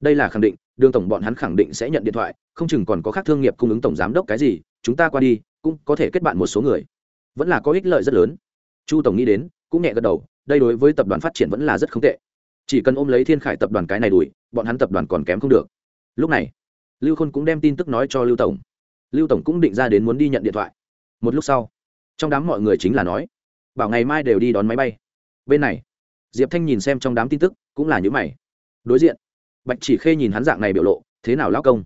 Đây là khẳng định, đường tổng bọn hắn khẳng định sẽ nhận điện thoại, không chừng còn có khác thương nghiệp cung ứng tổng giám đốc cái gì, chúng ta qua đi, cũng có thể kết bạn một số người. Vẫn là có ích lợi rất lớn. Chu tổng nghĩ đến, cũng nhẹ gật đầu, đây đối với tập đoàn phát triển vẫn là rất không tệ. Chỉ cần ôm lấy thiên khải tập đoàn cái này đuổi, bọn hắn tập đoàn còn kém không được. Lúc này, lưu khôn cũng đem tin tức nói cho lưu tổng. Lưu tổng cũng định ra đến muốn đi nhận điện thoại. Một lúc sau trong đám mọi người chính là nói, bảo ngày mai đều đi đón máy bay. Bên này, diệp thanh nhìn xem trong đám tin tức, cũng là những mày. Đối diện, bạch chỉ khê nhìn hắn dạng này biểu lộ, thế nào lao công?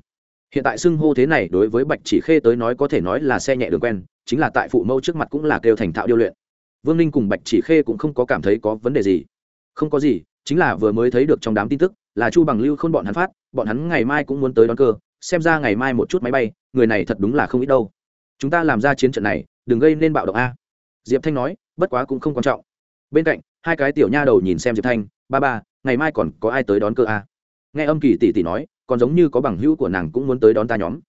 Hiện tại xưng hô thế này đối với bạch chỉ khê tới nói có thể nói là xe nhẹ đường quen, chính là tại phụ mẫu trước mặt cũng là kêu thành thạo điêu luyện. Vương ninh cùng bạch chỉ khê cũng không có cảm thấy có vấn đề gì. Không có gì, chính là vừa mới thấy được trong đám tin tức, là chu bằng lưu không bọn hắn phát, bọn hắn ngày mai cũng muốn tới đón cơ, xem ra ngày mai một chút máy bay, người này thật đúng là không ít đâu. Chúng ta làm ra chiến trận này đừng gây nên bạo động a. Diệp thanh nói, bất quá cũng không quan trọng. Bên cạnh, hai cái tiểu nha đầu nhìn xem diệp thanh, ba ba, ngày mai còn có ai tới đón cơ a? Nghe âm kỳ tỷ tỷ nói, còn giống như có bằng hữu của nàng cũng muốn tới đón ta nhóm.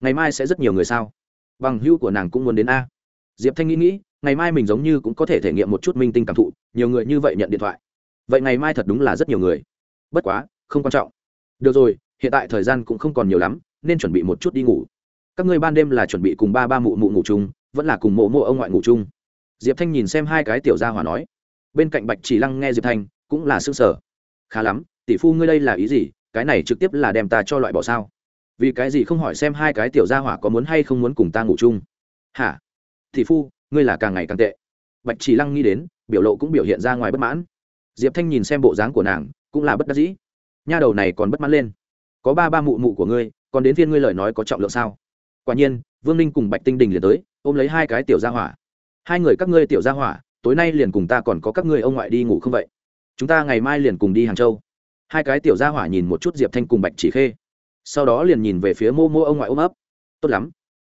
Ngày mai sẽ rất nhiều người sao? Bằng hữu của nàng cũng muốn đến a. Diệp thanh nghĩ nghĩ, ngày mai mình giống như cũng có thể thể nghiệm một chút minh tinh cảm thụ, nhiều người như vậy nhận điện thoại. Vậy ngày mai thật đúng là rất nhiều người. Bất quá, không quan trọng. Được rồi, hiện tại thời gian cũng không còn nhiều lắm, nên chuẩn bị một chút đi ngủ. Các ngươi ban đêm là chuẩn bị cùng ba ba mụ mụ ngủ chung vẫn là cùng mộ mộ ông ngoại ngủ chung. Diệp thanh nhìn xem hai cái tiểu gia hỏa nói, bên cạnh bạch chỉ lăng nghe diệp thanh, cũng là s ư ơ n g sở khá lắm, tỷ phu ngươi đây là ý gì? Cái này trực tiếp là đem ta cho loại bỏ sao? Vì cái gì không hỏi xem hai cái tiểu gia hỏa có muốn hay không muốn cùng ta ngủ chung? Hả? Tỷ phu, ngươi là càng ngày càng tệ. Bạch chỉ lăng nghĩ đến, biểu lộ cũng biểu hiện ra ngoài bất mãn. Diệp thanh nhìn xem bộ dáng của nàng, cũng là bất đắc dĩ. Nha đầu này còn bất mãn lên. Có ba ba mụ mụ của ngươi, còn đến viên ngươi lời nói có trọng lượng sao? Quả nhiên, vương ninh cùng bạch tinh đình liền tới, ôm lấy hai cái tiểu gia hỏa. Hai người các ngươi tiểu gia hỏa, tối nay liền cùng ta còn có các ngươi ông ngoại đi ngủ không vậy? Chúng ta ngày mai liền cùng đi hàng châu. Hai cái tiểu gia hỏa nhìn một chút diệp thanh cùng bạch chỉ khê. Sau đó liền nhìn về phía mô mô ông ngoại ôm ấp. Tốt lắm.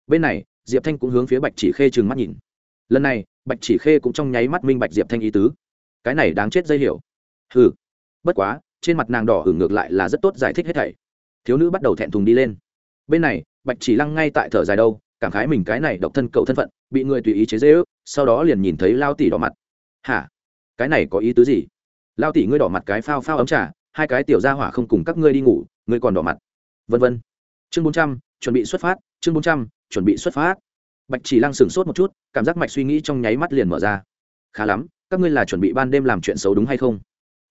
Bên này, diệp thanh cũng hướng phía bạch chỉ khê trừng mắt nhìn. Lần này, bạch chỉ khê cũng trong nháy mắt minh bạch diệp thanh ý tứ. Cái này đáng chết dây hiểu. Hừ. bất quá, trên mặt nàng đỏ hử ngược lại là rất tốt giải thích hết thảy. Thiếu nữ bắt đầu thẹn thùng đi lên bên này, bạch chỉ lăng ngay tại thở dài đâu, cảm khái mình cái này độc thân cậu thân phận, bị người tùy ý chế dễ ước sau đó liền nhìn thấy lao tỷ đỏ mặt. Hả? Cái này có ý tứ gì? Lao tỷ ngươi đỏ mặt cái phao phao ấm trà, hai cái tiểu gia hỏa không cùng các ngươi đi ngủ, ngươi còn đỏ mặt. Vân vân. Chương bốn trăm, chuẩn bị xuất phát, chương bốn trăm, chuẩn bị xuất phát. Bạch chỉ lăng sửng sốt một chút, cảm giác mạch suy nghĩ trong nháy mắt liền mở ra. Khá lắm, các ngươi là chuẩn bị ban đêm làm chuyện xấu đúng hay không?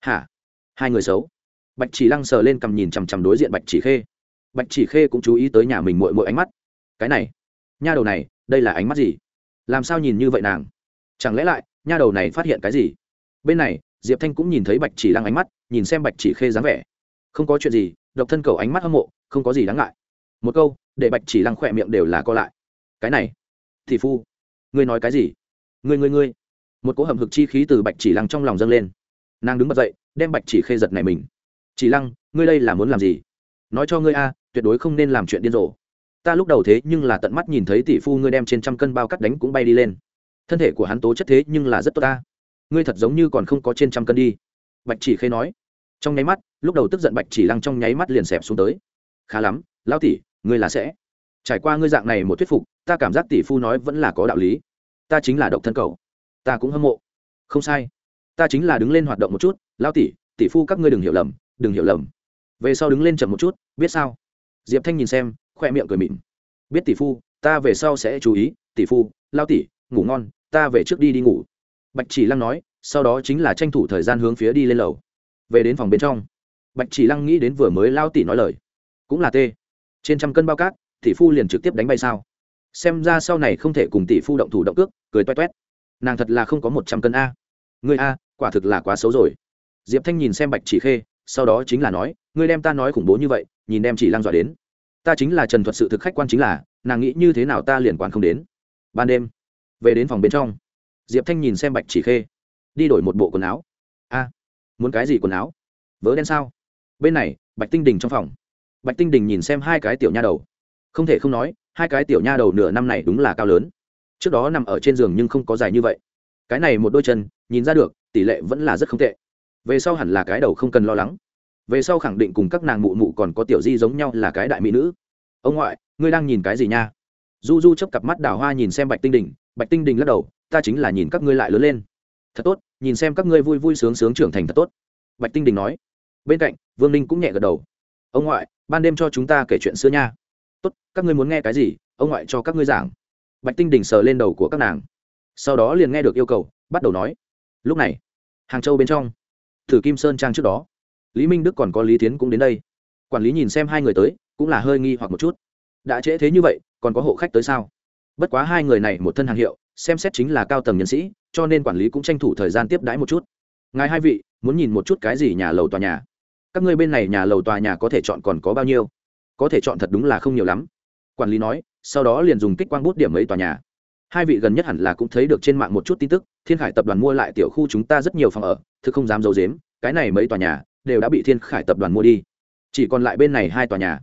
Hả? Hai người xấu. Bạch chỉ lăng sờ lên cầm nhìn chằm chằm đối diện bạch chỉ khê bạch chỉ khê cũng chú ý tới nhà mình mội mội ánh mắt. Cái này, nha đầu này, đây là ánh mắt gì? Làm sao nhìn như vậy nàng? Chẳng lẽ lại, nha đầu này phát hiện cái gì? Bên này, diệp thanh cũng nhìn thấy bạch chỉ lăng ánh mắt, nhìn xem bạch chỉ khê dáng vẻ. Không có chuyện gì, độc thân cầu ánh mắt hâm mộ, không có gì đáng ngại. Một câu, để bạch chỉ lăng khỏe miệng đều là co lại. Cái này, thì phu, ngươi nói cái gì? Ngươi ngươi ngươi. Một cỗ hầm hực chi khí từ bạch chỉ lăng trong lòng dâng lên. Nàng đứng bật dậy, đem bạch chỉ khê giật này mình. Chỉ lăng, ngươi đây là muốn làm gì? Nói cho ngươi a tuyệt đối không nên làm chuyện điên rồ. Ta lúc đầu thế nhưng là tận mắt nhìn thấy tỷ phu ngươi đem trên trăm cân bao cắt đánh cũng bay đi lên. Thân thể của hắn tố chất thế nhưng là rất tốt ta. Ngươi thật giống như còn không có trên trăm cân đi. Bạch chỉ khê nói. Trong nháy mắt, lúc đầu tức giận bạch chỉ lăng trong nháy mắt liền xẹp xuống tới. Khá lắm, lão tỷ, ngươi là sẽ. Trải qua ngươi dạng này một thuyết phục, ta cảm giác tỷ phu nói vẫn là có đạo lý. Ta chính là độc thân cầu. Ta cũng hâm mộ. Không sai. Ta chính là đứng lên hoạt động một chút. Lão tỷ tỷ phu các ngươi đừng hiểu lầm, đừng hiểu lầm. Về sau đứng lên chậm một chút, biết sao? Diệp thanh nhìn xem khoe miệng cười mịn biết tỷ phu, ta về sau sẽ chú ý. Tỷ phu, lao tỷ, ngủ ngon, ta về trước đi đi ngủ. Bạch chỉ lăng nói, sau đó chính là tranh thủ thời gian hướng phía đi lên lầu. Về đến phòng bên trong, bạch chỉ lăng nghĩ đến vừa mới lao tỷ nói lời. Cũng là tê. Trên trăm cân bao cát, tỷ phu liền trực tiếp đánh bay sao? Xem ra sau này không thể cùng tỷ phu động thủ động cước, cười toét toét. Nàng thật là không có một trăm cân a. Người a, quả thực là quá xấu rồi. Diệp thanh nhìn xem bạch chỉ khê sau đó chính là nói, ngươi đem ta nói khủng bố như vậy, nhìn đem chỉ lăng dọa đến. Ta chính là trần thuật sự thực khách quan chính là, nàng nghĩ như thế nào ta liền quản không đến. Ban đêm, về đến phòng bên trong, diệp thanh nhìn xem bạch chỉ khê, đi đổi một bộ quần áo. A, muốn cái gì quần áo? Vớ đen sao? Bên này, bạch tinh đình trong phòng. Bạch tinh đình nhìn xem hai cái tiểu nha đầu. Không thể không nói, hai cái tiểu nha đầu nửa năm này đúng là cao lớn. Trước đó nằm ở trên giường nhưng không có dài như vậy. Cái này một đôi chân, nhìn ra được, tỷ lệ vẫn là rất không tệ về sau hẳn là cái đầu không cần lo lắng. Về sau khẳng định cùng các nàng mụ mụ còn có tiểu di giống nhau là cái đại mỹ nữ. Ông ngoại, ngươi đang nhìn cái gì nha? Du du chấp cặp mắt đào hoa nhìn xem bạch tinh đình. Bạch tinh đình lắc đầu, ta chính là nhìn các ngươi lại lớn lên. Thật tốt, nhìn xem các ngươi vui vui sướng sướng trưởng thành thật tốt. Bạch tinh đình nói. Bên cạnh, vương ninh cũng nhẹ gật đầu. Ông ngoại, ban đêm cho chúng ta kể chuyện xưa nha. Tốt, các ngươi muốn nghe cái gì, ông ngoại cho các ngươi giảng. Bạch tinh đình sờ lên đầu của các nàng. Sau đó liền nghe được yêu cầu, bắt đầu nói. Lúc này, hàng châu bên trong thử kim sơn trang trước đó. Lý minh đức còn có lý tiến cũng đến đây. Quản lý nhìn xem hai người tới, cũng là hơi nghi hoặc một chút. Đã trễ thế như vậy, còn có hộ khách tới sao? Bất quá hai người này một thân hàng hiệu, xem xét chính là cao tầng nhân sĩ, cho nên quản lý cũng tranh thủ thời gian tiếp đãi một chút. Ngài hai vị, muốn nhìn một chút cái gì nhà lầu tòa nhà? Các ngươi bên này nhà lầu tòa nhà có thể chọn còn có bao nhiêu? Có thể chọn thật đúng là không nhiều lắm. Quản lý nói, sau đó liền dùng kích quang bút điểm mấy tòa nhà hai vị gần nhất hẳn là cũng thấy được trên mạng một chút tin tức, thiên khải tập đoàn mua lại tiểu khu chúng ta rất nhiều phòng ở, thực không dám d i dếm cái này mấy tòa nhà đều đã bị thiên khải tập đoàn mua đi. Chỉ còn lại bên này hai tòa nhà.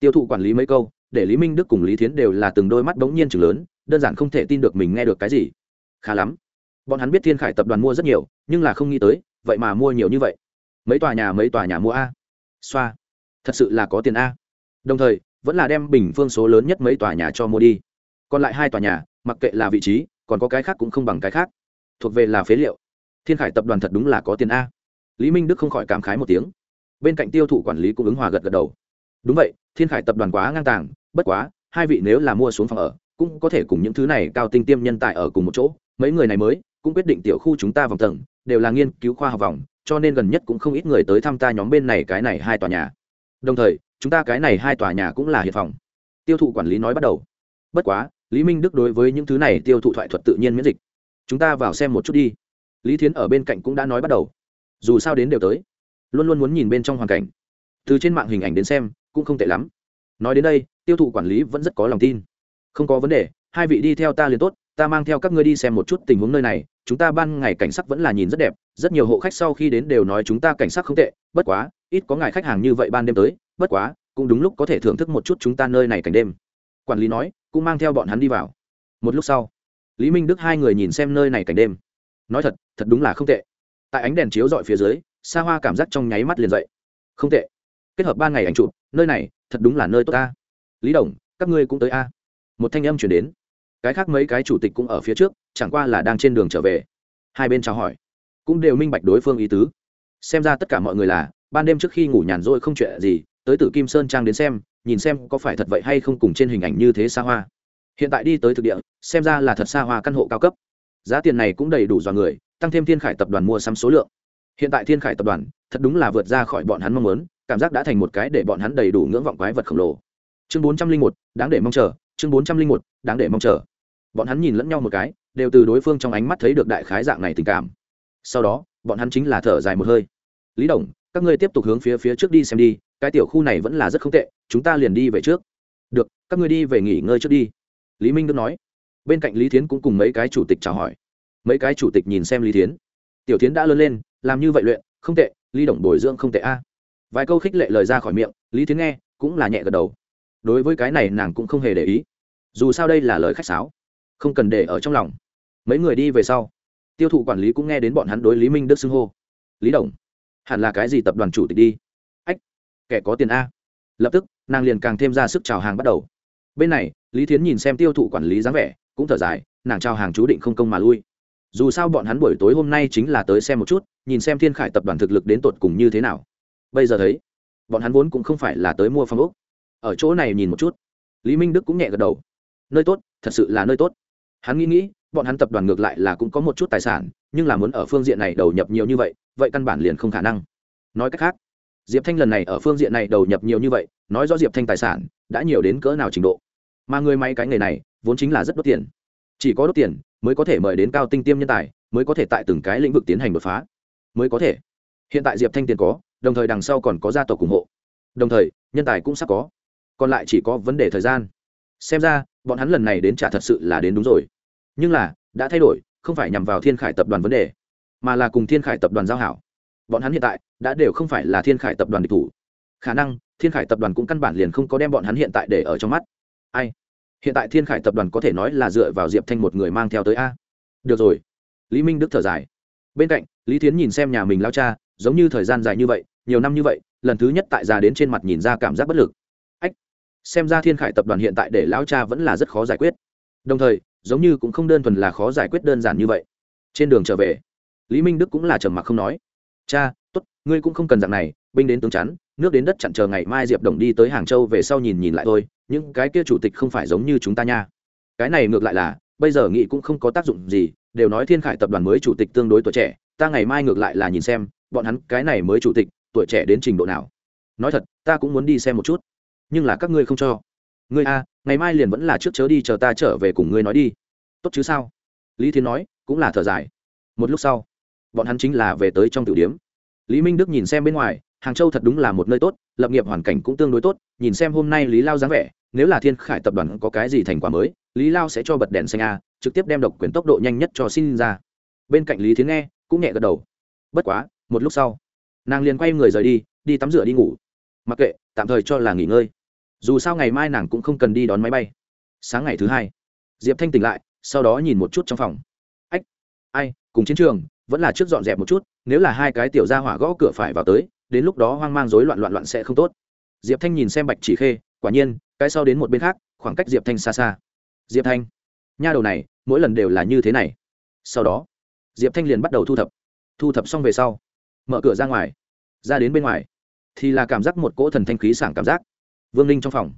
Tiêu thụ quản lý mấy câu, để lý minh đức cùng lý thiến đều là từng đôi mắt bỗng nhiên chừng lớn, đơn giản không thể tin được mình nghe được cái gì. Khá lắm. Bọn hắn biết thiên khải tập đoàn mua rất nhiều, nhưng là không nghĩ tới, vậy mà mua nhiều như vậy. Mấy tòa nhà, mấy tòa nhà mua a. Xoa. Thật sự là có tiền a. Đồng thời, vẫn là đem bình phương số lớn nhất mấy tòa nhà cho mua đi. Còn lại hai tòa nhà mặc kệ là vị trí, còn có cái khác cũng không bằng cái khác. Thuộc về là phế liệu. Thiên khải tập đoàn thật đúng là có tiền a. Lý minh đức không khỏi cảm khái một tiếng. Bên cạnh tiêu thụ quản lý cũng ứng hòa gật gật đầu. Đúng vậy, thiên khải tập đoàn quá ngang tàng, bất quá, hai vị nếu là mua xuống phòng ở, cũng có thể cùng những thứ này cao tinh tiêm nhân tài ở cùng một chỗ. Mấy người này mới, cũng quyết định tiểu khu chúng ta vòng tầng, đều là nghiên cứu khoa học vòng, cho nên gần nhất cũng không ít người tới thăm ta nhóm bên này cái này hai tòa nhà. Đồng thời, chúng ta cái này hai tòa nhà cũng là hiệp phòng. Tiêu thụ quản lý nói bắt đầu. Bất quá lý minh đức đối với những thứ này tiêu thụ thoại thuật tự nhiên miễn dịch. Chúng ta vào xem một chút đi. Lý thiến ở bên cạnh cũng đã nói bắt đầu. Dù sao đến đều tới. Luôn luôn muốn nhìn bên trong hoàn cảnh. Từ trên mạng hình ảnh đến xem, cũng không tệ lắm. Nói đến đây, tiêu thụ quản lý vẫn rất có lòng tin. Không có vấn đề, hai vị đi theo ta liền tốt, ta mang theo các ngươi đi xem một chút tình huống nơi này, chúng ta ban ngày cảnh sắc vẫn là nhìn rất đẹp, rất nhiều hộ khách sau khi đến đều nói chúng ta cảnh sắc không tệ, bất quá, ít có ngài khách hàng như vậy ban đêm tới, bất quá, cũng đúng lúc có thể thưởng thức một chút chúng ta nơi này cảnh đêm. Quản lý nói cũng mang theo bọn hắn đi vào. Một lúc sau, lý minh đức hai người nhìn xem nơi này cảnh đêm. Nói thật thật đúng là không tệ. Tại ánh đèn chiếu dọi phía dưới xa hoa cảm giác trong nháy mắt liền dậy. Không tệ. Kết hợp ba ngày ảnh chụp, nơi này, thật đúng là nơi tốt ta. Lý đồng, các ngươi cũng tới a. Một thanh âm chuyển đến. Cái khác mấy cái chủ tịch cũng ở phía trước, chẳng qua là đang trên đường trở về. Hai bên chào hỏi. Cũng đều minh bạch đối phương ý tứ. Xem ra tất cả mọi người là, ban đêm trước khi ngủ nhàn rỗi không chuyện gì, tới từ kim sơn trang đến xem nhìn xem có phải thật vậy hay không cùng trên hình ảnh như thế xa hoa. Hiện tại đi tới thực địa, xem ra là thật xa hoa căn hộ cao cấp. Giá tiền này cũng đầy đủ dọa người, tăng thêm thiên khải tập đoàn mua sắm số lượng. Hiện tại thiên khải tập đoàn, thật đúng là vượt ra khỏi bọn hắn mong muốn, cảm giác đã thành một cái để bọn hắn đầy đủ ngưỡng vọng quái vật khổng lồ. Chương bốn trăm linh một, đáng để mong chờ, chương bốn trăm linh một, đáng để mong chờ. Bọn hắn nhìn lẫn nhau một cái, đều từ đối phương trong ánh mắt thấy được đại khái dạng này tình cảm. Sau đó, bọn hắn chính là thở dài một hơi. Lý đồng, các ngươi tiếp tục hướng phía phía trước đi xem đi, cái tiểu khu này vẫn là rất không tệ chúng ta liền đi về trước. Được, các ngươi đi về nghỉ ngơi trước đi. Lý minh đức nói. Bên cạnh lý thiến cũng cùng mấy cái chủ tịch chào hỏi. Mấy cái chủ tịch nhìn xem lý thiến. Tiểu thiến đã lớn lên, làm như vậy luyện, không tệ, lý Động bồi dưỡng không tệ a. Vài câu khích lệ lời ra khỏi miệng, lý thiến nghe, cũng là nhẹ gật đầu. Đối với cái này nàng cũng không hề để ý. Dù sao đây là lời khách sáo, không cần để ở trong lòng. Mấy người đi về sau, tiêu thụ quản lý cũng nghe đến bọn hắn đối lý minh đức xưng hô. Lý đồng, hẳn là cái gì tập đoàn chủ tịch đi? Ách, kẻ có tiền a. Lập tức nàng liền càng thêm ra sức chào hàng bắt đầu. Bên này, lý thiến nhìn xem tiêu thụ quản lý dáng vẻ, cũng thở dài, nàng chào hàng chú định không công mà lui. Dù sao bọn hắn buổi tối hôm nay chính là tới xem một chút, nhìn xem thiên khải tập đoàn thực lực đến tột cùng như thế nào. Bây giờ thấy, bọn hắn vốn cũng không phải là tới mua phong ốc. Ở chỗ này nhìn một chút. Lý minh đức cũng nhẹ gật đầu. Nơi tốt, thật sự là nơi tốt. Hắn nghĩ nghĩ, bọn hắn tập đoàn ngược lại là cũng có một chút tài sản, nhưng là muốn ở phương diện này đầu nhập nhiều như vậy vậy căn bản liền không khả năng. Nói cách khác diệp thanh lần này ở phương diện này đầu nhập nhiều như vậy, nói rõ diệp thanh tài sản, đã nhiều đến cỡ nào trình độ. Mà người may cái nghề này, vốn chính là rất đốt tiền. Chỉ có đốt tiền, mới có thể mời đến cao tinh tiêm nhân tài, mới có thể tại từng cái lĩnh vực tiến hành đột phá. Mới có thể. Hiện tại diệp thanh tiền có, đồng thời đằng sau còn có gia tộc ủng hộ. Đồng thời, nhân tài cũng sắp có. Còn lại chỉ có vấn đề thời gian. Xem ra, bọn hắn lần này đến trả thật sự là đến đúng rồi. Nhưng là, đã thay đổi, không phải nhằm vào thiên khải tập đoàn vấn đề, mà là cùng thiên khải tập đoàn giao hảo bọn hắn hiện tại đã đều không phải là thiên khải tập đoàn địch thủ. Khả năng, thiên khải tập đoàn cũng căn bản liền không có đem bọn hắn hiện tại để ở trong mắt. Ai? Hiện tại thiên khải tập đoàn có thể nói là dựa vào diệp thanh một người mang theo tới a. Được rồi. Lý minh đức thở dài. Bên cạnh, lý tiến nhìn xem nhà mình lao cha, giống như thời gian dài như vậy, nhiều năm như vậy, lần thứ nhất tại già đến trên mặt nhìn ra cảm giác bất lực. Ách! Xem ra thiên khải tập đoàn hiện tại để lao cha vẫn là rất khó giải quyết. Đồng thời, giống như cũng không đơn thuần là khó giải quyết đơn giản như vậy. Trên đường trở về, lý minh đức cũng là trầm mặc không nói cha tốt, ngươi cũng không cần dạng này binh đến tướng chắn nước đến đất chặn chờ ngày mai diệp đồng đi tới hàng châu về sau nhìn nhìn lại thôi những cái kia chủ tịch không phải giống như chúng ta nha. Cái này ngược lại là bây giờ nghị cũng không có tác dụng gì đều nói thiên khải tập đoàn mới chủ tịch tương đối tuổi trẻ ta ngày mai ngược lại là nhìn xem bọn hắn cái này mới chủ tịch tuổi trẻ đến trình độ nào. Nói thật ta cũng muốn đi xem một chút nhưng là các ngươi không cho. Ngươi a ngày mai liền vẫn là trước chớ đi chờ ta trở về cùng ngươi nói đi. Tốt chứ sao? Lý thiên nói cũng là thở dài. Một lúc sau bọn hắn chính là về tới trong tiểu điếm. Lý minh đức nhìn xem bên ngoài, hàng châu thật đúng là một nơi tốt, lập nghiệp hoàn cảnh cũng tương đối tốt, nhìn xem hôm nay lý lao dáng vẻ, nếu là thiên khải tập đoàn có cái gì thành quả mới, lý lao sẽ cho bật đèn xanh a, trực tiếp đem độc quyền tốc độ nhanh nhất cho xin ra. Bên cạnh lý thiến nghe, cũng nhẹ gật đầu. Bất quá, một lúc sau, nàng liền quay người rời đi đi tắm rửa đi ngủ. Mặc kệ, tạm thời cho là nghỉ ngơi. Dù sao ngày mai nàng cũng không cần đi đón máy bay. Sáng ngày thứ hai, diệp thanh tỉnh lại, sau đó nhìn một chút trong phòng. Ách, ai, cùng chiến trường vẫn là trước dọn dẹp một chút, nếu là hai cái tiểu ra hỏa gõ cửa phải vào tới, đến lúc đó hoang mang rối loạn loạn loạn sẽ không tốt. Diệp thanh nhìn xem bạch chỉ khê, quả nhiên, cái sau đến một bên khác, khoảng cách diệp thanh xa xa. Diệp thanh, nha đầu này, mỗi lần đều là như thế này. Sau đó, diệp thanh liền bắt đầu thu thập. Thu thập xong về sau, mở cửa ra ngoài, ra đến bên ngoài, thì là cảm giác một cỗ thần thanh khí sảng cảm giác. Vương ninh trong phòng,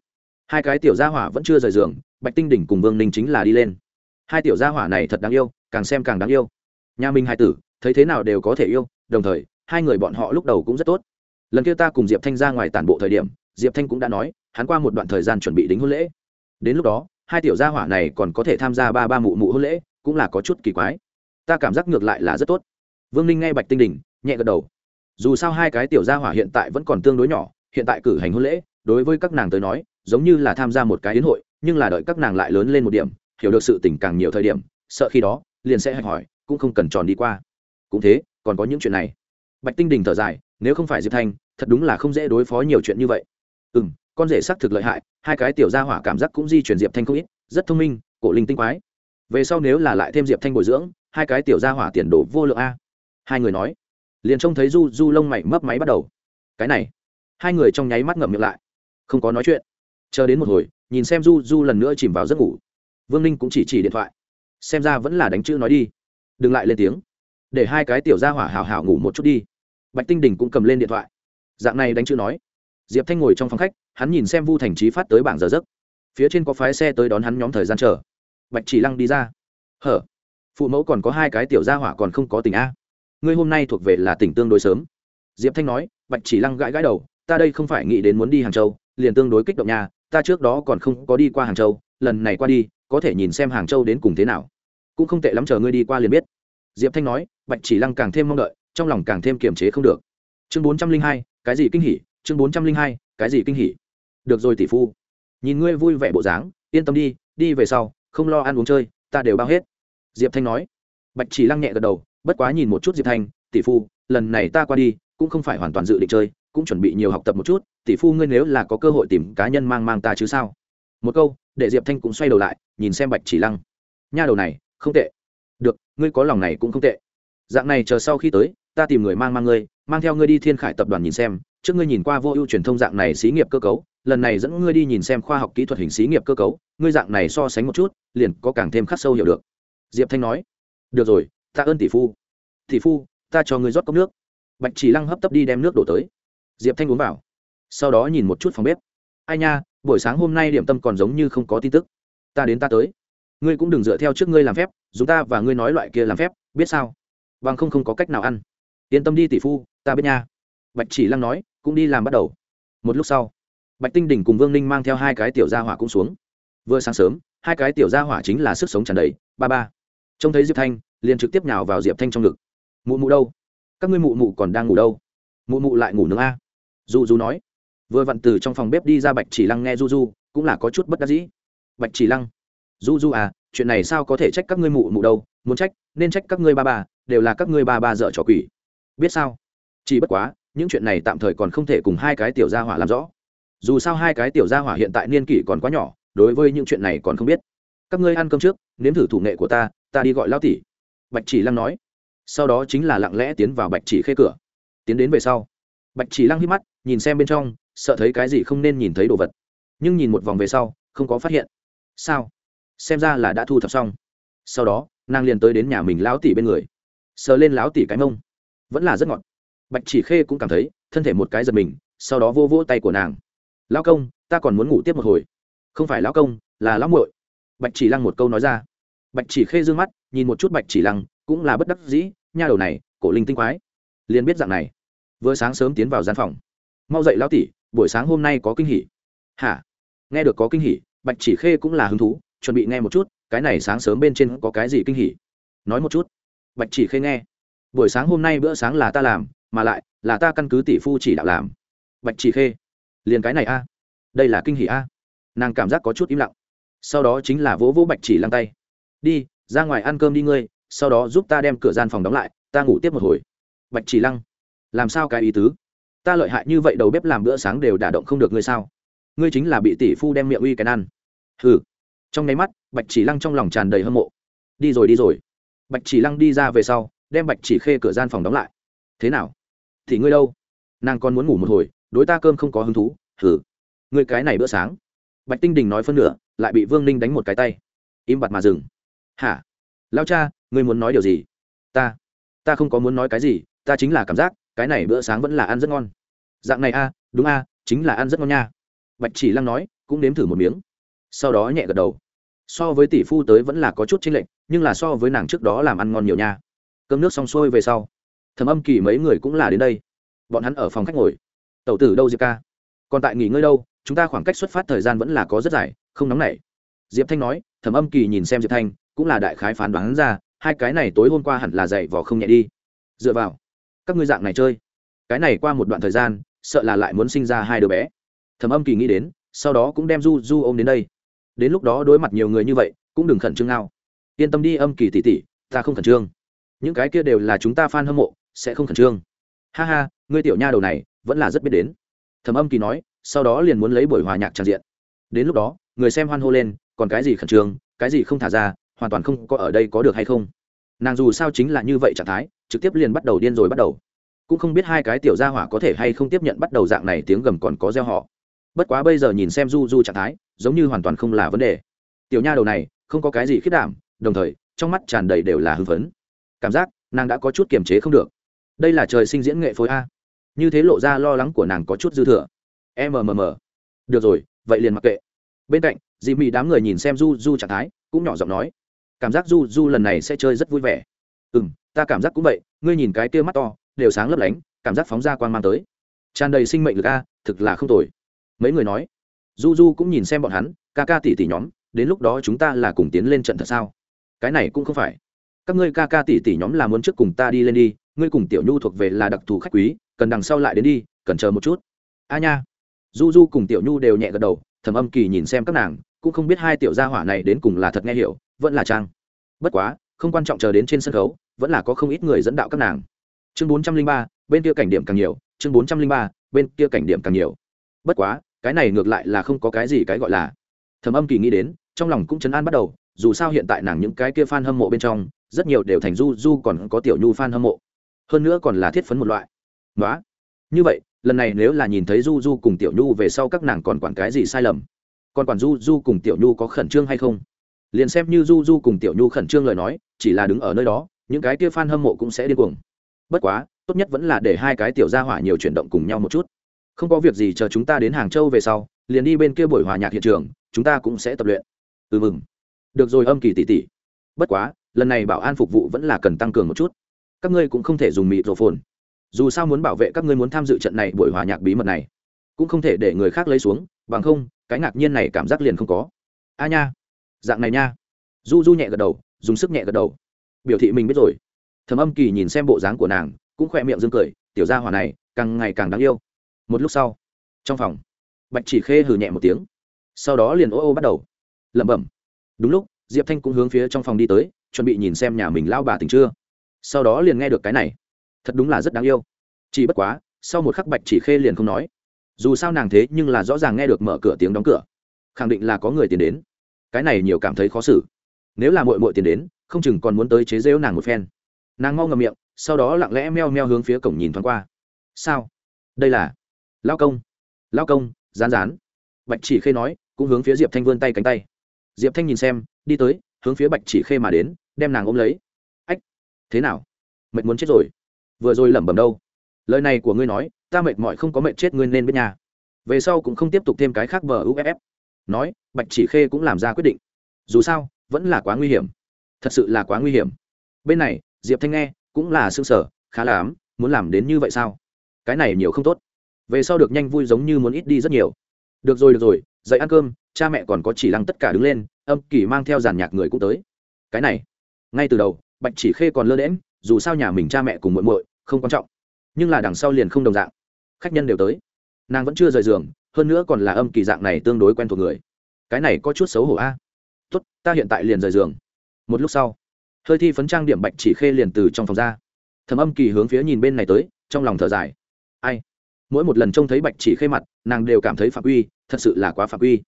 hai cái tiểu gia hỏa vẫn chưa rời giường, bạch tinh đỉnh cùng vương ninh chính là đi lên. Hai tiểu gia hỏa này thật đáng yêu, càng xem càng đáng yêu nhà minh hai tử, thấy thế nào đều có thể yêu, đồng thời, hai người bọn họ lúc đầu cũng rất tốt. Lần kia ta cùng diệp thanh ra ngoài tản bộ thời điểm, diệp thanh cũng đã nói, hắn qua một đoạn thời gian chuẩn bị đính hôn lễ. Đến lúc đó, hai tiểu gia hỏa này còn có thể tham gia ba ba mụ mụ hôn lễ, cũng là có chút kỳ quái. Ta cảm giác ngược lại là rất tốt. Vương ninh nghe bạch tinh đình, nhẹ gật đầu. Dù sao hai cái tiểu gia hỏa hiện tại vẫn còn tương đối nhỏ, hiện tại cử hành hôn lễ, đối với các nàng tới nói, giống như là tham gia một cái yến hội, nhưng là đợi các nàng lại lớn lên một điểm, hiểu được sự tình càng nhiều thời điểm, sợ khi đó, liền sẽ hạch hỏi cũng không cần tròn đi qua. Cũng thế, còn có những chuyện này. Bạch tinh đình thở dài, nếu không phải diệp thanh, thật đúng là không dễ đối phó nhiều chuyện như vậy. Ừ m con rể xác thực lợi hại, hai cái tiểu gia hỏa cảm giác cũng di chuyển diệp thanh không ít, rất thông minh, cổ linh tinh quái. Về sau nếu là lại thêm diệp thanh bồi dưỡng, hai cái tiểu gia hỏa tiền đồ vô lượng a. Hai người nói, liền trông thấy du du lông mày mấp máy bắt đầu. Cái này, hai người trong nháy mắt ngậm miệng lại. Không có nói chuyện. Chờ đến một hồi, nhìn xem du du lần nữa chìm vào giấc ngủ. Vương ninh cũng chỉ chỉ điện thoại. Xem ra vẫn là đánh chữ nói đi đừng lại lên tiếng. Để hai cái tiểu ra hỏa hảo hảo ngủ một chút đi. Bạch tinh đình cũng cầm lên điện thoại. Dạng này đánh chữ nói. Diệp thanh ngồi trong phòng khách, hắn nhìn xem vu thành trí phát tới bảng giờ giấc. Phía trên có phái xe tới đón hắn nhóm thời gian chờ. Bạch chỉ lăng đi ra. Hở, phụ mẫu còn có hai cái tiểu gia hỏa còn không có tỉnh a. Ngươi hôm nay thuộc về là tỉnh tương đối sớm. Diệp thanh nói, bạch chỉ lăng gãi gãi đầu, ta đây không phải nghĩ đến muốn đi hàng châu, liền tương đối kích động nhà ta trước đó còn không có đi qua hàng châu, lần này qua đi, có thể nhìn xem hàng châu đến cùng thế nào cũng không tệ lắm chờ ngươi đi qua liền biết. Diệp thanh nói, bạch chỉ lăng càng thêm mong đợi, trong lòng càng thêm kiềm chế không được. Chương bốn trăm linh hai, cái gì kinh hỉ? Chương bốn trăm linh hai, cái gì kinh hỉ? Được rồi tỷ phu. Nhìn ngươi vui vẻ bộ dáng, yên tâm đi đi về sau, không lo ăn uống chơi, ta đều bao hết. Diệp thanh nói. Bạch chỉ lăng nhẹ gật đầu, bất quá nhìn một chút diệp thanh, tỷ phu, lần này ta qua đi, cũng không phải hoàn toàn dự định chơi, cũng chuẩn bị nhiều học tập một chút, tỷ phu ngươi nếu là có cơ hội tìm cá nhân mang mang ta chứ sao? Một câu, để diệp thanh cũng xoay đầu lại, nhìn xem bạch chỉ lăng. Nha đầu này không tệ. Được, ngươi có lòng này cũng không tệ. Dạng này chờ sau khi tới, ta tìm người mang mang ngươi, mang theo ngươi đi thiên khải tập đoàn nhìn xem, trước ngươi nhìn qua vô ưu truyền thông dạng này xí nghiệp cơ cấu, lần này dẫn ngươi đi nhìn xem khoa học kỹ thuật hình xí nghiệp cơ cấu, ngươi dạng này so sánh một chút, liền có càng thêm khắc sâu hiểu được. Diệp thanh nói, được rồi, ta ơn tỷ phu. Tỷ phu, ta cho ngươi rót cốc nước. Bạch chỉ lăng hấp tấp đi đem nước đổ tới. Diệp thanh uống vào. Sau đó nhìn một chút phòng bếp. Ai nha, buổi sáng hôm nay điểm tâm còn giống như không có tin tức. Ta đến ta tới ngươi cũng đừng dựa theo trước ngươi làm phép chúng ta và ngươi nói loại kia làm phép, biết sao? Bằng không không có cách nào ăn. Yên tâm đi tỷ phu, ta biết nha. Bạch chỉ lăng nói, cũng đi làm bắt đầu. Một lúc sau, bạch tinh đỉnh cùng vương ninh mang theo hai cái tiểu gia hỏa cũng xuống. Vừa sáng sớm, hai cái tiểu gia hỏa chính là sức sống tràn đầy, ba ba. Trông thấy diệp thanh, liền trực tiếp nhào vào diệp thanh trong ngực. Mụ mụ đâu? Các ngươi mụ mụ còn đang ngủ đâu? Mụ mụ lại ngủ nướng a? Du du nói. Vừa vặn từ trong phòng bếp đi ra bạch chỉ lăng nghe du du cũng là có chút bất đắc dĩ. Bạch chỉ lăng du du à chuyện này sao có thể trách các ngươi mụ mụ đâu, muốn trách, nên trách các ngươi ba bà đều là các ngươi ba ba dợ trò quỷ. Biết sao? Chỉ bất quá, những chuyện này tạm thời còn không thể cùng hai cái tiểu gia hỏa làm rõ. Dù sao hai cái tiểu gia hỏa hiện tại niên kỷ còn quá nhỏ, đối với những chuyện này còn không biết. Các ngươi ăn cơm trước, nếm thử thủ nghệ của ta ta đi gọi lao tỷ. Bạch chỉ lăng nói. Sau đó chính là lặng lẽ tiến vào bạch chỉ khê cửa. Tiến đến về sau, bạch chỉ lăng hít mắt, nhìn xem bên trong, sợ thấy cái gì không nên nhìn thấy đồ vật. Nhưng nhìn một vòng về sau, không có phát hiện. Sao? Xem ra là đã thu thập xong. Sau đó, nàng liền tới đến nhà mình lão tỷ bên người. Sờ lên lão tỷ cái mông. Vẫn là rất ngọt. Bạch chỉ khê cũng cảm thấy, thân thể một cái giật mình, sau đó vô vỗ tay của nàng. Lão công, ta còn muốn ngủ tiếp một hồi. Không phải lão công, là lão muội. Bạch chỉ lăng một câu nói ra. Bạch chỉ khê d ư ơ n g mắt, nhìn một chút bạch chỉ lăng, cũng là bất đắc dĩ, nha đầu này, cổ linh tinh quái. Liền biết dạng này. Vừa sáng sớm tiến vào gian phòng. Mau dậy lão tỷ, buổi sáng hôm nay có kinh hỉ. Hả? Nghe được có kinh hỉ, bạch chỉ khê cũng là hứng thú chuẩn bị nghe một chút, cái này sáng sớm bên trên có cái gì kinh hỉ? Nói một chút. Bạch chỉ khê nghe. Buổi sáng hôm nay bữa sáng là ta làm, mà lại là ta căn cứ tỷ phu chỉ đạo làm. Bạch chỉ khê. Liền cái này a. Đây là kinh hỉ a. Nàng cảm giác có chút im lặng. Sau đó chính là vỗ vỗ bạch chỉ lăng tay. Đi, ra ngoài ăn cơm đi ngươi, sau đó giúp ta đem cửa gian phòng đóng lại, ta ngủ tiếp một hồi. Bạch chỉ lăng. Làm sao cái ý tứ? Ta lợi hại như vậy đầu bếp làm bữa sáng đều đả động không được ngươi sao? Ngươi chính là bị tỷ phu đem miệng uy cái ăn hừ trong nháy mắt, bạch chỉ lăng trong lòng tràn đầy hâm mộ. Đi rồi đi rồi. Bạch chỉ lăng đi ra về sau, đem bạch chỉ khê cửa gian phòng đóng lại. Thế nào? Thì ngươi đâu? Nàng còn muốn ngủ một hồi, đối ta cơm không có hứng thú. Thử ngươi cái này bữa sáng. Bạch tinh đình nói phân nửa, lại bị vương ninh đánh một cái tay. Im bặt mà dừng. Hả? Lao cha, ngươi muốn nói điều gì? Ta. Ta không có muốn nói cái gì, ta chính là cảm giác, cái này bữa sáng vẫn là ăn rất ngon. Dạng này a, đúng a, chính là ăn rất ngon nha. Bạch chỉ lăng nói, cũng nếm thử một miếng. Sau đó nhẹ gật đầu so với tỷ phu tới vẫn là có chút chênh lệch, nhưng là so với nàng trước đó làm ăn ngon nhiều nha. Cơm nước xong xuôi về sau, thầm âm kỳ mấy người cũng là đến đây. Bọn hắn ở phòng khách ngồi. Tẩu tử đâu, diệp ca? Còn tại nghỉ ngơi đâu? Chúng ta khoảng cách xuất phát thời gian vẫn là có rất dài, không nóng nảy. Diệp thanh nói thẩm âm kỳ nhìn xem diệp thanh, cũng là đại khái phán đoán ra, hai cái này tối hôm qua hẳn là dậy vò không nhẹ đi. Dựa vào, các ngươi dạng này chơi. Cái này qua một đoạn thời gian, sợ là lại muốn sinh ra hai đứa bé. Thẩm âm kỳ nghĩ đến, sau đó cũng đem du du ôm đến đây đến lúc đó đối mặt nhiều người như vậy, cũng đừng khẩn trương nào. Yên tâm đi, âm kỳ tỷ tỷ, ta không khẩn trương. Những cái kia đều là chúng ta f a n hâm mộ, sẽ không khẩn trương. Ha ha, ngươi tiểu nha đầu này, vẫn là rất biết đến. Thẩm âm kỳ nói, sau đó liền muốn lấy buổi hòa nhạc tràn diện. Đến lúc đó, người xem hoan hô lên, còn cái gì khẩn trương, cái gì không thả ra, hoàn toàn không có ở đây có được hay không. Nàng dù sao chính là như vậy trạng thái, trực tiếp liền bắt đầu điên rồi bắt đầu. Cũng không biết hai cái tiểu gia hỏa có thể hay không tiếp nhận bắt đầu dạng này, tiếng gầm còn có gieo họ bất quá bây giờ nhìn xem du du trạng thái, giống như hoàn toàn không là vấn đề. Tiểu nha đầu này, không có cái gì khiết đảm, đồng thời, trong mắt tràn đầy đều là hưng phấn. Cảm giác, nàng đã có chút kiềm chế không được. Đây là trời sinh diễn nghệ phối a. Như thế lộ ra lo lắng của nàng có chút dư thừa. Mmm được rồi, vậy liền mặc kệ. Bên cạnh dì mị đám người nhìn xem du du trạng thái, cũng nhỏ giọng nói. Cảm giác du du lần này sẽ chơi rất vui vẻ. Ừ m ta cảm giác cũng vậy, ngươi nhìn cái kia mắt to, đều sáng lấp lánh, cảm giác phóng ra quan mang tới. Tràn đầy sinh mệnh lực a, thực là không tồi mấy người nói, du du cũng nhìn xem bọn hắn, ca ca tỉ tỉ nhóm, đến lúc đó chúng ta là cùng tiến lên trận thật sao? Cái này cũng không phải. Các ngươi ca ca tỷ tỷ nhóm là muốn trước cùng ta đi lên đi, ngươi cùng tiểu nhu thuộc về là đặc thù khách quý, cần đằng sau lại đến đi, cần chờ một chút. A nha. Du du cùng tiểu nhu đều nhẹ gật đầu, thầm âm kỳ nhìn xem các nàng, cũng không biết hai tiểu gia hỏa này đến cùng là thật nghe hiểu, vẫn là trang. Bất quá, không quan trọng chờ đến trên sân khấu, vẫn là có không ít người dẫn đạo các nàng. Chương bốn trăm linh ba, bên kia cảnh điểm càng nhiều, chương bốn trăm linh ba, bên kia cảnh điểm càng nhiều bất quá, cái này ngược lại là không có cái gì cái gọi là. Thầm âm kỳ nghĩ đến, trong lòng cũng chấn an bắt đầu, dù sao hiện tại nàng những cái kia fan hâm mộ bên trong, rất nhiều đều thành du du còn có tiểu nhu fan hâm mộ. Hơn nữa còn là thiết phấn một loại. Đó như vậy, lần này nếu là nhìn thấy du du cùng tiểu nhu về sau các nàng còn quản cái gì sai lầm? Còn quản du du cùng tiểu nhu có khẩn trương hay không? Liền xem như du du cùng tiểu nhu khẩn trương lời nói, chỉ là đứng ở nơi đó, những cái kia fan hâm mộ cũng sẽ điên cuồng. Bất quá, tốt nhất vẫn là để hai cái tiểu gia hỏa nhiều chuyển động cùng nhau một chút không có việc gì chờ chúng ta đến hàng châu về sau, liền đi bên kia buổi hòa nhạc hiện trường, chúng ta cũng sẽ tập luyện. Ừ mừng. Được rồi âm kỳ tỷ tỷ. Bất quá, lần này bảo an phục vụ vẫn là cần tăng cường một chút. Các ngươi cũng không thể dùng mịt rổ phồn. Dù sao muốn bảo vệ các ngươi muốn tham dự trận này buổi hòa nhạc bí mật này, cũng không thể để người khác lấy xuống, bằng không, cái ngạc nhiên này cảm giác liền không có. A nha. Dạng này nha. Du du nhẹ gật đầu, dùng sức nhẹ gật đầu. Biểu thị mình biết rồi. Thầm âm kỳ nhìn xem bộ dáng của nàng, cũng khoe miệng dương cười, tiểu gia hòa này, càng ngày càng đáng yêu một lúc sau, trong phòng, bạch chỉ khê hừ nhẹ một tiếng, sau đó liền ô ô bắt đầu, lẩm bẩm. Đúng lúc, diệp thanh cũng hướng phía trong phòng đi tới, chuẩn bị nhìn xem nhà mình lao bà tình chưa. Sau đó liền nghe được cái này, thật đúng là rất đáng yêu. Chỉ bất quá, sau một khắc bạch chỉ khê liền không nói. Dù sao nàng thế nhưng là rõ ràng nghe được mở cửa tiếng đóng cửa, khẳng định là có người tiền đến. Cái này nhiều cảm thấy khó xử. Nếu là mội mội tiền đến, không chừng còn muốn tới chế rêu nàng một phen. Nàng mau ngầm miệng, sau đó lặng lẽ meo meo hướng phía cổng nhìn thoáng qua. Sao? Đây là lao công lao công, rán rán. Bạch chỉ khê nói, cũng hướng phía diệp thanh vươn tay cánh tay. Diệp thanh nhìn xem, đi tới, hướng phía bạch chỉ khê mà đến, đem nàng ôm lấy. Ách, thế nào? Mệt muốn chết rồi. Vừa rồi lẩm bẩm đâu? Lời này của ngươi nói, ta mệt mỏi không có mệt chết ngươi nên biết nhà về sau cũng không tiếp tục thêm cái khác vờ uff nói, bạch chỉ khê cũng làm ra quyết định. Dù sao, vẫn là quá nguy hiểm. Thật sự là quá nguy hiểm. Bên này, diệp thanh nghe, cũng là xương sở khá là ám, muốn làm đến như vậy sao? Cái này nhiều không tốt về sau được nhanh vui giống như muốn ít đi rất nhiều. Được rồi được rồi, dậy ăn cơm, cha mẹ còn có chỉ lăng tất cả đứng lên, âm kỳ mang theo giàn nhạc người cũng tới. Cái này, ngay từ đầu, bạch chỉ khê còn lơ đễm dù sao nhà mình cha mẹ cùng muội muội, không quan trọng. Nhưng là đằng sau liền không đồng dạng. Khách nhân đều tới. Nàng vẫn chưa rời giường, hơn nữa còn là âm kỳ dạng này tương đối quen thuộc người. Cái này có chút xấu hổ a. Tốt, ta hiện tại liền rời giường. Một lúc sau, hơi thi phấn trang điểm bạch chỉ khê liền từ trong phòng ra. Thầm âm kỳ hướng phía nhìn bên này tới, trong lòng thở dài. Ai? Mỗi một lần trông thấy bạch chỉ khê mặt, nàng đều cảm thấy phạm uy thật sự là quá phạm uy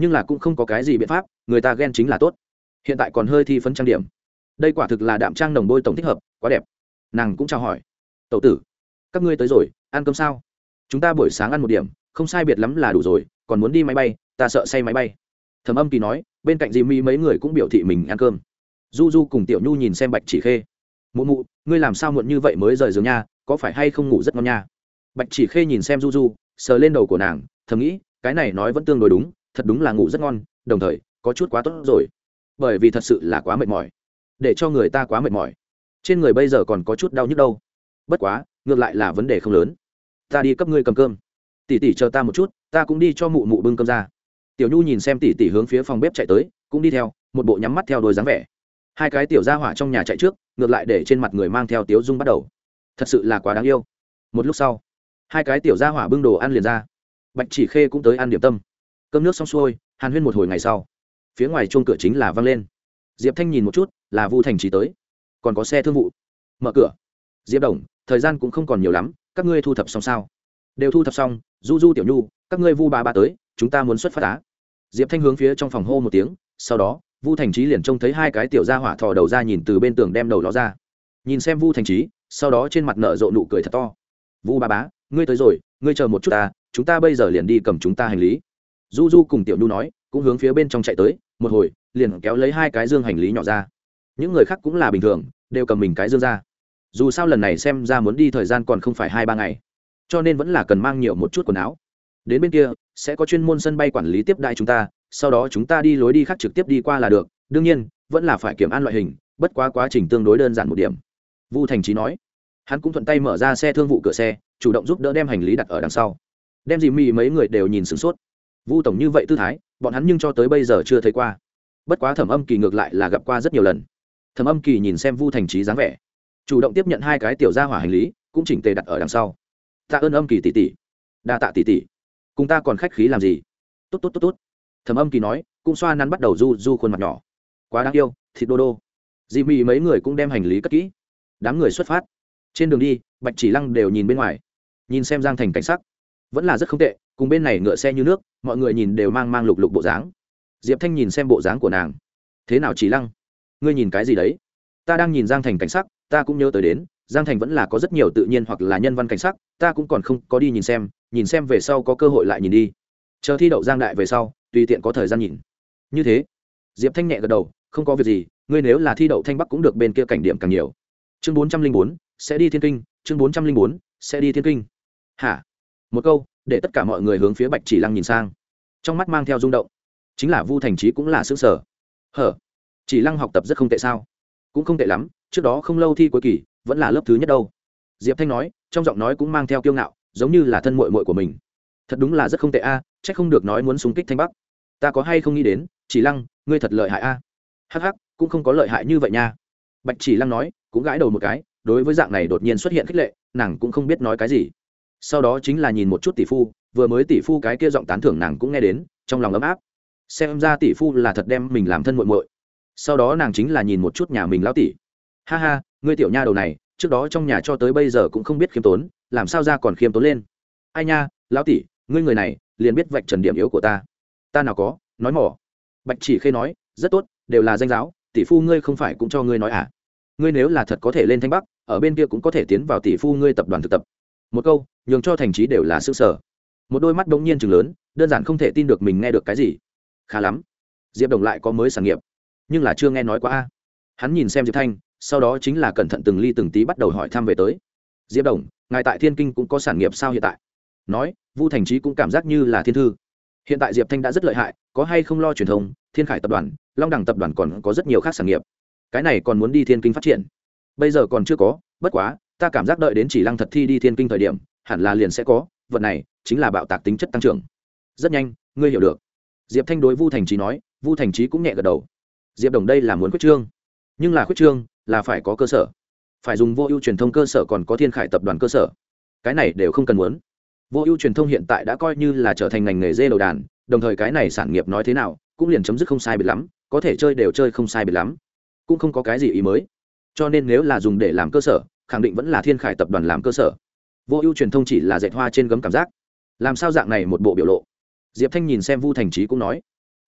nhưng là cũng không có cái gì biện pháp, người ta ghen chính là tốt. Hiện tại còn hơi thi phấn trang điểm. Đây quả thực là đạm trang nồng bôi tổng thích hợp, quá đẹp. Nàng cũng chào hỏi. Tậu tử, các ngươi tới rồi, ăn cơm sao? Chúng ta buổi sáng ăn một điểm, không sai biệt lắm là đủ rồi, còn muốn đi máy bay, ta sợ say máy bay. Thầm âm kỳ nói, bên cạnh dì mi mấy người cũng biểu thị mình ăn cơm. Du du cùng tiểu nhu nhìn xem bạch chỉ khê. Mụ mụ, ngươi làm sao muộn như vậy mới rời giường nha, có phải hay không ngủ rất ngon nha? Bạch chỉ khê nhìn xem du du sờ lên đầu của nàng, thầm nghĩ, cái này nói vẫn tương đối đúng, thật đúng là ngủ rất ngon, đồng thời, có chút quá tốt rồi. Bởi vì thật sự là quá mệt mỏi. Để cho người ta quá mệt mỏi. Trên người bây giờ còn có chút đau nhức đâu. Bất quá, ngược lại là vấn đề không lớn. Ta đi cấp ngươi cầm cơm. Tỉ tỉ chờ ta một chút, ta cũng đi cho mụ mụ bưng cơm ra. Tiểu nhu nhìn xem tỉ tỉ hướng phía phòng bếp chạy tới, cũng đi theo, một bộ nhắm mắt theo đôi dáng vẻ. Hai cái tiểu ra hỏa trong nhà chạy trước, ngược lại để trên mặt người mang theo tiếu dung bắt đầu. Thật sự là quá đáng yêu. Một lúc sau hai cái tiểu ra hỏa bưng đồ ăn liền ra. Bạch chỉ khê cũng tới ăn điểm tâm. Cơm nước xong xuôi, hàn huyên một hồi ngày sau. Phía ngoài chuông cửa chính là văng lên. Diệp thanh nhìn một chút, là vu thành trí tới. Còn có xe thương vụ. Mở cửa. Diệp đồng, thời gian cũng không còn nhiều lắm, các ngươi thu thập xong sao? Đều thu thập xong, du du tiểu nhu, các ngươi vu ba ba tới, chúng ta muốn xuất phát á. Diệp thanh hướng phía trong phòng hô một tiếng, sau đó, vu thành trí liền trông thấy hai cái tiểu gia hỏa thò đầu ra nhìn từ bên tường đem đầu nó ra. Nhìn xem vu thành trí sau đó trên mặt nợ rộ nụ cười thật to. Vu ba bá ngươi tới rồi, ngươi chờ một chút ta, chúng ta bây giờ liền đi cầm chúng ta hành lý. Du du cùng tiểu nhu nói, cũng hướng phía bên trong chạy tới, một hồi, liền kéo lấy hai cái dương hành lý nhỏ ra. Những người khác cũng là bình thường, đều cầm mình cái dương ra. Dù sao lần này xem ra muốn đi thời gian còn không phải hai ba ngày, cho nên vẫn là cần mang nhiều một chút quần áo. Đến bên kia, sẽ có chuyên môn sân bay quản lý tiếp đại chúng ta, sau đó chúng ta đi lối đi khác trực tiếp đi qua là được. Đương nhiên, vẫn là phải kiểm an loại hình, bất quá quá trình tương đối đơn giản một điểm. Vu thành trí nói, hắn cũng thuận tay mở ra xe thương vụ cửa xe chủ động giúp đỡ đem hành lý đặt ở đằng sau. Đem dì mì mấy người đều nhìn sửng sốt. Vu tổng như vậy tư thái, bọn hắn nhưng cho tới bây giờ chưa thấy qua. Bất quá thẩm âm kỳ ngược lại là gặp qua rất nhiều lần. Thẩm âm kỳ nhìn xem vu thành trí dáng vẻ, chủ động tiếp nhận hai cái tiểu gia hỏa hành lý, cũng chỉnh tề đặt ở đằng sau. Tạ ơn âm kỳ tỷ tỷ. Đa tạ tỷ tỷ. Cùng ta còn khách khí làm gì? Tốt tốt tốt tốt. Thẩm âm kỳ nói, cũng xoa nắn bắt đầu du du khuôn mặt nhỏ. Quá đáng yêu, thịt đô đô. Dì mì mấy người cũng đem hành lý cất kỹ. Đám người xuất phát. Trên đường đi, bạch chỉ lăng đều nhìn bên ngoài nhìn xem giang thành cảnh sắc. Vẫn là rất không tệ, cùng bên này ngựa xe như nước, mọi người nhìn đều mang mang lục lục bộ dáng. Diệp thanh nhìn xem bộ dáng của nàng. Thế nào chỉ lăng? Ngươi nhìn cái gì đấy? Ta đang nhìn giang thành cảnh sắc, ta cũng nhớ tới đến, giang thành vẫn là có rất nhiều tự nhiên hoặc là nhân văn cảnh sắc, ta cũng còn không có đi nhìn xem nhìn xem về sau có cơ hội lại nhìn đi. Chờ thi đậu giang đại về sau, tùy tiện có thời gian nhìn. Như thế, diệp thanh nhẹ gật đầu, không có việc gì, ngươi nếu là thi đậu thanh bắc cũng được bên kia cảnh điểm càng nhiều. Chương bốn trăm linh bốn, sẽ đi thiên kinh, chương bốn trăm linh bốn, sẽ đi thiên kinh hả? Một câu để tất cả mọi người hướng phía bạch chỉ lăng nhìn sang. Trong mắt mang theo rung động. Chính là vu thành trí cũng là xứ sở hở? Chỉ lăng học tập rất không tệ sao? Cũng không tệ lắm trước đó không lâu thi cuối kỳ vẫn là lớp thứ nhất đâu. Diệp thanh nói trong giọng nói cũng mang theo kiêu ngạo giống như là thân mội mội của mình. Thật đúng là rất không tệ a à, c h ắ c không được nói muốn súng kích thanh bắc. Ta có hay không nghĩ đến chỉ lăng ngươi thật lợi hại a. À. hh cũng không có lợi hại như vậy nha. Bạch chỉ lăng nói cũng gãi đầu một cái đối với dạng này đột nhiên xuất hiện khích lệ nàng cũng không biết nói cái gì sau đó chính là nhìn một chút tỷ phu, vừa mới tỷ phu cái kia giọng tán thưởng nàng cũng nghe đến, trong lòng ấm áp. Xem ra tỷ phu là thật đem mình làm thân muội muội. Sau đó nàng chính là nhìn một chút nhà mình lão tỷ. Ha ha, ngươi tiểu nha đầu này, trước đó trong nhà cho tới bây giờ cũng không biết khiêm tốn, làm sao ra còn khiêm tốn lên. Ai nha, lão tỷ, ngươi người này, liền biết vạch trần điểm yếu của ta. Ta nào có, nói mỏ. Bạch chỉ khê nói, rất tốt, đều là danh giáo, tỷ phu ngươi không phải cũng cho ngươi nói à? Ngươi nếu là thật có thể lên thanh bắc, ở bên kia cũng có thể tiến vào tỷ phu ngươi tập đoàn thực tập. Một câu nhường cho thành trí đều là sức sở. Một đôi mắt đ ỗ n g nhiên chừng lớn, đơn giản không thể tin được mình nghe được cái gì. Khá lắm. Diệp đồng lại có mới sản nghiệp, nhưng là chưa nghe nói quá a. Hắn nhìn xem diệp thanh, sau đó chính là cẩn thận từng ly từng tí bắt đầu hỏi thăm về tới. Diệp đồng, ngài tại thiên kinh cũng có sản nghiệp sao hiện tại? Nói, vu thành trí cũng cảm giác như là thiên thư. Hiện tại diệp thanh đã rất lợi hại, có hay không lo truyền thông, thiên khải tập đoàn, long đẳng tập đoàn còn có rất nhiều khác sản nghiệp. Cái này còn muốn đi thiên kinh phát triển. Bây giờ còn chưa có, bất quá, ta cảm giác đợi đến chỉ lăng thật thi đi thiên kinh thời điểm hẳn là liền sẽ có, vật này chính là bạo tạc tính chất tăng trưởng. Rất nhanh, ngươi hiểu được. Diệp thanh đối vu thành trí nói, vu thành trí cũng nhẹ gật đầu. Diệp đồng đây là muốn khuyết trương. Nhưng là khuyết trương là phải có cơ sở. Phải dùng vô ưu truyền thông cơ sở còn có thiên khải tập đoàn cơ sở. Cái này đều không cần muốn. Vô ưu truyền thông hiện tại đã coi như là trở thành ngành nghề dê đầu đàn, đồng thời cái này sản nghiệp nói thế nào cũng liền chấm dứt không sai biệt lắm, có thể chơi đều chơi không sai biệt lắm. Cũng không có cái gì ý mới. Cho nên nếu là dùng để làm cơ sở, khẳng định vẫn là thiên khải tập đoàn làm cơ sở vô ưu truyền thông chỉ là dạy hoa trên gấm cảm giác. Làm sao dạng này một bộ biểu lộ? Diệp thanh nhìn xem vu thành trí cũng nói.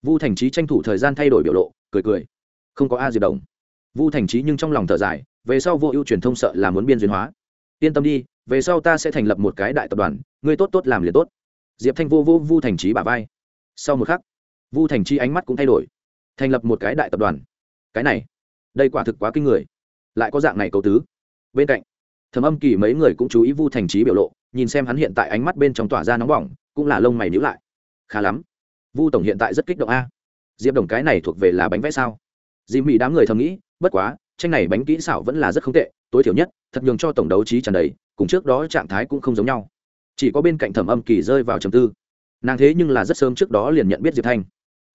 Vu thành trí tranh thủ thời gian thay đổi biểu lộ, cười cười. Không có a diệp đồng. Vu thành trí nhưng trong lòng thở dài, về sau vô ưu truyền thông sợ là muốn biên duyên hóa. Yên tâm đi, về sau ta sẽ thành lập một cái đại tập đoàn, ngươi tốt tốt làm liền tốt. Diệp thanh vô vô vu thành trí bả vai. Sau một khắc, vu thành trí ánh mắt cũng thay đổi. Thành lập một cái đại tập đoàn. Cái này, đây quả thực quá kinh người. Lại có dạng này cầu tứ. Bên cạnh thầm âm kỳ mấy người cũng chú ý vu thành trí biểu lộ, nhìn xem hắn hiện tại ánh mắt bên trong tỏa ra nóng bỏng, cũng là lông mày nhữ lại. Khá lắm. Vu tổng hiện tại rất kích động a. Diệp đồng cái này thuộc về là bánh vẽ sao? Dì mỹ đám người thầm nghĩ, bất quá, tranh này bánh kỹ xảo vẫn là rất không tệ, tối thiểu nhất, thật nhường cho tổng đấu trí tràn đầy, cùng trước đó trạng thái cũng không giống nhau. Chỉ có bên cạnh thẩm âm kỳ rơi vào trầm tư. Nàng thế nhưng là rất sớm trước đó liền nhận biết diệp thanh.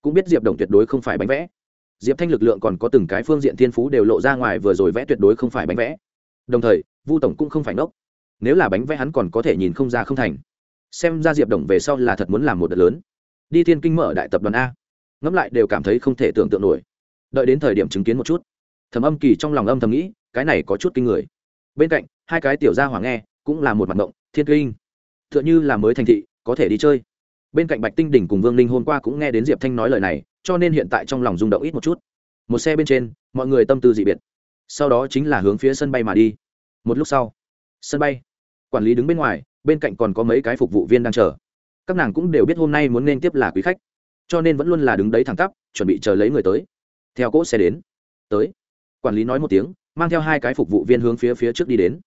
Cũng biết diệp đồng tuyệt đối không phải bánh vẽ. Diệp thanh lực lượng còn có từng cái phương diện thiên phú đều lộ ra ngoài vừa rồi vẽ tuyệt đối không phải bánh vẽ đồng thời, vu tổng cũng không phải ngốc. Nếu là bánh vẽ hắn còn có thể nhìn không ra không thành. Xem ra diệp đồng về sau là thật muốn làm một đợt lớn. Đi thiên kinh mở đại tập đoàn a. Ngẫm lại đều cảm thấy không thể tưởng tượng nổi. Đợi đến thời điểm chứng kiến một chút. Thầm âm kỳ trong lòng âm thầm nghĩ, cái này có chút kinh người. Bên cạnh, hai cái tiểu gia hoàng nghe, cũng là một mặt ngộng, thiên kinh t h ư ợ n h ư là mới thành thị, có thể đi chơi. Bên cạnh bạch tinh đỉnh cùng vương linh hôm qua cũng nghe đến diệp thanh nói lời này, cho nên hiện tại trong lòng rung động ít một chút. Một xe bên trên, mọi người tâm tư dị biệt sau đó chính là hướng phía sân bay mà đi. Một lúc sau, sân bay, quản lý đứng bên ngoài, bên cạnh còn có mấy cái phục vụ viên đang chờ. Các nàng cũng đều biết hôm nay muốn nên tiếp là quý khách, cho nên vẫn luôn là đứng đấy thẳng tắp, chuẩn bị chờ lấy người tới. Theo cỗ xe đến, tới, quản lý nói một tiếng, mang theo hai cái phục vụ viên hướng phía phía trước đi đến.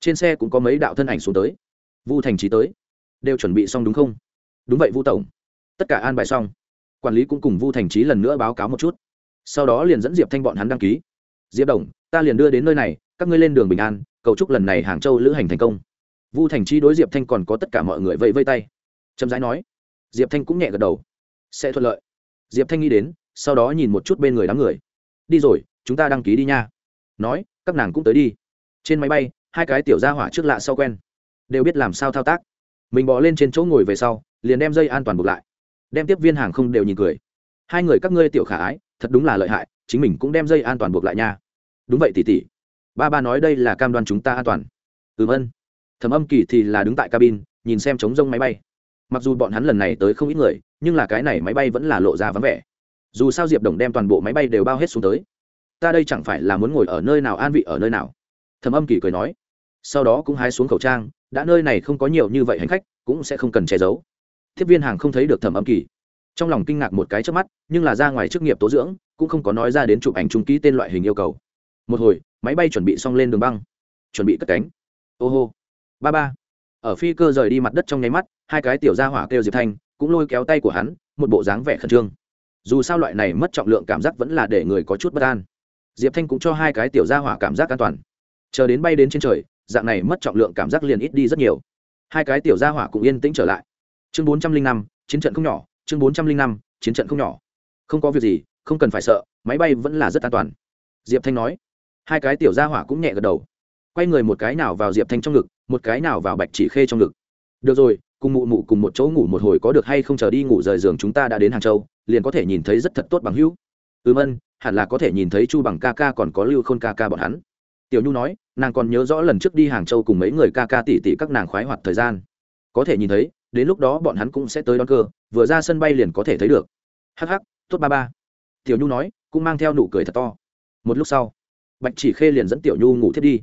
Trên xe cũng có mấy đạo thân ảnh xuống tới. Vu thành trí tới, đều chuẩn bị xong đúng không? Đúng vậy vu tổng, tất cả an bài xong. Quản lý cũng cùng vu thành trí lần nữa báo cáo một chút. Sau đó liền dẫn diệp thanh bọn hắn đăng ký. Diệp đồng ta liền đưa đến nơi này, các ngươi lên đường bình an, cầu chúc lần này hàng châu lữ hành thành công. Vu thành Chi đối diệp thanh còn có tất cả mọi người vẫy vây tay. Trầm rãi nói. Diệp thanh cũng nhẹ gật đầu. Sẽ thuận lợi. Diệp thanh nghĩ đến, sau đó nhìn một chút bên người đám người. Đi rồi, chúng ta đăng ký đi nha. Nói, các nàng cũng tới đi. Trên máy bay, hai cái tiểu ra hỏa trước lạ sau quen. Đều biết làm sao thao tác. Mình bỏ lên trên chỗ ngồi về sau, liền đem dây an toàn buộc lại. Đem tiếp viên hàng không đều nhìn cười. Hai người các ngươi tiểu khả ái, thật đúng là lợi hại, chính mình cũng đem dây an toàn buộc lại nha đúng vậy, tỷ tỷ. Ba ba nói đây là cam đoan chúng ta an toàn. Ừm ân thẩm âm kỳ thì là đứng tại cabin, nhìn xem trống rông máy bay. Mặc dù bọn hắn lần này tới không ít người, nhưng là cái này máy bay vẫn là lộ ra vắng vẻ. Dù sao diệp đồng đem toàn bộ máy bay đều bao hết xuống tới. Ta đây chẳng phải là muốn ngồi ở nơi nào an vị ở nơi nào? Thẩm âm kỳ cười nói. Sau đó cũng hái xuống khẩu trang, đã nơi này không có nhiều như vậy hành khách, cũng sẽ không cần che giấu. Tiếp viên hàng không thấy được thẩm âm kỳ. Trong lòng kinh ngạc một cái trước mắt, nhưng là ra ngoài chức nghiệp tố dưỡng, cũng không có nói ra đến chụp ảnh trung ký tên loại hình yêu cầu một hồi, máy bay chuẩn bị xong lên đường băng. Chuẩn bị cất cánh. Ô hô. Ba ba. Ở phi cơ rời đi mặt đất trong nháy mắt, hai cái tiểu ra hỏa kêu diệp thanh, cũng lôi kéo tay của hắn, một bộ dáng vẻ khẩn trương. Dù sao loại này mất trọng lượng cảm giác vẫn là để người có chút bất an. Diệp thanh cũng cho hai cái tiểu gia hỏa cảm giác an toàn. Chờ đến bay đến trên trời, dạng này mất trọng lượng cảm giác liền ít đi rất nhiều. Hai cái tiểu gia hỏa cũng yên tĩnh trở lại. Chương bốn trăm linh năm, chiến trận không nhỏ, chương bốn trăm linh năm, chiến trận không nhỏ. Không có việc gì, không cần phải sợ, máy bay vẫn là rất an toàn. Diệp thanh nói hai cái tiểu gia hỏa cũng nhẹ gật đầu. Quay người một cái nào vào diệp thanh trong ngực, một cái nào vào bạch chỉ khê trong ngực. Được rồi, cùng mụ mụ cùng một chỗ ngủ một hồi có được hay không chờ đi ngủ rời giường chúng ta đã đến hàng châu, liền có thể nhìn thấy rất thật tốt bằng hữu. Ừm, ân, hẳn là có thể nhìn thấy chu bằng ca ca còn có lưu khôn ca ca bọn hắn. Tiểu nhu nói, nàng còn nhớ rõ lần trước đi hàng châu cùng mấy người ca ca tỉ tỉ các nàng khoái hoạt thời gian. Có thể nhìn thấy, đến lúc đó bọn hắn cũng sẽ tới đón cơ, vừa ra sân bay liền có thể thấy được. Hh tốt ba ba. Tiểu nhu nói, cũng mang theo nụ cười thật to. Một lúc sau bạch chỉ khê liền dẫn tiểu nhu ngủ thiết đi.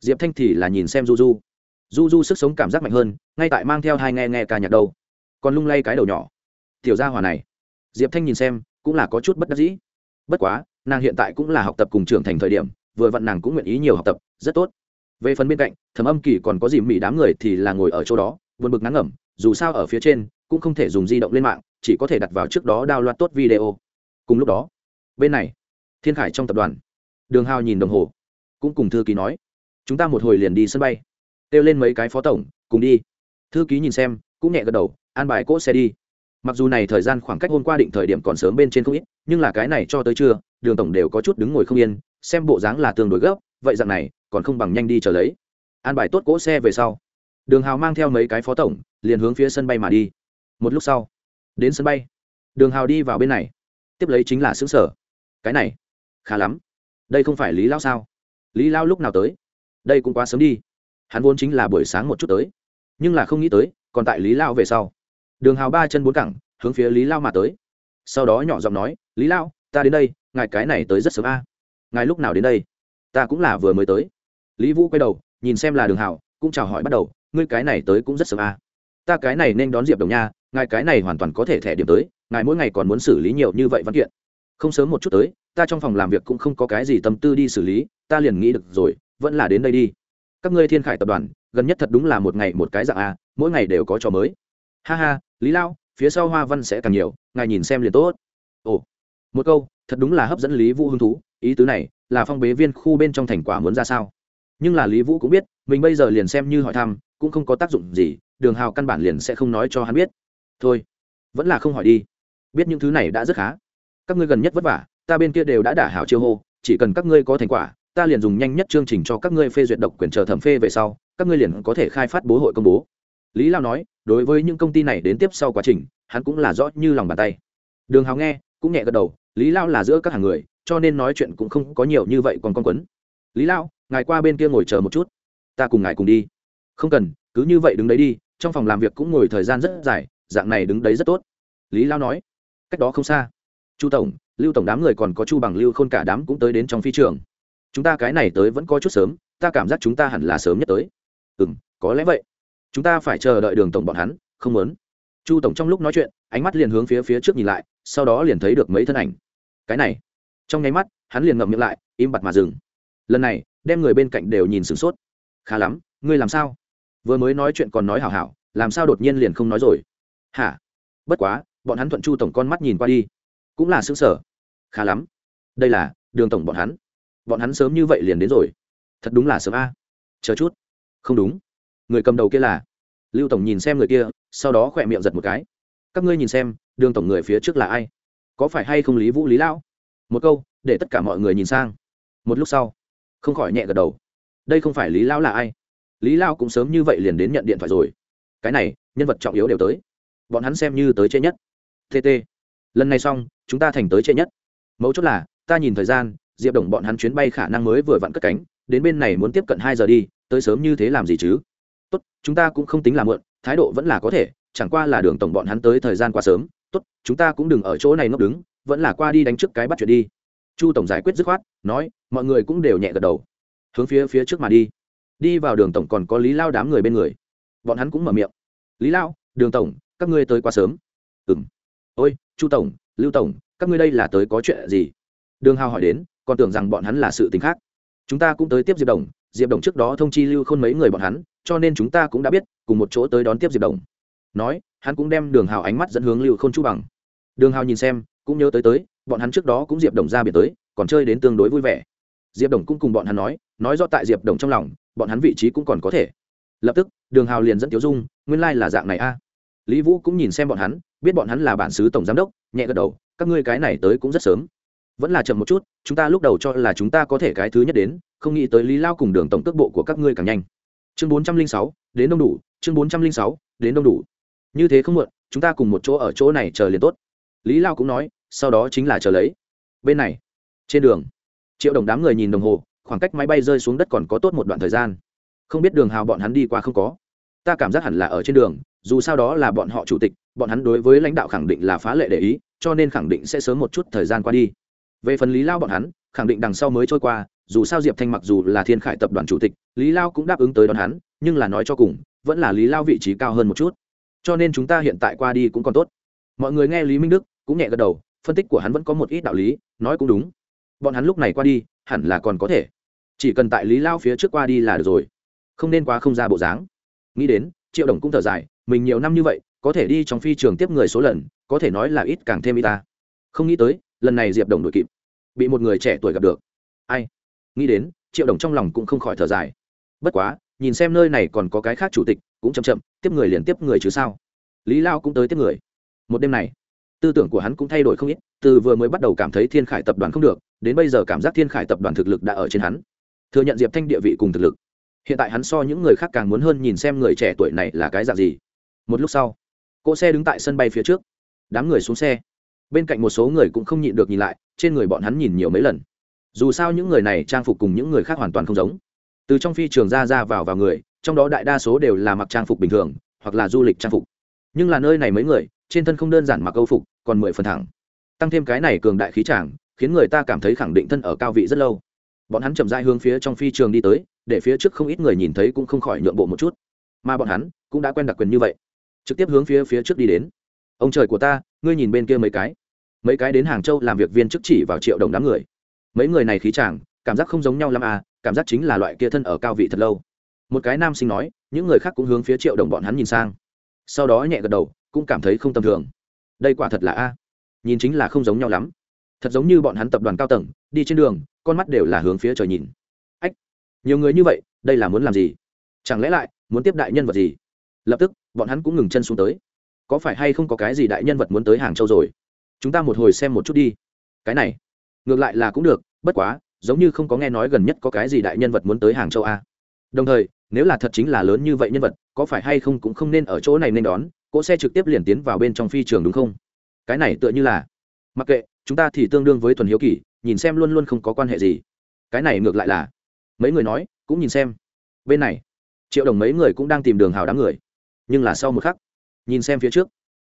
Diệp thanh thì là nhìn xem du du. Du du sức sống cảm giác mạnh hơn, ngay tại mang theo hai nghe nghe ca nhạc đâu. Còn lung lay cái đầu nhỏ. Tiểu gia hòa này. Diệp thanh nhìn xem, cũng là có chút bất đắc dĩ. Bất quá, nàng hiện tại cũng là học tập cùng trưởng thành thời điểm, vừa vặn nàng cũng nguyện ý nhiều học tập, rất tốt. Về phần bên cạnh, thẩm âm kỳ còn có dìm mỉ đám người thì là ngồi ở chỗ đó vượt bực ngắn ngẩm, dù sao ở phía trên, cũng không thể dùng di động lên mạng, chỉ có thể đặt vào trước đó đao loạt tốt video. Cùng lúc đó, bên này, thiên khải trong tập đoàn đường hào nhìn đồng hồ, cũng cùng thư ký nói, chúng ta một hồi liền đi sân bay. Kêu lên mấy cái phó tổng, cùng đi. Thư ký nhìn xem, cũng nhẹ gật đầu, an bài cỗ xe đi. Mặc dù này thời gian khoảng cách hôm qua định thời điểm còn sớm bên trên không ít, nhưng là cái này cho tới trưa, đường tổng đều có chút đứng ngồi không yên, xem bộ dáng là tương đối gấp, vậy dạng này, còn không bằng nhanh đi trở lấy. An bài tốt cỗ xe về sau, đường hào mang theo mấy cái phó tổng, liền hướng phía sân bay mà đi. Một lúc sau, đến sân bay, đường hào đi vào bên này, tiếp lấy chính là xứ sở. Cái này, khá lắm đây không phải lý lao sao? Lý lao lúc nào tới? Đây cũng quá sớm đi. Hắn vốn chính là buổi sáng một chút tới. Nhưng là không nghĩ tới, còn tại lý lao về sau. Đường hào ba chân bốn cẳng, hướng phía lý lao mà tới. Sau đó nhỏ giọng nói, lý lao, ta đến đây, ngài cái này tới rất sớm a. Ngài lúc nào đến đây? Ta cũng là vừa mới tới. Lý vũ quay đầu, nhìn xem là đường hào, cũng chào hỏi bắt đầu, ngươi cái này tới cũng rất sớm a. Ta cái này nên đón diệp đồng nha, ngài cái này hoàn toàn có thể thẻ điểm tới, ngài mỗi ngày còn muốn xử lý nhiều như vậy văn kiện không sớm một chút tới, ta trong phòng làm việc cũng không có cái gì tâm tư đi xử lý, ta liền nghĩ được rồi, vẫn là đến đây đi. Các ngươi thiên khải tập đoàn, gần nhất thật đúng là một ngày một cái dạng a, mỗi ngày đều có trò mới. Ha ha, lý lao, phía sau hoa văn sẽ càng nhiều, ngài nhìn xem liền tốt. Ồ, một câu, thật đúng là hấp dẫn lý vũ hứng thú, ý tứ này, là phong bế viên khu bên trong thành quả muốn ra sao? Nhưng là lý vũ cũng biết, mình bây giờ liền xem như hỏi thăm, cũng không có tác dụng gì, đường hào căn bản liền sẽ không nói cho hắn biết. Thôi, vẫn là không hỏi đi. Biết những thứ này đã rất khá các ngươi gần nhất vất vả, ta bên kia đều đã đả hảo chiêu hô, chỉ cần các ngươi có thành quả, ta liền dùng nhanh nhất chương trình cho các ngươi phê duyệt độc quyền chờ thẩm phê về sau, các ngươi liền có thể khai phát bố hội công bố. Lý lao nói, đối với những công ty này đến tiếp sau quá trình, hắn cũng là rõ như lòng bàn tay. Đường hào nghe, cũng nhẹ gật đầu, lý lao là giữa các hàng người, cho nên nói chuyện cũng không có nhiều như vậy còn con quấn. Lý lao, ngài qua bên kia ngồi chờ một chút. Ta cùng ngài cùng đi. Không cần, cứ như vậy đứng đấy đi, trong phòng làm việc cũng ngồi thời gian rất dài, dạng này đứng đấy rất tốt. Lý lao nói, cách đó không xa chu tổng, lưu tổng đám người còn có chu bằng lưu khôn cả đám cũng tới đến trong phi trường. Chúng ta cái này tới vẫn có chút sớm, ta cảm giác chúng ta hẳn là sớm nhất tới. Ừ m có lẽ vậy. Chúng ta phải chờ đợi đường tổng bọn hắn, không muốn. Chu tổng trong lúc nói chuyện, ánh mắt liền hướng phía phía trước nhìn lại, sau đó liền thấy được mấy thân ảnh. Cái này. Trong nháy mắt, hắn liền ngậm miệng lại, im bặt mà dừng. Lần này, đem người bên cạnh đều nhìn sửng sốt. Khá lắm, ngươi làm sao? Vừa mới nói chuyện còn nói hảo hảo, làm sao đột nhiên liền không nói rồi? Hả? Bất quá, bọn hắn thuận chu tổng con mắt nhìn qua đi cũng là xứng sở. Khá lắm. Đây là đường tổng bọn hắn. Bọn hắn sớm như vậy liền đến rồi. Thật đúng là sớm a. Chờ chút. Không đúng. Người cầm đầu kia là. Lưu tổng nhìn xem người kia, sau đó khỏe miệng giật một cái. Các ngươi nhìn xem, đường tổng người phía trước là ai? Có phải hay không lý vũ, lý lão? Một câu, để tất cả mọi người nhìn sang. Một lúc sau, không khỏi nhẹ gật đầu. Đây không phải lý lão là ai? Lý lão cũng sớm như vậy liền đến nhận điện thoại rồi. Cái này, nhân vật trọng yếu đều tới. Bọn hắn xem như tới trễ nhất. Tt lần này xong chúng ta thành tới trễ nhất. Mấu chốt là, ta nhìn thời gian, diệp đồng bọn hắn chuyến bay khả năng mới vừa vặn cất cánh, đến bên này muốn tiếp cận hai giờ đi, tới sớm như thế làm gì chứ? Tốt, chúng ta cũng không tính là mượn thái độ vẫn là có thể, chẳng qua là đường tổng bọn hắn tới thời gian quá sớm. Tốt, chúng ta cũng đừng ở chỗ này ngốc đứng, vẫn là qua đi đánh trước cái bắt chuyện đi. Chu tổng giải quyết dứt khoát, nói, mọi người cũng đều nhẹ gật đầu. Hướng phía phía trước mà đi. Đi vào đường tổng còn có lý lao đám người bên người. Bọn hắn cũng mở miệng. Lý lao, đường tổng, các ngươi tới quá sớm. Ừng ôi, chu tổng lưu tổng, các ngươi đây là tới có chuyện gì? Đường hào hỏi đến, còn tưởng rằng bọn hắn là sự t ì n h khác. Chúng ta cũng tới tiếp diệp đồng diệp đồng trước đó thông chi lưu khôn mấy người bọn hắn, cho nên chúng ta cũng đã biết, cùng một chỗ tới đón tiếp diệp đồng. Nói, hắn cũng đem đường hào ánh mắt dẫn hướng lưu khôn chu bằng. Đường hào nhìn xem, cũng nhớ tới tới, bọn hắn trước đó cũng diệp đồng ra biển tới, còn chơi đến tương đối vui vẻ. Diệp đồng cũng cùng bọn hắn nói nói do tại diệp đồng trong lòng, bọn hắn vị trí cũng còn có thể. Lập tức, đường hào liền dẫn Tiểu dung, nguyên lai、like、là dạng này a. Lý vũ cũng nhìn xem bọn hắn biết bọn hắn là bản xứ tổng giám đốc, nhẹ gật đầu, các ngươi cái này tới cũng rất sớm. Vẫn là chậm một chút, chúng ta lúc đầu cho là chúng ta có thể cái thứ nhất đến, không nghĩ tới lý lao cùng đường tổng tước bộ của các ngươi càng nhanh. Chương bốn trăm linh sáu, đến đông đủ, chương bốn trăm linh sáu, đến đông đủ. Như thế không muộn, chúng ta cùng một chỗ ở chỗ này chờ liền tốt. Lý lao cũng nói, sau đó chính là chờ lấy. Bên này, trên đường, triệu đồng đám người nhìn đồng hồ, khoảng cách máy bay rơi xuống đất còn có tốt một đoạn thời gian. Không biết đường hào bọn hắn đi qua không có. Ta cảm giác hẳn là ở trên đường, dù sao đó là bọn họ chủ tịch bọn hắn đối với lãnh đạo khẳng định là phá lệ để ý, cho nên khẳng định sẽ sớm một chút thời gian qua đi. Về phần lý lao bọn hắn, khẳng định đằng sau mới trôi qua, dù sao diệp thanh mặc dù là thiên khải tập đoàn chủ tịch, lý lao cũng đáp ứng tới đón hắn, nhưng là nói cho cùng, vẫn là lý lao vị trí cao hơn một chút. Cho nên chúng ta hiện tại qua đi cũng còn tốt. Mọi người nghe lý minh đức cũng nhẹ gật đầu, phân tích của hắn vẫn có một ít đạo lý, nói cũng đúng. Bọn hắn lúc này qua đi, hẳn là còn có thể. Chỉ cần tại lý lao phía trước qua đi là được rồi. Không nên quá không ra bộ dáng. Nghĩ đến, triệu đồng cũng thở dài, mình nhiều năm như vậy có thể đi trong phi trường tiếp người số lần, có thể nói là ít càng thêm y ta. Không nghĩ tới, lần này diệp đồng đội kịp, bị một người trẻ tuổi gặp được. Ai? Nghĩ đến, triệu đồng trong lòng cũng không khỏi thở dài. Bất quá, nhìn xem nơi này còn có cái khác chủ tịch, cũng chậm chậm, tiếp người liền tiếp người chứ sao? Lý lao cũng tới tiếp người. Một đêm này, tư tưởng của hắn cũng thay đổi không ít, từ vừa mới bắt đầu cảm thấy thiên khải tập đoàn không được, đến bây giờ cảm giác thiên khải tập đoàn thực lực đã ở trên hắn. Thừa nhận diệp thanh địa vị cùng thực lực. Hiện tại hắn so những người khác càng muốn hơn nhìn xem người trẻ tuổi này là cái dạng gì. Một lúc sau cỗ xe đứng tại sân bay phía trước. Đám người xuống xe. Bên cạnh một số người cũng không nhịn được nhìn lại, trên người bọn hắn nhìn nhiều mấy lần. Dù sao những người này trang phục cùng những người khác hoàn toàn không giống. Từ trong phi trường ra ra vào vào người, trong đó đại đa số đều là mặc trang phục bình thường, hoặc là du lịch trang phục. Nhưng là nơi này mấy người, trên thân không đơn giản mặc âu phục, còn mười phần thẳng. Tăng thêm cái này cường đại khí tràng khiến người ta cảm thấy khẳng định thân ở cao vị rất lâu. Bọn hắn chậm dai hướng phía trong phi trường đi tới, để phía trước không ít người nhìn thấy cũng không khỏi nhượng bộ một chút. Mà bọn hắn cũng đã quen đặc quyền như vậy trực tiếp hướng phía phía trước đi đến. Ông trời của ta, ngươi nhìn bên kia mấy cái. Mấy cái đến hàng châu làm việc viên chức chỉ vào triệu đồng đám người. Mấy người này khí chàng, cảm giác không giống nhau l à cảm giác chính là loại kia thân ở cao vị thật lâu. Một cái nam sinh nói, những người khác cũng hướng phía triệu đồng bọn hắn nhìn sang. Sau đó nhẹ gật đầu, cũng cảm thấy không tầm thường. Đây quả thật là a. Nhìn chính là không giống nhau lắm. Thật giống như bọn hắn tập đoàn cao tầng, đi trên đường, con mắt đều là hướng phía trời nhìn. Ách, nhiều người như vậy, đây là muốn làm gì? Chẳng lẽ lại, muốn tiếp đại nhân vật gì? Lập tức, bọn hắn cũng ngừng chân xuống tới. Có phải hay không có cái gì đại nhân vật muốn tới hàng châu rồi? Chúng ta một hồi xem một chút đi. Cái này, ngược lại là cũng được, bất quá, giống như không có nghe nói gần nhất có cái gì đại nhân vật muốn tới hàng châu a đồng thời, nếu là thật chính là lớn như vậy nhân vật, có phải hay không cũng không nên ở chỗ này nên đón, cỗ xe trực tiếp liền tiến vào bên trong phi trường đúng không? Cái này tựa như là, mặc kệ, chúng ta thì tương đương với thuần hiếu kỳ, nhìn xem luôn luôn không có quan hệ gì. Cái này ngược lại là, mấy người nói, cũng nhìn xem. Bên này, triệu đồng mấy người cũng đang tìm đường hào đám người nhưng là sau một khắc, nhìn xem phía trước,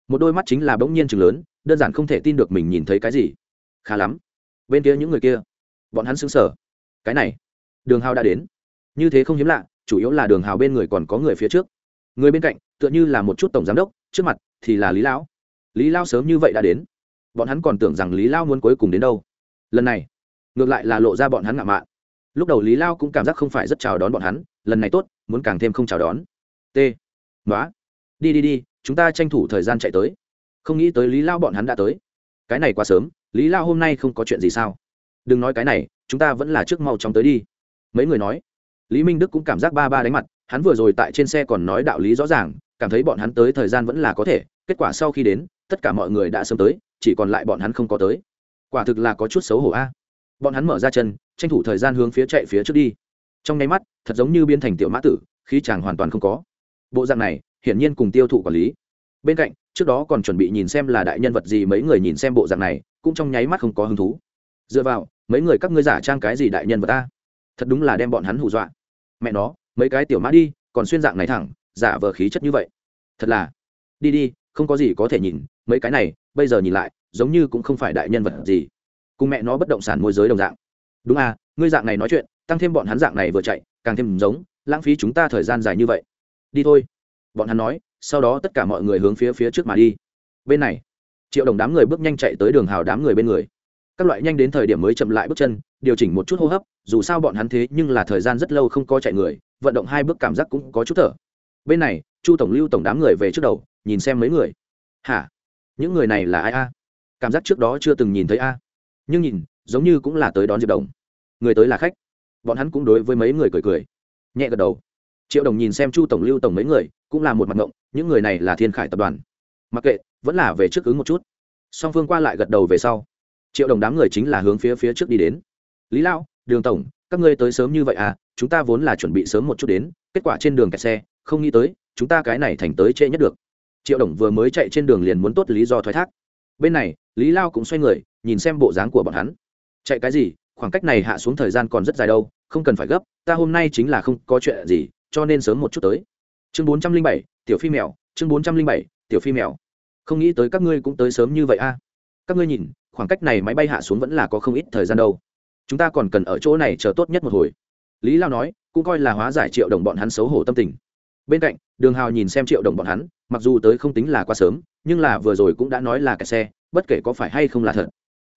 một đôi mắt chính là bỗng nhiên chừng lớn, đơn giản không thể tin được mình nhìn thấy cái gì. Khá lắm. Bên kia những người kia, bọn hắn xứng sở cái này, đường hào đã đến. Như thế không hiếm lạ, chủ yếu là đường hào bên người còn có người phía trước. Người bên cạnh, tựa như là một chút tổng giám đốc, trước mặt thì là lý lão. Lý lao sớm như vậy đã đến. Bọn hắn còn tưởng rằng lý lao muốn cuối cùng đến đâu. Lần này, ngược lại là lộ ra bọn hắn ngạo mạn. Lúc đầu lý lao cũng cảm giác không phải rất chào đón bọn hắn, lần này tốt, muốn càng thêm không chào đón. T nói đi đi đi, chúng ta tranh thủ thời gian chạy tới. Không nghĩ tới lý lao bọn hắn đã tới. Cái này quá sớm, lý lao hôm nay không có chuyện gì sao? Đừng nói cái này, chúng ta vẫn là trước mau chóng tới đi. Mấy người nói. Lý minh đức cũng cảm giác ba ba đánh mặt, hắn vừa rồi tại trên xe còn nói đạo lý rõ ràng, cảm thấy bọn hắn tới thời gian vẫn là có thể, kết quả sau khi đến, tất cả mọi người đã sớm tới, chỉ còn lại bọn hắn không có tới. Quả thực là có chút xấu hổ a. Bọn hắn mở ra chân, tranh thủ thời gian hướng phía chạy phía trước đi. Trong nháy mắt, thật giống như biến thành tiểu mã tử khi chàng hoàn toàn không có bộ dạng này, hiển nhiên cùng tiêu thụ quản lý. Bên cạnh, trước đó còn chuẩn bị nhìn xem là đại nhân vật gì mấy người nhìn xem bộ dạng này, cũng trong nháy mắt không có hứng thú. Dựa vào, mấy người các ngươi giả trang cái gì đại nhân vật ta? Thật đúng là đem bọn hắn hù dọa. Mẹ nó, mấy cái tiểu mã đi, còn xuyên dạng này thẳng, giả vờ khí chất như vậy. Thật là. Đi đi, không có gì có thể nhìn, mấy cái này, bây giờ nhìn lại, giống như cũng không phải đại nhân vật gì. Cùng mẹ nó bất động sản môi giới đồng dạng. Đúng à ngươi dạng này nói chuyện, tăng thêm bọn hắn dạng này vừa chạy, càng thêm giống, lãng phí chúng ta thời gian dài như vậy đi thôi. Bọn hắn nói, sau đó tất cả mọi người hướng phía phía trước mà đi. Bên này, triệu đồng đám người bước nhanh chạy tới đường hào đám người bên người. Các loại nhanh đến thời điểm mới chậm lại bước chân, điều chỉnh một chút hô hấp, dù sao bọn hắn thế nhưng là thời gian rất lâu không có chạy người, vận động hai bước cảm giác cũng có chút thở. Bên này, chu tổng lưu tổng đám người về trước đầu, nhìn xem mấy người. Hả? Những người này là ai a? Cảm giác trước đó chưa từng nhìn thấy a. Nhưng nhìn, giống như cũng là tới đón diệp đồng. Người tới là khách. Bọn hắn cũng đối với mấy người cười cười. Nhẹ gật đầu triệu đồng nhìn xem chu tổng lưu tổng mấy người, cũng là một mặt ngộng, những người này là thiên khải tập đoàn. Mặc kệ, vẫn là về trước ứng một chút. Song phương qua lại gật đầu về sau. Triệu đồng đám người chính là hướng phía phía trước đi đến. Lý lão, đường tổng, các ngươi tới sớm như vậy à? Chúng ta vốn là chuẩn bị sớm một chút đến, kết quả trên đường kẹt xe, không nghĩ tới, chúng ta cái này thành tới trễ nhất được. Triệu đồng vừa mới chạy trên đường liền muốn tốt lý do thoái thác. Bên này, lý lao cũng xoay người, nhìn xem bộ dáng của bọn hắn. Chạy cái gì? Khoảng cách này hạ xuống thời gian còn rất dài đâu, không cần phải gấp, ta hôm nay chính là không có chuyện gì cho nên sớm một chút tới. Chương bốn trăm linh bảy, tiểu phi mèo, chương bốn trăm linh bảy, tiểu phi mèo. Không nghĩ tới các ngươi cũng tới sớm như vậy a. Các ngươi nhìn, khoảng cách này máy bay hạ xuống vẫn là có không ít thời gian đâu. Chúng ta còn cần ở chỗ này chờ tốt nhất một hồi. Lý lao nói, cũng coi là hóa giải triệu đồng bọn hắn xấu hổ tâm tình. Bên cạnh, đường hào nhìn xem triệu đồng bọn hắn, mặc dù tới không tính là quá sớm, nhưng là vừa rồi cũng đã nói là kẹt xe, bất kể có phải hay không là thật.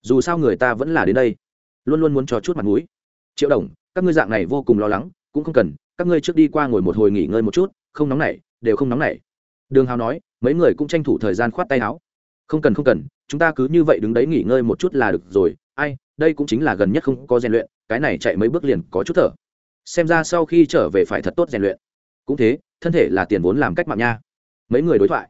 Dù sao người ta vẫn là đến đây. Luôn luôn muốn cho chút mặt mũi. Triệu đồng, các ngươi dạng này vô cùng lo lắng, cũng không cần các ngươi trước đi qua ngồi một hồi nghỉ ngơi một chút, không nóng nảy, đều không nóng nảy. Đường hào nói, mấy người cũng tranh thủ thời gian khoát tay áo. Không cần không cần, chúng ta cứ như vậy đứng đấy nghỉ ngơi một chút là được rồi. Ai, đây cũng chính là gần nhất không có rèn luyện, cái này chạy mấy bước liền có chút thở. Xem ra sau khi trở về phải thật tốt rèn luyện. Cũng thế, thân thể là tiền vốn làm cách mạng nha. Mấy người đối thoại.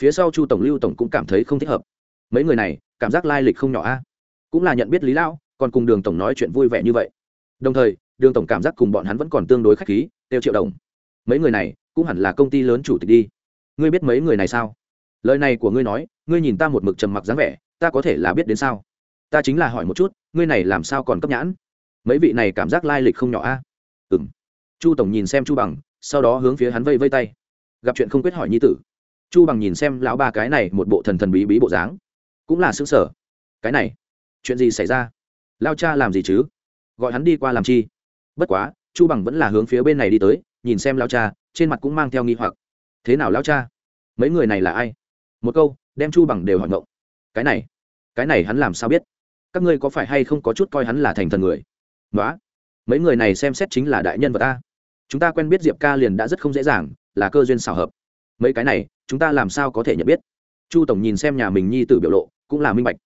Phía sau chu tổng lưu tổng cũng cảm thấy không thích hợp. Mấy người này, cảm giác lai lịch không nhỏ a. Cũng là nhận biết lý lão, còn cùng đường tổng nói chuyện vui vẻ như vậy. Đồng thời đường tổng cảm giác cùng bọn hắn vẫn còn tương đối khách khí tiêu triệu đồng. Mấy người này cũng hẳn là công ty lớn chủ tịch đi. Ngươi biết mấy người này sao? Lời này của ngươi nói, ngươi nhìn ta một mực trầm mặc dáng vẻ, ta có thể là biết đến sao? Ta chính là hỏi một chút, ngươi này làm sao còn cấp nhãn? Mấy vị này cảm giác lai lịch không nhỏ a. À? ừ m chu tổng nhìn xem chu bằng, sau đó hướng phía hắn vây vây tay. Gặp chuyện không quyết hỏi nhi tử. Chu bằng nhìn xem lão ba cái này một bộ thần thần bí bí bộ dáng, cũng là xứng sở cái này, chuyện gì xảy ra? Lao cha làm gì chứ? Gọi hắn đi qua làm chi? Bất quá, chu bằng vẫn là hướng phía bên này đi tới, nhìn xem lao cha, trên mặt cũng mang theo nghi hoặc. Thế nào lao cha? Mấy người này là ai? Một câu, đem chu bằng đều hỏi ngộng. Cái này cái này hắn làm sao biết? Các ngươi có phải hay không có chút coi hắn là thành thần người? Nói mấy người này xem xét chính là đại nhân vật ta. Chúng ta quen biết diệp ca liền đã rất không dễ dàng, là cơ duyên xảo hợp. Mấy cái này, chúng ta làm sao có thể nhận biết? Chu tổng nhìn xem nhà mình nhi tử biểu lộ, cũng là minh bạch.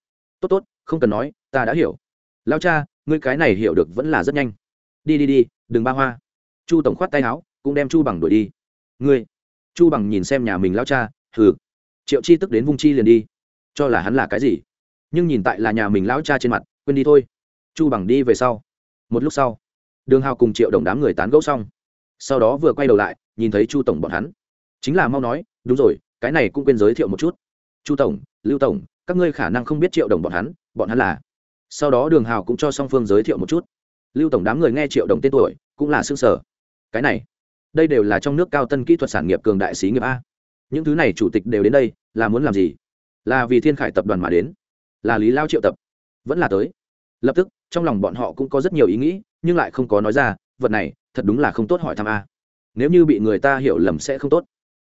Tốt tốt, không cần nói, ta đã hiểu. Lao cha, ngươi cái này hiểu được vẫn là rất nhanh đi đi đi, đừng ba hoa. Chu tổng khoát tay áo, cũng đem chu bằng đuổi đi. Ngươi, chu bằng nhìn xem nhà mình lao cha, hừ. Triệu chi tức đến vung chi liền đi. Cho là hắn là cái gì? Nhưng nhìn tại là nhà mình lão cha trên mặt, quên đi thôi. Chu bằng đi về sau. Một lúc sau, đường hào cùng triệu đồng đám người tán gẫu xong. Sau đó vừa quay đầu lại, nhìn thấy chu tổng bọn hắn. Chính là mau nói, đúng rồi, cái này cũng quên giới thiệu một chút. Chu tổng, lưu tổng, các ngươi khả năng không biết triệu đồng bọn hắn bọn hắn là. Sau đó đường hào cũng cho song phương giới thiệu một chút lưu tổng đám người nghe triệu đồng tên tuổi, cũng là xương sở cái này, đây đều là trong nước cao tân kỹ thuật sản nghiệp cường đại sĩ nghiệp a. Những thứ này chủ tịch đều đến đây, là muốn làm gì? Là vì thiên khải tập đoàn mà đến, là lý lao triệu tập. Vẫn là tới. Lập tức, trong lòng bọn họ cũng có rất nhiều ý nghĩ, nhưng lại không có nói ra, vật này, thật đúng là không tốt hỏi thăm a. Nếu như bị người ta hiểu lầm sẽ không tốt.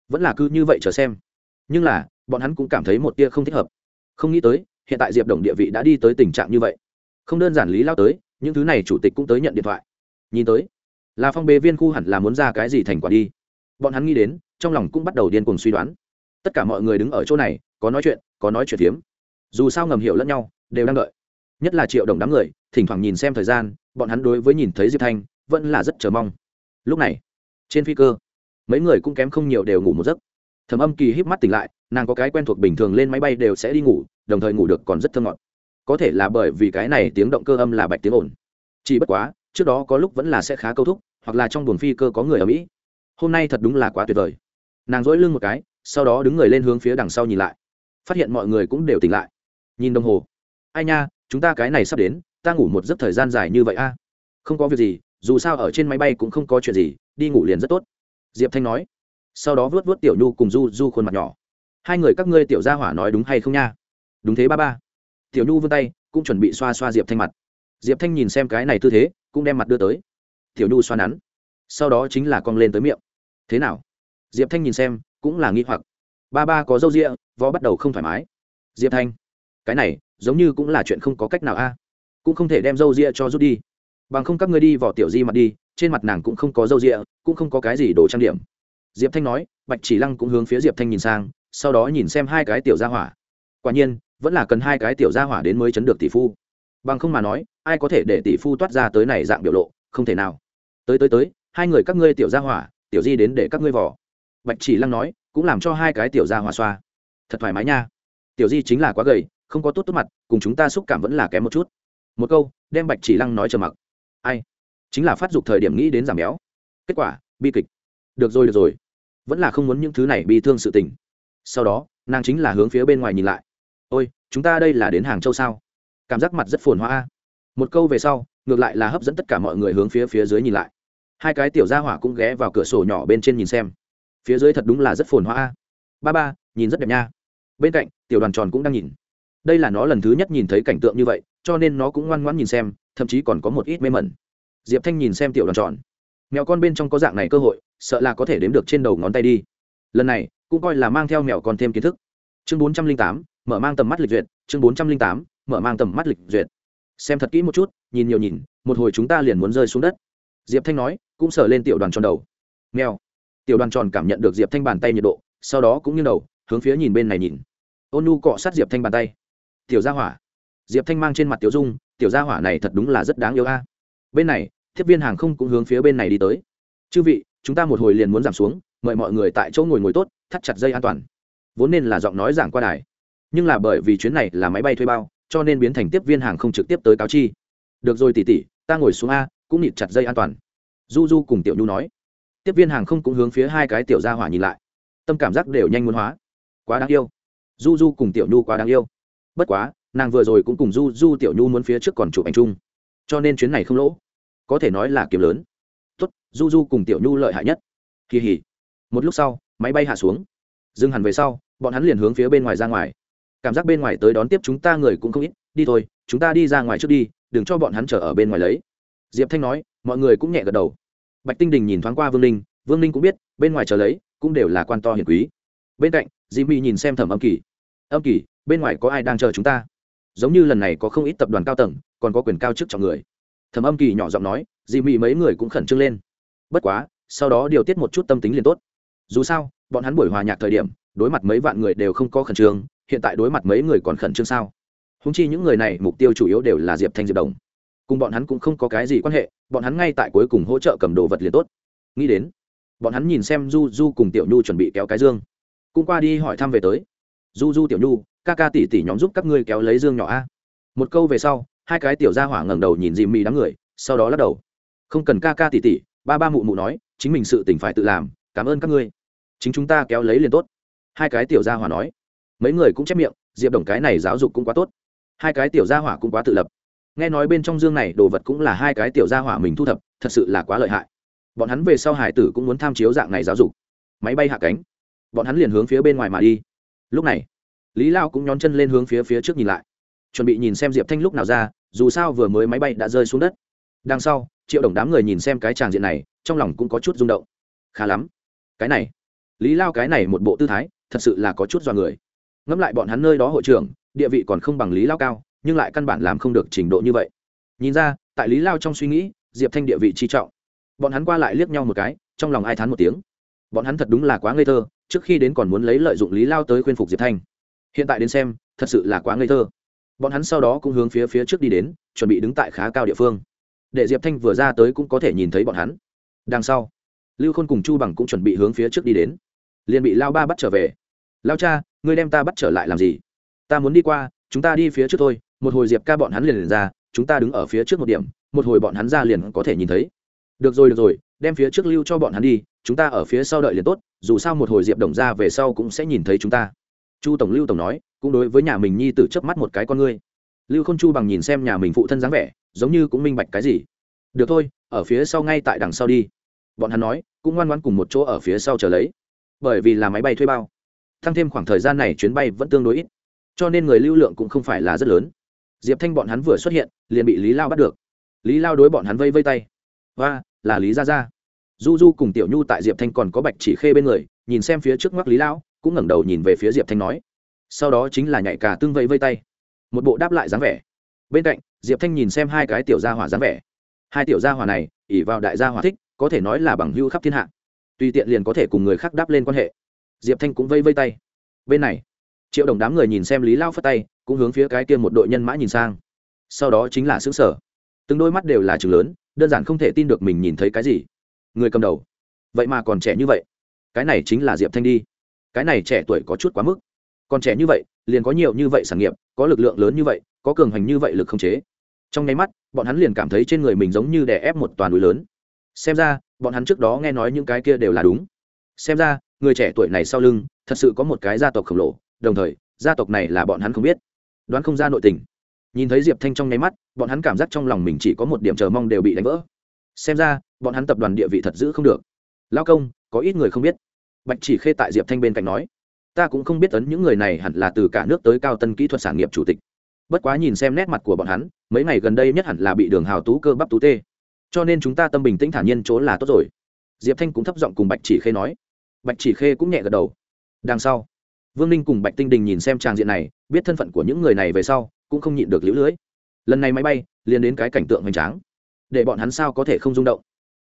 Vẫn là cứ như vậy chờ xem. Nhưng là, bọn hắn cũng cảm thấy một tia không thích hợp. Không nghĩ tới, hiện tại diệp đồng địa vị đã đi tới tình trạng như vậy. Không đơn giản lý lao tới những thứ này chủ tịch cũng tới nhận điện thoại. Nhìn tới, là phong bế viên khu hẳn là muốn ra cái gì thành quả đi. Bọn hắn nghĩ đến, trong lòng cũng bắt đầu điên cuồng suy đoán. Tất cả mọi người đứng ở chỗ này, có nói chuyện, có nói chuyện phiếm. Dù sao ngầm hiểu lẫn nhau, đều đang đợi. Nhất là triệu đồng đám người, thỉnh thoảng nhìn xem thời gian, bọn hắn đối với nhìn thấy diệp thanh, vẫn là rất chờ mong. Lúc này, trên phi cơ, mấy người cũng kém không nhiều đều ngủ một giấc. Thầm âm kỳ híp mắt tỉnh lại, nàng có cái quen thuộc bình thường lên máy bay đều sẽ đi ngủ, đồng thời ngủ được còn rất thơ ngọt có thể là bởi vì cái này tiếng động cơ âm là bạch tiếng ồn. Chỉ bất quá, trước đó có lúc vẫn là sẽ khá câu thúc, hoặc là trong buồng phi cơ có người ở mỹ. Hôm nay thật đúng là quá tuyệt vời. Nàng dỗi lưng một cái, sau đó đứng người lên hướng phía đằng sau nhìn lại. Phát hiện mọi người cũng đều tỉnh lại. Nhìn đồng hồ. Ai nha, chúng ta cái này sắp đến, ta ngủ một giấc thời gian dài như vậy a? Không có việc gì, dù sao ở trên máy bay cũng không có chuyện gì, đi ngủ liền rất tốt. Diệp thanh nói. Sau đó vớt vớt tiểu nhu cùng du du khuôn mặt nhỏ. Hai người các ngươi tiểu gia hỏa nói đúng hay không nha? Đúng thế ba ba tiểu nhu vươn tay, cũng chuẩn bị xoa xoa diệp thanh mặt. Diệp thanh nhìn xem cái này tư thế, cũng đem mặt đưa tới. Tiểu nhu xoa nắn. Sau đó chính là cong lên tới miệng. Thế nào? Diệp thanh nhìn xem, cũng là nghi hoặc. Ba ba có râu rịa vó bắt đầu không thoải mái. Diệp thanh, cái này, giống như cũng là chuyện không có cách nào a. Cũng không thể đem râu rịa cho rút đi. Bằng không các ngươi đi vỏ tiểu di mặt đi, trên mặt nàng cũng không có râu rịa cũng không có cái gì đồ trang điểm. Diệp thanh nói, bạch chỉ lăng cũng hướng phía diệp thanh nhìn sang, sau đó nhìn xem hai cái tiểu gia hỏa. Quả nhiên vẫn là cần hai cái tiểu gia hỏa đến mới chấn được tỷ phu. Bằng không mà nói, ai có thể để tỷ phu toát ra tới này dạng biểu lộ, không thể nào. Tới tới tới, hai người các ngươi tiểu gia hỏa, tiểu di đến để các ngươi vỏ bạch chỉ lăng nói, cũng làm cho hai cái tiểu gia hỏa xoa. Thật thoải mái nha. Tiểu di chính là quá gầy, không có tốt tốt mặt, cùng chúng ta xúc cảm vẫn là kém một chút. Một câu, đem bạch chỉ lăng nói trầm mặc. Ai? Chính là phát dục thời điểm nghĩ đến giảm béo. Kết quả, bi kịch. Được rồi được rồi. Vẫn là không muốn những thứ này bị thương sự tình. Sau đó, nàng chính là hướng phía bên ngoài nhìn lại ôi, chúng ta đây là đến hàng châu sao? Cảm giác mặt rất phồn hoa một câu về sau, ngược lại là hấp dẫn tất cả mọi người hướng phía phía dưới nhìn lại. Hai cái tiểu gia hỏa cũng ghé vào cửa sổ nhỏ bên trên nhìn xem. Phía dưới thật đúng là rất phồn hoa ba ba, nhìn rất đẹp nha. Bên cạnh, tiểu đoàn tròn cũng đang nhìn. Đây là nó lần thứ nhất nhìn thấy cảnh tượng như vậy, cho nên nó cũng ngoan ngoãn nhìn xem, thậm chí còn có một ít mê mẩn. Diệp thanh nhìn xem tiểu đoàn tròn. Mèo con bên trong có dạng này cơ hội, sợ là có thể đếm được trên đầu ngón tay đi. Lần này, cũng coi là mang theo mèo con thêm kiến thức. Chương bốn trăm linh tám mở mang tầm mắt lịch duyệt, chương bốn trăm linh tám, mở mang tầm mắt lịch duyệt. Xem thật kỹ một chút, nhìn nhiều nhìn, một hồi chúng ta liền muốn rơi xuống đất. Diệp thanh nói, cũng sờ lên tiểu đoàn tròn đầu. Nghèo tiểu đoàn tròn cảm nhận được diệp thanh bàn tay nhiệt độ, sau đó cũng như đầu, hướng phía nhìn bên này nhìn. Ôn nu cọ sát diệp thanh bàn tay. Tiểu gia hỏa. Diệp thanh mang trên mặt tiểu dung, tiểu gia hỏa này thật đúng là rất đáng yêu a. Bên này, tiếp viên hàng không cũng hướng phía bên này đi tới. Chư vị, chúng ta một hồi liền muốn giảm xuống, mời mọi người tại chỗ ngồi ngồi tốt, thắt chặt dây an toàn. Vốn nên là giọng nói giảng qua đài nhưng là bởi vì chuyến này là máy bay thuê bao, cho nên biến thành tiếp viên hàng không trực tiếp tới cáo chi. Được rồi tỉ tỉ ta ngồi xuống a, cũng nhịt chặt dây an toàn. Du du cùng tiểu nhu nói. Tiếp viên hàng không cũng hướng phía hai cái tiểu gia hỏa nhìn lại. Tâm cảm giác đều nhanh muốn hóa. Quá đáng yêu. Du du cùng tiểu nhu quá đáng yêu. Bất quá, nàng vừa rồi cũng cùng du du tiểu nhu muốn phía trước còn chụp ảnh chung. Cho nên chuyến này không lỗ. Có thể nói là kiếm lớn. Tốt du du cùng tiểu nhu lợi hại nhất. Kỳ hỉ. Một lúc sau, máy bay hạ xuống. Dừng hẳn về sau, bọn hắn liền hướng phía bên ngoài ra ngoài cảm giác bên ngoài tới đón tiếp chúng ta người cũng không ít, đi thôi, chúng ta đi ra ngoài trước đi, đừng cho bọn hắn chờ ở bên ngoài lấy. Diệp thanh nói, mọi người cũng nhẹ gật đầu. Bạch tinh đình nhìn thoáng qua vương ninh vương ninh cũng biết, bên ngoài chờ lấy, cũng đều là quan to hiền quý. Bên cạnh dì mị nhìn xem thẩm âm kỳ. Âm kỳ, bên ngoài có ai đang chờ chúng ta? Giống như lần này có không ít tập đoàn cao tầng, còn có quyền cao chức trọng người. Thẩm âm kỳ nhỏ giọng nói dì mị mấy người cũng khẩn trương lên. Bất quá, sau đó điều tiết một chút tâm tính liền tốt. Dù sao, bọn hắn buổi hòa nhạc thời điểm, đối mặt mấy vạn người đều không có khẩn trương hiện tại đối mặt mấy người còn khẩn trương sao? Húng chi những người này mục tiêu chủ yếu đều là diệp thanh, diệp đồng. Cùng bọn hắn cũng không có cái gì quan hệ, bọn hắn ngay tại cuối cùng hỗ trợ cầm đồ vật liền tốt. Nghĩ đến, bọn hắn nhìn xem du du cùng tiểu nhu chuẩn bị kéo cái dương. Cũng qua đi hỏi thăm về tới. Du du, tiểu nhu, ca ca tỷ tỷ nhóm giúp các ngươi kéo lấy dương nhỏ a. Một câu về sau, hai cái tiểu gia hỏa ngẩng đầu nhìn dì mì đám người, sau đó lắc đầu. Không cần ca ca tỷ tỷ, ba ba mụ mụ nói, chính mình sự tỉnh phải tự làm, cảm ơn các ngươi. Chính chúng ta kéo lấy liền tốt. Hai cái tiểu gia hỏa nói mấy người cũng chép miệng, diệp đồng cái này giáo dục cũng quá tốt. Hai cái tiểu gia hỏa cũng quá tự lập. Nghe nói bên trong dương này đồ vật cũng là hai cái tiểu gia hỏa mình thu thập, thật sự là quá lợi hại. Bọn hắn về sau hải tử cũng muốn tham chiếu dạng này giáo dục. Máy bay hạ cánh. Bọn hắn liền hướng phía bên ngoài mà đi. Lúc này, lý lao cũng nhón chân lên hướng phía phía trước nhìn lại. Chuẩn bị nhìn xem diệp thanh lúc nào ra, dù sao vừa mới máy bay đã rơi xuống đất. Đằng sau, triệu đồng đám người nhìn xem cái tràng diện này, trong lòng cũng có chút rung động. Khá lắm. Cái này. Lý lao cái này một bộ tư thái, thật sự là có chút dọa người ngẫm lại bọn hắn nơi đó hội trưởng, địa vị còn không bằng lý lao cao, nhưng lại căn bản làm không được trình độ như vậy. Nhìn ra, tại lý lao trong suy nghĩ, diệp thanh địa vị chi trọng. Bọn hắn qua lại liếc nhau một cái, trong lòng ai thán một tiếng. Bọn hắn thật đúng là quá ngây thơ, trước khi đến còn muốn lấy lợi dụng lý lao tới khuyên phục diệp thanh. Hiện tại đến xem, thật sự là quá ngây thơ. Bọn hắn sau đó cũng hướng phía phía trước đi đến, chuẩn bị đứng tại khá cao địa phương. Để diệp thanh vừa ra tới cũng có thể nhìn thấy bọn hắn. Đằng sau, lưu khôn cùng chu bằng cũng chuẩn bị hướng phía trước đi đến. Liền bị lao ba bắt trở về lao cha ngươi đem ta bắt trở lại làm gì? Ta muốn đi qua chúng ta đi phía trước thôi. Một hồi diệp ca bọn hắn liền, liền ra chúng ta đứng ở phía trước một điểm. Một hồi bọn hắn ra liền có thể nhìn thấy. Được rồi được rồi đem phía trước lưu cho bọn hắn đi. Chúng ta ở phía sau đợi liền tốt. Dù sao một hồi diệp đồng ra về sau cũng sẽ nhìn thấy chúng ta. Chu tổng lưu tổng nói cũng đối với nhà mình nhi tử chớp mắt một cái con ngươi. Lưu k h ô n chu bằng nhìn xem nhà mình phụ thân dáng vẻ giống như cũng minh bạch cái gì. Được thôi ở phía sau ngay tại đằng sau đi. Bọn hắn nói cũng ngoan ngoan cùng một chỗ ở phía sau chờ lấy. Bởi vì là máy bay thuê bao thăng thêm khoảng thời gian này chuyến bay vẫn tương đối ít. Cho nên người lưu lượng cũng không phải là rất lớn. Diệp thanh bọn hắn vừa xuất hiện, liền bị lý lao bắt được. Lý lao đối bọn hắn vây vây tay. Và là lý gia gia. Du du cùng tiểu nhu tại diệp thanh còn có bạch chỉ khê bên người, nhìn xem phía trước mắt lý lao, cũng ngẩng đầu nhìn về phía diệp thanh nói. Sau đó chính là nhảy cả tương vây vây tay. Một bộ đáp lại dáng vẻ. Bên cạnh, diệp thanh nhìn xem hai cái tiểu gia hỏa dáng vẻ. Hai tiểu gia hỏa này ỉ vào đại gia hỏa thích, có thể nói là bằng hưu khắp thiên hạ. Tùy tiện liền có thể cùng người khác đáp lên quan hệ diệp thanh cũng vây vây tay. Bên này, triệu đồng đám người nhìn xem lý lao phất tay, cũng hướng phía cái kia một đội nhân mã nhìn sang. Sau đó chính là xứ sở. Từng đôi mắt đều là chừng lớn, đơn giản không thể tin được mình nhìn thấy cái gì. Người cầm đầu. Vậy mà còn trẻ như vậy. Cái này chính là diệp thanh đi. Cái này trẻ tuổi có chút quá mức. Còn trẻ như vậy, liền có nhiều như vậy sản nghiệp, có lực lượng lớn như vậy, có cường hành như vậy lực không chế. Trong nháy mắt, bọn hắn liền cảm thấy trên người mình giống như đè ép một toàn núi lớn. Xem ra, bọn hắn trước đó nghe nói những cái kia đều là đúng. Xem ra người trẻ tuổi này sau lưng, thật sự có một cái gia tộc khổng lồ, đồng thời, gia tộc này là bọn hắn không biết. Đoán không ra nội tình. Nhìn thấy diệp thanh trong nháy mắt, bọn hắn cảm giác trong lòng mình chỉ có một điểm chờ mong đều bị đánh vỡ. Xem ra, bọn hắn tập đoàn địa vị thật giữ không được. Lao công, có ít người không biết. Bạch chỉ khê tại diệp thanh bên cạnh nói, ta cũng không biết tấn những người này hẳn là từ cả nước tới cao tân kỹ thuật sản nghiệp chủ tịch. Bất quá nhìn xem nét mặt của bọn hắn, mấy ngày gần đây nhất hẳn là bị đường hào tú cơ bắp tú tê. Cho nên chúng ta tâm bình tĩnh thản nhiên chỗ là tốt rồi. Diệp thanh cũng thấp giọng cùng bạch chỉ khê nói bạch chỉ khê cũng nhẹ gật đầu. Đằng sau, vương ninh cùng bạch tinh đình nhìn xem trang diện này, biết thân phận của những người này về sau, cũng không nhịn được lũ lưỡi lần này máy bay, liền đến cái cảnh tượng hoành tráng. Để bọn hắn sao có thể không rung động?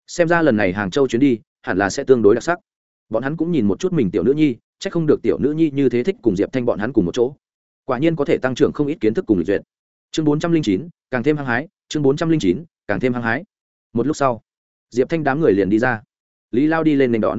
Xem ra lần này hàng châu chuyến đi, hẳn là sẽ tương đối đặc sắc. Bọn hắn cũng nhìn một chút mình tiểu nữ nhi c h ắ c không được tiểu nữ nhi như thế thích cùng diệp thanh bọn hắn cùng một chỗ. Quả nhiên có thể tăng trưởng không ít kiến thức cùng lịch duyệt. Chương bốn trăm linh chín, càng thêm hăng hái, chương bốn trăm linh chín, càng thêm hăng hái. Một lúc sau, diệp thanh đám người liền đi ra. Lý lao đi lên nền đón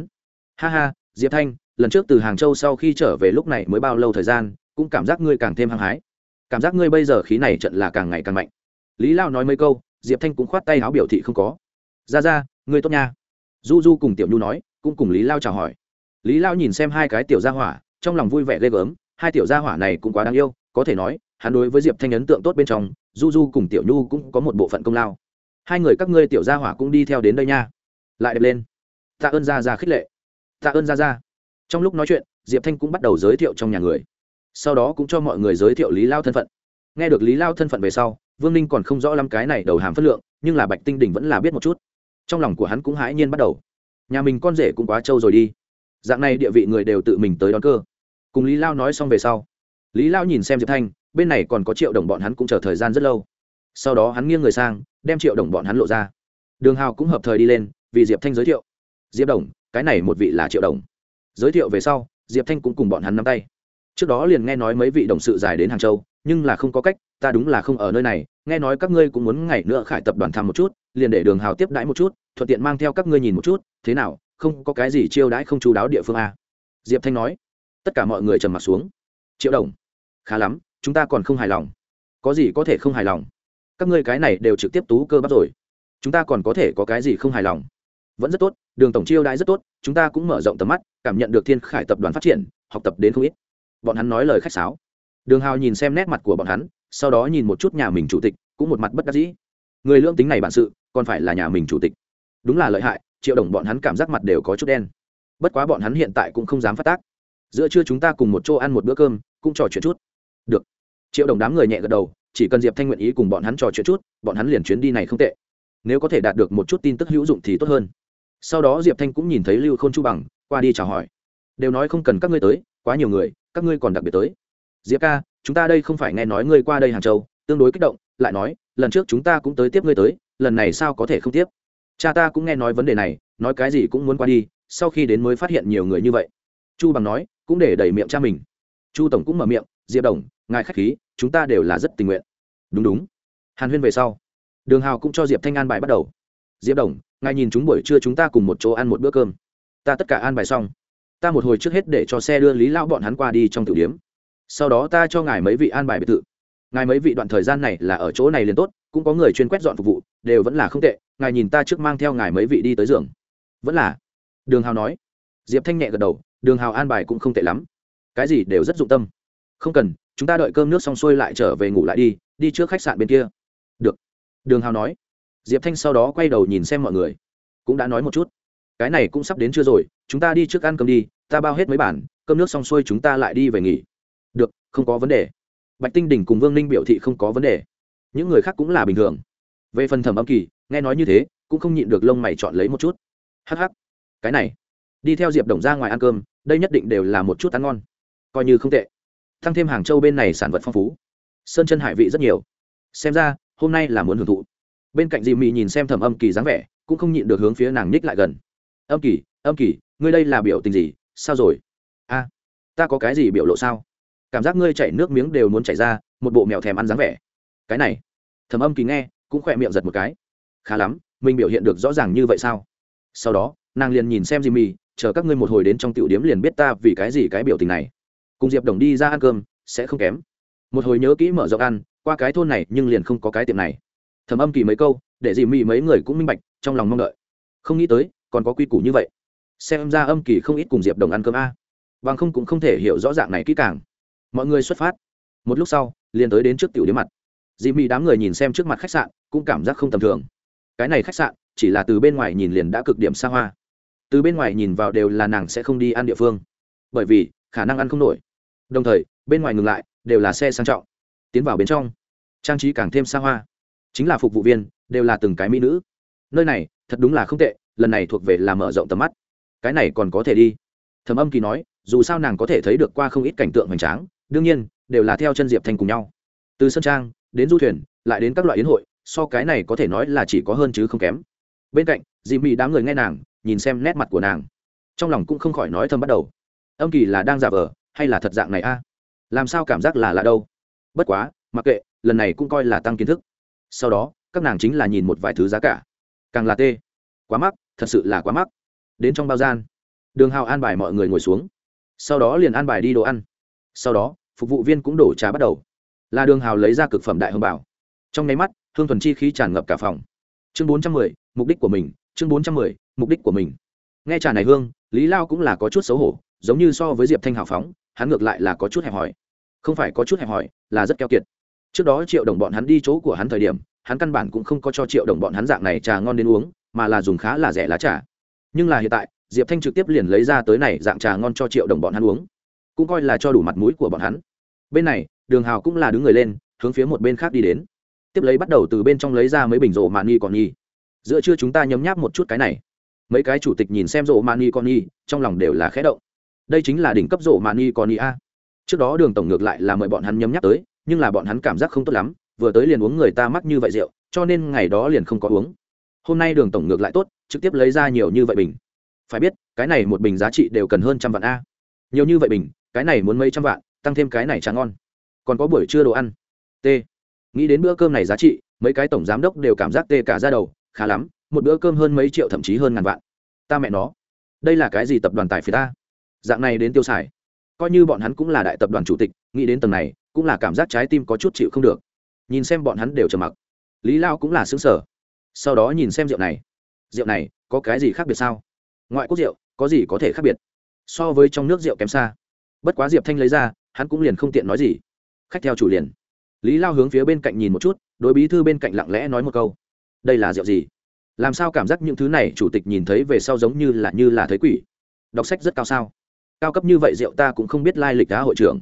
ha ha, diệp thanh, lần trước từ hàng châu sau khi trở về lúc này mới bao lâu thời gian, cũng cảm giác ngươi càng thêm hăng hái. Cảm giác ngươi bây giờ khí này trận là càng ngày càng mạnh. Lý lao nói mấy câu, diệp thanh cũng khoát tay áo biểu thị không có. Ra ra, ngươi tốt nha. Du du cùng tiểu nhu nói, cũng cùng lý lao chào hỏi. Lý lao nhìn xem hai cái tiểu gia hỏa, trong lòng vui vẻ ghê gớm, hai tiểu gia hỏa này cũng quá đáng yêu, có thể nói, hắn đối với diệp thanh ấn tượng tốt bên trong, du du cùng tiểu nhu cũng có một bộ phận công lao. Hai người các ngươi tiểu gia hỏa cũng đi theo đến đây nha. Lại đẹp lên. Tạ ơn ra ra khích lệ tạ ơn ra ra trong lúc nói chuyện, diệp thanh cũng bắt đầu giới thiệu trong nhà người. Sau đó cũng cho mọi người giới thiệu lý lao thân phận. Nghe được lý lao thân phận về sau, vương ninh còn không rõ lắm cái này đầu hàm phất lượng, nhưng là bạch tinh đỉnh vẫn là biết một chút. Trong lòng của hắn cũng hãi nhiên bắt đầu. Nhà mình con rể cũng quá trâu rồi đi. Dạng này địa vị người đều tự mình tới đón cơ. Cùng lý lao nói xong về sau, lý lao nhìn xem diệp thanh, bên này còn có triệu đồng bọn hắn cũng chờ thời gian rất lâu. Sau đó hắn nghiêng người sang, đem triệu đồng bọn hắn lộ ra. Đường hào cũng hợp thời đi lên, vì diệp thanh giới thiệu. Diệp đồng cái này một vị là triệu đồng. Giới thiệu về sau, diệp thanh cũng cùng bọn hắn nắm tay. Trước đó liền nghe nói mấy vị đồng sự dài đến hàng châu, nhưng là không có cách, ta đúng là không ở nơi này, nghe nói các ngươi cũng muốn ngày nữa khải tập đoàn thăm một chút, liền để đường hào tiếp đãi một chút, thuận tiện mang theo các ngươi nhìn một chút, thế nào, không có cái gì chiêu đãi không chú đáo địa phương à? Diệp thanh nói. Tất cả mọi người trầm m ặ t xuống. Triệu đồng. Khá lắm, chúng ta còn không hài lòng. Có gì có thể không hài lòng? Các ngươi cái này đều trực tiếp tú cơ bắp rồi. Chúng ta còn có thể có cái gì không hài lòng? Vẫn rất tốt đường tổng chiêu đãi rất tốt, chúng ta cũng mở rộng tầm mắt, cảm nhận được thiên khải tập đoàn phát triển, học tập đến không ít. Bọn hắn nói lời khách sáo. Đường hào nhìn xem nét mặt của bọn hắn, sau đó nhìn một chút nhà mình chủ tịch, cũng một mặt bất đắc dĩ. Người lương tính này bản sự, còn phải là nhà mình chủ tịch. Đúng là lợi hại, triệu đồng bọn hắn cảm giác mặt đều có chút đen. Bất quá bọn hắn hiện tại cũng không dám phát tác. Giữa trưa chúng ta cùng một chỗ ăn một bữa cơm, cũng trò chuyện chút. Được. Triệu đồng đám người nhẹ gật đầu, chỉ cần diệp thanh nguyện ý cùng bọn hắn trò chuyện chút, bọn hắn liền chuyến đi này không tệ. Nếu có thể đạt được một chút tin tức hữu dụng thì tốt hơn sau đó diệp thanh cũng nhìn thấy lưu k h ô n chu bằng, qua đi chào hỏi. Đều nói không cần các ngươi tới, quá nhiều người, các ngươi còn đặc biệt tới. Diệp ca, chúng ta đây không phải nghe nói ngươi qua đây hàng châu, tương đối kích động, lại nói, lần trước chúng ta cũng tới tiếp ngươi tới, lần này sao có thể không tiếp? Cha ta cũng nghe nói vấn đề này, nói cái gì cũng muốn qua đi, sau khi đến mới phát hiện nhiều người như vậy. Chu bằng nói, cũng để đẩy miệng cha mình. Chu tổng cũng mở miệng, diệp đồng, ngài k h á c h khí, chúng ta đều là rất tình nguyện. Đúng đúng. Hàn huyên về sau, đường hào cũng cho diệp thanh an bài bắt đầu diệp đồng, ngài nhìn chúng buổi trưa chúng ta cùng một chỗ ăn một bữa cơm. Ta tất cả ăn bài xong. Ta một hồi trước hết để cho xe đưa lý lão bọn hắn qua đi trong tử điếm sau đó ta cho ngài mấy vị an bài biệt thự. Ngài mấy vị đoạn thời gian này là ở chỗ này liền tốt, cũng có người chuyên quét dọn phục vụ, đều vẫn là không tệ. Ngài nhìn ta trước mang theo ngài mấy vị đi tới giường. Vẫn là. Đường hào nói. Diệp thanh nhẹ gật đầu, đường hào an bài cũng không tệ lắm. Cái gì đều rất dụng tâm. Không cần, chúng ta đợi cơm nước xong xuôi lại trở về ngủ lại đi đi trước khách sạn bên kia. Được. Đường hào nói diệp thanh sau đó quay đầu nhìn xem mọi người, cũng đã nói một chút. Cái này cũng sắp đến chưa rồi, chúng ta đi trước ăn cơm đi, ta bao hết mấy bản, cơm nước xong xuôi chúng ta lại đi về nghỉ. Được, không có vấn đề. Bạch tinh đình cùng vương ninh biểu thị không có vấn đề. Những người khác cũng là bình thường. Về phần thẩm âm kỳ, nghe nói như thế, cũng không nhịn được lông mày chọn lấy một chút. Hh cái này, đi theo diệp đồng ra ngoài ăn cơm, đây nhất định đều là một chút ăn ngon. Coi như không tệ. Thăng thêm hàng châu bên này sản vật phong phú. Sơn chân hải vị rất nhiều. Xem ra, hôm nay là muốn hưởng thụ bên cạnh dì mị nhìn xem thẩm âm kỳ dáng vẻ cũng không nhịn được hướng phía nàng ních lại gần. Âm kỳ âm kỳ ngươi đây là biểu tình gì? Sao rồi? A ta có cái gì biểu lộ sao? Cảm giác ngươi chảy nước miếng đều muốn chảy ra một bộ mèo thèm ăn dáng vẻ. Cái này. Thẩm âm kỳ nghe cũng khỏe miệng giật một cái. Khá lắm mình biểu hiện được rõ ràng như vậy sao? Sau đó nàng liền nhìn xem Jimmy, chờ các ngươi một hồi đến trong tiểu điếm liền biết ta vì cái gì cái biểu tình này. Cùng diệp đồng đi ra ăn cơm sẽ không kém. Một hồi nhớ kỹ mở rộng ăn qua cái thôn này nhưng liền không có cái tiệm này thầm âm kỳ mấy câu, để dì mị mấy người cũng minh bạch, trong lòng mong đợi. Không nghĩ tới, còn có quy củ như vậy. Xem ra âm kỳ không ít cùng diệp đồng ăn cơm a. Bằng không cũng không thể hiểu rõ ràng này kỹ càng. Mọi người xuất phát. Một lúc sau, liền tới đến trước tiểu điếm mặt. Dì mị đám người nhìn xem trước mặt khách sạn, cũng cảm giác không tầm thường. Cái này khách sạn, chỉ là từ bên ngoài nhìn liền đã cực điểm xa hoa. Từ bên ngoài nhìn vào đều là nàng sẽ không đi ăn địa phương. Bởi vì, khả năng ăn không nổi. Đồng thời, bên ngoài ngừng lại, đều là xe sang trọng. Tiến vào bên trong. Trang trí càng thêm xa hoa chính là phục vụ viên, đều là từng cái mỹ nữ. Nơi này, thật đúng là không tệ, lần này thuộc về là mở rộng tầm mắt. Cái này còn có thể đi. Thẩm âm kỳ nói, dù sao nàng có thể thấy được qua không ít cảnh tượng hoành tráng, đương nhiên, đều là theo chân diệp thanh cùng nhau. Từ sân trang, đến du thuyền, lại đến các loại yến hội, so cái này có thể nói là chỉ có hơn chứ không kém. Bên cạnh dì mị đám người nghe nàng, nhìn xem nét mặt của nàng. Trong lòng cũng không khỏi nói thầm bắt đầu. Âm kỳ là đang giả vờ, hay là thật dạng này a? Làm sao cảm giác là lạ đâu? Bất quá, mặc kệ, lần này cũng coi là tăng kiến thức sau đó, các nàng chính là nhìn một vài thứ giá cả. Càng là tê. Quá mắc, thật sự là quá mắc. Đến trong bao gian, đường hào an bài mọi người ngồi xuống. Sau đó liền an bài đi đồ ăn. Sau đó, phục vụ viên cũng đổ trà bắt đầu. Là đường hào lấy ra cực phẩm đại hương bảo. Trong nháy mắt, hương thuần chi khí tràn ngập cả phòng. Chương bốn trăm mười, mục đích của mình. Chương bốn trăm mười, mục đích của mình. Nghe trà này hương, lý lao cũng là có chút xấu hổ, giống như so với diệp thanh hào phóng, hắn ngược lại là có chút hẹp hòi. Không phải có chút hẹp hòi, là rất keo kiệt trước đó triệu đồng bọn hắn đi chỗ của hắn thời điểm, hắn căn bản cũng không có cho triệu đồng bọn hắn dạng này trà ngon đến uống, mà là dùng khá là rẻ lá trà. Nhưng là hiện tại, diệp thanh trực tiếp liền lấy ra tới này dạng trà ngon cho triệu đồng bọn hắn uống. Cũng coi là cho đủ mặt mũi của bọn hắn. Bên này, đường hào cũng là đứng người lên, hướng phía một bên khác đi đến. Tiếp lấy bắt đầu từ bên trong lấy ra mấy bình rộ mạn nghi còn nghi. Giữa trưa chúng ta nhấm nháp một chút cái này. Mấy cái chủ tịch nhìn xem rộ mạn nghi còn nghi, trong lòng đều là khẽ động. Đây chính là đỉnh cấp rộ mạn nghi còn nghi a. Trước đó đường tổng ngược lại là mời bọn hắn nhấm nháp tới nhưng là bọn hắn cảm giác không tốt lắm, vừa tới liền uống người ta mắc như vậy rượu, cho nên ngày đó liền không có uống. Hôm nay đường tổng ngược lại tốt, trực tiếp lấy ra nhiều như vậy bình. Phải biết, cái này một bình giá trị đều cần hơn trăm vạn a. Nhiều như vậy bình, cái này muốn mấy trăm vạn, tăng thêm cái này trà ngon. Còn có buổi trưa đồ ăn. T. Nghĩ đến bữa cơm này giá trị, mấy cái tổng giám đốc đều cảm giác tê cả ra đầu, khá lắm, một bữa cơm hơn mấy triệu thậm chí hơn ngàn vạn. Ta mẹ nó, đây là cái gì tập đoàn tài phía ta? Dạng này đến tiêu xài coi như bọn hắn cũng là đại tập đoàn chủ tịch, nghĩ đến tầng này, cũng là cảm giác trái tim có chút chịu không được. Nhìn xem bọn hắn đều trầm mặc. Lý lao cũng là xứng sở sau đó nhìn xem rượu này. Rượu này, có cái gì khác biệt sao? Ngoại quốc rượu, có gì có thể khác biệt? So với trong nước rượu kém xa. Bất quá diệp thanh lấy ra, hắn cũng liền không tiện nói gì. Khách theo chủ liền. Lý lao hướng phía bên cạnh nhìn một chút, đối bí thư bên cạnh lặng lẽ nói một câu. Đây là rượu gì? Làm sao cảm giác những thứ này chủ tịch nhìn thấy về sau giống như là như là thấy quỷ? Đọc sách rất cao sao? Cao cấp như vậy rượu ta cũng không biết lai lịch đá hội trưởng.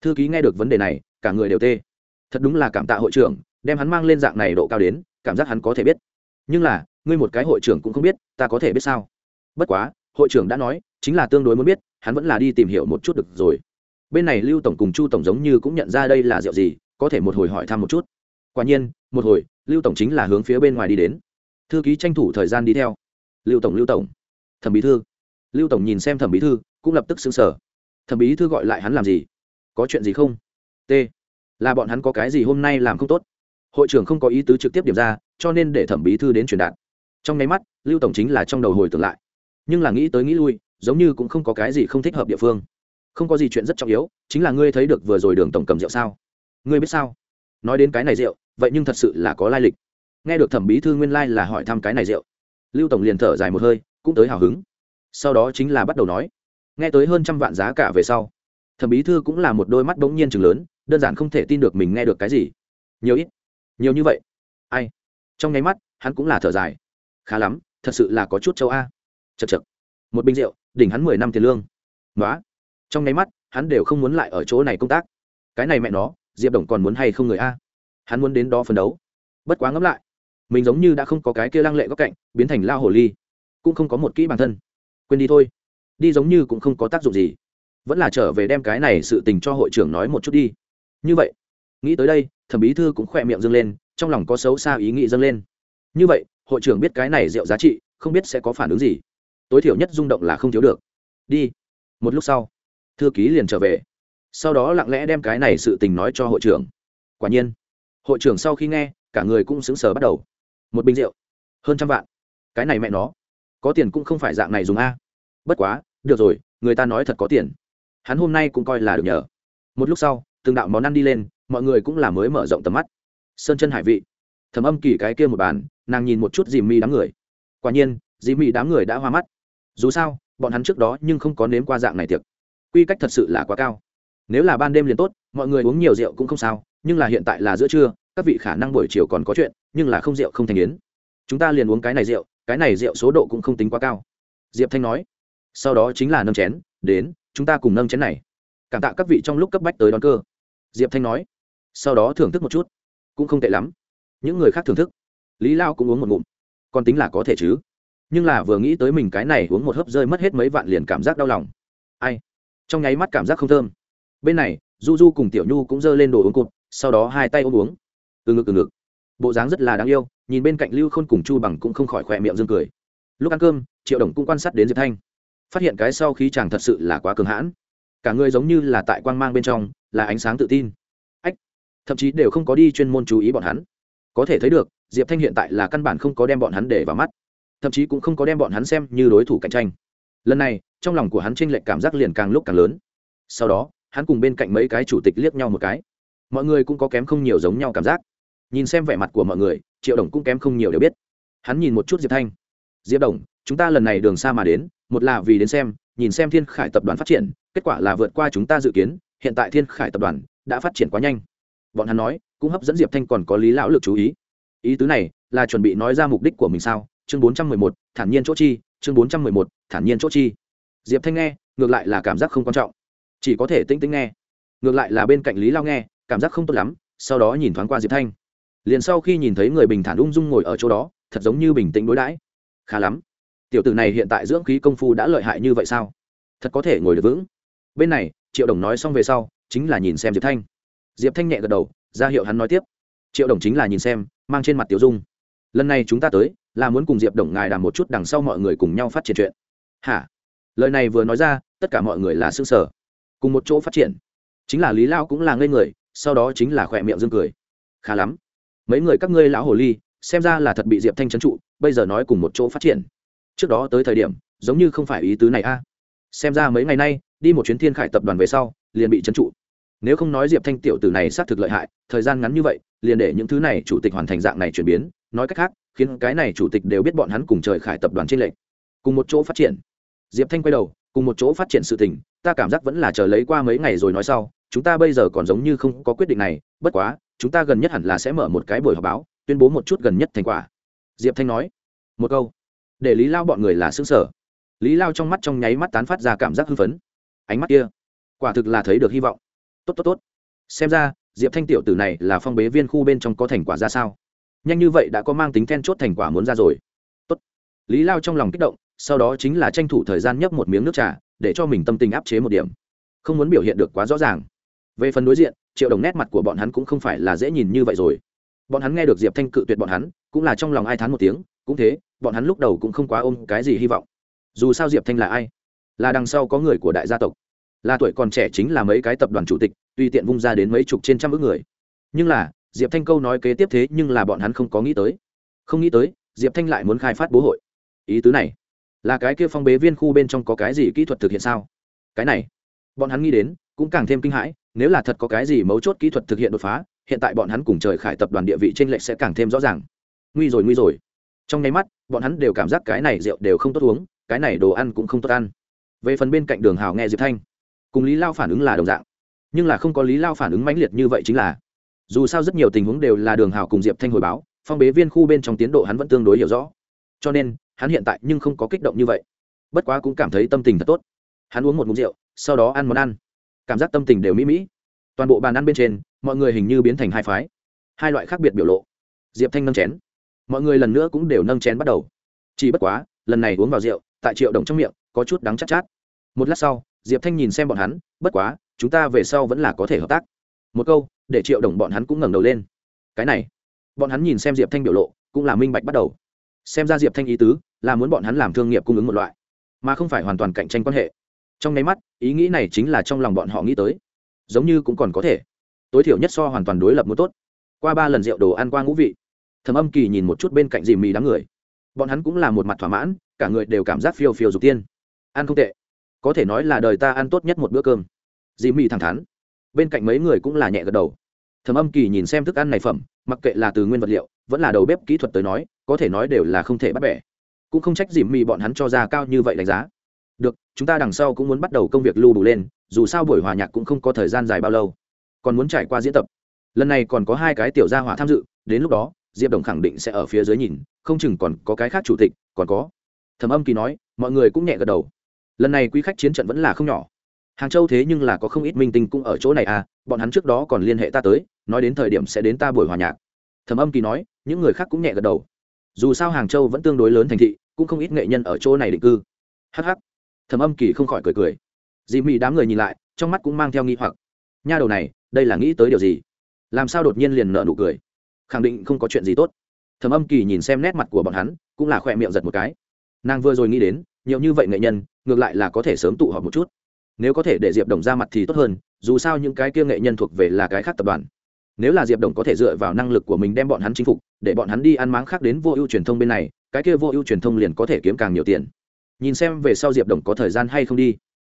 Thư ký nghe được vấn đề này, cả người đều tê. Thật đúng là cảm tạ hội trưởng, đem hắn mang lên dạng này độ cao đến, cảm giác hắn có thể biết. Nhưng là, ngươi một cái hội trưởng cũng không biết, ta có thể biết sao? Bất quá, hội trưởng đã nói, chính là tương đối muốn biết, hắn vẫn là đi tìm hiểu một chút được rồi. Bên này lưu tổng cùng chu tổng giống như cũng nhận ra đây là rượu gì, có thể một hồi hỏi thăm một chút. Quả nhiên, một hồi, lưu tổng chính là hướng phía bên ngoài đi đến. Thư ký tranh thủ thời gian đi theo. Lưu tổng lưu tổng. Thẩm bí thư. Lưu tổng nhìn xem thẩm bí thư cũng lập tức xứng sở. Thẩm bí thư gọi lại hắn làm gì? Có chuyện gì không? T. Là bọn hắn có cái gì hôm nay làm không tốt? Hội trưởng không có ý tứ trực tiếp điểm ra, cho nên để thẩm bí thư đến truyền đạt. Trong nháy mắt, lưu tổng chính là trong đầu hồi tưởng lại. Nhưng là nghĩ tới nghĩ lui, giống như cũng không có cái gì không thích hợp địa phương. Không có gì chuyện rất trọng yếu, chính là ngươi thấy được vừa rồi đường tổng cầm rượu sao? Ngươi biết sao? Nói đến cái này rượu, vậy nhưng thật sự là có lai lịch. Nghe được thẩm bí thư nguyên lai là hỏi thăm cái này rượu, lưu tổng liền thở dài một hơi, cũng tới hào hứng. Sau đó chính là bắt đầu nói nghe tới hơn trăm vạn giá cả về sau, thẩm bí thư cũng là một đôi mắt bỗng nhiên chừng lớn, đơn giản không thể tin được mình nghe được cái gì. Nhiều ít, nhiều như vậy. Ai? Trong nháy mắt, hắn cũng là thở dài. Khá lắm, thật sự là có chút châu a. Chật chật một bình rượu, đỉnh hắn mười năm tiền lương. Nói trong nháy mắt, hắn đều không muốn lại ở chỗ này công tác. Cái này mẹ nó, diệp đồng còn muốn hay không người a? Hắn muốn đến đó phấn đấu. Bất quá ngẫm lại, mình giống như đã không có cái kia lăng lệ góc cạnh, biến thành lao hồ ly. Cũng không có một kỹ bản thân. Quên đi thôi đi giống như cũng không có tác dụng gì. Vẫn là trở về đem cái này sự tình cho hội trưởng nói một chút đi. Như vậy, nghĩ tới đây, thẩm bí thư cũng khỏe miệng dâng lên, trong lòng có xấu xa ý nghĩ dâng lên. Như vậy, hội trưởng biết cái này rượu giá trị, không biết sẽ có phản ứng gì. Tối thiểu nhất rung động là không thiếu được. Đi. Một lúc sau, thư ký liền trở về. Sau đó lặng lẽ đem cái này sự tình nói cho hội trưởng. Quả nhiên, hội trưởng sau khi nghe, cả người cũng sững sờ bắt đầu. Một bình rượu, hơn trăm vạn. Cái này mẹ nó, có tiền cũng không phải dạng này dùng a. Bất quá được rồi, người ta nói thật có tiền. Hắn hôm nay cũng coi là được nhờ. Một lúc sau, từng đạo món ăn đi lên, mọi người cũng là mới mở rộng tầm mắt. Sơn chân hải vị. Thầm âm kỳ cái kia một bàn, nàng nhìn một chút dì mi đám người. Quả nhiên dì mi đám người đã hoa mắt. Dù sao, bọn hắn trước đó nhưng không có nếm qua dạng này tiệc. Quy cách thật sự là quá cao. Nếu là ban đêm liền tốt, mọi người uống nhiều rượu cũng không sao, nhưng là hiện tại là giữa trưa, các vị khả năng buổi chiều còn có chuyện, nhưng là không rượu không thành yến. Chúng ta liền uống cái này rượu, cái này rượu số độ cũng không tính quá cao. Diệp thanh nói sau đó chính là nâng chén, đến, chúng ta cùng nâng chén này. Cảm tạ các vị trong lúc cấp bách tới đón cơ. Diệp thanh nói. Sau đó thưởng thức một chút. Cũng không tệ lắm. Những người khác thưởng thức. Lý lao cũng uống một ngụm. Còn tính là có thể chứ. Nhưng là vừa nghĩ tới mình cái này uống một hớp rơi mất hết mấy vạn liền cảm giác đau lòng. Ai? Trong nháy mắt cảm giác không thơm. Bên này, du du cùng tiểu nhu cũng giơ lên đồ uống cụt, sau đó hai tay ôm uống. Từ ngực từ ngực. Bộ dáng rất là đáng yêu, nhìn bên cạnh lưu khôn cùng chu bằng cũng không khỏi khỏe miệng dương cười. Lúc ăn cơm, triệu đồng cũng quan sát đến diệp thanh phát hiện cái sau khí chàng thật sự là quá cường hãn. Cả người giống như là tại quang mang bên trong, là ánh sáng tự tin. Ách, thậm chí đều không có đi chuyên môn chú ý bọn hắn. Có thể thấy được, diệp thanh hiện tại là căn bản không có đem bọn hắn để vào mắt, thậm chí cũng không có đem bọn hắn xem như đối thủ cạnh tranh. Lần này, trong lòng của hắn tranh lệch cảm giác liền càng lúc càng lớn. Sau đó, hắn cùng bên cạnh mấy cái chủ tịch liếc nhau một cái. Mọi người cũng có kém không nhiều giống nhau cảm giác. Nhìn xem vẻ mặt của mọi người, triệu đồng cũng kém không nhiều đều biết. Hắn nhìn một chút diệp thanh. Diệp đồng chúng ta lần này đường xa mà đến, một là vì đến xem, nhìn xem thiên khải tập đoàn phát triển, kết quả là vượt qua chúng ta dự kiến, hiện tại thiên khải tập đoàn đã phát triển quá nhanh. Bọn hắn nói, cũng hấp dẫn diệp thanh còn có lý lão lực chú ý. Ý tứ này là chuẩn bị nói ra mục đích của mình sao? Chương bốn trăm mười một, thản nhiên chỗ chi, chương bốn trăm mười một, thản nhiên chỗ chi. Diệp thanh nghe, ngược lại là cảm giác không quan trọng. Chỉ có thể tinh tinh nghe. Ngược lại là bên cạnh lý lao nghe, cảm giác không tốt lắm, sau đó nhìn thoáng qua diệp thanh. Liền sau khi nhìn thấy người bình thản ung dung ngồi ở chỗ đó, thật giống như bình tĩnh đối đãi. Khá lắm tiểu tử này hiện tại dưỡng khí công phu đã lợi hại như vậy sao? Thật có thể ngồi được vững. Bên này, triệu đồng nói xong về sau, chính là nhìn xem diệp thanh. Diệp thanh nhẹ gật đầu, ra hiệu hắn nói tiếp. Triệu đồng chính là nhìn xem, mang trên mặt tiểu dung. Lần này chúng ta tới, là muốn cùng diệp đồng ngài đàm một chút đằng sau mọi người cùng nhau phát triển chuyện. Hả? Lời này vừa nói ra, tất cả mọi người là xương sở cùng một chỗ phát triển. Chính là lý lao cũng là ngây người, sau đó chính là khỏe miệng dương cười. Khá lắm. Mấy người các ngươi lão hồ ly, xem ra là thật bị diệp thanh trấn trụ, bây giờ nói cùng một chỗ phát triển trước đó tới thời điểm, giống như không phải ý tứ này a. Xem ra mấy ngày nay, đi một chuyến thiên khải tập đoàn về sau, liền bị trấn trụ. Nếu không nói diệp thanh tiểu tử này xác thực lợi hại, thời gian ngắn như vậy, liền để những thứ này chủ tịch hoàn thành dạng này chuyển biến. Nói cách khác, khiến cái này chủ tịch đều biết bọn hắn cùng trời khải tập đoàn trên lệnh cùng một chỗ phát triển. Diệp thanh quay đầu, cùng một chỗ phát triển sự tình, ta cảm giác vẫn là chờ lấy qua mấy ngày rồi nói sau, chúng ta bây giờ còn giống như không có quyết định này, bất quá, chúng ta gần nhất hẳn là sẽ mở một cái buổi họp báo, tuyên bố một chút gần nhất thành quả. Diệp thanh nói, một câu để lý lao bọn người là xứng sở. Lý lao trong mắt trong nháy mắt tán phát ra cảm giác hưng phấn. Ánh mắt kia, quả thực là thấy được hy vọng. Tốt tốt tốt. Xem ra, diệp thanh tiểu tử này là phong bế viên khu bên trong có thành quả ra sao? Nhanh như vậy đã có mang tính then chốt thành quả muốn ra rồi. Tốt. Lý lao trong lòng kích động, sau đó chính là tranh thủ thời gian nhấp một miếng nước trà, để cho mình tâm tình áp chế một điểm. Không muốn biểu hiện được quá rõ ràng. Về phần đối diện, triệu đồng nét mặt của bọn hắn cũng không phải là dễ nhìn như vậy rồi. Bọn hắn nghe được diệp thanh cự tuyệt bọn hắn, cũng là trong lòng ai thán một tiếng, cũng thế bọn hắn lúc đầu cũng không quá ôm cái gì hy vọng. Dù sao diệp thanh là ai? Là đằng sau có người của đại gia tộc. Là tuổi còn trẻ chính là mấy cái tập đoàn chủ tịch, tùy tiện vung ra đến mấy chục trên trăm ước người. Nhưng là, diệp thanh câu nói kế tiếp thế nhưng là bọn hắn không có nghĩ tới. Không nghĩ tới, diệp thanh lại muốn khai phát bố hội. Ý tứ này, là cái kia phong bế viên khu bên trong có cái gì kỹ thuật thực hiện sao? Cái này, bọn hắn nghĩ đến, cũng càng thêm kinh hãi, nếu là thật có cái gì mấu chốt kỹ thuật thực hiện đột phá, hiện tại bọn hắn cùng trời khải tập đoàn địa vị t r ê n lệch sẽ càng thêm rõ ràng. Nguy rồi nguy rồi trong nháy mắt, bọn hắn đều cảm giác cái này rượu đều không tốt uống, cái này đồ ăn cũng không tốt ăn. Về phần bên cạnh đường hào nghe diệp thanh, cùng lý lao phản ứng là đồng dạng. Nhưng là không có lý lao phản ứng mãnh liệt như vậy chính là, dù sao rất nhiều tình huống đều là đường hào cùng diệp thanh hồi báo, phong bế viên khu bên trong tiến độ hắn vẫn tương đối hiểu rõ. Cho nên, hắn hiện tại nhưng không có kích động như vậy. Bất quá cũng cảm thấy tâm tình thật tốt. Hắn uống một mục rượu, sau đó ăn món ăn. Cảm giác tâm tình đều mỹ mỹ. Toàn bộ bàn ăn bên trên, mọi người hình như biến thành hai phái. Hai loại khác biệt biểu lộ. Diệp thanh nâng chén mọi người lần nữa cũng đều nâng chén bắt đầu. Chỉ bất quá lần này uống vào rượu tại triệu đồng trong miệng có chút đắng chắc chát, chát. Một lát sau diệp thanh nhìn xem bọn hắn bất quá chúng ta về sau vẫn là có thể hợp tác. Một câu để triệu đồng bọn hắn cũng ngẩng đầu lên. Cái này bọn hắn nhìn xem diệp thanh biểu lộ cũng là minh bạch bắt đầu. Xem ra diệp thanh ý tứ là muốn bọn hắn làm thương nghiệp cung ứng một loại mà không phải hoàn toàn cạnh tranh quan hệ. Trong nháy mắt ý nghĩ này chính là trong lòng bọn họ nghĩ tới. Giống như cũng còn có thể. Tối thiểu nhất so hoàn toàn đối lập muốn tốt. Qua ba lần rượu đồ ăn qua ngũ vị thầm âm kỳ nhìn một chút bên cạnh Dì mì đám người. Bọn hắn cũng là một mặt thỏa mãn, cả người đều cảm giác phiêu phiêu dục tiên. Ăn không tệ. Có thể nói là đời ta ăn tốt nhất một bữa cơm. Dì mì thẳng thắn. Bên cạnh mấy người cũng là nhẹ gật đầu. Thầm âm kỳ nhìn xem thức ăn này phẩm, mặc kệ là từ nguyên vật liệu, vẫn là đầu bếp kỹ thuật tới nói, có thể nói đều là không thể bắt bẻ. Cũng không trách Dì mì bọn hắn cho ra cao như vậy đánh giá. Được, chúng ta đằng sau cũng muốn bắt đầu công việc lưu đủ lên, dù sao buổi hòa nhạc cũng không có thời gian dài bao lâu. Còn muốn trải qua diễn tập. Lần này còn có hai cái tiểu gia hỏa tham dự, đến lúc đó diệp đồng khẳng định sẽ ở phía dưới nhìn, không chừng còn có cái khác chủ tịch, còn có. Thầm âm kỳ nói, mọi người cũng nhẹ gật đầu. Lần này quý khách chiến trận vẫn là không nhỏ. Hàng châu thế nhưng là có không ít minh tinh cũng ở chỗ này à bọn hắn trước đó còn liên hệ ta tới, nói đến thời điểm sẽ đến ta buổi hòa nhạc. Thầm âm kỳ nói, những người khác cũng nhẹ gật đầu. Dù sao hàng châu vẫn tương đối lớn thành thị, cũng không ít nghệ nhân ở chỗ này định cư. Hh thầm âm kỳ không khỏi cười cười. Dì mị đám người nhìn lại, trong mắt cũng mang theo nghi hoặc. Nha đầu này, đây là nghĩ tới điều gì? Làm sao đột nhiên liền nợ nụ cười? Khẳng định không có chuyện gì tốt. Thầm âm kỳ nhìn xem nét mặt của bọn hắn, cũng là khoe miệng giật một cái. Nàng vừa rồi nghĩ đến, nhiều như vậy nghệ nhân, ngược lại là có thể sớm tụ họp một chút. Nếu có thể để diệp đồng ra mặt thì tốt hơn, dù sao những cái kia nghệ nhân thuộc về là cái khác tập đoàn. Nếu là diệp đồng có thể dựa vào năng lực của mình đem bọn hắn chinh phục, để bọn hắn đi ăn máng khác đến vô ưu truyền thông bên này, cái kia vô ưu truyền thông liền có thể kiếm càng nhiều tiền. Nhìn xem về sau diệp đồng có thời gian hay không đi.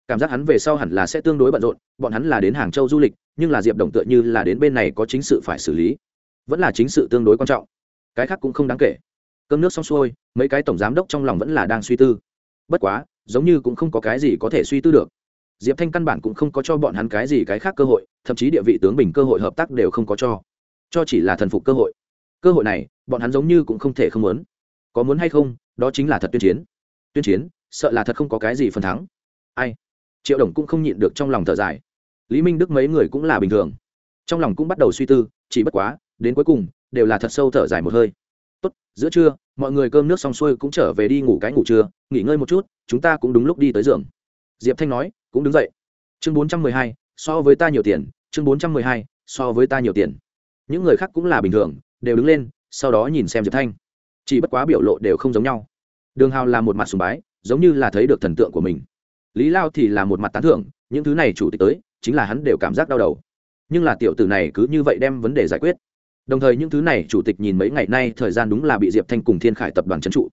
Cảm giác hắn về sau hẳn là sẽ tương đối bận rộn, bọn hắn là đến hàng châu du lịch, nhưng là diệp đồng tựa như là đến bên này có chính sự phải xử lý vẫn là chính sự tương đối quan trọng. Cái khác cũng không đáng kể. Cơm nước xong xuôi, mấy cái tổng giám đốc trong lòng vẫn là đang suy tư. Bất quá, giống như cũng không có cái gì có thể suy tư được. Diệp thanh căn bản cũng không có cho bọn hắn cái gì cái khác cơ hội, thậm chí địa vị tướng bình cơ hội hợp tác đều không có cho. Cho chỉ là thần phục cơ hội. Cơ hội này, bọn hắn giống như cũng không thể không muốn. Có muốn hay không, đó chính là thật tuyên chiến. Tuyên chiến, sợ là thật không có cái gì phần thắng. Ai? Triệu đồng cũng không nhịn được trong lòng thở dài. Lý minh đức mấy người cũng là bình thường. Trong lòng cũng bắt đầu suy tư, chỉ bất quá đến cuối cùng, đều là thật sâu thở dài một hơi. Tốt, giữa trưa, mọi người cơm nước xong xuôi cũng trở về đi ngủ cái ngủ trưa, nghỉ ngơi một chút, chúng ta cũng đúng lúc đi tới giường. Diệp thanh nói, cũng đứng dậy. Chương bốn trăm mười hai, so với ta nhiều tiền, chương bốn trăm mười hai, so với ta nhiều tiền. Những người khác cũng là bình thường, đều đứng lên, sau đó nhìn xem diệp thanh. Chỉ bất quá biểu lộ đều không giống nhau. Đường hào là một mặt sùng bái, giống như là thấy được thần tượng của mình. Lý lao thì là một mặt tán thưởng, những thứ này chủ tịch tới, chính là hắn đều cảm giác đau đầu. Nhưng là tiểu tử này cứ như vậy đem vấn đề giải quyết đồng thời những thứ này chủ tịch nhìn mấy ngày nay thời gian đúng là bị diệp thanh cùng thiên khải tập đoàn trấn trụ.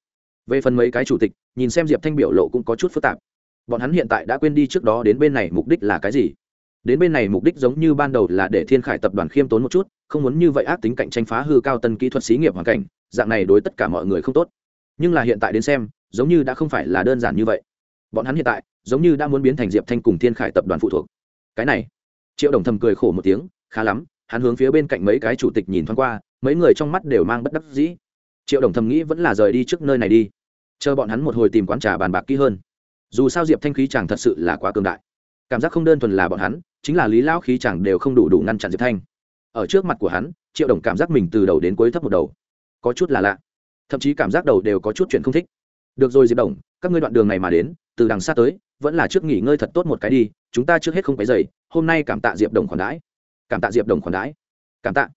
Về phần mấy cái chủ tịch, nhìn xem diệp thanh biểu lộ cũng có chút phức tạp. Bọn hắn hiện tại đã quên đi trước đó đến bên này mục đích là cái gì. Đến bên này mục đích giống như ban đầu là để thiên khải tập đoàn khiêm tốn một chút, không muốn như vậy ác tính cạnh tranh phá hư cao tân kỹ thuật xí nghiệp hoàn cảnh, dạng này đối tất cả mọi người không tốt. Nhưng là hiện tại đến xem, giống như đã không phải là đơn giản như vậy. Bọn hắn hiện tại, giống như đã muốn biến thành diệp thanh cùng thiên khải tập đoàn phụ thuộc. Cái này, triệu đồng thầm cười khổ một tiếng, khá lắm hắn hướng phía bên cạnh mấy cái chủ tịch nhìn thoáng qua, mấy người trong mắt đều mang bất đắc dĩ. Triệu đồng thầm nghĩ vẫn là rời đi trước nơi này đi. Chờ bọn hắn một hồi tìm quán trà bàn bạc kỹ hơn. Dù sao diệp thanh khí chàng thật sự là quá cường đại. Cảm giác không đơn thuần là bọn hắn, chính là lý lão khí chàng đều không đủ đủ ngăn chặn diệp thanh. Ở trước mặt của hắn, triệu đồng cảm giác mình từ đầu đến cuối thấp một đầu. Có chút là lạ. Thậm chí cảm giác đầu đều có chút chuyện không thích. Được rồi, diệp đồng, các ngươi đoạn đường này mà đến, từ đằng xa tới, vẫn là trước nghỉ ngơi thật tốt một cái đi, chúng ta trước hết không phải dậy, hôm nay cảm tạ diệp đồng khoản đãi cảm tạ diệp đồng khoản đãi. Cảm tạ.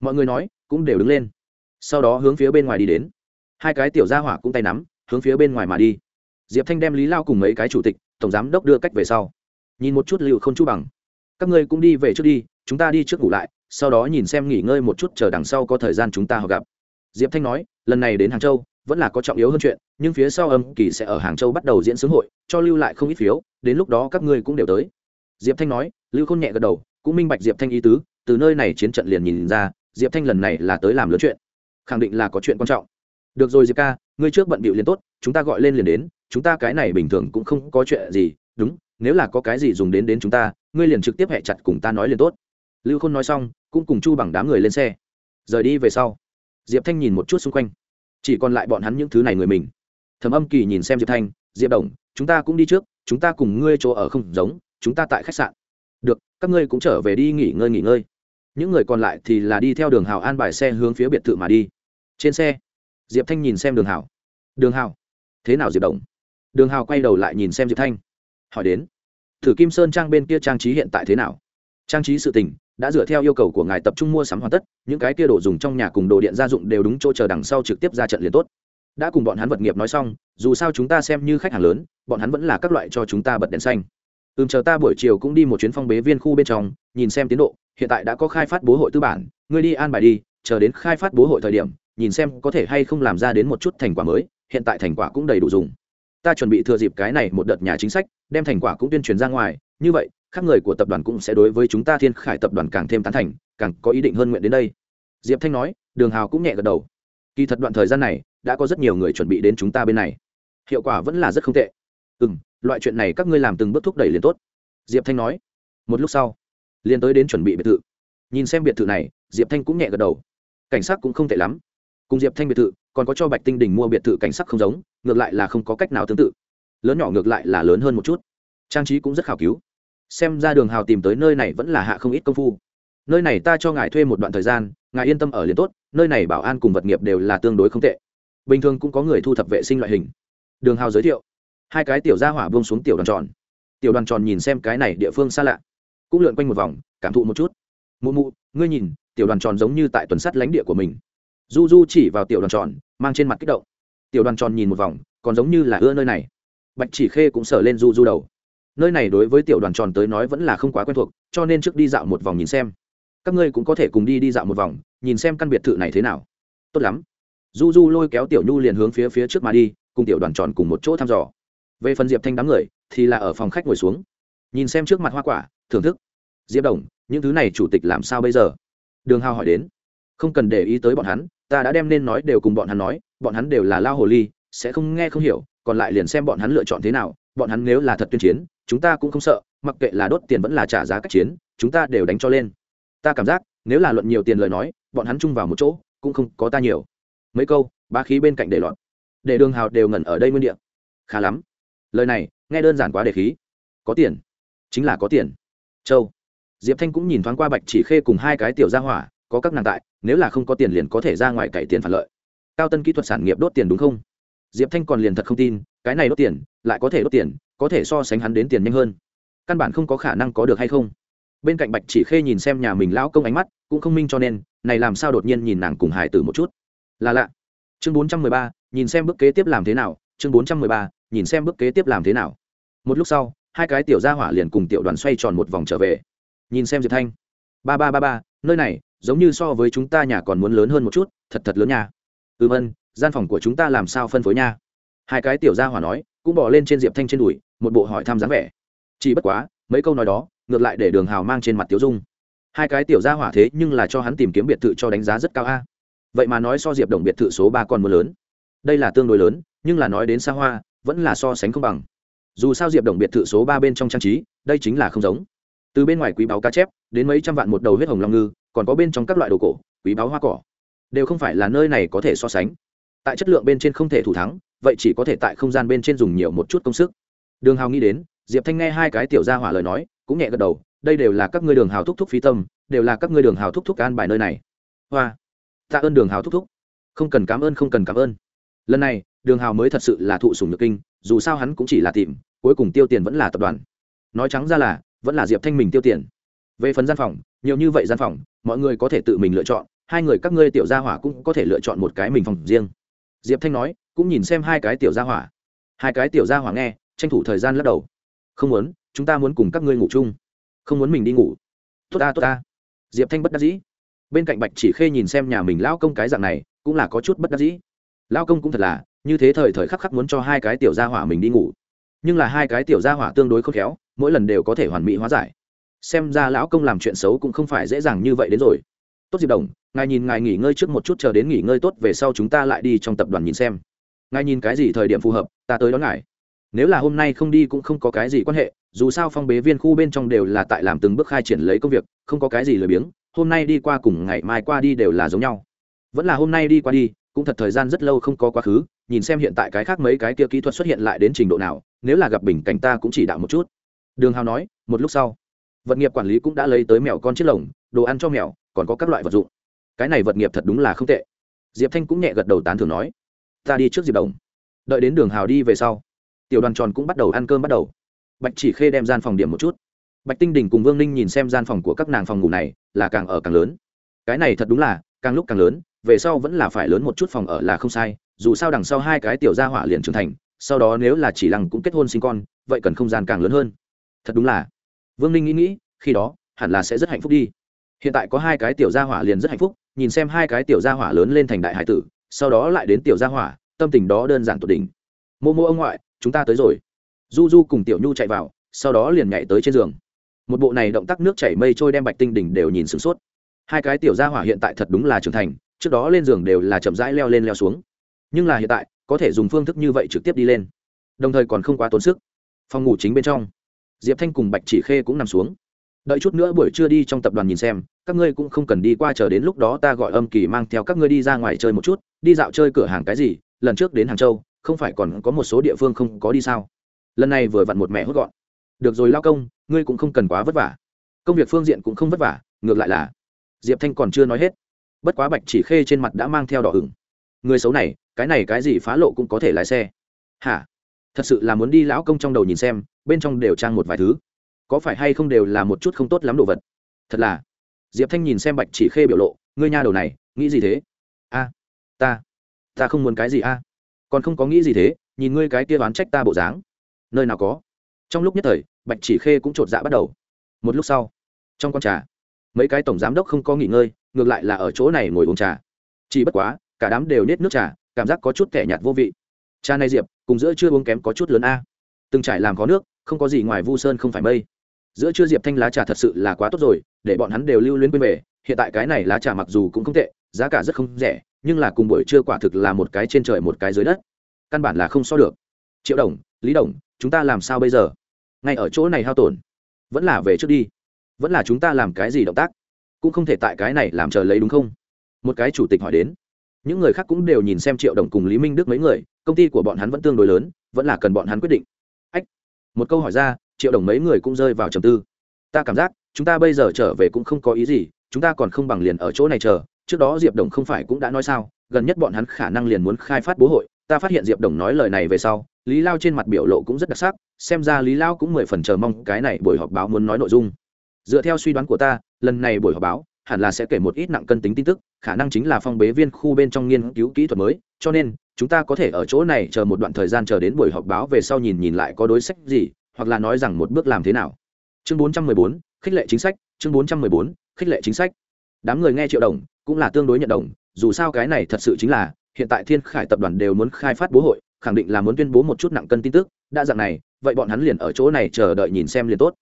Mọi người nói, cũng đều đứng lên. Sau đó hướng phía bên ngoài đi đến. Hai cái tiểu gia hỏa cũng tay nắm, hướng phía bên ngoài mà đi. Diệp thanh đem lý lao cùng mấy cái chủ tịch, tổng giám đốc đưa cách về sau. Nhìn một chút liệu không chu bằng. Các ngươi cũng đi về trước đi, chúng ta đi trước ngủ lại, sau đó nhìn xem nghỉ ngơi một chút, chờ đằng sau có thời gian chúng ta họ gặp. Diệp thanh nói, lần này đến hàng châu, vẫn là có trọng yếu hơn chuyện, nhưng phía sau âm kỳ sẽ ở hàng châu bắt đầu diễn xướng hội, cho lưu lại không ít phiếu, đến lúc đó các ngươi cũng đều tới. Diệp thanh nói, lưu k h ô n nhẹ gật đầu cũng minh bạch diệp thanh ý tứ, từ nơi này chiến trận liền nhìn ra, diệp thanh lần này là tới làm lớn chuyện, khẳng định là có chuyện quan trọng. Được rồi diệp ca, ngươi trước bận bịu liền tốt, chúng ta gọi lên liền đến, chúng ta cái này bình thường cũng không có chuyện gì, đúng, nếu là có cái gì dùng đến đến chúng ta, ngươi liền trực tiếp hẹ chặt cùng ta nói liền tốt. Lưu khôn nói xong, cũng cùng chu bằng đám người lên xe. Rời đi về sau, diệp thanh nhìn một chút xung quanh, chỉ còn lại bọn hắn những thứ này người mình. Thẩm âm kỳ nhìn xem diệp thanh, diệp đồng, chúng ta cũng đi trước, chúng ta cùng ngươi chỗ ở không giống, chúng ta tại khách sạn được, các ngươi cũng trở về đi nghỉ ngơi nghỉ ngơi. Những người còn lại thì là đi theo đường hào an bài xe hướng phía biệt thự mà đi. Trên xe, diệp thanh nhìn xem đường hào. Đường hào? Thế nào diệp đồng? Đường hào quay đầu lại nhìn xem diệp thanh. Hỏi đến, thử kim sơn trang bên kia trang trí hiện tại thế nào? Trang trí sự tình đã dựa theo yêu cầu của ngài tập trung mua sắm hoàn tất, những cái kia đồ dùng trong nhà cùng đồ điện gia dụng đều đúng chỗ chờ đằng sau trực tiếp ra trận liền tốt. Đã cùng bọn hắn vật nghiệp nói xong, dù sao chúng ta xem như khách hàng lớn, bọn hắn vẫn là các loại cho chúng ta bật đèn xanh ừm, chờ ta buổi chiều cũng đi một chuyến phong bế viên khu bên trong, nhìn xem tiến độ, hiện tại đã có khai phát bố hội tư bản, ngươi đi an bài đi, chờ đến khai phát bố hội thời điểm, nhìn xem có thể hay không làm ra đến một chút thành quả mới, hiện tại thành quả cũng đầy đủ dùng. Ta chuẩn bị thừa dịp cái này một đợt nhà chính sách, đem thành quả cũng tuyên truyền ra ngoài, như vậy, khác người của tập đoàn cũng sẽ đối với chúng ta thiên khải tập đoàn càng thêm tán thành, càng có ý định hơn nguyện đến đây. Diệp thanh nói, đường hào cũng nhẹ gật đầu. Kỳ thật đoạn thời gian này, đã có rất nhiều người chuẩn bị đến chúng ta bên này. Hiệu quả vẫn là rất không tệ. Ừ m loại chuyện này các ngươi làm từng bước thúc đẩy liền tốt. Diệp thanh nói. Một lúc sau, liền tới đến chuẩn bị biệt thự. Nhìn xem biệt thự này, diệp thanh cũng nhẹ gật đầu. Cảnh sát cũng không tệ lắm. Cùng diệp thanh biệt thự, còn có cho bạch tinh đình mua biệt thự cảnh sát không giống, ngược lại là không có cách nào tương tự. Lớn nhỏ ngược lại là lớn hơn một chút. Trang trí cũng rất khảo cứu. Xem ra đường hào tìm tới nơi này vẫn là hạ không ít công phu. Nơi này ta cho ngài thuê một đoạn thời gian, ngài yên tâm ở liền tốt, nơi này bảo an cùng vật nghiệp đều là tương đối không tệ. Bình thường cũng có người thu thập vệ sinh loại hình. Đường hào giới thiệu hai cái tiểu ra hỏa buông xuống tiểu đoàn tròn. Tiểu đoàn tròn nhìn xem cái này địa phương xa lạ. Cũng lượn quanh một vòng, cảm thụ một chút. Mụ mụ, ngươi nhìn, tiểu đoàn tròn giống như tại tuần sắt lãnh địa của mình. Du du chỉ vào tiểu đoàn tròn, mang trên mặt kích động. Tiểu đoàn tròn nhìn một vòng, còn giống như là ưa nơi này. Bạch chỉ khê cũng sờ lên du du đầu. Nơi này đối với tiểu đoàn tròn tới nói vẫn là không quá quen thuộc, cho nên trước đi dạo một vòng nhìn xem. Các ngươi cũng có thể cùng đi đi dạo một vòng, nhìn xem căn biệt thự này thế nào. Tốt lắm. Du du lôi kéo tiểu nhu liền hướng phía phía trước mà đi, cùng tiểu đoàn tròn cùng một chỗ thăm dò về phần diệp thanh đám người, thì là ở phòng khách ngồi xuống. Nhìn xem trước mặt hoa quả, thưởng thức. Diệp đồng, những thứ này chủ tịch làm sao bây giờ? Đường hào hỏi đến. Không cần để ý tới bọn hắn, ta đã đem nên nói đều cùng bọn hắn nói, bọn hắn đều là lao hồ ly, sẽ không nghe không hiểu, còn lại liền xem bọn hắn lựa chọn thế nào, bọn hắn nếu là thật tuyên chiến, chúng ta cũng không sợ, mặc kệ là đốt tiền vẫn là trả giá cách chiến, chúng ta đều đánh cho lên. Ta cảm giác, nếu là luận nhiều tiền lời nói, bọn hắn chung vào một chỗ, cũng không có ta nhiều. Mấy câu ba khí bên cạnh để lọt. Để đường hào đều ngẩn ở đây nguyên địa. Khá lắm lời này, nghe đơn giản quá để khí. Có tiền. Chính là có tiền. Châu. Diệp thanh cũng nhìn thoáng qua bạch chỉ khê cùng hai cái tiểu gia hỏa, có các nàng tại, nếu là không có tiền liền có thể ra ngoài cậy tiền phản lợi. Cao tân kỹ thuật sản nghiệp đốt tiền đúng không? Diệp thanh còn liền thật không tin, cái này đốt tiền, lại có thể đốt tiền, có thể so sánh hắn đến tiền nhanh hơn. Căn bản không có khả năng có được hay không? Bên cạnh bạch chỉ khê nhìn xem nhà mình lão công ánh mắt, cũng không minh cho nên, này làm sao đột nhiên nhìn nàng cùng hải tử một chút? Là lạ. Chương bốn trăm mười ba, nhìn xem bước kế tiếp làm thế nào, chương bốn trăm mười ba nhìn xem bước kế tiếp làm thế nào. Một lúc sau, hai cái tiểu gia hỏa liền cùng tiểu đoàn xoay tròn một vòng trở về. Nhìn xem diệp thanh. Ba ba ba ba, nơi này, giống như so với chúng ta nhà còn muốn lớn hơn một chút, thật thật lớn nha. Ừm ân gian phòng của chúng ta làm sao phân phối nha? Hai cái tiểu gia hỏa nói, cũng bỏ lên trên diệp thanh trên đùi, một bộ hỏi thăm dáng vẻ. Chỉ bất quá, mấy câu nói đó, ngược lại để đường hào mang trên mặt tiểu dung. Hai cái tiểu gia hỏa thế nhưng là cho hắn tìm kiếm biệt thự cho đánh giá rất cao a. Vậy mà nói so diệp đồng biệt thự số ba còn mưa lớn. Đây là tương đối lớn, nhưng là nói đến xa hoa vẫn là so sánh không bằng. Dù sao diệp đồng biệt thự số ba bên trong trang trí, đây chính là không giống. Từ bên ngoài quý báo cá chép, đến mấy trăm vạn một đầu huyết hồng long ngư, còn có bên trong các loại đồ cổ, quý báo hoa cỏ. Đều không phải là nơi này có thể so sánh. Tại chất lượng bên trên không thể thủ thắng, vậy chỉ có thể tại không gian bên trên dùng nhiều một chút công sức. Đường hào nghĩ đến, diệp thanh nghe hai cái tiểu gia hỏa lời nói, cũng nhẹ gật đầu, đây đều là các ngươi đường hào thúc thúc phí tâm, đều là các ngươi đường hào thúc thúc an bài nơi này. Hoa, tạ ơn đường hào thúc thúc. Không cần cảm ơn, không cần cảm ơn. Lần này đường hào mới thật sự là thụ sùng nhược kinh, dù sao hắn cũng chỉ là tìm, cuối cùng tiêu tiền vẫn là tập đoàn. Nói trắng ra là, vẫn là diệp thanh mình tiêu tiền. Về phần gian phòng, nhiều như vậy gian phòng, mọi người có thể tự mình lựa chọn, hai người các ngươi tiểu gia hỏa cũng có thể lựa chọn một cái mình phòng riêng. Diệp thanh nói, cũng nhìn xem hai cái tiểu gia hỏa. Hai cái tiểu gia hỏa nghe, tranh thủ thời gian lắc đầu. Không muốn, chúng ta muốn cùng các ngươi ngủ chung. Không muốn mình đi ngủ. Tốt ta tốt ta. Diệp thanh bất đắc dĩ. Bên cạnh bạch chỉ khê nhìn xem nhà mình lão công cái dạng này, cũng là có chút bất đắc dĩ. Lão công cũng thật là như thế thời thời khắc khắc muốn cho hai cái tiểu gia hỏa mình đi ngủ. Nhưng là hai cái tiểu gia hỏa tương đối khôn khéo, mỗi lần đều có thể hoàn mỹ hóa giải. Xem ra lão công làm chuyện xấu cũng không phải dễ dàng như vậy đến rồi. Tốt diệp đồng, ngài nhìn ngài nghỉ ngơi trước một chút chờ đến nghỉ ngơi tốt về sau chúng ta lại đi trong tập đoàn nhìn xem. Ngài nhìn cái gì thời điểm phù hợp, ta tới đón ngài. Nếu là hôm nay không đi cũng không có cái gì quan hệ, dù sao phong bế viên khu bên trong đều là tại làm từng bước khai triển lấy công việc, không có cái gì lười biếng, hôm nay đi qua cùng ngày mai qua đi đều là giống nhau. Vẫn là hôm nay đi qua đi cũng thật thời gian rất lâu không có quá khứ, nhìn xem hiện tại cái khác mấy cái kia kỹ thuật xuất hiện lại đến trình độ nào, nếu là gặp bình cảnh ta cũng chỉ đạo một chút. Đường hào nói, một lúc sau, vật nghiệp quản lý cũng đã lấy tới mèo con chiếc lồng, đồ ăn cho mèo, còn có các loại vật dụng. Cái này vật nghiệp thật đúng là không tệ. Diệp thanh cũng nhẹ gật đầu tán thường nói, ta đi trước diệp đồng. Đợi đến đường hào đi về sau, tiểu đoàn tròn cũng bắt đầu ăn cơm bắt đầu. Bạch chỉ khê đem gian phòng điểm một chút. Bạch tinh đình cùng vương ninh nhìn xem gian phòng của các nàng phòng ngủ này, là càng ở càng lớn. Cái này thật đúng là, càng lúc càng lớn về sau vẫn là phải lớn một chút phòng ở là không sai, dù sao đằng sau hai cái tiểu gia hỏa liền trưởng thành, sau đó nếu là chỉ lăng cũng kết hôn sinh con, vậy cần không gian càng lớn hơn. Thật đúng là. Vương ninh nghĩ nghĩ, khi đó, hẳn là sẽ rất hạnh phúc đi. Hiện tại có hai cái tiểu gia hỏa liền rất hạnh phúc, nhìn xem hai cái tiểu gia hỏa lớn lên thành đại hải tử, sau đó lại đến tiểu gia hỏa, tâm tình đó đơn giản tột đỉnh. Mô mô ông ngoại, chúng ta tới rồi. Du du cùng tiểu nhu chạy vào, sau đó liền nhảy tới trên giường. Một bộ này động tác nước chảy mây trôi đem bạch tinh đỉnh đều nhìn sửng sốt. Hai cái tiểu gia hỏa hiện tại thật đúng là trưởng thành trước đó lên giường đều là chậm rãi leo lên leo xuống. Nhưng là hiện tại, có thể dùng phương thức như vậy trực tiếp đi lên. Đồng thời còn không quá tốn sức. Phòng ngủ chính bên trong, diệp thanh cùng bạch chỉ khê cũng nằm xuống. Đợi chút nữa buổi trưa đi trong tập đoàn nhìn xem, các ngươi cũng không cần đi qua chờ đến lúc đó ta gọi âm kỳ mang theo các ngươi đi ra ngoài chơi một chút, đi dạo chơi cửa hàng cái gì, lần trước đến hàng châu, không phải còn có một số địa phương không có đi sao? Lần này vừa vặn một mẹ hốt gọn. Được rồi lao công, ngươi cũng không cần quá vất vả. Công việc phương diện cũng không vất vả, ngược lại là. Diệp thanh còn chưa nói hết bất quá bạch chỉ khê trên mặt đã mang theo đỏ ửng. Người xấu này, cái này cái gì phá lộ cũng có thể lái xe. Hả? Thật sự là muốn đi lão công trong đầu nhìn xem, bên trong đều trang một vài thứ. Có phải hay không đều là một chút không tốt lắm đồ vật? Thật là. Diệp thanh nhìn xem bạch chỉ khê biểu lộ, ngươi nha đầu này, nghĩ gì thế? A, ta ta không muốn cái gì a. Còn không có nghĩ gì thế, nhìn ngươi cái kia đoán trách ta bộ dáng. Nơi nào có. Trong lúc nhất thời, bạch chỉ khê cũng chột dạ bắt đầu. Một lúc sau, trong con trà mấy cái tổng giám đốc không có nghỉ ngơi, ngược lại là ở chỗ này ngồi uống trà. Chỉ bất quá, cả đám đều nết nước trà, cảm giác có chút kẻ nhạt vô vị. Cha này diệp, cùng giữa chưa uống kém có chút lớn a. Từng trải làm có nước, không có gì ngoài vu sơn không phải mây. Giữa chưa diệp thanh lá trà thật sự là quá tốt rồi, để bọn hắn đều lưu luyến quên về. Hiện tại cái này lá trà mặc dù cũng không tệ, giá cả rất không rẻ, nhưng là cùng buổi trưa quả thực là một cái trên trời một cái dưới đất. Căn bản là không so được. Triệu đồng, lý đồng, chúng ta làm sao bây giờ? Ngay ở chỗ này hao tổn. Vẫn là về trước đi vẫn là chúng ta làm cái gì động tác, cũng không thể tại cái này làm chờ lấy đúng không? Một cái chủ tịch hỏi đến, những người khác cũng đều nhìn xem triệu đồng cùng lý minh đức mấy người, công ty của bọn hắn vẫn tương đối lớn, vẫn là cần bọn hắn quyết định. Ách, một câu hỏi ra, triệu đồng mấy người cũng rơi vào trầm tư. Ta cảm giác, chúng ta bây giờ trở về cũng không có ý gì, chúng ta còn không bằng liền ở chỗ này chờ, trước đó diệp đồng không phải cũng đã nói sao, gần nhất bọn hắn khả năng liền muốn khai phát bố hội, ta phát hiện diệp đồng nói lời này về sau, lý lao trên mặt biểu lộ cũng rất đặc sắc, xem ra lý lao cũng mười phần chờ mong cái này buổi họp báo muốn nói nội dung dựa theo suy đoán của ta lần này buổi họp báo hẳn là sẽ kể một ít nặng cân tính tin tức khả năng chính là phong bế viên khu bên trong nghiên cứu kỹ thuật mới cho nên chúng ta có thể ở chỗ này chờ một đoạn thời gian chờ đến buổi họp báo về sau nhìn nhìn lại có đối sách gì hoặc là nói rằng một bước làm thế nào. Chương 414, khích lệ chính sách chương 414, khích lệ chính sách. Đám người nghe triệu đồng cũng là tương đối nhận đồng dù sao cái này thật sự chính là hiện tại thiên khải tập đoàn đều muốn khai phát bố hội khẳng định là muốn tuyên bố một chút nặng cân tin tức đa dạng này vậy bọn hắn liền ở chỗ này chờ đợi nhìn xem liền tốt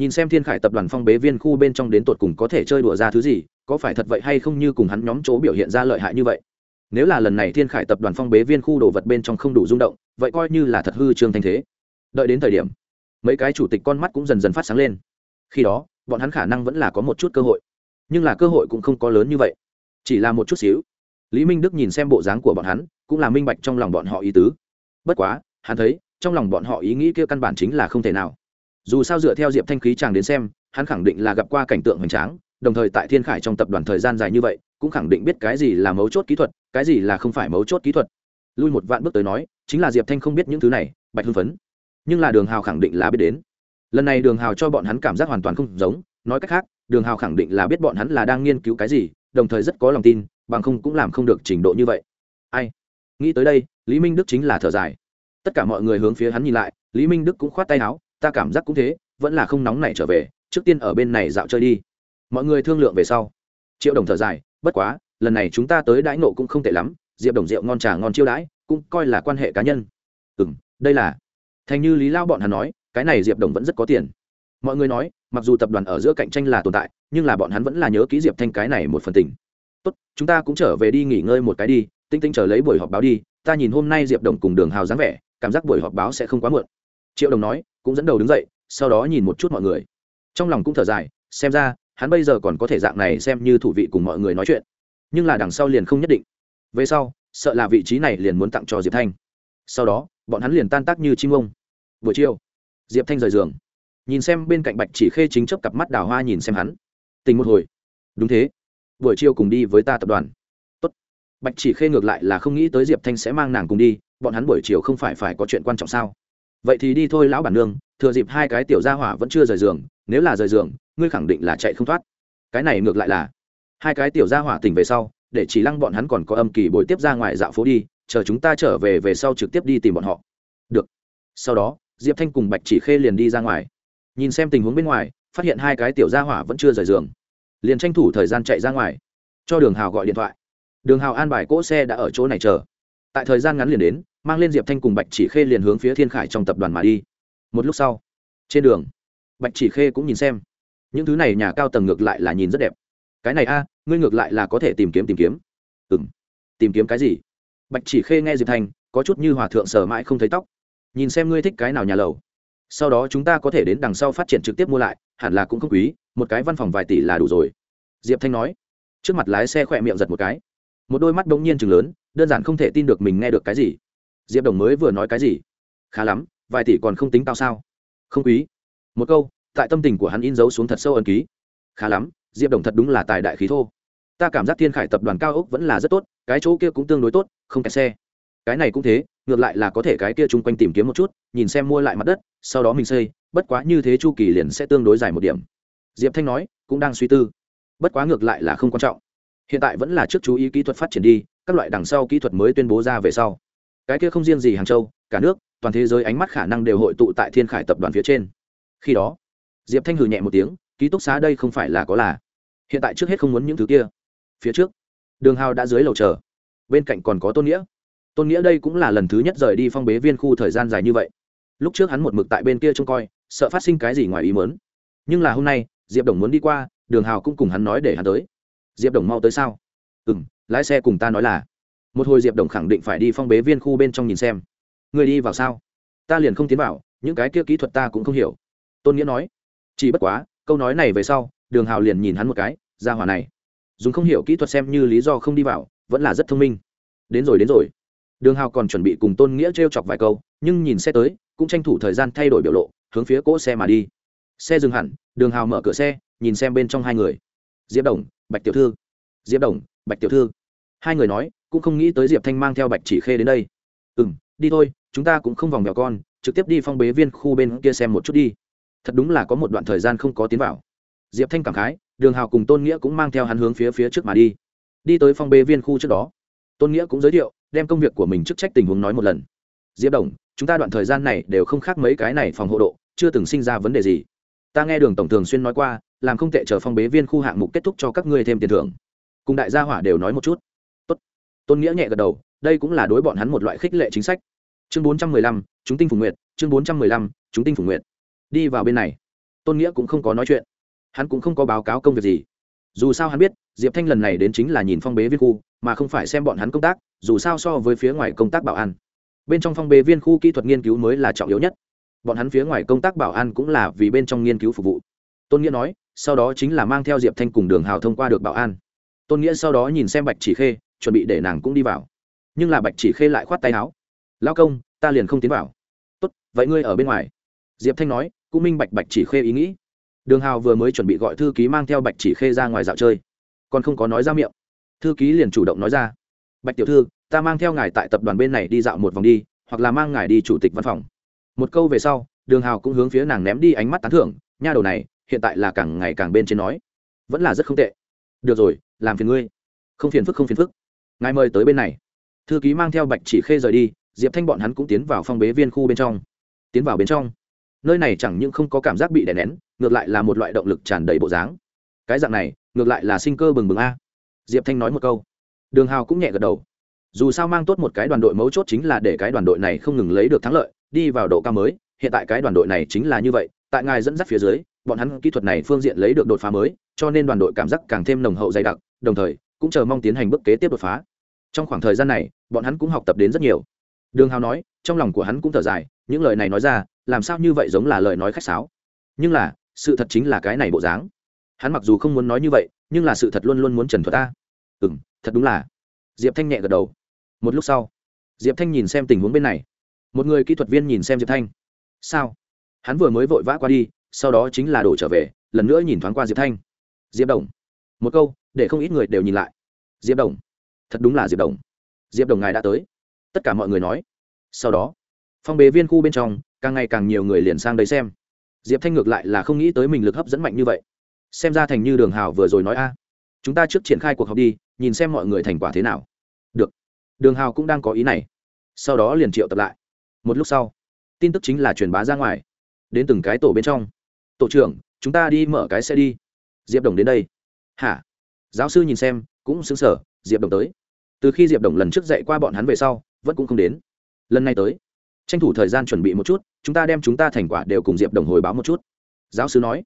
nhìn xem thiên khải tập đoàn phong bế viên khu bên trong đến tột cùng có thể chơi đùa ra thứ gì, có phải thật vậy hay không như cùng hắn nhóm chỗ biểu hiện ra lợi hại như vậy? Nếu là lần này thiên khải tập đoàn phong bế viên khu đồ vật bên trong không đủ rung động, vậy coi như là thật hư trương thanh thế. Đợi đến thời điểm, mấy cái chủ tịch con mắt cũng dần dần phát sáng lên. Khi đó, bọn hắn khả năng vẫn là có một chút cơ hội, nhưng là cơ hội cũng không có lớn như vậy. Chỉ là một chút xíu. Lý minh đức nhìn xem bộ dáng của bọn hắn, cũng là minh bạch trong lòng bọn họ ý tứ. Bất quá, hắn thấy, trong lòng bọn họ ý nghĩ kia căn bản chính là không thể nào dù sao dựa theo diệp thanh khí chàng đến xem, hắn khẳng định là gặp qua cảnh tượng hoành tráng, đồng thời tại thiên khải trong tập đoàn thời gian dài như vậy, cũng khẳng định biết cái gì là mấu chốt kỹ thuật, cái gì là không phải mấu chốt kỹ thuật. Lui một vạn bước tới nói, chính là diệp thanh không biết những thứ này, bạch hưng phấn. Nhưng là đường hào khẳng định là biết đến. Lần này đường hào cho bọn hắn cảm giác hoàn toàn không giống, nói cách khác, đường hào khẳng định là biết bọn hắn là đang nghiên cứu cái gì, đồng thời rất có lòng tin, bằng không cũng làm không được trình độ như vậy. Ai? Nghĩ tới đây, lý minh đức chính là thở dài. Tất cả mọi người hướng phía hắn nhìn lại, lý minh đức cũng khoát tay áo ta cảm giác cũng thế, vẫn là không nóng này trở về, trước tiên ở bên này dạo chơi đi. Mọi người thương lượng về sau. Triệu đồng thở dài, bất quá, lần này chúng ta tới đãi nộ cũng không tệ lắm, diệp đồng rượu ngon trà ngon chiêu đãi, cũng coi là quan hệ cá nhân. Ừ m đây là. Thành như lý lao bọn hắn nói, cái này diệp đồng vẫn rất có tiền. Mọi người nói, mặc dù tập đoàn ở giữa cạnh tranh là tồn tại, nhưng là bọn hắn vẫn là nhớ ký diệp thanh cái này một phần tình. Tốt, chúng ta cũng trở về đi nghỉ ngơi một cái đi, tinh tinh chờ lấy buổi họp báo đi, ta nhìn hôm nay diệp đồng cùng đường hào dáng vẻ, cảm giác buổi họp báo sẽ không quá muộn. Triệu đồng nói cũng dẫn đầu đứng dậy, sau đó nhìn một chút mọi người. Trong lòng cũng thở dài, xem ra, hắn bây giờ còn có thể dạng này xem như thủ vị cùng mọi người nói chuyện. Nhưng là đằng sau liền không nhất định. Về sau, sợ là vị trí này liền muốn tặng cho diệp thanh. Sau đó, bọn hắn liền tan tác như chim ông. Buổi chiều, diệp thanh rời giường. Nhìn xem bên cạnh bạch chỉ khê chính chấp cặp mắt đào hoa nhìn xem hắn. Tình một hồi. Đúng thế. Buổi chiều cùng đi với ta tập đoàn. Tốt. bạch chỉ khê ngược lại là không nghĩ tới diệp thanh sẽ mang nàng cùng đi, bọn hắn buổi chiều không phải phải có chuyện quan trọng sao? Vậy thì đi thôi lão bản nương, thừa dịp hai cái tiểu gia hỏa vẫn chưa rời giường, nếu là rời giường, ngươi khẳng định là chạy không thoát. Cái này ngược lại là, hai cái tiểu gia hỏa tỉnh về sau, để chỉ lăng bọn hắn còn có âm kỳ bồi tiếp ra ngoài dạo phố đi, chờ chúng ta trở về về sau trực tiếp đi tìm bọn họ. Được. Sau đó, diệp thanh cùng bạch chỉ khê liền đi ra ngoài. Nhìn xem tình huống bên ngoài, phát hiện hai cái tiểu gia hỏa vẫn chưa rời giường. Liền tranh thủ thời gian chạy ra ngoài. Cho đường hào gọi điện thoại. Đường hào an bài cỗ xe đã ở chỗ này chờ tại thời gian ngắn liền đến, mang lên diệp thanh cùng bạch chỉ khê liền hướng phía thiên khải trong tập đoàn mà đi. Một lúc sau, trên đường, bạch chỉ khê cũng nhìn xem. Những thứ này nhà cao tầng ngược lại là nhìn rất đẹp. Cái này a, ngươi ngược lại là có thể tìm kiếm tìm kiếm. Ừ m tìm kiếm cái gì? Bạch chỉ khê nghe diệp thanh, có chút như hòa thượng sở mãi không thấy tóc. Nhìn xem ngươi thích cái nào nhà lầu, sau đó chúng ta có thể đến đằng sau phát triển trực tiếp mua lại, hẳn là cũng không quý, một cái văn phòng vài tỷ là đủ rồi. Diệp thanh nói. Trước mặt lái xe khỏe miệng giật một cái một đôi mắt đ ỗ n g nhiên chừng lớn, đơn giản không thể tin được mình nghe được cái gì. Diệp đồng mới vừa nói cái gì? Khá lắm, vài tỷ còn không tính cao sao? Không quý. Một câu, tại tâm tình của hắn in dấu xuống thật sâu ẩn ký. Khá lắm, diệp đồng thật đúng là tài đại khí thô. Ta cảm giác thiên khải tập đoàn cao ốc vẫn là rất tốt, cái chỗ kia cũng tương đối tốt, không kẹt xe. Cái này cũng thế, ngược lại là có thể cái kia chung quanh tìm kiếm một chút, nhìn xem mua lại mặt đất, sau đó mình xây, bất quá như thế chu kỳ liền sẽ tương đối dài một điểm. Diệp thanh nói, cũng đang suy tư. Bất quá ngược lại là không quan trọng hiện tại vẫn là trước chú ý kỹ thuật phát triển đi, các loại đằng sau kỹ thuật mới tuyên bố ra về sau. Cái kia không riêng gì hàng châu, cả nước, toàn thế giới ánh mắt khả năng đều hội tụ tại thiên khải tập đoàn phía trên. Khi đó, diệp thanh hừ nhẹ một tiếng, ký túc xá đây không phải là có là. Hiện tại trước hết không muốn những thứ kia. Phía trước, đường hào đã dưới lầu chờ. Bên cạnh còn có tôn nghĩa. Tôn nghĩa đây cũng là lần thứ nhất rời đi phong bế viên khu thời gian dài như vậy. Lúc trước hắn một mực tại bên kia trông coi, sợ phát sinh cái gì ngoài ý mớn nhưng là hôm nay, diệp đồng muốn đi qua, đường hào cũng cùng hắn nói để hắn tới diệp đồng mau tới sao? Ừ m lái xe cùng ta nói là. Một hồi diệp đồng khẳng định phải đi phong bế viên khu bên trong nhìn xem. Người đi vào sao? Ta liền không tiến vào, những cái kia kỹ thuật ta cũng không hiểu. Tôn nghĩa nói. Chỉ bất quá, câu nói này về sau, đường hào liền nhìn hắn một cái, ra hỏa này. Dùng không hiểu kỹ thuật xem như lý do không đi vào, vẫn là rất thông minh. Đến rồi đến rồi. Đường hào còn chuẩn bị cùng tôn nghĩa t r e o chọc vài câu, nhưng nhìn xe tới, cũng tranh thủ thời gian thay đổi biểu lộ, hướng phía cỗ xe mà đi. Xe dừng hẳn, đường hào mở cửa xe, nhìn xem bên trong hai người. Diệp đồng bạch tiểu thư. Diệp đồng, bạch tiểu thư. Hai người nói, cũng không nghĩ tới diệp thanh mang theo bạch chỉ khê đến đây. Ừ m đi thôi, chúng ta cũng không vòng mèo con, trực tiếp đi phong bế viên khu bên kia xem một chút đi. Thật đúng là có một đoạn thời gian không có tiến vào. Diệp thanh cảm khái, đường hào cùng tôn nghĩa cũng mang theo hắn hướng phía phía trước mà đi. Đi tới phong bế viên khu trước đó. Tôn nghĩa cũng giới thiệu, đem công việc của mình chức trách tình huống nói một lần. Diệp đồng, chúng ta đoạn thời gian này đều không khác mấy cái này phòng hộ độ, chưa từng sinh ra vấn đề gì. Ta nghe đường tổng thường xuyên nói qua làm không tệ chờ phong bế viên khu hạng mục kết thúc cho các ngươi thêm tiền thưởng. Cùng đại gia hỏa đều nói một chút. Tốt. tôn nghĩa nhẹ gật đầu, đây cũng là đối bọn hắn một loại khích lệ chính sách. Chương bốn trăm mười lăm, chúng tinh phủ nguyện chương bốn trăm mười lăm, chúng tinh phủ nguyện đi vào bên này. Tôn nghĩa cũng không có nói chuyện. Hắn cũng không có báo cáo công việc gì. Dù sao hắn biết, diệp thanh lần này đến chính là nhìn phong bế viên khu, mà không phải xem bọn hắn công tác, dù sao so với phía ngoài công tác bảo an. Bên trong phong bế viên khu kỹ thuật nghiên cứu mới là trọng yếu nhất. Bọn hắn phía ngoài công tác bảo an cũng là vì bên trong nghiên cứu phục vụ. Tôn nghĩa nói sau đó chính là mang theo diệp thanh cùng đường hào thông qua được bảo an. Tôn nghĩa sau đó nhìn xem bạch chỉ khê, chuẩn bị để nàng cũng đi vào. Nhưng là bạch chỉ khê lại khoát tay áo. Lao công, ta liền không tiến vào. Tốt, vậy ngươi ở bên ngoài. Diệp thanh nói, cũng minh bạch bạch chỉ khê ý nghĩ. Đường hào vừa mới chuẩn bị gọi thư ký mang theo bạch chỉ khê ra ngoài dạo chơi, còn không có nói ra miệng. Thư ký liền chủ động nói ra, bạch tiểu thư, ta mang theo ngài tại tập đoàn bên này đi dạo một vòng đi, hoặc là mang ngài đi chủ tịch văn phòng. Một câu về sau, đường hào cũng hướng phía nàng ném đi ánh mắt tán thưởng, nha đầu này hiện tại là càng ngày càng bên trên nói. Vẫn là rất không tệ. Được rồi, làm phiền ngươi. Không phiền phức, không phiền phức. Ngài mời tới bên này. Thư ký mang theo bạch chỉ khê rời đi, diệp thanh bọn hắn cũng tiến vào phong bế viên khu bên trong. Tiến vào bên trong. Nơi này chẳng những không có cảm giác bị đè nén, ngược lại là một loại động lực tràn đầy bộ dáng. Cái dạng này, ngược lại là sinh cơ bừng bừng a. Diệp thanh nói một câu. Đường hào cũng nhẹ gật đầu. Dù sao mang tốt một cái đoàn đội mấu chốt chính là để cái đoàn đội này không ngừng lấy được thắng lợi, đi vào độ cao mới. Hiện tại cái đoàn đội này chính là như vậy, tại ngài dẫn dắt phía dưới bọn hắn kỹ thuật này phương diện lấy được đột phá mới, cho nên đoàn đội cảm giác càng thêm nồng hậu dày đặc, đồng thời, cũng chờ mong tiến hành bước kế tiếp đột phá. Trong khoảng thời gian này, bọn hắn cũng học tập đến rất nhiều. Đường hào nói, trong lòng của hắn cũng thở dài, những lời này nói ra, làm sao như vậy giống là lời nói khách sáo. Nhưng là, sự thật chính là cái này bộ dáng. Hắn mặc dù không muốn nói như vậy, nhưng là sự thật luôn luôn muốn trần thuật ta. Ừ m thật đúng là. Diệp thanh nhẹ gật đầu. Một lúc sau, diệp thanh nhìn xem tình huống bên này. Một người kỹ thuật viên nhìn xem diệp thanh. Sao? Hắn vừa mới vội vã qua đi sau đó chính là đổ trở về, lần nữa nhìn thoáng qua diệp thanh. Diệp đồng, một câu, để không ít người đều nhìn lại. Diệp đồng, thật đúng là diệp đồng. Diệp đồng ngài đã tới. Tất cả mọi người nói. Sau đó, phong bế viên khu bên trong, càng ngày càng nhiều người liền sang đấy xem. Diệp thanh ngược lại là không nghĩ tới mình lực hấp dẫn mạnh như vậy. Xem ra thành như đường hào vừa rồi nói a. Chúng ta trước triển khai cuộc họp đi, nhìn xem mọi người thành quả thế nào. Được. Đường hào cũng đang có ý này. Sau đó liền triệu tập lại. Một lúc sau, tin tức chính là truyền bá ra ngoài. Đến từng cái tổ bên trong tổ trưởng, chúng ta đi mở cái xe đi. Diệp đồng đến đây. Hả? Giáo sư nhìn xem, cũng xứng sở diệp đồng tới. Từ khi diệp đồng lần trước dạy qua bọn hắn về sau, vẫn cũng không đến. Lần này tới, tranh thủ thời gian chuẩn bị một chút, chúng ta đem chúng ta thành quả đều cùng diệp đồng hồi báo một chút. Giáo sư nói.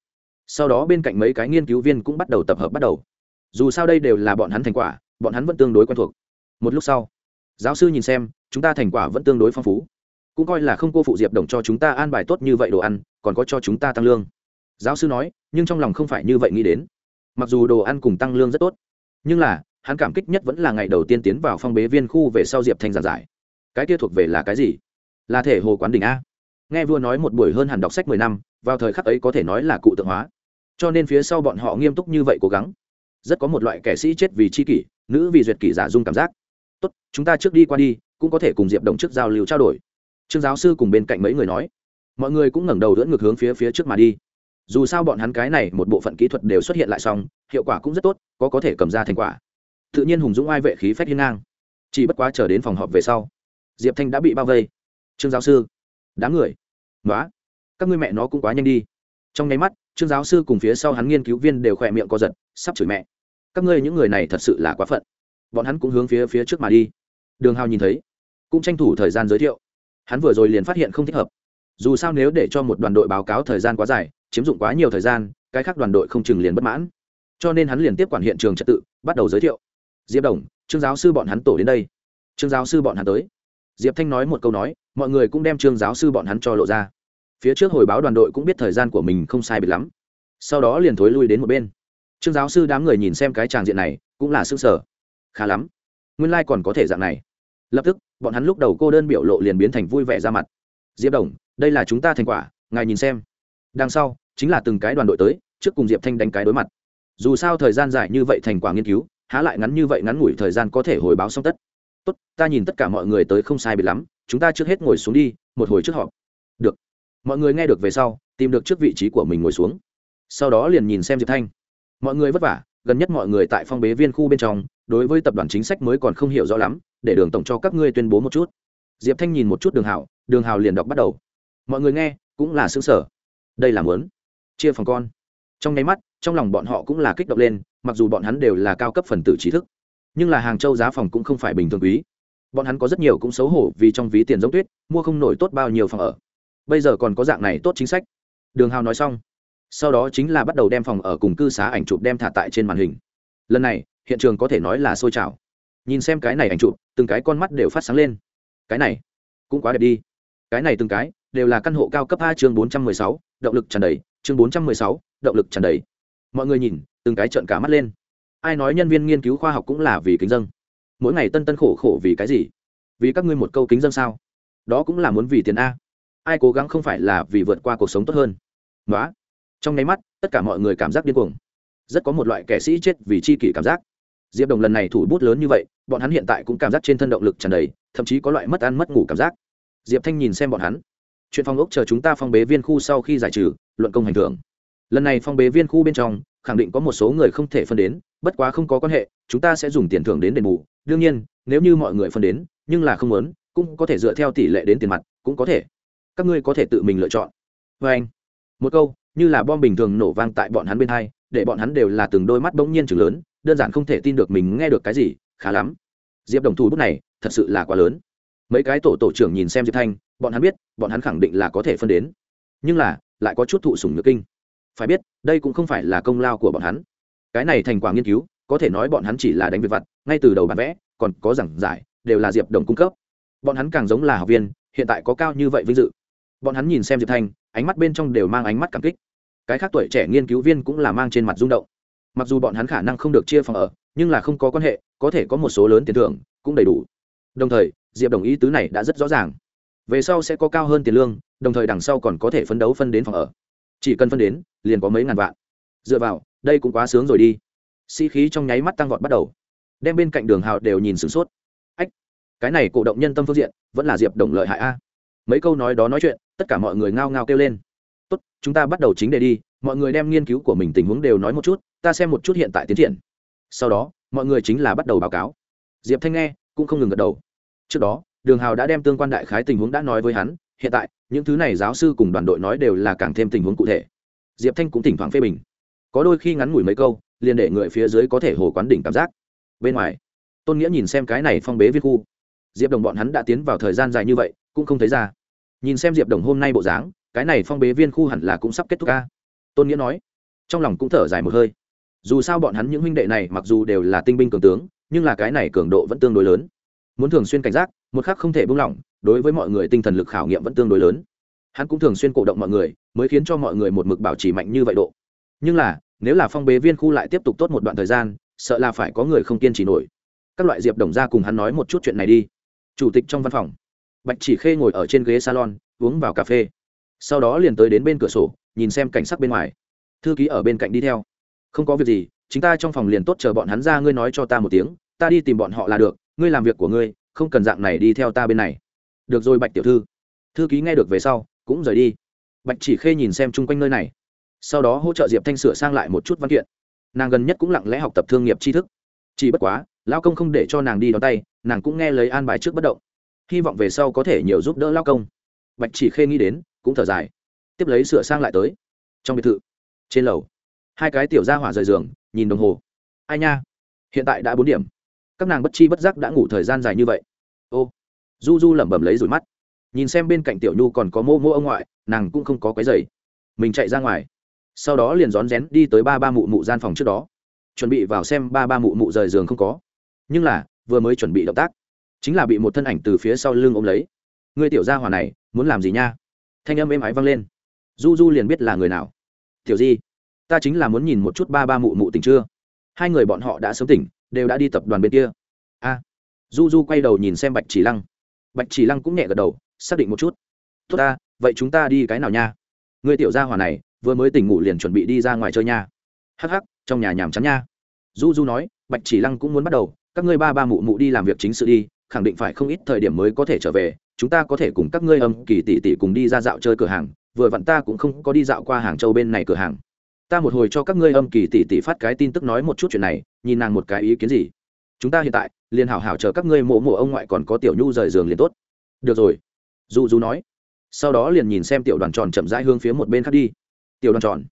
Sau đó bên cạnh mấy cái nghiên cứu viên cũng bắt đầu tập hợp bắt đầu. Dù sao đây đều là bọn hắn thành quả, bọn hắn vẫn tương đối quen thuộc. Một lúc sau, giáo sư nhìn xem, chúng ta thành quả vẫn tương đối phong phú. Cũng coi là không cô phụ diệp đồng cho chúng ta an bài tốt như vậy đồ ăn, còn có cho chúng ta tăng lương giáo sư nói, nhưng trong lòng không phải như vậy nghĩ đến. Mặc dù đồ ăn cùng tăng lương rất tốt, nhưng là, hắn cảm kích nhất vẫn là ngày đầu tiên tiến vào phong bế viên khu về sau diệp thanh giảng giải. Cái kia thuộc về là cái gì? Là thể hồ quán đỉnh a. Nghe vua nói một buổi hơn hẳn đọc sách mười năm, vào thời khắc ấy có thể nói là cụ tượng hóa. Cho nên phía sau bọn họ nghiêm túc như vậy cố gắng. Rất có một loại kẻ sĩ chết vì c h i kỷ, nữ vì duyệt kỷ giả dung cảm giác. Tốt, chúng ta trước đi qua đi, cũng có thể cùng diệp đồng trước giao lưu trao đổi. Trương giáo sư cùng bên cạnh mấy người nói. Mọi người cũng ngẩng đầu dẫn ngược hướng phía phía trước mà đi dù sao bọn hắn cái này một bộ phận kỹ thuật đều xuất hiện lại xong, hiệu quả cũng rất tốt, có có thể cầm ra thành quả. Tự nhiên hùng dũng ai vệ khí phép hiên ngang. Chỉ bất quá chờ đến phòng họp về sau, diệp thanh đã bị bao vây. Trương giáo sư, đám người. Nói các ngươi mẹ nó cũng quá nhanh đi. Trong nháy mắt, trương giáo sư cùng phía sau hắn nghiên cứu viên đều khỏe miệng co giật, sắp chửi mẹ. Các ngươi những người này thật sự là quá phận. Bọn hắn cũng hướng phía phía trước mà đi. Đường hào nhìn thấy, cũng tranh thủ thời gian giới thiệu. Hắn vừa rồi liền phát hiện không thích hợp. Dù sao nếu để cho một đoàn đội báo cáo thời gian quá dài chiếm dụng quá nhiều thời gian, cái khác đoàn đội không chừng liền bất mãn. Cho nên hắn liền tiếp quản hiện trường trật tự, bắt đầu giới thiệu. Diệp đồng, trương giáo sư bọn hắn tổ đến đây. Trương giáo sư bọn hắn tới. Diệp thanh nói một câu nói, mọi người cũng đem trương giáo sư bọn hắn cho lộ ra. Phía trước hồi báo đoàn đội cũng biết thời gian của mình không sai biệt lắm. Sau đó liền thối lui đến một bên. Trương giáo sư đám người nhìn xem cái tràng diện này, cũng là s ư ơ n g sở khá lắm. Nguyên lai、like、còn có thể dạng này. Lập tức, bọn hắn lúc đầu cô đơn biểu lộ liền biến thành vui vẻ ra mặt. Diệp đồng, đây là chúng ta thành quả, ngài nhìn xem. Đằng sau chính là từng cái đoàn đội tới, trước cùng diệp thanh đánh cái đối mặt. Dù sao thời gian dài như vậy thành quả nghiên cứu, há lại ngắn như vậy ngắn ngủi thời gian có thể hồi báo xong tất. Tốt, ta nhìn tất cả mọi người tới không sai biệt lắm, chúng ta trước hết ngồi xuống đi, một hồi trước họp. Được. Mọi người nghe được về sau, tìm được trước vị trí của mình ngồi xuống. Sau đó liền nhìn xem diệp thanh. Mọi người vất vả, gần nhất mọi người tại phong bế viên khu bên trong, đối với tập đoàn chính sách mới còn không hiểu rõ lắm, để đường tổng cho các ngươi tuyên bố một chút. Diệp thanh nhìn một chút đường hào đường hào liền đọc bắt đầu. Mọi người nghe, cũng là xứng sở đây là muốn chia phòng con. Trong nháy mắt, trong lòng bọn họ cũng là kích động lên, mặc dù bọn hắn đều là cao cấp phần tử trí thức, nhưng là hàng châu giá phòng cũng không phải bình thường quý. Bọn hắn có rất nhiều cũng xấu hổ vì trong ví tiền giống tuyết, mua không nổi tốt bao nhiêu phòng ở. Bây giờ còn có dạng này tốt chính sách. Đường hào nói xong, sau đó chính là bắt đầu đem phòng ở cùng cư xá ảnh chụp đem thả tại trên màn hình. Lần này, hiện trường có thể nói là sôi trào. Nhìn xem cái này ảnh chụp, từng cái con mắt đều phát sáng lên. Cái này, cũng quá đẹp đi. Cái này từng cái, đều là căn hộ cao cấp a chương bốn trăm mười sáu, động lực tràn đầy chương bốn trăm mười sáu, động lực tràn đầy. Mọi người nhìn, từng cái trợn cả mắt lên. Ai nói nhân viên nghiên cứu khoa học cũng là vì kính dân? Mỗi ngày tân tân khổ khổ vì cái gì? Vì các ngươi một câu kính dân sao? Đó cũng là muốn vì tiền a. Ai cố gắng không phải là vì vượt qua cuộc sống tốt hơn? Nói trong nháy mắt, tất cả mọi người cảm giác điên cuồng. Rất có một loại kẻ sĩ chết vì chi kỷ cảm giác. Diệp đồng lần này thủ bút lớn như vậy, bọn hắn hiện tại cũng cảm giác trên thân động lực tràn đầy, thậm chí có loại mất ăn mất ngủ cảm giác. Diệp thanh nhìn xem bọn hắn. Chuyện phong ốc chờ chúng ta phong bế viên khu sau khi giải trừ luận công hành thưởng. Lần này phong bế viên khu bên trong, khẳng định có một số người không thể phân đến, bất quá không có quan hệ, chúng ta sẽ dùng tiền thưởng đến đền bù. Đương nhiên, nếu như mọi người phân đến, nhưng là không muốn, cũng có thể dựa theo tỷ lệ đến tiền mặt, cũng có thể. Các ngươi có thể tự mình lựa chọn. Vê anh, một câu, như là bom bình thường nổ vang tại bọn hắn bên hai, để bọn hắn đều là từng đôi mắt bỗng nhiên chừng lớn, đơn giản không thể tin được mình nghe được cái gì, khá lắm. Diệp đồng thủ bút này, thật sự là quá lớn. Mấy cái tổ tổ trưởng nhìn xem diệp thanh, bọn hắn biết, bọn hắn khẳng định là có thể phân đến. Nhưng là lại có chút thụ sủng nhược kinh. Phải biết, đây cũng không phải là công lao của bọn hắn. Cái này thành quả nghiên cứu, có thể nói bọn hắn chỉ là đánh việc vặt, ngay từ đầu bản vẽ, còn có giảng giải, đều là diệp đồng cung cấp. Bọn hắn càng giống là học viên, hiện tại có cao như vậy vinh dự. Bọn hắn nhìn xem diệp thanh, ánh mắt bên trong đều mang ánh mắt cảm kích. Cái khác tuổi trẻ nghiên cứu viên cũng là mang trên mặt rung động. Mặc dù bọn hắn khả năng không được chia phòng ở, nhưng là không có quan hệ, có thể có một số lớn tiền thưởng, cũng đầy đủ. Đồng thời, diệp đồng ý tứ này đã rất rõ ràng. Về sau sẽ có cao hơn tiền lương đồng thời đằng sau còn có thể phấn đấu phân đến phòng ở. Chỉ cần phân đến, liền có mấy ngàn vạn. Dựa vào, đây cũng quá sướng rồi đi. Sĩ、si、khí trong nháy mắt tăng vọt bắt đầu. Đem bên cạnh đường hào đều nhìn sửng sốt. Ách, cái này cổ động nhân tâm phương diện, vẫn là diệp đồng lợi hại a. Mấy câu nói đó nói chuyện, tất cả mọi người ngao ngao kêu lên. Tốt, chúng ta bắt đầu chính đề đi, mọi người đem nghiên cứu của mình tình huống đều nói một chút, ta xem một chút hiện tại tiến triển. Sau đó, mọi người chính là bắt đầu báo cáo. Diệp thanh nghe, cũng không ngừng gật đầu. Trước đó, đường hào đã đem tương quan đại khái tình huống đã nói với hắn hiện tại, những thứ này giáo sư cùng đoàn đội nói đều là càng thêm tình huống cụ thể. Diệp thanh cũng thỉnh thoảng phê bình. Có đôi khi ngắn ngủi mấy câu, liền để người phía dưới có thể hồ quán đỉnh cảm giác. Bên ngoài, tôn nghĩa nhìn xem cái này phong bế viết khu. Diệp đồng bọn hắn đã tiến vào thời gian dài như vậy, cũng không thấy ra. Nhìn xem diệp đồng hôm nay bộ dáng, cái này phong bế viên khu hẳn là cũng sắp kết thúc ca tôn nghĩa nói, trong lòng cũng thở dài một hơi. Dù sao bọn hắn những huynh đệ này mặc dù đều là tinh binh cường tướng, nhưng là cái này cường độ vẫn tương đối lớn. Muốn thường xuyên cảnh giác, một khác không thể buông lỏng đối với mọi người tinh thần lực khảo nghiệm vẫn tương đối lớn. Hắn cũng thường xuyên cổ động mọi người, mới khiến cho mọi người một mực bảo trì mạnh như vậy độ. Nhưng là, nếu là phong bế viên khu lại tiếp tục tốt một đoạn thời gian, sợ là phải có người không kiên trì nổi. Các loại diệp đồng ra cùng hắn nói một chút chuyện này đi. Chủ tịch trong văn phòng. Bạch chỉ khê ngồi ở trên ghế salon, uống vào cà phê. Sau đó liền tới đến bên cửa sổ, nhìn xem cảnh sắc bên ngoài. Thư ký ở bên cạnh đi theo. Không có việc gì, chúng ta trong phòng liền tốt chờ bọn hắn ra, ngươi nói cho ta một tiếng, ta đi tìm bọn họ là được, ngươi làm việc của ngươi, không cần dạng này đi theo ta bên này được rồi, bạch tiểu thư. Thư ký nghe được về sau, cũng rời đi. Bạch chỉ khê nhìn xem chung quanh nơi này. Sau đó hỗ trợ diệp thanh sửa sang lại một chút văn kiện. Nàng gần nhất cũng lặng lẽ học tập thương nghiệp tri thức. Chỉ bất quá, lao công không để cho nàng đi đón tay, nàng cũng nghe lấy an bài trước bất động. Hy vọng về sau có thể nhiều giúp đỡ lao công. Bạch chỉ khê nghĩ đến, cũng thở dài. Tiếp lấy sửa sang lại tới. Trong biệt thự, trên lầu, hai cái tiểu ra hỏa rời giường, nhìn đồng hồ. Ai nha? Hiện tại đã bốn điểm. Các nàng bất chi bất giác đã ngủ thời gian dài như vậy. Ô du du lẩm bẩm lấy rủi mắt. Nhìn xem bên cạnh tiểu nhu còn có mô mô ông ngoại, nàng cũng không có cái giày mình chạy ra ngoài. Sau đó liền rón rén đi tới ba ba mụ mụ gian phòng trước đó. Chuẩn bị vào xem ba ba mụ mụ rời giường không có. Nhưng là, vừa mới chuẩn bị động tác, chính là bị một thân ảnh từ phía sau lưng ôm lấy. Người tiểu gia hỏa này, muốn làm gì nha? Thanh âm êm ái vang lên. Du du liền biết là người nào. Tiểu di, ta chính là muốn nhìn một chút ba ba mụ mụ tỉnh chưa? Hai người bọn họ đã sớm tỉnh, đều đã đi tập đoàn bên kia. A. Du du quay đầu nhìn xem bạch chỉ lăng bạch chỉ lăng cũng nhẹ gật đầu, xác định một chút. Tốt ta, vậy chúng ta đi cái nào nha? Người tiểu gia hỏa này, vừa mới tỉnh ngủ liền chuẩn bị đi ra ngoài chơi nha. Hắc hắc, trong nhà nhàm chán nha. Du du nói, bạch chỉ lăng cũng muốn bắt đầu, các ngươi ba ba mụ mụ đi làm việc chính sự đi, khẳng định phải không ít thời điểm mới có thể trở về, chúng ta có thể cùng các ngươi âm kỳ tỷ tỷ cùng đi ra dạo chơi cửa hàng, vừa vặn ta cũng không có đi dạo qua hàng châu bên này cửa hàng. Ta một hồi cho các ngươi âm kỳ tỷ tỷ phát cái tin tức nói một chút chuyện này, nhìn nàng một cái ý kiến gì chúng ta hiện tại, liền hảo hảo chờ các ngươi mộ mộ ông ngoại còn có tiểu nhu rời giường liền tốt. Được rồi. Du du nói. Sau đó liền nhìn xem tiểu đoàn tròn chậm rãi hướng phía một bên khác đi. Tiểu đoàn tròn.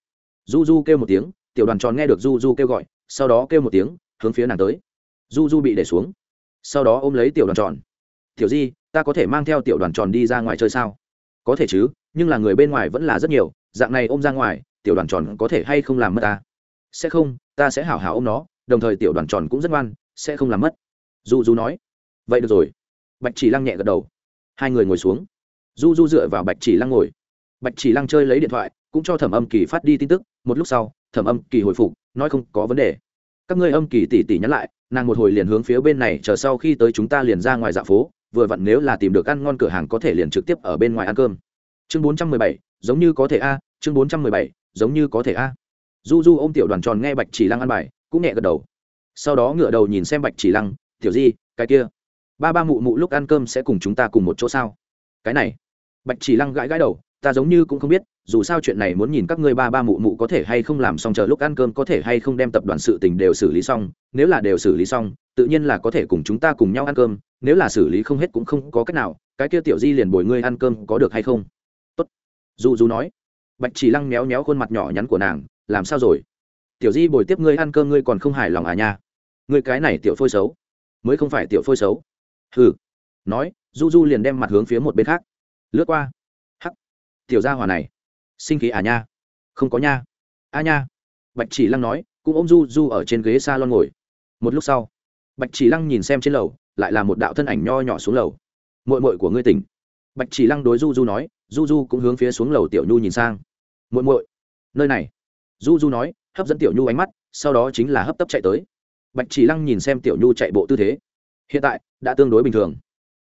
Du du kêu một tiếng, tiểu đoàn tròn nghe được du du kêu gọi, sau đó kêu một tiếng, hướng phía nàng tới. Du du bị để xuống. Sau đó ôm lấy tiểu đoàn tròn. Tiểu di, ta có thể mang theo tiểu đoàn tròn đi ra ngoài chơi sao? Có thể chứ, nhưng là người bên ngoài vẫn là rất nhiều, dạng này ôm ra ngoài, tiểu đoàn tròn có thể hay không làm mất ta? Sẽ không, ta sẽ hảo hảo ôm nó, đồng thời tiểu đoàn tròn cũng rất ngoan sẽ không làm mất. Du du nói. Vậy được rồi. Bạch chỉ lăng nhẹ gật đầu. Hai người ngồi xuống. Du du dựa vào bạch chỉ lăng ngồi. Bạch chỉ lăng chơi lấy điện thoại, cũng cho thẩm âm kỳ phát đi tin tức. Một lúc sau, thẩm âm kỳ hồi phục, nói không có vấn đề. Các ngươi âm kỳ tỉ tỉ nhắn lại, nàng một hồi liền hướng phía bên này, chờ sau khi tới chúng ta liền ra ngoài dạ phố, vừa vặn nếu là tìm được ăn ngon cửa hàng có thể liền trực tiếp ở bên ngoài ăn cơm. Chương bốn trăm mười bảy, giống như có thể a, chương bốn trăm mười bảy, giống như có thể a. Du du ôm tiểu đoàn tròn nghe bạch chỉ lăng ăn bài, cũng nhẹ gật đầu sau đó ngựa đầu nhìn xem bạch chỉ lăng, tiểu di, cái kia, ba ba mụ mụ lúc ăn cơm sẽ cùng chúng ta cùng một chỗ sao? Cái này. Bạch chỉ lăng gãi gãi đầu, ta giống như cũng không biết, dù sao chuyện này muốn nhìn các ngươi ba ba mụ mụ có thể hay không làm xong chờ lúc ăn cơm có thể hay không đem tập đoàn sự tình đều xử lý xong. Nếu là đều xử lý xong, tự nhiên là có thể cùng chúng ta cùng nhau ăn cơm, nếu là xử lý không hết cũng không có cách nào, cái kia tiểu di liền bồi ngươi ăn cơm có được hay không? Tốt. Dù dù nói, bạch chỉ lăng méo méo khuôn mặt nhỏ nhắn của nàng, làm sao rồi? Tiểu di bồi tiếp ngươi ăn cơm ngươi còn không hài lòng à nha? Ngươi cái này tiểu phôi xấu. Mới không phải tiểu phôi xấu. Hừ. Nói, du du liền đem mặt hướng phía một bên khác. Lướt qua. Hắc. Tiểu gia hỏa này. Sinh khí à nha? Không có nha. A nha. Bạch chỉ lăng nói, cũng ôm du du ở trên ghế s a lon ngồi. Một lúc sau, bạch chỉ lăng nhìn xem trên lầu, lại là một đạo thân ảnh nho nhỏ xuống lầu. Mội mội của ngươi tỉnh. Bạch chỉ lăng đối du du nói, du du cũng hướng phía xuống lầu tiểu nhu nhìn sang. Mội mội nơi này. Du du nói hấp dẫn tiểu nhu ánh mắt, sau đó chính là hấp tấp chạy tới. Bạch chỉ lăng nhìn xem tiểu nhu chạy bộ tư thế. Hiện tại, đã tương đối bình thường.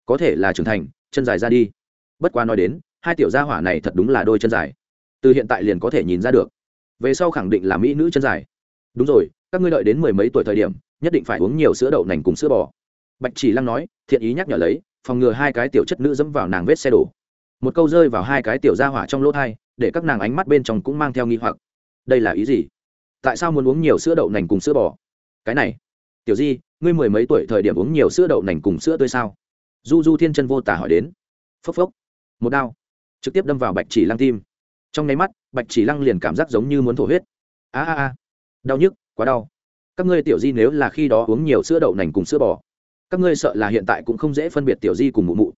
Có thể là trưởng thành, chân dài ra đi. Bất quá nói đến, hai tiểu gia hỏa này thật đúng là đôi chân dài. Từ hiện tại liền có thể nhìn ra được. Về sau khẳng định là mỹ nữ chân dài. Đúng rồi, các ngươi đợi đến mười mấy tuổi thời điểm, nhất định phải uống nhiều sữa đậu nành cùng sữa bò. Bạch chỉ lăng nói, thiện ý nhắc nhở lấy, phòng ngừa hai cái tiểu chất nữ dẫm vào nàng vết xe đổ. Một câu rơi vào hai cái tiểu gia hỏa trong lỗ thai, để các nàng ánh mắt bên trong cũng mang theo nghi hoặc. Đây là ý gì? Tại sao muốn uống nhiều sữa đậu nành cùng sữa bò? Cái này, tiểu di, ngươi mười mấy tuổi thời điểm uống nhiều sữa đậu nành cùng sữa tươi sao? Du du thiên chân vô tả hỏi đến. Phốc phốc. Một đao. Trực tiếp đâm vào bạch chỉ lăng tim. Trong nháy mắt, bạch chỉ lăng liền cảm giác giống như muốn thổ huyết. A a a. Đau nhức, quá đau. Các ngươi tiểu di nếu là khi đó uống nhiều sữa đậu nành cùng sữa bò, các ngươi sợ là hiện tại cũng không dễ phân biệt tiểu di cùng mụ mụ.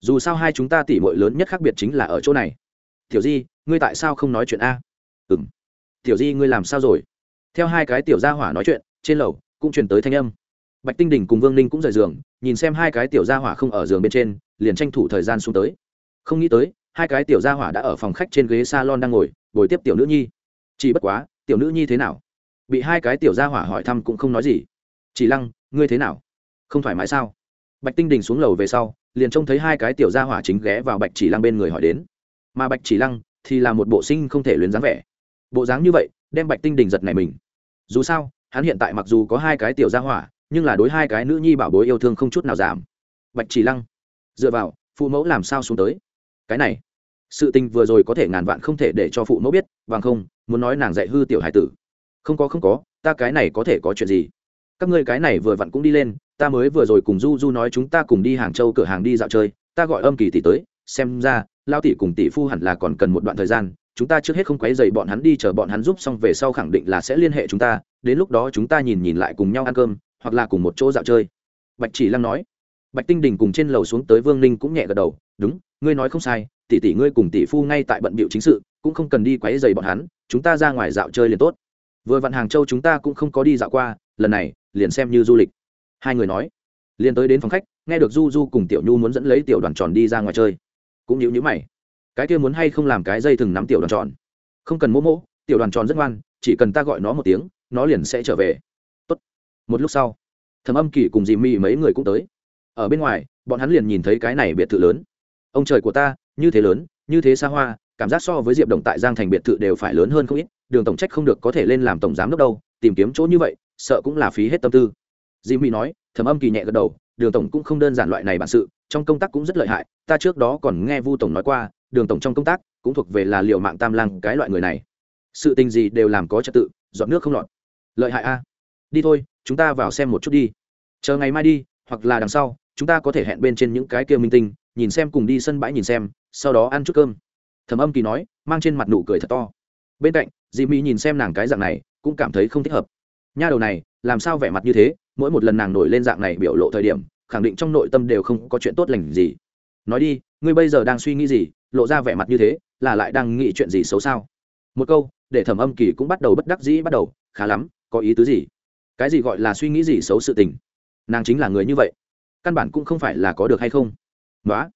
Dù sao hai chúng ta tỉ mội lớn nhất khác biệt chính là ở chỗ này. Tiểu di, ngươi tại sao không nói chuyện a? Ừ m tiểu di, ngươi làm sao rồi? Theo hai cái tiểu gia hỏa nói chuyện, trên lầu cũng truyền tới thanh âm. Bạch tinh đình cùng vương ninh cũng rời giường, nhìn xem hai cái tiểu gia hỏa không ở giường bên trên, liền tranh thủ thời gian xuống tới. Không nghĩ tới, hai cái tiểu gia hỏa đã ở phòng khách trên ghế s a lon đang ngồi ngồi tiếp tiểu nữ nhi. Chỉ bất quá, tiểu nữ nhi thế nào? Bị hai cái tiểu gia hỏa hỏi thăm cũng không nói gì. Chỉ lăng, ngươi thế nào? Không thoải mái sao? Bạch tinh đình xuống lầu về sau, liền trông thấy hai cái tiểu gia hỏa chính ghé vào bạch chỉ lăng bên người hỏi đến. Mà bạch chỉ lăng thì là một bộ sinh không thể luyến dáng vẻ bộ dáng như vậy, đem bạch tinh đình giật này mình. Dù sao, hắn hiện tại mặc dù có hai cái tiểu gia hỏa, nhưng là đối hai cái nữ nhi bảo bối yêu thương không chút nào giảm. Bạch chỉ lăng, dựa vào, phụ mẫu làm sao xuống tới? Cái này, sự tình vừa rồi có thể ngàn vạn không thể để cho phụ mẫu biết, bằng không, muốn nói nàng dạy hư tiểu hải tử. Không có không có, ta cái này có thể có chuyện gì? Các ngươi cái này vừa vặn cũng đi lên, ta mới vừa rồi cùng du du nói chúng ta cùng đi hàng châu cửa hàng đi dạo chơi, ta gọi âm kỳ tỷ tới, xem ra lao tỷ cùng tỷ phu hẳn là còn cần một đoạn thời gian chúng ta trước hết không quấy dày bọn hắn đi, chờ bọn hắn giúp xong về sau khẳng định là sẽ liên hệ chúng ta, đến lúc đó chúng ta nhìn nhìn lại cùng nhau ăn cơm, hoặc là cùng một chỗ dạo chơi. Bạch chỉ lăng nói. Bạch tinh đình cùng trên lầu xuống tới vương ninh cũng nhẹ gật đầu, đúng, ngươi nói không sai, tỷ tỷ ngươi cùng tỷ phu ngay tại bận bịu chính sự, cũng không cần đi quấy dày bọn hắn, chúng ta ra ngoài dạo chơi liền tốt. Vừa vặn hàng châu chúng ta cũng không có đi dạo qua, lần này, liền xem như du lịch. Hai người nói. Liền tới đến phòng khách, nghe được du du cùng tiểu nhu muốn dẫn lấy tiểu đoàn tròn đi ra ngoài chơi. Cũng nhíu nhíu mày cái kia muốn hay không làm cái dây thừng nắm tiểu đoàn tròn. Không cần mỗ mỗ, tiểu đoàn tròn rất ngoan, chỉ cần ta gọi nó một tiếng, nó liền sẽ trở về. Tốt. một lúc sau thầm âm kỳ cùng dì Mị mấy người cũng tới. Ở bên ngoài, bọn hắn liền nhìn thấy cái này biệt thự lớn. Ông trời của ta, như thế lớn, như thế xa hoa, cảm giác so với diệp đồng tại giang thành biệt thự đều phải lớn hơn không ít, đường tổng trách không được có thể lên làm tổng giám đốc đâu, tìm kiếm chỗ như vậy, sợ cũng là phí hết tâm tư. Dì Mị nói thầm âm kỳ nhẹ gật đầu, đường tổng cũng không đơn giản loại này bản sự, trong công tác cũng rất lợi hại, ta trước đó còn nghe vu tổng nói qua đường tổng trong công tác, cũng thuộc về là liệu mạng tam lang cái loại người này. Sự tình gì đều làm có trật tự, dọn nước không lọt. Lợi hại a. Đi thôi, chúng ta vào xem một chút đi. Chờ ngày mai đi, hoặc là đằng sau, chúng ta có thể hẹn bên trên những cái kia minh tinh, nhìn xem cùng đi sân bãi nhìn xem, sau đó ăn chút cơm. Thầm âm kỳ nói, mang trên mặt nụ cười thật to. Bên cạnh, dì mỹ nhìn xem nàng cái dạng này, cũng cảm thấy không thích hợp. Nha đầu này, làm sao vẻ mặt như thế? Mỗi một lần nàng nổi lên dạng này biểu lộ thời điểm, khẳng định trong nội tâm đều không có chuyện tốt lành gì. Nói đi, ngươi bây giờ đang suy nghĩ gì? Lộ ra vẻ mặt như thế, là lại đang nghĩ chuyện gì xấu sao? Một câu, để thẩm âm kỳ cũng bắt đầu bất đắc dĩ bắt đầu, khá lắm, có ý tứ gì? Cái gì gọi là suy nghĩ gì xấu sự tình? Nàng chính là người như vậy. Căn bản cũng không phải là có được hay không. Nói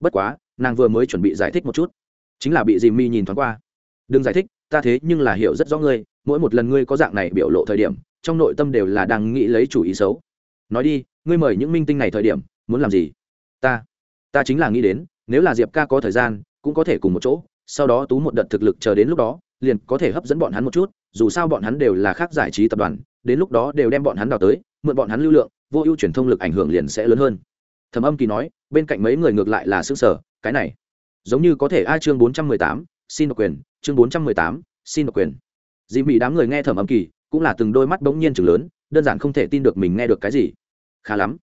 bất quá, nàng vừa mới chuẩn bị giải thích một chút. Chính là bị dì mi nhìn thoáng qua. Đừng giải thích, ta thế nhưng là hiểu rất rõ ngươi, mỗi một lần ngươi có dạng này biểu lộ thời điểm, trong nội tâm đều là đang nghĩ lấy chủ ý xấu. Nói đi, ngươi mời những minh tinh này thời điểm, muốn làm gì? Ta. Ta chính là nghĩ đến nếu là diệp ca có thời gian, cũng có thể cùng một chỗ, sau đó tú một đợt thực lực chờ đến lúc đó, liền có thể hấp dẫn bọn hắn một chút, dù sao bọn hắn đều là khác giải trí tập đoàn, đến lúc đó đều đem bọn hắn đào tới, mượn bọn hắn lưu lượng, vô ưu truyền thông lực ảnh hưởng liền sẽ lớn hơn. Thầm âm kỳ nói, bên cạnh mấy người ngược lại là xứ sở cái này, giống như có thể a chương bốn trăm mười tám, xin độc quyền, chương bốn trăm mười tám, xin độc quyền. Dì mỹ đám người nghe thẩm âm kỳ, cũng là từng đôi mắt bỗng nhiên chừng lớn, đơn giản không thể tin được mình nghe được cái gì. Khá lắm.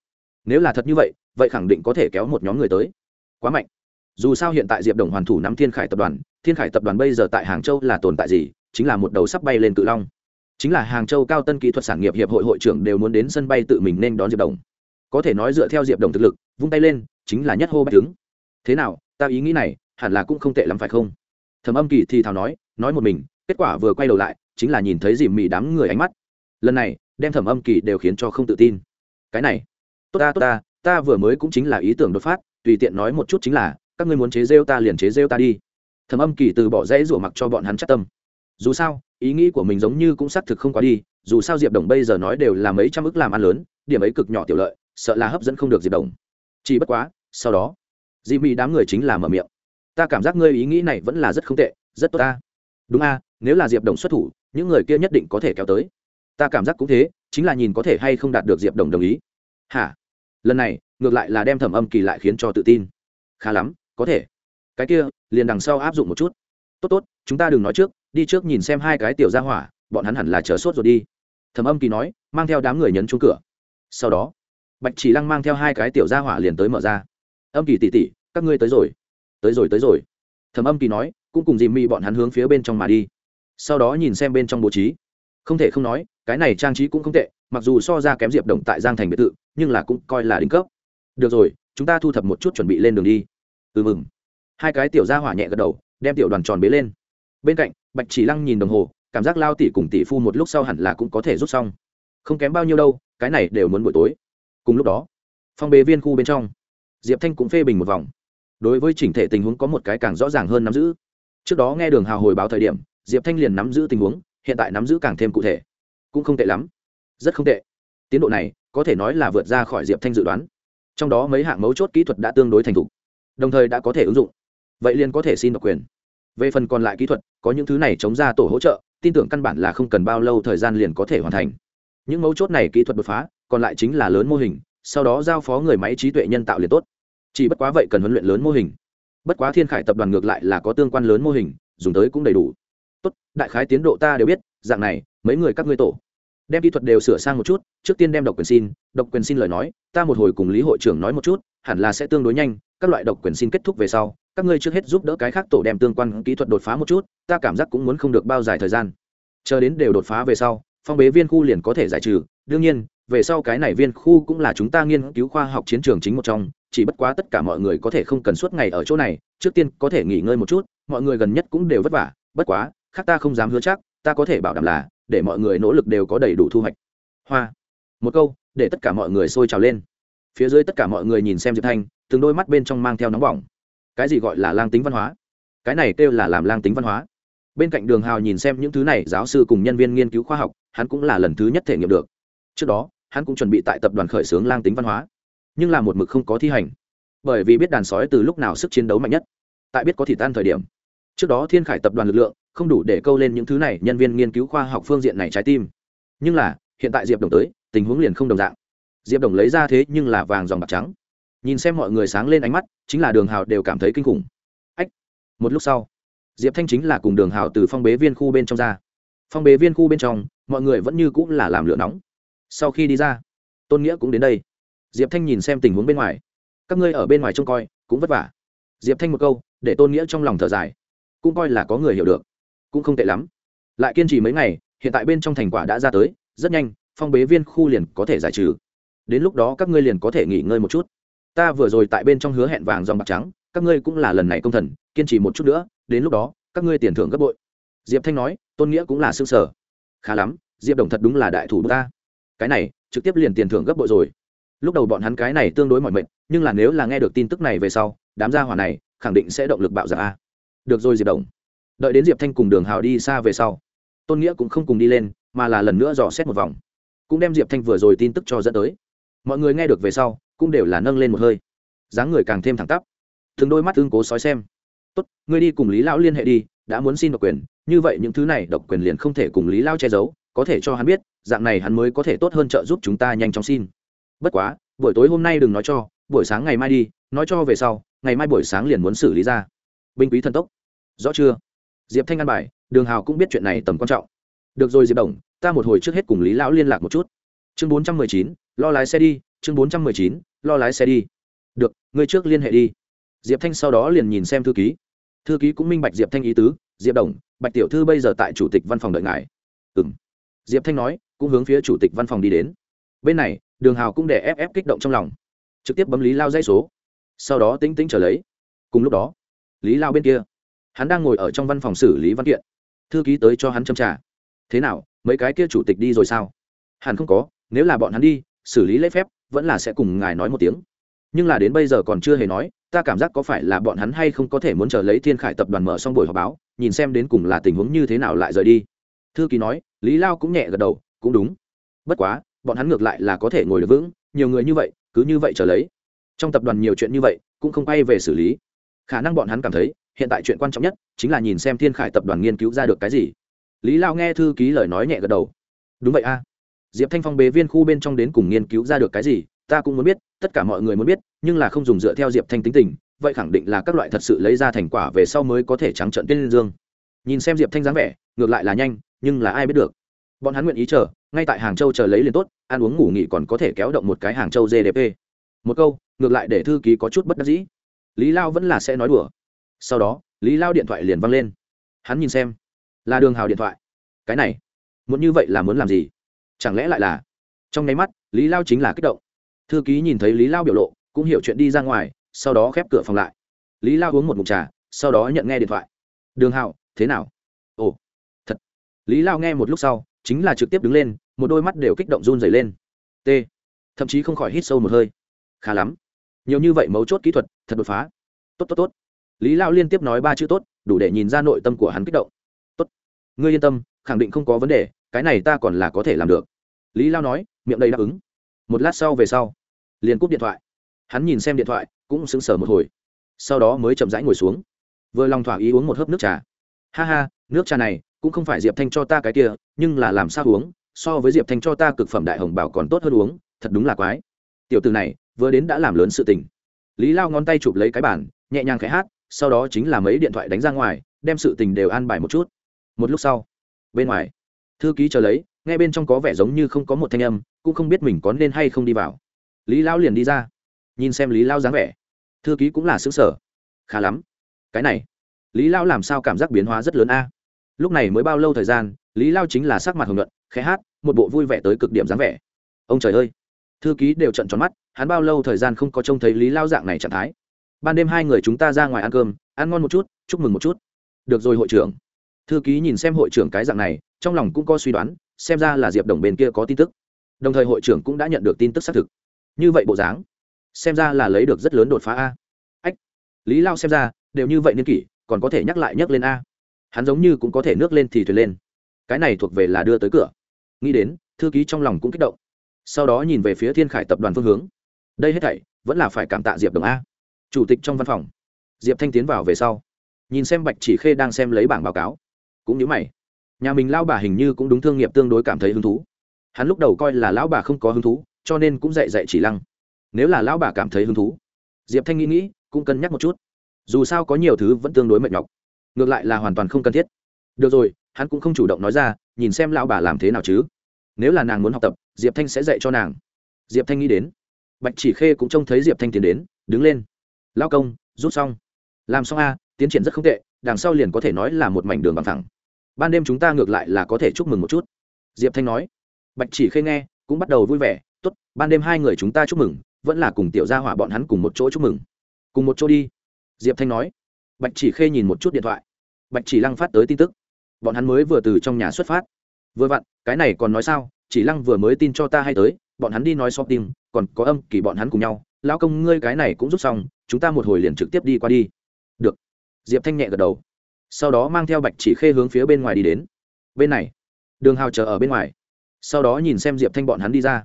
Nếu là thật như vậy vậy khẳng định có thể kéo một nhóm người tới. Quá mạnh dù sao hiện tại diệp đồng hoàn thủ nắm thiên khải tập đoàn, thiên khải tập đoàn bây giờ tại hàng châu là tồn tại gì? Chính là một đầu sắp bay lên cự long. Chính là hàng châu cao tân kỹ thuật sản nghiệp hiệp hội hội trưởng đều muốn đến sân bay tự mình nên đón diệp đồng. Có thể nói dựa theo diệp đồng thực lực, vung tay lên, chính là nhất hô bách tướng thế nào, ta ý nghĩ này, hẳn là cũng không tệ lắm phải không? Thầm âm kỳ thì thào nói nói một mình, kết quả vừa quay đầu lại, chính là nhìn thấy dìm mì đám người ánh mắt. Lần này, đem thẩm âm kỳ đều khiến cho không tự tin. Cái này, tốt ta tốt ta ta vừa mới cũng chính là ý tưởng đột phát, tùy tiện nói một chút chính là các ngươi muốn chế rêu ta liền chế rêu ta đi. Thẩm âm kỳ từ bỏ rẽ rủa mặc cho bọn hắn chắc tâm. Dù sao, ý nghĩ của mình giống như cũng xác thực không quá đi, dù sao diệp đồng bây giờ nói đều là mấy trăm ức làm ăn lớn, điểm ấy cực nhỏ tiểu lợi, sợ là hấp dẫn không được diệp đồng. Chỉ bất quá, sau đó dị mỹ đám người chính là mở miệng. Ta cảm giác ngươi ý nghĩ này vẫn là rất không tệ, rất tốt ta. Đúng a, nếu là diệp đồng xuất thủ, những người kia nhất định có thể kéo tới. Ta cảm giác cũng thế, chính là nhìn có thể hay không đạt được diệp đồng đồng ý. Hả? Lần này, ngược lại là đem thẩm âm kỳ lại khiến cho tự tin. Khá lắm có thể. Cái kia, liền đằng sau áp dụng một chút. Tốt tốt, chúng ta đừng nói trước, đi trước nhìn xem hai cái tiểu ra hỏa, bọn hắn hẳn là chờ sốt rồi đi. Thẩm âm kỳ nói, mang theo đám người nhấn chung cửa. Sau đó, bạch chỉ lăng mang theo hai cái tiểu ra hỏa liền tới mở ra. Âm kỳ tỉ tỉ các ngươi tới rồi. Tới rồi tới rồi. Thẩm âm kỳ nói, cũng cùng dìm mị bọn hắn hướng phía bên trong mà đi. Sau đó nhìn xem bên trong bố trí. Không thể không nói, cái này trang trí cũng không tệ, mặc dù so ra kém diệp đồng tại giang thành biệt thự, nhưng là cũng coi là đỉnh cấp. Được rồi, chúng ta thu thập một chút chuẩn bị lên đường đi ừ mừng. Hai cái tiểu ra hỏa nhẹ gật đầu, đem tiểu đoàn tròn bế lên. Bên cạnh, bạch chỉ lăng nhìn đồng hồ, cảm giác lao tỷ cùng tỷ phu một lúc sau hẳn là cũng có thể rút xong. Không kém bao nhiêu đâu, cái này đều muốn buổi tối. Cùng lúc đó, phong bế viên khu bên trong, diệp thanh cũng phê bình một vòng. Đối với chỉnh thể tình huống có một cái càng rõ ràng hơn nắm giữ. Trước đó nghe đường hào hồi báo thời điểm, diệp thanh liền nắm giữ tình huống, hiện tại nắm giữ càng thêm cụ thể. Cũng không tệ lắm. Rất không tệ. Tiến độ này, có thể nói là vượt ra khỏi diệp thanh dự đoán. Trong đó mấy hạng mấu chốt kỹ thuật đã tương đối thành thục đồng thời đã có thể ứng dụng. Vậy liền có thể xin độc quyền. Về phần còn lại kỹ thuật, có những thứ này chống ra tổ hỗ trợ, tin tưởng căn bản là không cần bao lâu thời gian liền có thể hoàn thành. Những mấu chốt này kỹ thuật đột phá, còn lại chính là lớn mô hình, sau đó giao phó người máy trí tuệ nhân tạo liền tốt. Chỉ bất quá vậy cần huấn luyện lớn mô hình. Bất quá thiên khải tập đoàn ngược lại là có tương quan lớn mô hình, dùng tới cũng đầy đủ. Tốt, đại khái tiến độ ta đều biết, dạng này, mấy người các ngươi tổ. Đem kỹ thuật đều sửa sang một chút, trước tiên đem độc quyền xin, độc quyền xin lời nói, ta một hồi cùng lý hội trưởng nói một chút hẳn là sẽ tương đối nhanh, các loại độc quyền xin kết thúc về sau, các ngươi trước hết giúp đỡ cái khác tổ đem tương quan kỹ thuật đột phá một chút, ta cảm giác cũng muốn không được bao dài thời gian. Chờ đến đều đột phá về sau, phong bế viên khu liền có thể giải trừ. Đương nhiên, về sau cái này viên khu cũng là chúng ta nghiên cứu khoa học chiến trường chính một trong, chỉ bất quá tất cả mọi người có thể không cần suốt ngày ở chỗ này, trước tiên có thể nghỉ ngơi một chút, mọi người gần nhất cũng đều vất vả, bất quá, khác ta không dám hứa chắc, ta có thể bảo đảm là, để mọi người nỗ lực đều có đầy đủ thu hoạch. Hoa. Một câu, để tất cả mọi người sôi trào lên phía dưới tất cả mọi người nhìn xem diệp thanh, từng đôi mắt bên trong mang theo nóng bỏng. Cái gì gọi là lang tính văn hóa? Cái này kêu là làm lang tính văn hóa. Bên cạnh đường hào nhìn xem những thứ này, giáo sư cùng nhân viên nghiên cứu khoa học, hắn cũng là lần thứ nhất thể nghiệm được. Trước đó, hắn cũng chuẩn bị tại tập đoàn khởi xướng lang tính văn hóa, nhưng là một mực không có thi hành. Bởi vì biết đàn sói từ lúc nào sức chiến đấu mạnh nhất, tại biết có thị tan thời điểm. Trước đó thiên khải tập đoàn lực lượng, không đủ để câu lên những thứ này, nhân viên nghiên cứu khoa học phương diện này trái tim. Nhưng là, hiện tại diệp đồng tới, tình huống liền không đồng dạng diệp đồng lấy ra thế nhưng là vàng dòng bạc trắng. Nhìn xem mọi người sáng lên ánh mắt, chính là đường hào đều cảm thấy kinh khủng. Ách! Một lúc sau, diệp thanh chính là cùng đường hào từ phong bế viên khu bên trong ra. Phong bế viên khu bên trong, mọi người vẫn như cũng là làm lửa nóng. Sau khi đi ra, tôn nghĩa cũng đến đây. Diệp thanh nhìn xem tình huống bên ngoài. Các ngươi ở bên ngoài trông coi, cũng vất vả. Diệp thanh một câu, để tôn nghĩa trong lòng thở dài. Cũng coi là có người hiểu được. Cũng không tệ lắm. Lại kiên trì mấy ngày, hiện tại bên trong thành quả đã ra tới, rất nhanh, phong bế viên khu liền có thể giải trừ đến lúc đó các ngươi liền có thể nghỉ ngơi một chút. Ta vừa rồi tại bên trong hứa hẹn vàng dòng bạc trắng, các ngươi cũng là lần này công thần, kiên trì một chút nữa, đến lúc đó, các ngươi tiền thưởng gấp bội. Diệp thanh nói, tôn nghĩa cũng là xương sở khá lắm, diệp đồng thật đúng là đại thủ ta. Cái này, trực tiếp liền tiền thưởng gấp bội rồi. Lúc đầu bọn hắn cái này tương đối mọi mệnh nhưng là nếu là nghe được tin tức này về sau, đám gia hỏa này khẳng định sẽ động lực bạo dạn a được rồi, diệp đồng. Đợi đến diệp thanh cùng đường hào đi xa về sau, tôn nghĩa cũng không cùng đi lên, mà là lần nữa dò xét một vòng. Cũng đem diệp thanh vừa rồi tin tức cho dẫn tới mọi người nghe được về sau, cũng đều là nâng lên một hơi. Dáng người càng thêm thẳng tắp. Thường đôi mắt tương cố sói xem. Tốt, ngươi đi cùng lý lão liên hệ đi, đã muốn xin độc quyền, như vậy những thứ này độc quyền liền không thể cùng lý lao che giấu, có thể cho hắn biết, dạng này hắn mới có thể tốt hơn trợ giúp chúng ta nhanh chóng xin. Bất quá, buổi tối hôm nay đừng nói cho, buổi sáng ngày mai đi, nói cho về sau, ngày mai buổi sáng liền muốn xử lý ra. Binh quý thần tốc. Rõ chưa? Diệp thanh an bài, đường hào cũng biết chuyện này tầm quan trọng. Được rồi diệp đồng, ta một hồi trước hết cùng lý lão liên lạc một chút. Chương bốn trăm mười chín lo lái xe đi, chương bốn trăm mười chín, lo lái xe đi. Được, ngươi trước liên hệ đi. Diệp thanh sau đó liền nhìn xem thư ký. Thư ký cũng minh bạch diệp thanh ý tứ, diệp đồng, bạch tiểu thư bây giờ tại chủ tịch văn phòng đợi ngài. Ừ m diệp thanh nói, cũng hướng phía chủ tịch văn phòng đi đến. Bên này, đường hào cũng để ép ép kích động trong lòng. Trực tiếp bấm lý lao dây số. Sau đó tính tính trở lấy. Cùng lúc đó, lý lao bên kia. Hắn đang ngồi ở trong văn phòng xử lý văn kiện. Thư ký tới cho hắn châm trả thế nào, mấy cái kia chủ tịch đi rồi sao? Hẳn không có, nếu là bọn hắn đi xử lý lễ phép, vẫn là sẽ cùng ngài nói một tiếng. Nhưng là đến bây giờ còn chưa hề nói, ta cảm giác có phải là bọn hắn hay không có thể muốn chờ lấy thiên khải tập đoàn mở xong buổi họp báo, nhìn xem đến cùng là tình huống như thế nào lại rời đi. Thư ký nói, lý lao cũng nhẹ gật đầu, cũng đúng. Bất quá, bọn hắn ngược lại là có thể ngồi được vững, nhiều người như vậy, cứ như vậy trở lấy. Trong tập đoàn nhiều chuyện như vậy, cũng không quay về xử lý. Khả năng bọn hắn cảm thấy, hiện tại chuyện quan trọng nhất, chính là nhìn xem thiên khải tập đoàn nghiên cứu ra được cái gì. Lý lao nghe thư ký lời nói nhẹ gật đầu. Đúng vậy a diệp thanh phong bế viên khu bên trong đến cùng nghiên cứu ra được cái gì, ta cũng muốn biết, tất cả mọi người muốn biết, nhưng là không dùng dựa theo diệp thanh tính tình, vậy khẳng định là các loại thật sự lấy ra thành quả về sau mới có thể trắng trận tiên liên dương. Nhìn xem diệp thanh dáng vẻ, ngược lại là nhanh, nhưng là ai biết được. Bọn hắn nguyện ý chờ, ngay tại hàng châu chờ lấy liền tốt, ăn uống ngủ nghỉ còn có thể kéo động một cái hàng châu gdp một câu, ngược lại để thư ký có chút bất đắc dĩ. Lý lao vẫn là sẽ nói đùa. Sau đó, lý lao điện thoại liền văng lên. Hắn nhìn xem, là đường hào điện thoại. Cái này, muốn như vậy là muốn làm gì? Chẳng lẽ lại là? Trong nháy mắt, lý lao chính là kích động. Thư ký nhìn thấy lý lao biểu lộ, cũng hiểu chuyện đi ra ngoài, sau đó khép cửa phòng lại. Lý lao uống một mục trà, sau đó nhận nghe điện thoại. Đường hào thế nào? Ồ, thật. Lý lao nghe một lúc sau, chính là trực tiếp đứng lên, một đôi mắt đều kích động run dày lên. T. Thậm chí không khỏi hít sâu một hơi. Khá lắm. Nhiều như vậy mấu chốt kỹ thuật, thật đột phá. Tốt tốt tốt. Lý lao liên tiếp nói ba chữ tốt đủ để nhìn ra nội tâm của hắn kích động. Tốt. Ngươi yên tâm, khẳng định không có vấn đề cái này ta còn là có thể làm được. Lý lao nói, miệng đầy đáp ứng. Một lát sau về sau, liền cúp điện thoại. Hắn nhìn xem điện thoại, cũng sững sờ một hồi. Sau đó mới chậm rãi ngồi xuống. Vừa lòng thỏa ý uống một hớp nước trà. Ha ha, nước trà này, cũng không phải diệp thanh cho ta cái kia, nhưng là làm sao uống, so với diệp thanh cho ta cực phẩm đại hồng bảo còn tốt hơn uống, thật đúng là quái. Tiểu từ này, vừa đến đã làm lớn sự tình. Lý lao ngón tay chụp lấy cái bản nhẹ nhàng khẽ hát, sau đó chính là mấy điện thoại đánh ra ngoài, đem sự tình đều an bài một chút. Một lúc sau, bên ngoài thư ký chờ lấy, nghe bên trong có vẻ giống như không có một thanh âm, cũng không biết mình có nên hay không đi vào. Lý lao liền đi ra. Nhìn xem lý lao dáng vẻ, thư ký cũng là xứng sở khá lắm. Cái này, lý lao làm sao cảm giác biến hóa rất lớn a? Lúc này mới bao lâu thời gian, lý lao chính là sắc mặt hồng nhuận, khẽ hát, một bộ vui vẻ tới cực điểm dáng vẻ. Ông trời ơi. Thư ký đều trận tròn mắt, hắn bao lâu thời gian không có trông thấy lý lao dạng này trạng thái. Ban đêm hai người chúng ta ra ngoài ăn cơm, ăn ngon một chút, chúc mừng một chút. Được rồi, hội trưởng. Thư ký nhìn xem hội trưởng cái dạng này trong lòng cũng có suy đoán, xem ra là diệp đồng bên kia có tin tức. Đồng thời hội trưởng cũng đã nhận được tin tức xác thực. Như vậy bộ dáng, xem ra là lấy được rất lớn đột phá a. Ách, lý lao xem ra, đều như vậy niên kỷ, còn có thể nhắc lại nhắc lên a. Hắn giống như cũng có thể nước lên thì thuyền lên. Cái này thuộc về là đưa tới cửa. Nghĩ đến, thư ký trong lòng cũng kích động. Sau đó nhìn về phía thiên khải tập đoàn phương hướng. Đây hết thảy, vẫn là phải cảm tạ diệp đồng a. Chủ tịch trong văn phòng. Diệp thanh tiến vào về sau. Nhìn xem bạch chỉ khê đang xem lấy bảng báo cáo. Cũng nhớ mày nhà mình lao bà hình như cũng đúng thương nghiệp tương đối cảm thấy hứng thú. Hắn lúc đầu coi là lão bà không có hứng thú, cho nên cũng dạy dạy chỉ lăng. Nếu là lão bà cảm thấy hứng thú, diệp thanh nghĩ nghĩ, cũng cân nhắc một chút. Dù sao có nhiều thứ vẫn tương đối mệt nhọc. Ngược lại là hoàn toàn không cần thiết. Được rồi, hắn cũng không chủ động nói ra, nhìn xem lão bà làm thế nào chứ. Nếu là nàng muốn học tập, diệp thanh sẽ dạy cho nàng. Diệp thanh nghĩ đến. Bạch chỉ khê cũng trông thấy diệp thanh tiến đến, đứng lên. Lao công, rút xong. Làm xong a tiến triển rất không tệ, đằng sau liền có thể nói là một mảnh đường bằng thẳng ban đêm chúng ta ngược lại là có thể chúc mừng một chút. Diệp thanh nói. Bạch chỉ khê nghe, cũng bắt đầu vui vẻ. T ố t ban đêm hai người chúng ta chúc mừng, vẫn là cùng tiểu gia hỏa bọn hắn cùng một chỗ chúc mừng. Cùng một chỗ đi. Diệp thanh nói. Bạch chỉ khê nhìn một chút điện thoại. Bạch chỉ lăng phát tới tin tức. Bọn hắn mới vừa từ trong nhà xuất phát. Vừa vặn, cái này còn nói sao? Chỉ lăng vừa mới tin cho ta hay tới, bọn hắn đi nói so tim còn có âm kỳ bọn hắn cùng nhau. Lão công ngươi cái này cũng rút xong, chúng ta một hồi liền trực tiếp đi qua đi. Được. Diệp thanh nhẹ gật đầu sau đó mang theo bạch chỉ khê hướng phía bên ngoài đi đến. Bên này, đường hào chờ ở bên ngoài. Sau đó nhìn xem diệp thanh bọn hắn đi ra.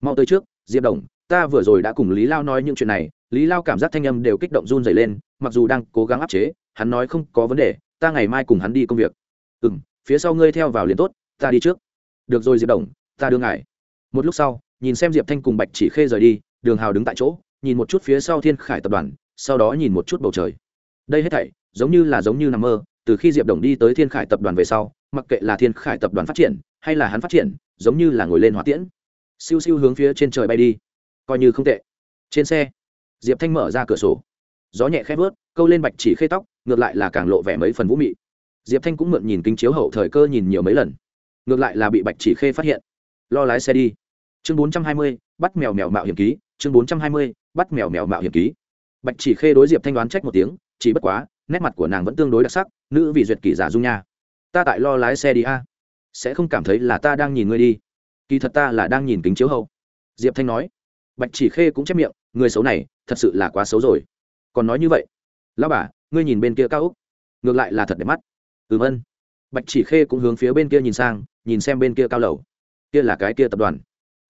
Mau tới trước, diệp đồng, ta vừa rồi đã cùng lý lao nói những chuyện này. Lý lao cảm giác thanh âm đều kích động run dày lên, mặc dù đang cố gắng áp chế, hắn nói không có vấn đề, ta ngày mai cùng hắn đi công việc. Ừ m phía sau ngươi theo vào liền tốt, ta đi trước. Được rồi diệp đồng, ta đưa ngài. Một lúc sau, nhìn xem diệp thanh cùng bạch chỉ khê rời đi, đường hào đứng tại chỗ, nhìn một chút phía sau thiên khải tập đoàn, sau đó nhìn một chút bầu trời. Đây hết thảy giống như là giống như nằm mơ, từ khi diệp đồng đi tới thiên khải tập đoàn về sau, mặc kệ là thiên khải tập đoàn phát triển hay là hắn phát triển, giống như là ngồi lên hỏa tiễn. Siêu siêu hướng phía trên trời bay đi. Coi như không tệ. Trên xe, diệp thanh mở ra cửa sổ. Gió nhẹ khép vớt, câu lên bạch chỉ khê tóc, ngược lại là càng lộ vẻ mấy phần vũ mị. Diệp thanh cũng mượn nhìn kính chiếu hậu thời cơ nhìn nhiều mấy lần. Ngược lại là bị bạch chỉ khê phát hiện. Lo lái xe đi. Chương bốn trăm hai mươi, bắt mèo mèo mạo hiểm ký. Chương bốn trăm hai mươi, bắt mèo mèo mạo hiểm ký. Bạch chỉ khê đối diệp thanh đoán trách một tiếng, chỉ bất quá nét mặt của nàng vẫn tương đối đặc sắc, nữ vị duyệt kỷ giả dung nha. Ta tại lo lái xe đi a. Sẽ không cảm thấy là ta đang nhìn ngươi đi. Kỳ thật ta là đang nhìn kính chiếu hậu. Diệp thanh nói. Bạch chỉ khê cũng chép miệng, người xấu này, thật sự là quá xấu rồi. Còn nói như vậy. Lao bà, ngươi nhìn bên kia cao úc. Ngược lại là thật đẹp mắt. Ừm ân. Bạch chỉ khê cũng hướng phía bên kia nhìn sang, nhìn xem bên kia cao lầu. Kia là cái kia tập đoàn.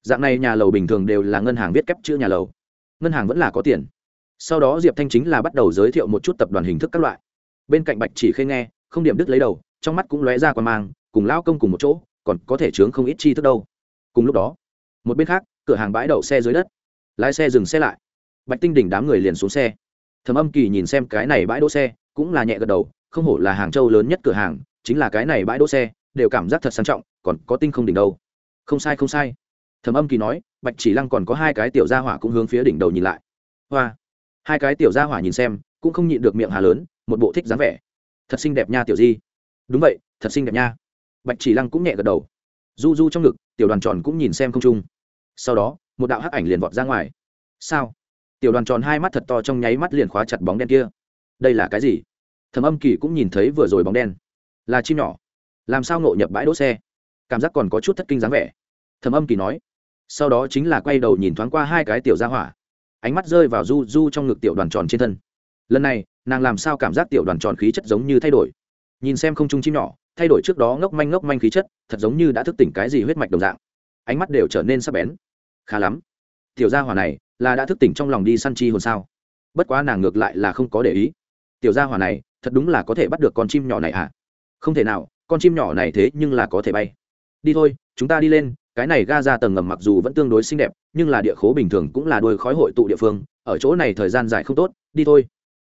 Dạng này nhà lầu bình thường đều là ngân hàng viết kép chữ nhà lầu. Ngân hàng vẫn là có tiền sau đó diệp thanh chính là bắt đầu giới thiệu một chút tập đoàn hình thức các loại. Bên cạnh bạch chỉ khê nghe, không điểm đứt lấy đầu, trong mắt cũng lóe ra quan mang, cùng lao công cùng một chỗ, còn có thể chướng không ít chi thức đâu. Cùng lúc đó, một bên khác, cửa hàng bãi đậu xe dưới đất. Lái xe dừng xe lại. Bạch tinh đỉnh đám người liền xuống xe. Thầm âm kỳ nhìn xem cái này bãi đỗ xe, cũng là nhẹ gật đầu, không hổ là hàng châu lớn nhất cửa hàng, chính là cái này bãi đỗ xe, đều cảm giác thật sang trọng, còn có tinh không đỉnh đâu. Không sai không sai. Thầm âm kỳ nói, bạch chỉ lăng còn có hai cái tiểu gia hỏa cũng hướng phía đỉnh đầu nhìn lại. Hoa hai cái tiểu gia hỏa nhìn xem, cũng không nhịn được miệng hà lớn, một bộ thích dáng vẻ. Thật xinh đẹp nha tiểu di. Đúng vậy, thật xinh đẹp nha. Bạch chỉ lăng cũng nhẹ gật đầu. Du du trong ngực, tiểu đoàn tròn cũng nhìn xem không trung. Sau đó, một đạo hắc ảnh liền vọt ra ngoài. Sao? Tiểu đoàn tròn hai mắt thật to trong nháy mắt liền khóa chặt bóng đen kia. Đây là cái gì? Thầm âm kỳ cũng nhìn thấy vừa rồi bóng đen. Là chim nhỏ. Làm sao ngộ nhập bãi đỗ xe? Cảm giác còn có chút thất kinh dáng vẻ. Thầm âm kỳ nói. Sau đó chính là quay đầu nhìn thoáng qua hai cái tiểu gia hỏa ánh mắt rơi vào du du trong ngực tiểu đoàn tròn trên thân. Lần này, nàng làm sao cảm giác tiểu đoàn tròn khí chất giống như thay đổi? Nhìn xem không trung chim nhỏ, thay đổi trước đó ngốc manh ngốc manh khí chất, thật giống như đã thức tỉnh cái gì huyết mạch đồng dạng. Ánh mắt đều trở nên sắc bén. Khá lắm. Tiểu gia hỏa này, là đã thức tỉnh trong lòng đi săn chi hồn sao? Bất quá nàng ngược lại là không có để ý. Tiểu gia hỏa này, thật đúng là có thể bắt được con chim nhỏ này à không thể nào, con chim nhỏ này thế nhưng là có thể bay. Đi thôi, chúng ta đi lên cái này ga ra tầng ngầm mặc dù vẫn tương đối xinh đẹp, nhưng là địa khố bình thường cũng là đôi khói hội tụ địa phương, ở chỗ này thời gian dài không tốt, đi thôi.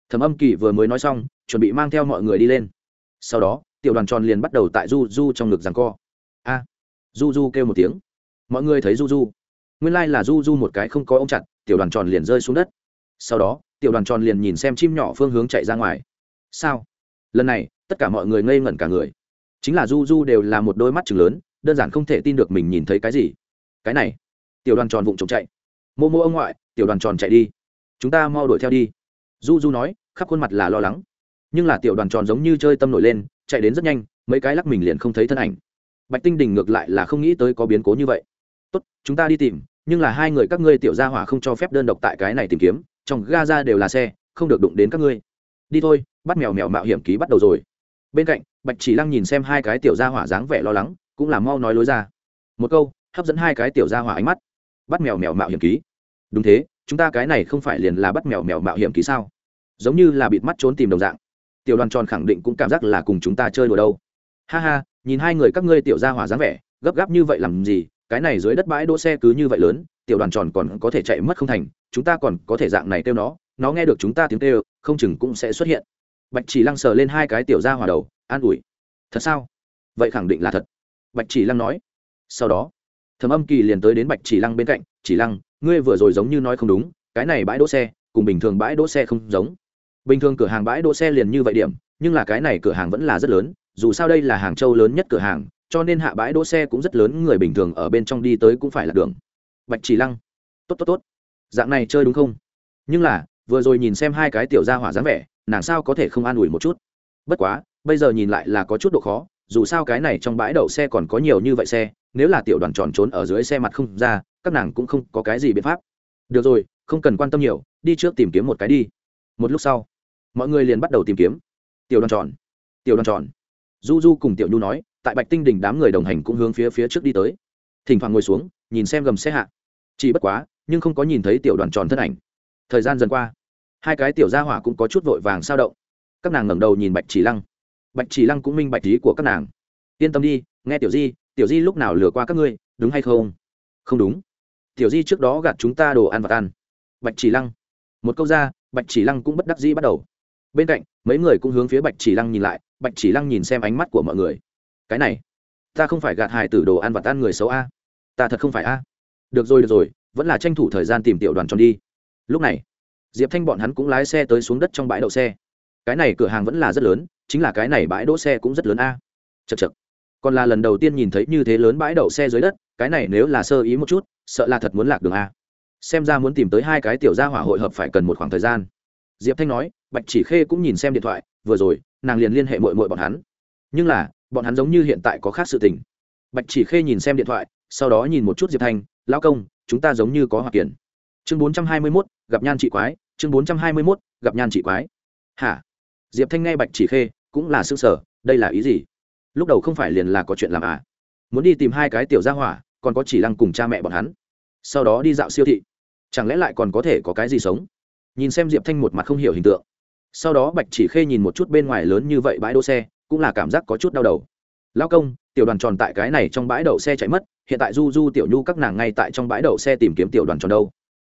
Thẩm âm kỳ vừa mới nói xong, chuẩn bị mang theo mọi người đi lên. Sau đó, tiểu đoàn tròn liền bắt đầu tại du du trong ngực rằng co. A! Du du kêu một tiếng. Mọi người thấy du du nguyên lai、like、là du du một cái không có ông chặt, tiểu đoàn tròn liền rơi xuống đất. Sau đó, tiểu đoàn tròn liền nhìn xem chim nhỏ phương hướng chạy ra ngoài. Sao? Lần này, tất cả mọi người ngây ngẩn cả người. Chính là du du đều là một đôi mắt chừng lớn đơn giản không thể tin được mình nhìn thấy cái gì. Cái này, tiểu đoàn tròn vụng trộm chạy. Mô mô ông ngoại, tiểu đoàn tròn chạy đi. Chúng ta mau đuổi theo đi. Du du nói, khắp khuôn mặt là lo lắng. Nhưng là tiểu đoàn tròn giống như chơi tâm nổi lên, chạy đến rất nhanh, mấy cái lắc mình liền không thấy thân ảnh. Bạch tinh đình ngược lại là không nghĩ tới có biến cố như vậy. Tốt, chúng ta đi tìm, nhưng là hai người các ngươi tiểu gia hỏa không cho phép đơn độc tại cái này tìm kiếm, trong ga ra đều là xe, không được đụng đến các ngươi. Đi thôi, bắt mèo mèo mạo hiểm ký bắt đầu rồi. Bên cạnh, bạch chỉ lăng nhìn xem hai cái tiểu gia hỏa dáng vẻ lo lắng cũng là mau nói lối ra. Một câu, hấp dẫn hai cái tiểu gia hỏa ánh mắt. Bắt mèo mèo mạo hiểm ký. Đúng thế, chúng ta cái này không phải liền là bắt mèo mèo mạo hiểm ký sao? Giống như là bịt mắt trốn tìm đồng dạng. Tiểu đoàn tròn khẳng định cũng cảm giác là cùng chúng ta chơi đùa đâu. Ha ha, nhìn hai người các ngươi tiểu gia hỏa dáng vẻ, gấp gáp như vậy làm gì? Cái này dưới đất bãi đỗ xe cứ như vậy lớn, tiểu đoàn tròn còn có thể chạy mất không thành, chúng ta còn có thể dạng này kêu nó nó nghe được chúng ta tiếng kêu, không chừng cũng sẽ xuất hiện. Bạch chỉ lăng sờ lên hai cái tiểu gia hỏa đầu, an ủi. Thật sao? Vậy khẳng định là thật bạch chỉ lăng nói. Sau đó thẩm âm kỳ liền tới đến bạch chỉ lăng bên cạnh, chỉ lăng, ngươi vừa rồi giống như nói không đúng, cái này bãi đỗ xe cùng bình thường bãi đỗ xe không giống. Bình thường cửa hàng bãi đỗ xe liền như vậy điểm, nhưng là cái này cửa hàng vẫn là rất lớn, dù sao đây là hàng châu lớn nhất cửa hàng, cho nên hạ bãi đỗ xe cũng rất lớn, người bình thường ở bên trong đi tới cũng phải là đường. Bạch chỉ lăng, tốt tốt tốt. Dạng này chơi đúng không? Nhưng là, vừa rồi nhìn xem hai cái tiểu gia hỏa dáng vẻ, nàng sao có thể không an ủi một chút? Bất quá, bây giờ nhìn lại là có chút độ khó dù sao cái này trong bãi đậu xe còn có nhiều như vậy xe, nếu là tiểu đoàn tròn trốn ở dưới xe mặt không ra, các nàng cũng không có cái gì biện pháp. Được rồi, không cần quan tâm nhiều, đi trước tìm kiếm một cái đi. Một lúc sau, mọi người liền bắt đầu tìm kiếm. Tiểu đoàn tròn, tiểu đoàn tròn. Du du cùng tiểu nhu nói, tại bạch tinh đỉnh đám người đồng hành cũng hướng phía phía trước đi tới. Thỉnh thoảng ngồi xuống, nhìn xem gầm xe hạ. Chỉ bất quá, nhưng không có nhìn thấy tiểu đoàn tròn thân ảnh. Thời gian dần qua, hai cái tiểu gia hỏa cũng có chút vội vàng sao động. Các nàng ngẩng đầu nhìn bạch chỉ lăng bạch chỉ lăng cũng minh bạch ý của các nàng. Yên tâm đi, nghe tiểu di tiểu di lúc nào lừa qua các ngươi, đúng hay không? Không đúng. Tiểu di trước đó gạt chúng ta đồ ăn và ăn. Bạch chỉ lăng. Một câu ra, bạch chỉ lăng cũng bất đắc dĩ bắt đầu. Bên cạnh, mấy người cũng hướng phía bạch chỉ lăng nhìn lại, bạch chỉ lăng nhìn xem ánh mắt của mọi người. Cái này, ta không phải gạt hài tử đồ ăn và tan người xấu a. Ta thật không phải a. Được rồi được rồi, vẫn là tranh thủ thời gian tìm tiểu đoàn tròn đi. Lúc này, diệp thanh bọn hắn cũng lái xe tới xuống đất trong bãi đậu xe. Cái này cửa hàng vẫn là rất lớn chính là cái này bãi đỗ xe cũng rất lớn a. Chật chật còn là lần đầu tiên nhìn thấy như thế lớn bãi đậu xe dưới đất, cái này nếu là sơ ý một chút, sợ là thật muốn lạc đường a. Xem ra muốn tìm tới hai cái tiểu gia hỏa hội hợp phải cần một khoảng thời gian. Diệp thanh nói, bạch chỉ khê cũng nhìn xem điện thoại, vừa rồi, nàng liền liên hệ mội mội bọn hắn. Nhưng là, bọn hắn giống như hiện tại có khác sự tình. Bạch chỉ khê nhìn xem điện thoại, sau đó nhìn một chút diệp thanh, lão công, chúng ta giống như có hoạt kiển chương bốn trăm hai mươi mốt, gặp nhan chị quái, chương bốn trăm hai mươi mốt, gặp nhan chị quái. Hả? Diệp thanh nghe bạch chỉ khê cũng là s sở, đây là ý gì? Lúc đầu không phải liền là có chuyện làm à? Muốn đi tìm hai cái tiểu gia hỏa, còn có chỉ lăng cùng cha mẹ bọn hắn. Sau đó đi dạo siêu thị. Chẳng lẽ lại còn có thể có cái gì sống? Nhìn xem diệp thanh một mặt không hiểu hình tượng. Sau đó bạch chỉ khê nhìn một chút bên ngoài lớn như vậy bãi đỗ xe, cũng là cảm giác có chút đau đầu. Lao công, tiểu đoàn tròn tại cái này trong bãi đậu xe chạy mất, hiện tại du du, tiểu nhu các nàng ngay tại trong bãi đậu xe tìm kiếm tiểu đoàn tròn đâu.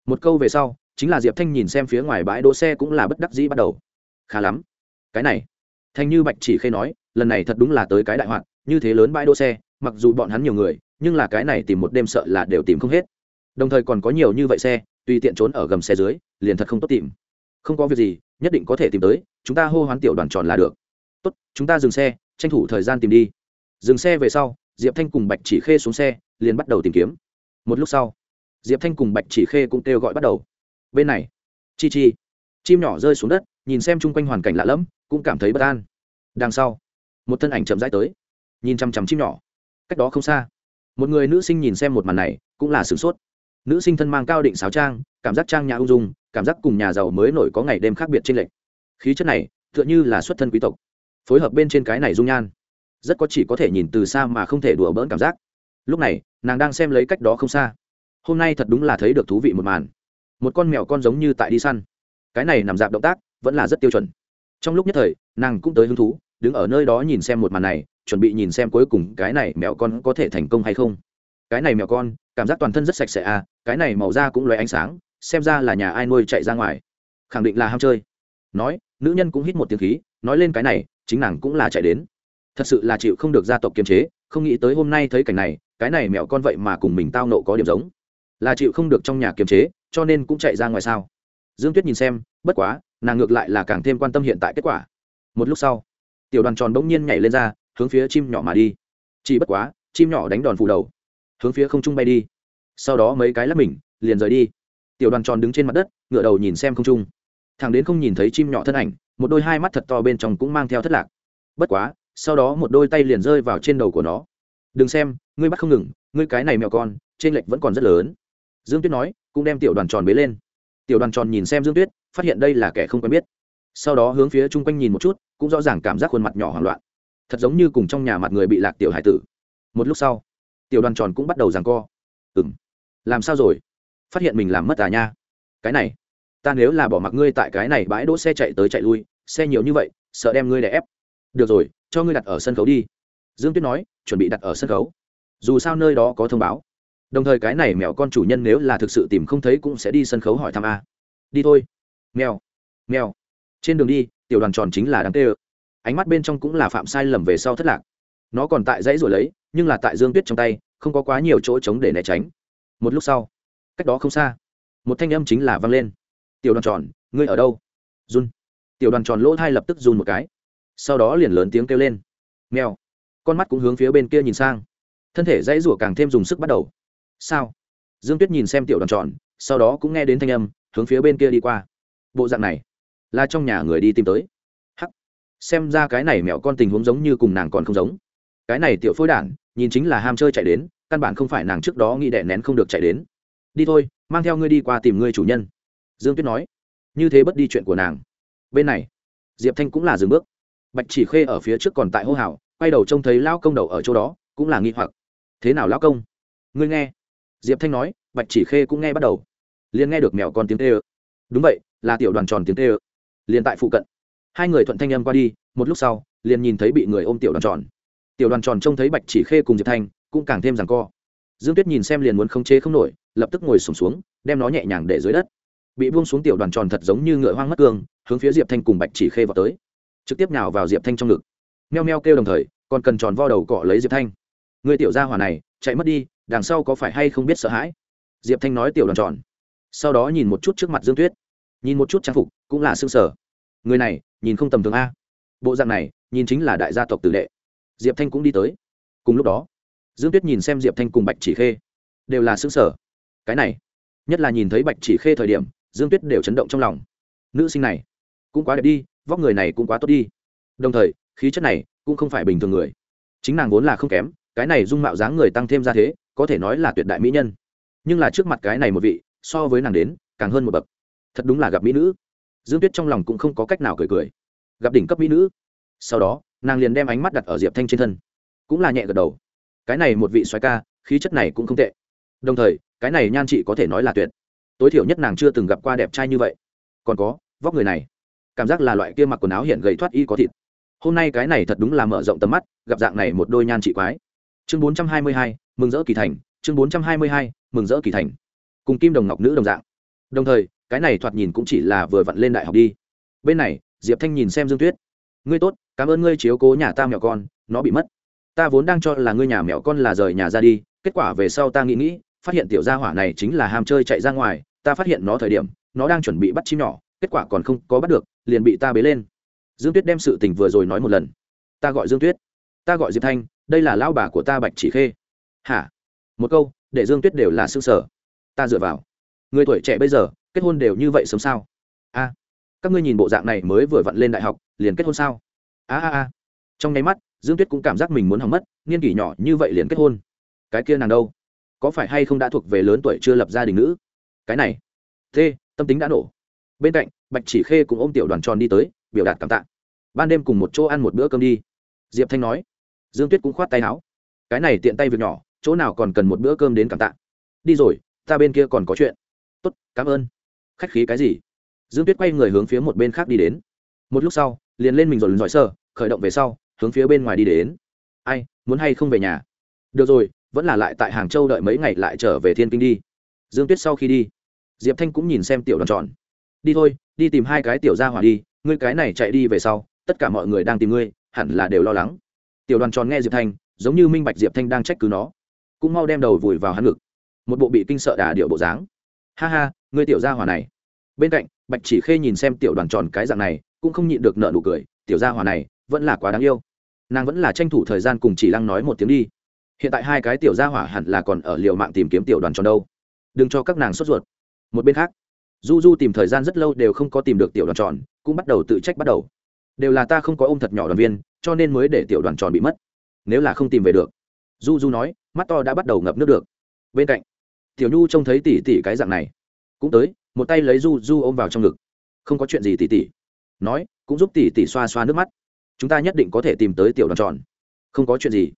Một câu về sau, chính là diệp thanh nhìn xem phía ngoài bãi đỗ xe cũng là bất đắc dĩ bắt đầu. Khá lắm. Cái này thanh như bạch chỉ khê nói, lần này thật đúng là tới cái đại hoạn như thế lớn bãi đỗ xe, mặc dù bọn hắn nhiều người, nhưng là cái này tìm một đêm sợ là đều tìm không hết. Đồng thời còn có nhiều như vậy xe, tùy tiện trốn ở gầm xe dưới, liền thật không tốt tìm. Không có việc gì, nhất định có thể tìm tới, chúng ta hô hoán tiểu đoàn tròn là được. Tốt, chúng ta dừng xe, tranh thủ thời gian tìm đi. Dừng xe về sau, diệp thanh cùng bạch chỉ khê xuống xe, liền bắt đầu tìm kiếm. Một lúc sau, diệp thanh cùng bạch chỉ khê cũng kêu gọi bắt đầu. Bên này, chi chi, chim nhỏ rơi xuống đất, nhìn xem chung quanh hoàn cảnh lạ lẫm cũng cảm thấy bất an. Đằng sau, một thân ảnh chậm rãi tới, nhìn chằm chằm chim nhỏ. Cách đó không xa, một người nữ sinh nhìn xem một màn này, cũng là sửng sốt. Nữ sinh thân mang cao định sáo trang, cảm giác trang nhà ung dung, cảm giác cùng nhà giàu mới nổi có ngày đêm khác biệt trên lệch. Khí chất này, tựa như là xuất thân quý tộc. Phối hợp bên trên cái này dung nhan, rất có chỉ có thể nhìn từ xa mà không thể đùa bỡn cảm giác. Lúc này, nàng đang xem lấy cách đó không xa. Hôm nay thật đúng là thấy được thú vị một màn. Một con mèo con giống như tại đi săn. Cái này nằm dạp động tác, vẫn là rất tiêu chuẩn trong lúc nhất thời, nàng cũng tới hứng thú, đứng ở nơi đó nhìn xem một màn này, chuẩn bị nhìn xem cuối cùng cái này mèo con có thể thành công hay không. Cái này mèo con, cảm giác toàn thân rất sạch sẽ à cái này màu da cũng loé ánh sáng, xem ra là nhà ai nuôi chạy ra ngoài. Khẳng định là ham chơi. Nói, nữ nhân cũng hít một tiếng khí, nói lên cái này, chính nàng cũng là chạy đến. Thật sự là chịu không được gia tộc kiềm chế, không nghĩ tới hôm nay thấy cảnh này, cái này mèo con vậy mà cùng mình tao nộ có điểm giống. Là chịu không được trong nhà kiềm chế, cho nên cũng chạy ra ngoài sao? Dương tuyết nhìn xem, bất quá nàng ngược lại là càng thêm quan tâm hiện tại kết quả. Một lúc sau, tiểu đoàn tròn bỗng nhiên nhảy lên ra, hướng phía chim nhỏ mà đi. Chỉ bất quá, chim nhỏ đánh đòn phủ đầu, hướng phía không trung bay đi. Sau đó mấy cái lắp mình, liền rời đi. Tiểu đoàn tròn đứng trên mặt đất ngựa đầu nhìn xem không trung. Thằng đến không nhìn thấy chim nhỏ thân ảnh, một đôi hai mắt thật to bên trong cũng mang theo thất lạc. Bất quá, sau đó một đôi tay liền rơi vào trên đầu của nó. Đừng xem, ngươi bắt không ngừng, ngươi cái này mèo con, trên lệch vẫn còn rất lớn. Dương tuyết nói, cũng đem tiểu đoàn tròn bế lên. Tiểu đoàn tròn nhìn xem dương tuyết phát hiện đây là kẻ không quen biết. Sau đó hướng phía chung quanh nhìn một chút, cũng rõ ràng cảm giác khuôn mặt nhỏ hoảng loạn. Thật giống như cùng trong nhà mặt người bị lạc tiểu hải tử. Một lúc sau, tiểu đoàn tròn cũng bắt đầu ràng co. Ừng làm sao rồi? Phát hiện mình làm mất à nha? Cái này, ta nếu là bỏ mặc ngươi tại cái này bãi đỗ xe chạy tới chạy lui, xe nhiều như vậy, sợ đem ngươi đè ép. Được rồi, cho ngươi đặt ở sân khấu đi. Dương tuyết nói, chuẩn bị đặt ở sân khấu. Dù sao nơi đó có thông báo. Đồng thời cái này mèo con chủ nhân nếu là thực sự tìm không thấy cũng sẽ đi sân khấu hỏi thăm a. Đi thôi mèo. Mèo. Trên đường đi, tiểu đoàn tròn chính là đáng tê ơ. Ánh mắt bên trong cũng là phạm sai lầm về sau thất lạc. Nó còn tại dãy rồi lấy, nhưng là tại dương tuyết trong tay, không có quá nhiều chỗ trống để né tránh. Một lúc sau, cách đó không xa, một thanh âm chính là vang lên. Tiểu đoàn tròn, ngươi ở đâu? Run. Tiểu đoàn tròn lỗ thai lập tức run một cái. Sau đó liền lớn tiếng kêu lên. Mèo. Con mắt cũng hướng phía bên kia nhìn sang. Thân thể dãy rủa càng thêm dùng sức bắt đầu. Sao? Dương tuyết nhìn xem tiểu đoàn tròn, sau đó cũng nghe đến thanh âm, hướng phía bên kia đi qua bộ dạng này là trong nhà người đi tìm tới. Hắc. Xem ra cái này mẹo con tình huống giống như cùng nàng còn không giống. Cái này tiểu phôi đản, nhìn chính là ham chơi chạy đến, căn bản không phải nàng trước đó nghĩ đẻ nén không được chạy đến. Đi thôi, mang theo ngươi đi qua tìm ngươi chủ nhân. Dương tuyết nói. Như thế bất đi chuyện của nàng. Bên này, diệp thanh cũng là dừng bước. Bạch chỉ khê ở phía trước còn tại hô hào, quay đầu trông thấy lao công đầu ở chỗ đó, cũng là nghi hoặc. Thế nào lao công? Ngươi nghe. Diệp thanh nói, bạch chỉ khê cũng nghe bắt đầu. Liền nghe được mèo con tiếng tê ơ đúng vậy là tiểu đoàn tròn tiếng tê ơ liền tại phụ cận. Hai người thuận thanh âm qua đi một lúc sau liền nhìn thấy bị người ôm tiểu đoàn tròn. Tiểu đoàn tròn trông thấy bạch chỉ khê cùng diệp thanh cũng càng thêm rằng co. Dương tuyết nhìn xem liền muốn không chế không nổi lập tức ngồi sùng xuống, xuống đem nó nhẹ nhàng để dưới đất. Bị buông xuống tiểu đoàn tròn thật giống như ngựa hoang mất cương hướng phía diệp thanh cùng bạch chỉ khê vào tới. Trực tiếp nào vào diệp thanh trong ngực. Meo meo kêu đồng thời còn cần tròn vo đầu cọ lấy diệp thanh. Người tiểu gia hỏa này chạy mất đi đằng sau có phải hay không biết sợ hãi? Diệp thanh nói tiểu đoàn tròn. Sau đó nhìn một chút trước mặt dương tuyết nhìn một chút trang phục, cũng là xương sở người này, nhìn không tầm thường a. Bộ dạng này, nhìn chính là đại gia tộc tử đệ. Diệp thanh cũng đi tới. Cùng lúc đó, dương tuyết nhìn xem diệp thanh cùng bạch chỉ khê. Đều là xương sở cái này, nhất là nhìn thấy bạch chỉ khê thời điểm, dương tuyết đều chấn động trong lòng. Nữ sinh này, cũng quá đẹp đi, vóc người này cũng quá tốt đi. Đồng thời, khí chất này cũng không phải bình thường người. Chính nàng vốn là không kém, cái này dung mạo dáng người tăng thêm ra thế, có thể nói là tuyệt đại mỹ nhân. Nhưng là trước mặt cái này một vị, so với nàng đến, càng hơn một bậc thật đúng là gặp mỹ nữ. Dương tuyết trong lòng cũng không có cách nào cười cười. Gặp đỉnh cấp mỹ nữ. Sau đó, nàng liền đem ánh mắt đặt ở diệp thanh trên thân. Cũng là nhẹ gật đầu. Cái này một vị xoái ca, khí chất này cũng không tệ. Đồng thời, cái này nhan chị có thể nói là tuyệt. Tối thiểu nhất nàng chưa từng gặp qua đẹp trai như vậy. Còn có, vóc người này. Cảm giác là loại kia mặc quần áo hiện gầy thoát y có thịt. Hôm nay cái này thật đúng là mở rộng tầm mắt, gặp dạng này một đôi nhan chị quái. Chương bốn trăm hai mươi hai, mừng rỡ kỳ thành. Chương bốn trăm hai mươi hai, mừng rỡ kỳ thành. Cùng kim đồng ngọc nữ đồng dạng. Đồng thời cái này thoạt nhìn cũng chỉ là vừa vặn lên đại học đi. Bên này, diệp thanh nhìn xem dương tuyết. Ngươi tốt, cảm ơn ngươi chiếu cố nhà ta mẹo con, nó bị mất. Ta vốn đang cho là ngươi nhà mẹo con là rời nhà ra đi, kết quả về sau ta nghĩ nghĩ, phát hiện tiểu gia hỏa này chính là ham chơi chạy ra ngoài, ta phát hiện nó thời điểm, nó đang chuẩn bị bắt chim nhỏ, kết quả còn không có bắt được, liền bị ta bế lên. Dương tuyết đem sự tình vừa rồi nói một lần. Ta gọi dương tuyết. Ta gọi diệp thanh, đây là lao bà của ta bạch chỉ khê. Hả? Một câu, để dương tuyết đều là xương sở. Ta dựa vào. Người tuổi trẻ bây giờ kết hôn đều như vậy sớm sao? A, các ngươi nhìn bộ dạng này mới vừa vặn lên đại học, liền kết hôn sao? A a a. Trong nháy mắt, dương tuyết cũng cảm giác mình muốn hỏng mất, niên kỷ nhỏ như vậy liền kết hôn. Cái kia nàng đâu? Có phải hay không đã thuộc về lớn tuổi chưa lập gia đình nữ? Cái này. T, tâm tính đã nổ. Bên cạnh, bạch chỉ khê cũng ôm tiểu đoàn tròn đi tới, biểu đạt cảm tạ. Ban đêm cùng một chỗ ăn một bữa cơm đi. Diệp thanh nói. Dương tuyết cũng khoát tay áo. Cái này tiện tay việc nhỏ, chỗ nào còn cần một bữa cơm đến cảm tạ. Đi rồi, ta bên kia còn có chuyện. Tốt, cảm ơn khách khí cái gì? Dương tuyết quay người hướng phía một bên khác đi đến. Một lúc sau, liền lên mình rồi lần giỏi sơ, khởi động về sau, hướng phía bên ngoài đi đến. Ai, muốn hay không về nhà? Được rồi, vẫn là lại tại hàng châu đợi mấy ngày lại trở về thiên kinh đi. Dương tuyết sau khi đi, diệp thanh cũng nhìn xem tiểu đoàn tròn. Đi thôi, đi tìm hai cái tiểu ra hỏa đi, ngươi cái này chạy đi về sau, tất cả mọi người đang tìm ngươi, hẳn là đều lo lắng. Tiểu đoàn tròn nghe diệp thanh, giống như minh bạch diệp thanh đang trách cứ nó, cũng mau đem đầu vùi vào hắn ngực. Một bộ bị kinh sợ đà điệu bộ dáng. Ha ha ngươi tiểu gia hỏa này. Bên cạnh, bạch chỉ khê nhìn xem tiểu đoàn tròn cái dạng này, cũng không nhịn được nợ nụ cười, tiểu gia hỏa này, vẫn là quá đáng yêu. Nàng vẫn là tranh thủ thời gian cùng chỉ lăng nói một tiếng đi. Hiện tại hai cái tiểu gia hỏa hẳn là còn ở liều mạng tìm kiếm tiểu đoàn tròn đâu. Đừng cho các nàng sốt ruột. Một bên khác, du du tìm thời gian rất lâu đều không có tìm được tiểu đoàn tròn, cũng bắt đầu tự trách bắt đầu. Đều là ta không có ôm thật nhỏ đoàn viên, cho nên mới để tiểu đoàn tròn bị mất. Nếu là không tìm về được, du du nói, mắt to đã bắt đầu ngập nước được. Bên cạnh, tiểu nhu trông thấy tỉ tỉ cái dạng này cũng tới, một tay lấy du du ôm vào trong ngực. Không có chuyện gì tỉ tỉ. Nói, cũng giúp tỉ tỉ xoa xoa nước mắt. Chúng ta nhất định có thể tìm tới tiểu đoàn tròn. Không có chuyện gì.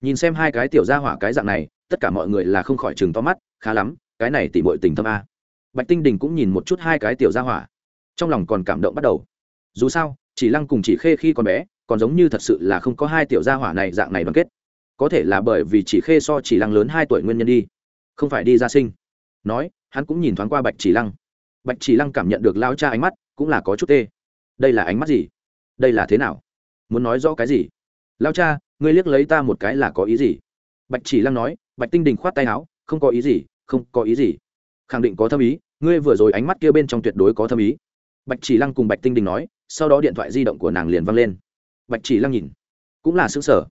Nhìn xem hai cái tiểu ra hỏa cái dạng này, tất cả mọi người là không khỏi chừng to mắt, khá lắm, cái này tỉ mọi tình thâm a. Bạch tinh đình cũng nhìn một chút hai cái tiểu ra hỏa. Trong lòng còn cảm động bắt đầu. Dù sao, chỉ lăng cùng chỉ khê khi còn bé, còn giống như thật sự là không có hai tiểu gia hỏa này dạng này đoàn kết. Có thể là bởi vì chỉ khê so chỉ lăng lớn hai tuổi nguyên nhân đi. Không phải đi ra sinh. Nói hắn cũng nhìn thoáng qua bạch chỉ lăng. Bạch chỉ lăng cảm nhận được lao cha ánh mắt, cũng là có chút tê. Đây là ánh mắt gì? Đây là thế nào? Muốn nói rõ cái gì? Lao cha, ngươi liếc lấy ta một cái là có ý gì? Bạch chỉ lăng nói, bạch tinh đình khoát tay áo, không có ý gì, không có ý gì. Khẳng định có thâm ý, ngươi vừa rồi ánh mắt kia bên trong tuyệt đối có thâm ý. Bạch chỉ lăng cùng bạch tinh đình nói, sau đó điện thoại di động của nàng liền văng lên. Bạch chỉ lăng nhìn, cũng là xứng sở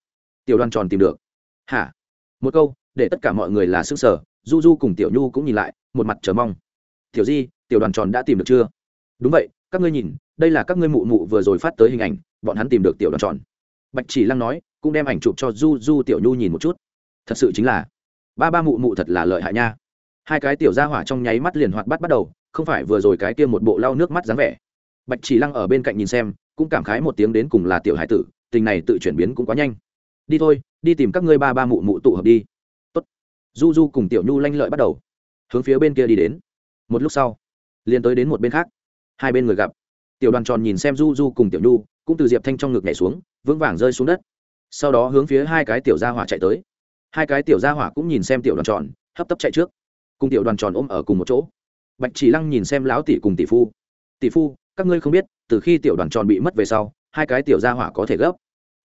tiểu đoàn tròn tìm được. Hả? Một câu, để tất cả mọi người là xứng sở du du cùng tiểu nhu cũng nhìn lại một mặt chờ mong. Tiểu di, tiểu đoàn tròn đã tìm được chưa? Đúng vậy, các ngươi nhìn, đây là các ngươi mụ mụ vừa rồi phát tới hình ảnh, bọn hắn tìm được tiểu đoàn tròn. Bạch chỉ lăng nói, cũng đem ảnh chụp cho du du tiểu nhu nhìn một chút. Thật sự chính là, ba ba mụ mụ thật là lợi hại nha. Hai cái tiểu ra hỏa trong nháy mắt liền hoạt bắt bắt đầu, không phải vừa rồi cái kia một bộ lau nước mắt dáng vẻ. Bạch chỉ lăng ở bên cạnh nhìn xem, cũng cảm khái một tiếng đến cùng là tiểu hải tử, tình này tự chuyển biến cũng quá nhanh. Đi thôi, đi tìm các ngươi ba ba mụ mụ tụ hợp đi. Tốt. du du cùng tiểu nhu lanh lợi bắt đầu hướng phía bên kia đi đến. Một lúc sau, liền tới đến một bên khác. Hai bên người gặp. Tiểu đoàn tròn nhìn xem du du cùng tiểu nhu, cũng từ diệp thanh trong ngực nhảy xuống, vững vàng rơi xuống đất. Sau đó hướng phía hai cái tiểu gia hỏa chạy tới. Hai cái tiểu gia hỏa cũng nhìn xem tiểu đoàn tròn, hấp tấp chạy trước. Cùng tiểu đoàn tròn ôm ở cùng một chỗ. Bạch chỉ lăng nhìn xem lão tỷ cùng tỷ phu. Tỷ phu, các ngươi không biết, từ khi tiểu đoàn tròn bị mất về sau, hai cái tiểu gia hỏa có thể gấp.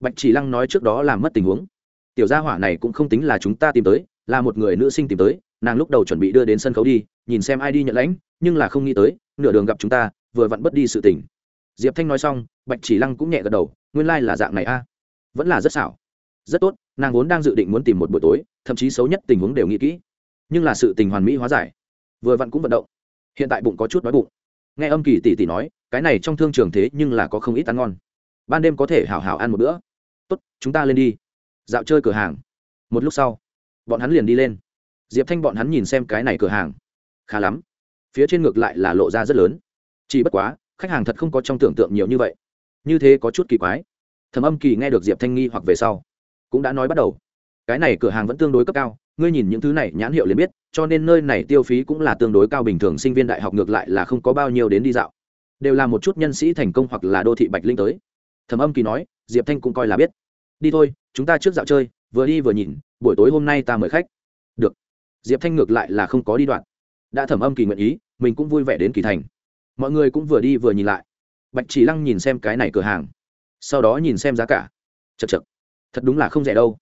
Bạch chỉ lăng nói trước đó làm mất tình huống. Tiểu gia hỏa này cũng không tính là chúng ta tìm tới, là một người nữ sinh tìm tới nàng lúc đầu chuẩn bị đưa đến sân khấu đi, nhìn xem ai đi nhận lãnh, nhưng là không nghĩ tới, nửa đường gặp chúng ta, vừa vặn bất đi sự tình. Diệp thanh nói xong, bạch chỉ lăng cũng nhẹ gật đầu, nguyên lai、like、là dạng này a. Vẫn là rất xảo. Rất tốt, nàng vốn đang dự định muốn tìm một buổi tối, thậm chí xấu nhất tình huống đều nghĩ kỹ. Nhưng là sự tình hoàn mỹ hóa giải. Vừa vặn cũng vận động. Hiện tại bụng có chút đói bụng. Nghe âm kỳ tỷ tỷ nói, cái này trong thương trường thế nhưng là có không ít ăn ngon. Ban đêm có thể hảo hảo ăn một bữa. Tốt, chúng ta lên đi. Dạo chơi cửa hàng. Một lúc sau, bọn hắn liền đi lên diệp thanh bọn hắn nhìn xem cái này cửa hàng. Khá lắm. Phía trên ngược lại là lộ ra rất lớn. Chỉ bất quá, khách hàng thật không có trong tưởng tượng nhiều như vậy. Như thế có chút kỳ quái. Thầm âm kỳ nghe được diệp thanh nghi hoặc về sau, cũng đã nói bắt đầu. Cái này cửa hàng vẫn tương đối cấp cao, ngươi nhìn những thứ này nhãn hiệu liền biết, cho nên nơi này tiêu phí cũng là tương đối cao, bình thường sinh viên đại học ngược lại là không có bao nhiêu đến đi dạo. Đều là một chút nhân sĩ thành công hoặc là đô thị bạch linh tới. Thầm âm kỳ nói, diệp thanh cũng coi là biết. Đi thôi, chúng ta trước dạo chơi, vừa đi vừa nhìn, buổi tối hôm nay ta mời khách. Được diệp thanh ngược lại là không có đi đoạn. Đã thẩm âm kỳ nguyện ý, mình cũng vui vẻ đến kỳ thành. Mọi người cũng vừa đi vừa nhìn lại. Bạch chỉ lăng nhìn xem cái này cửa hàng, sau đó nhìn xem giá cả. Chật chật thật đúng là không rẻ đâu.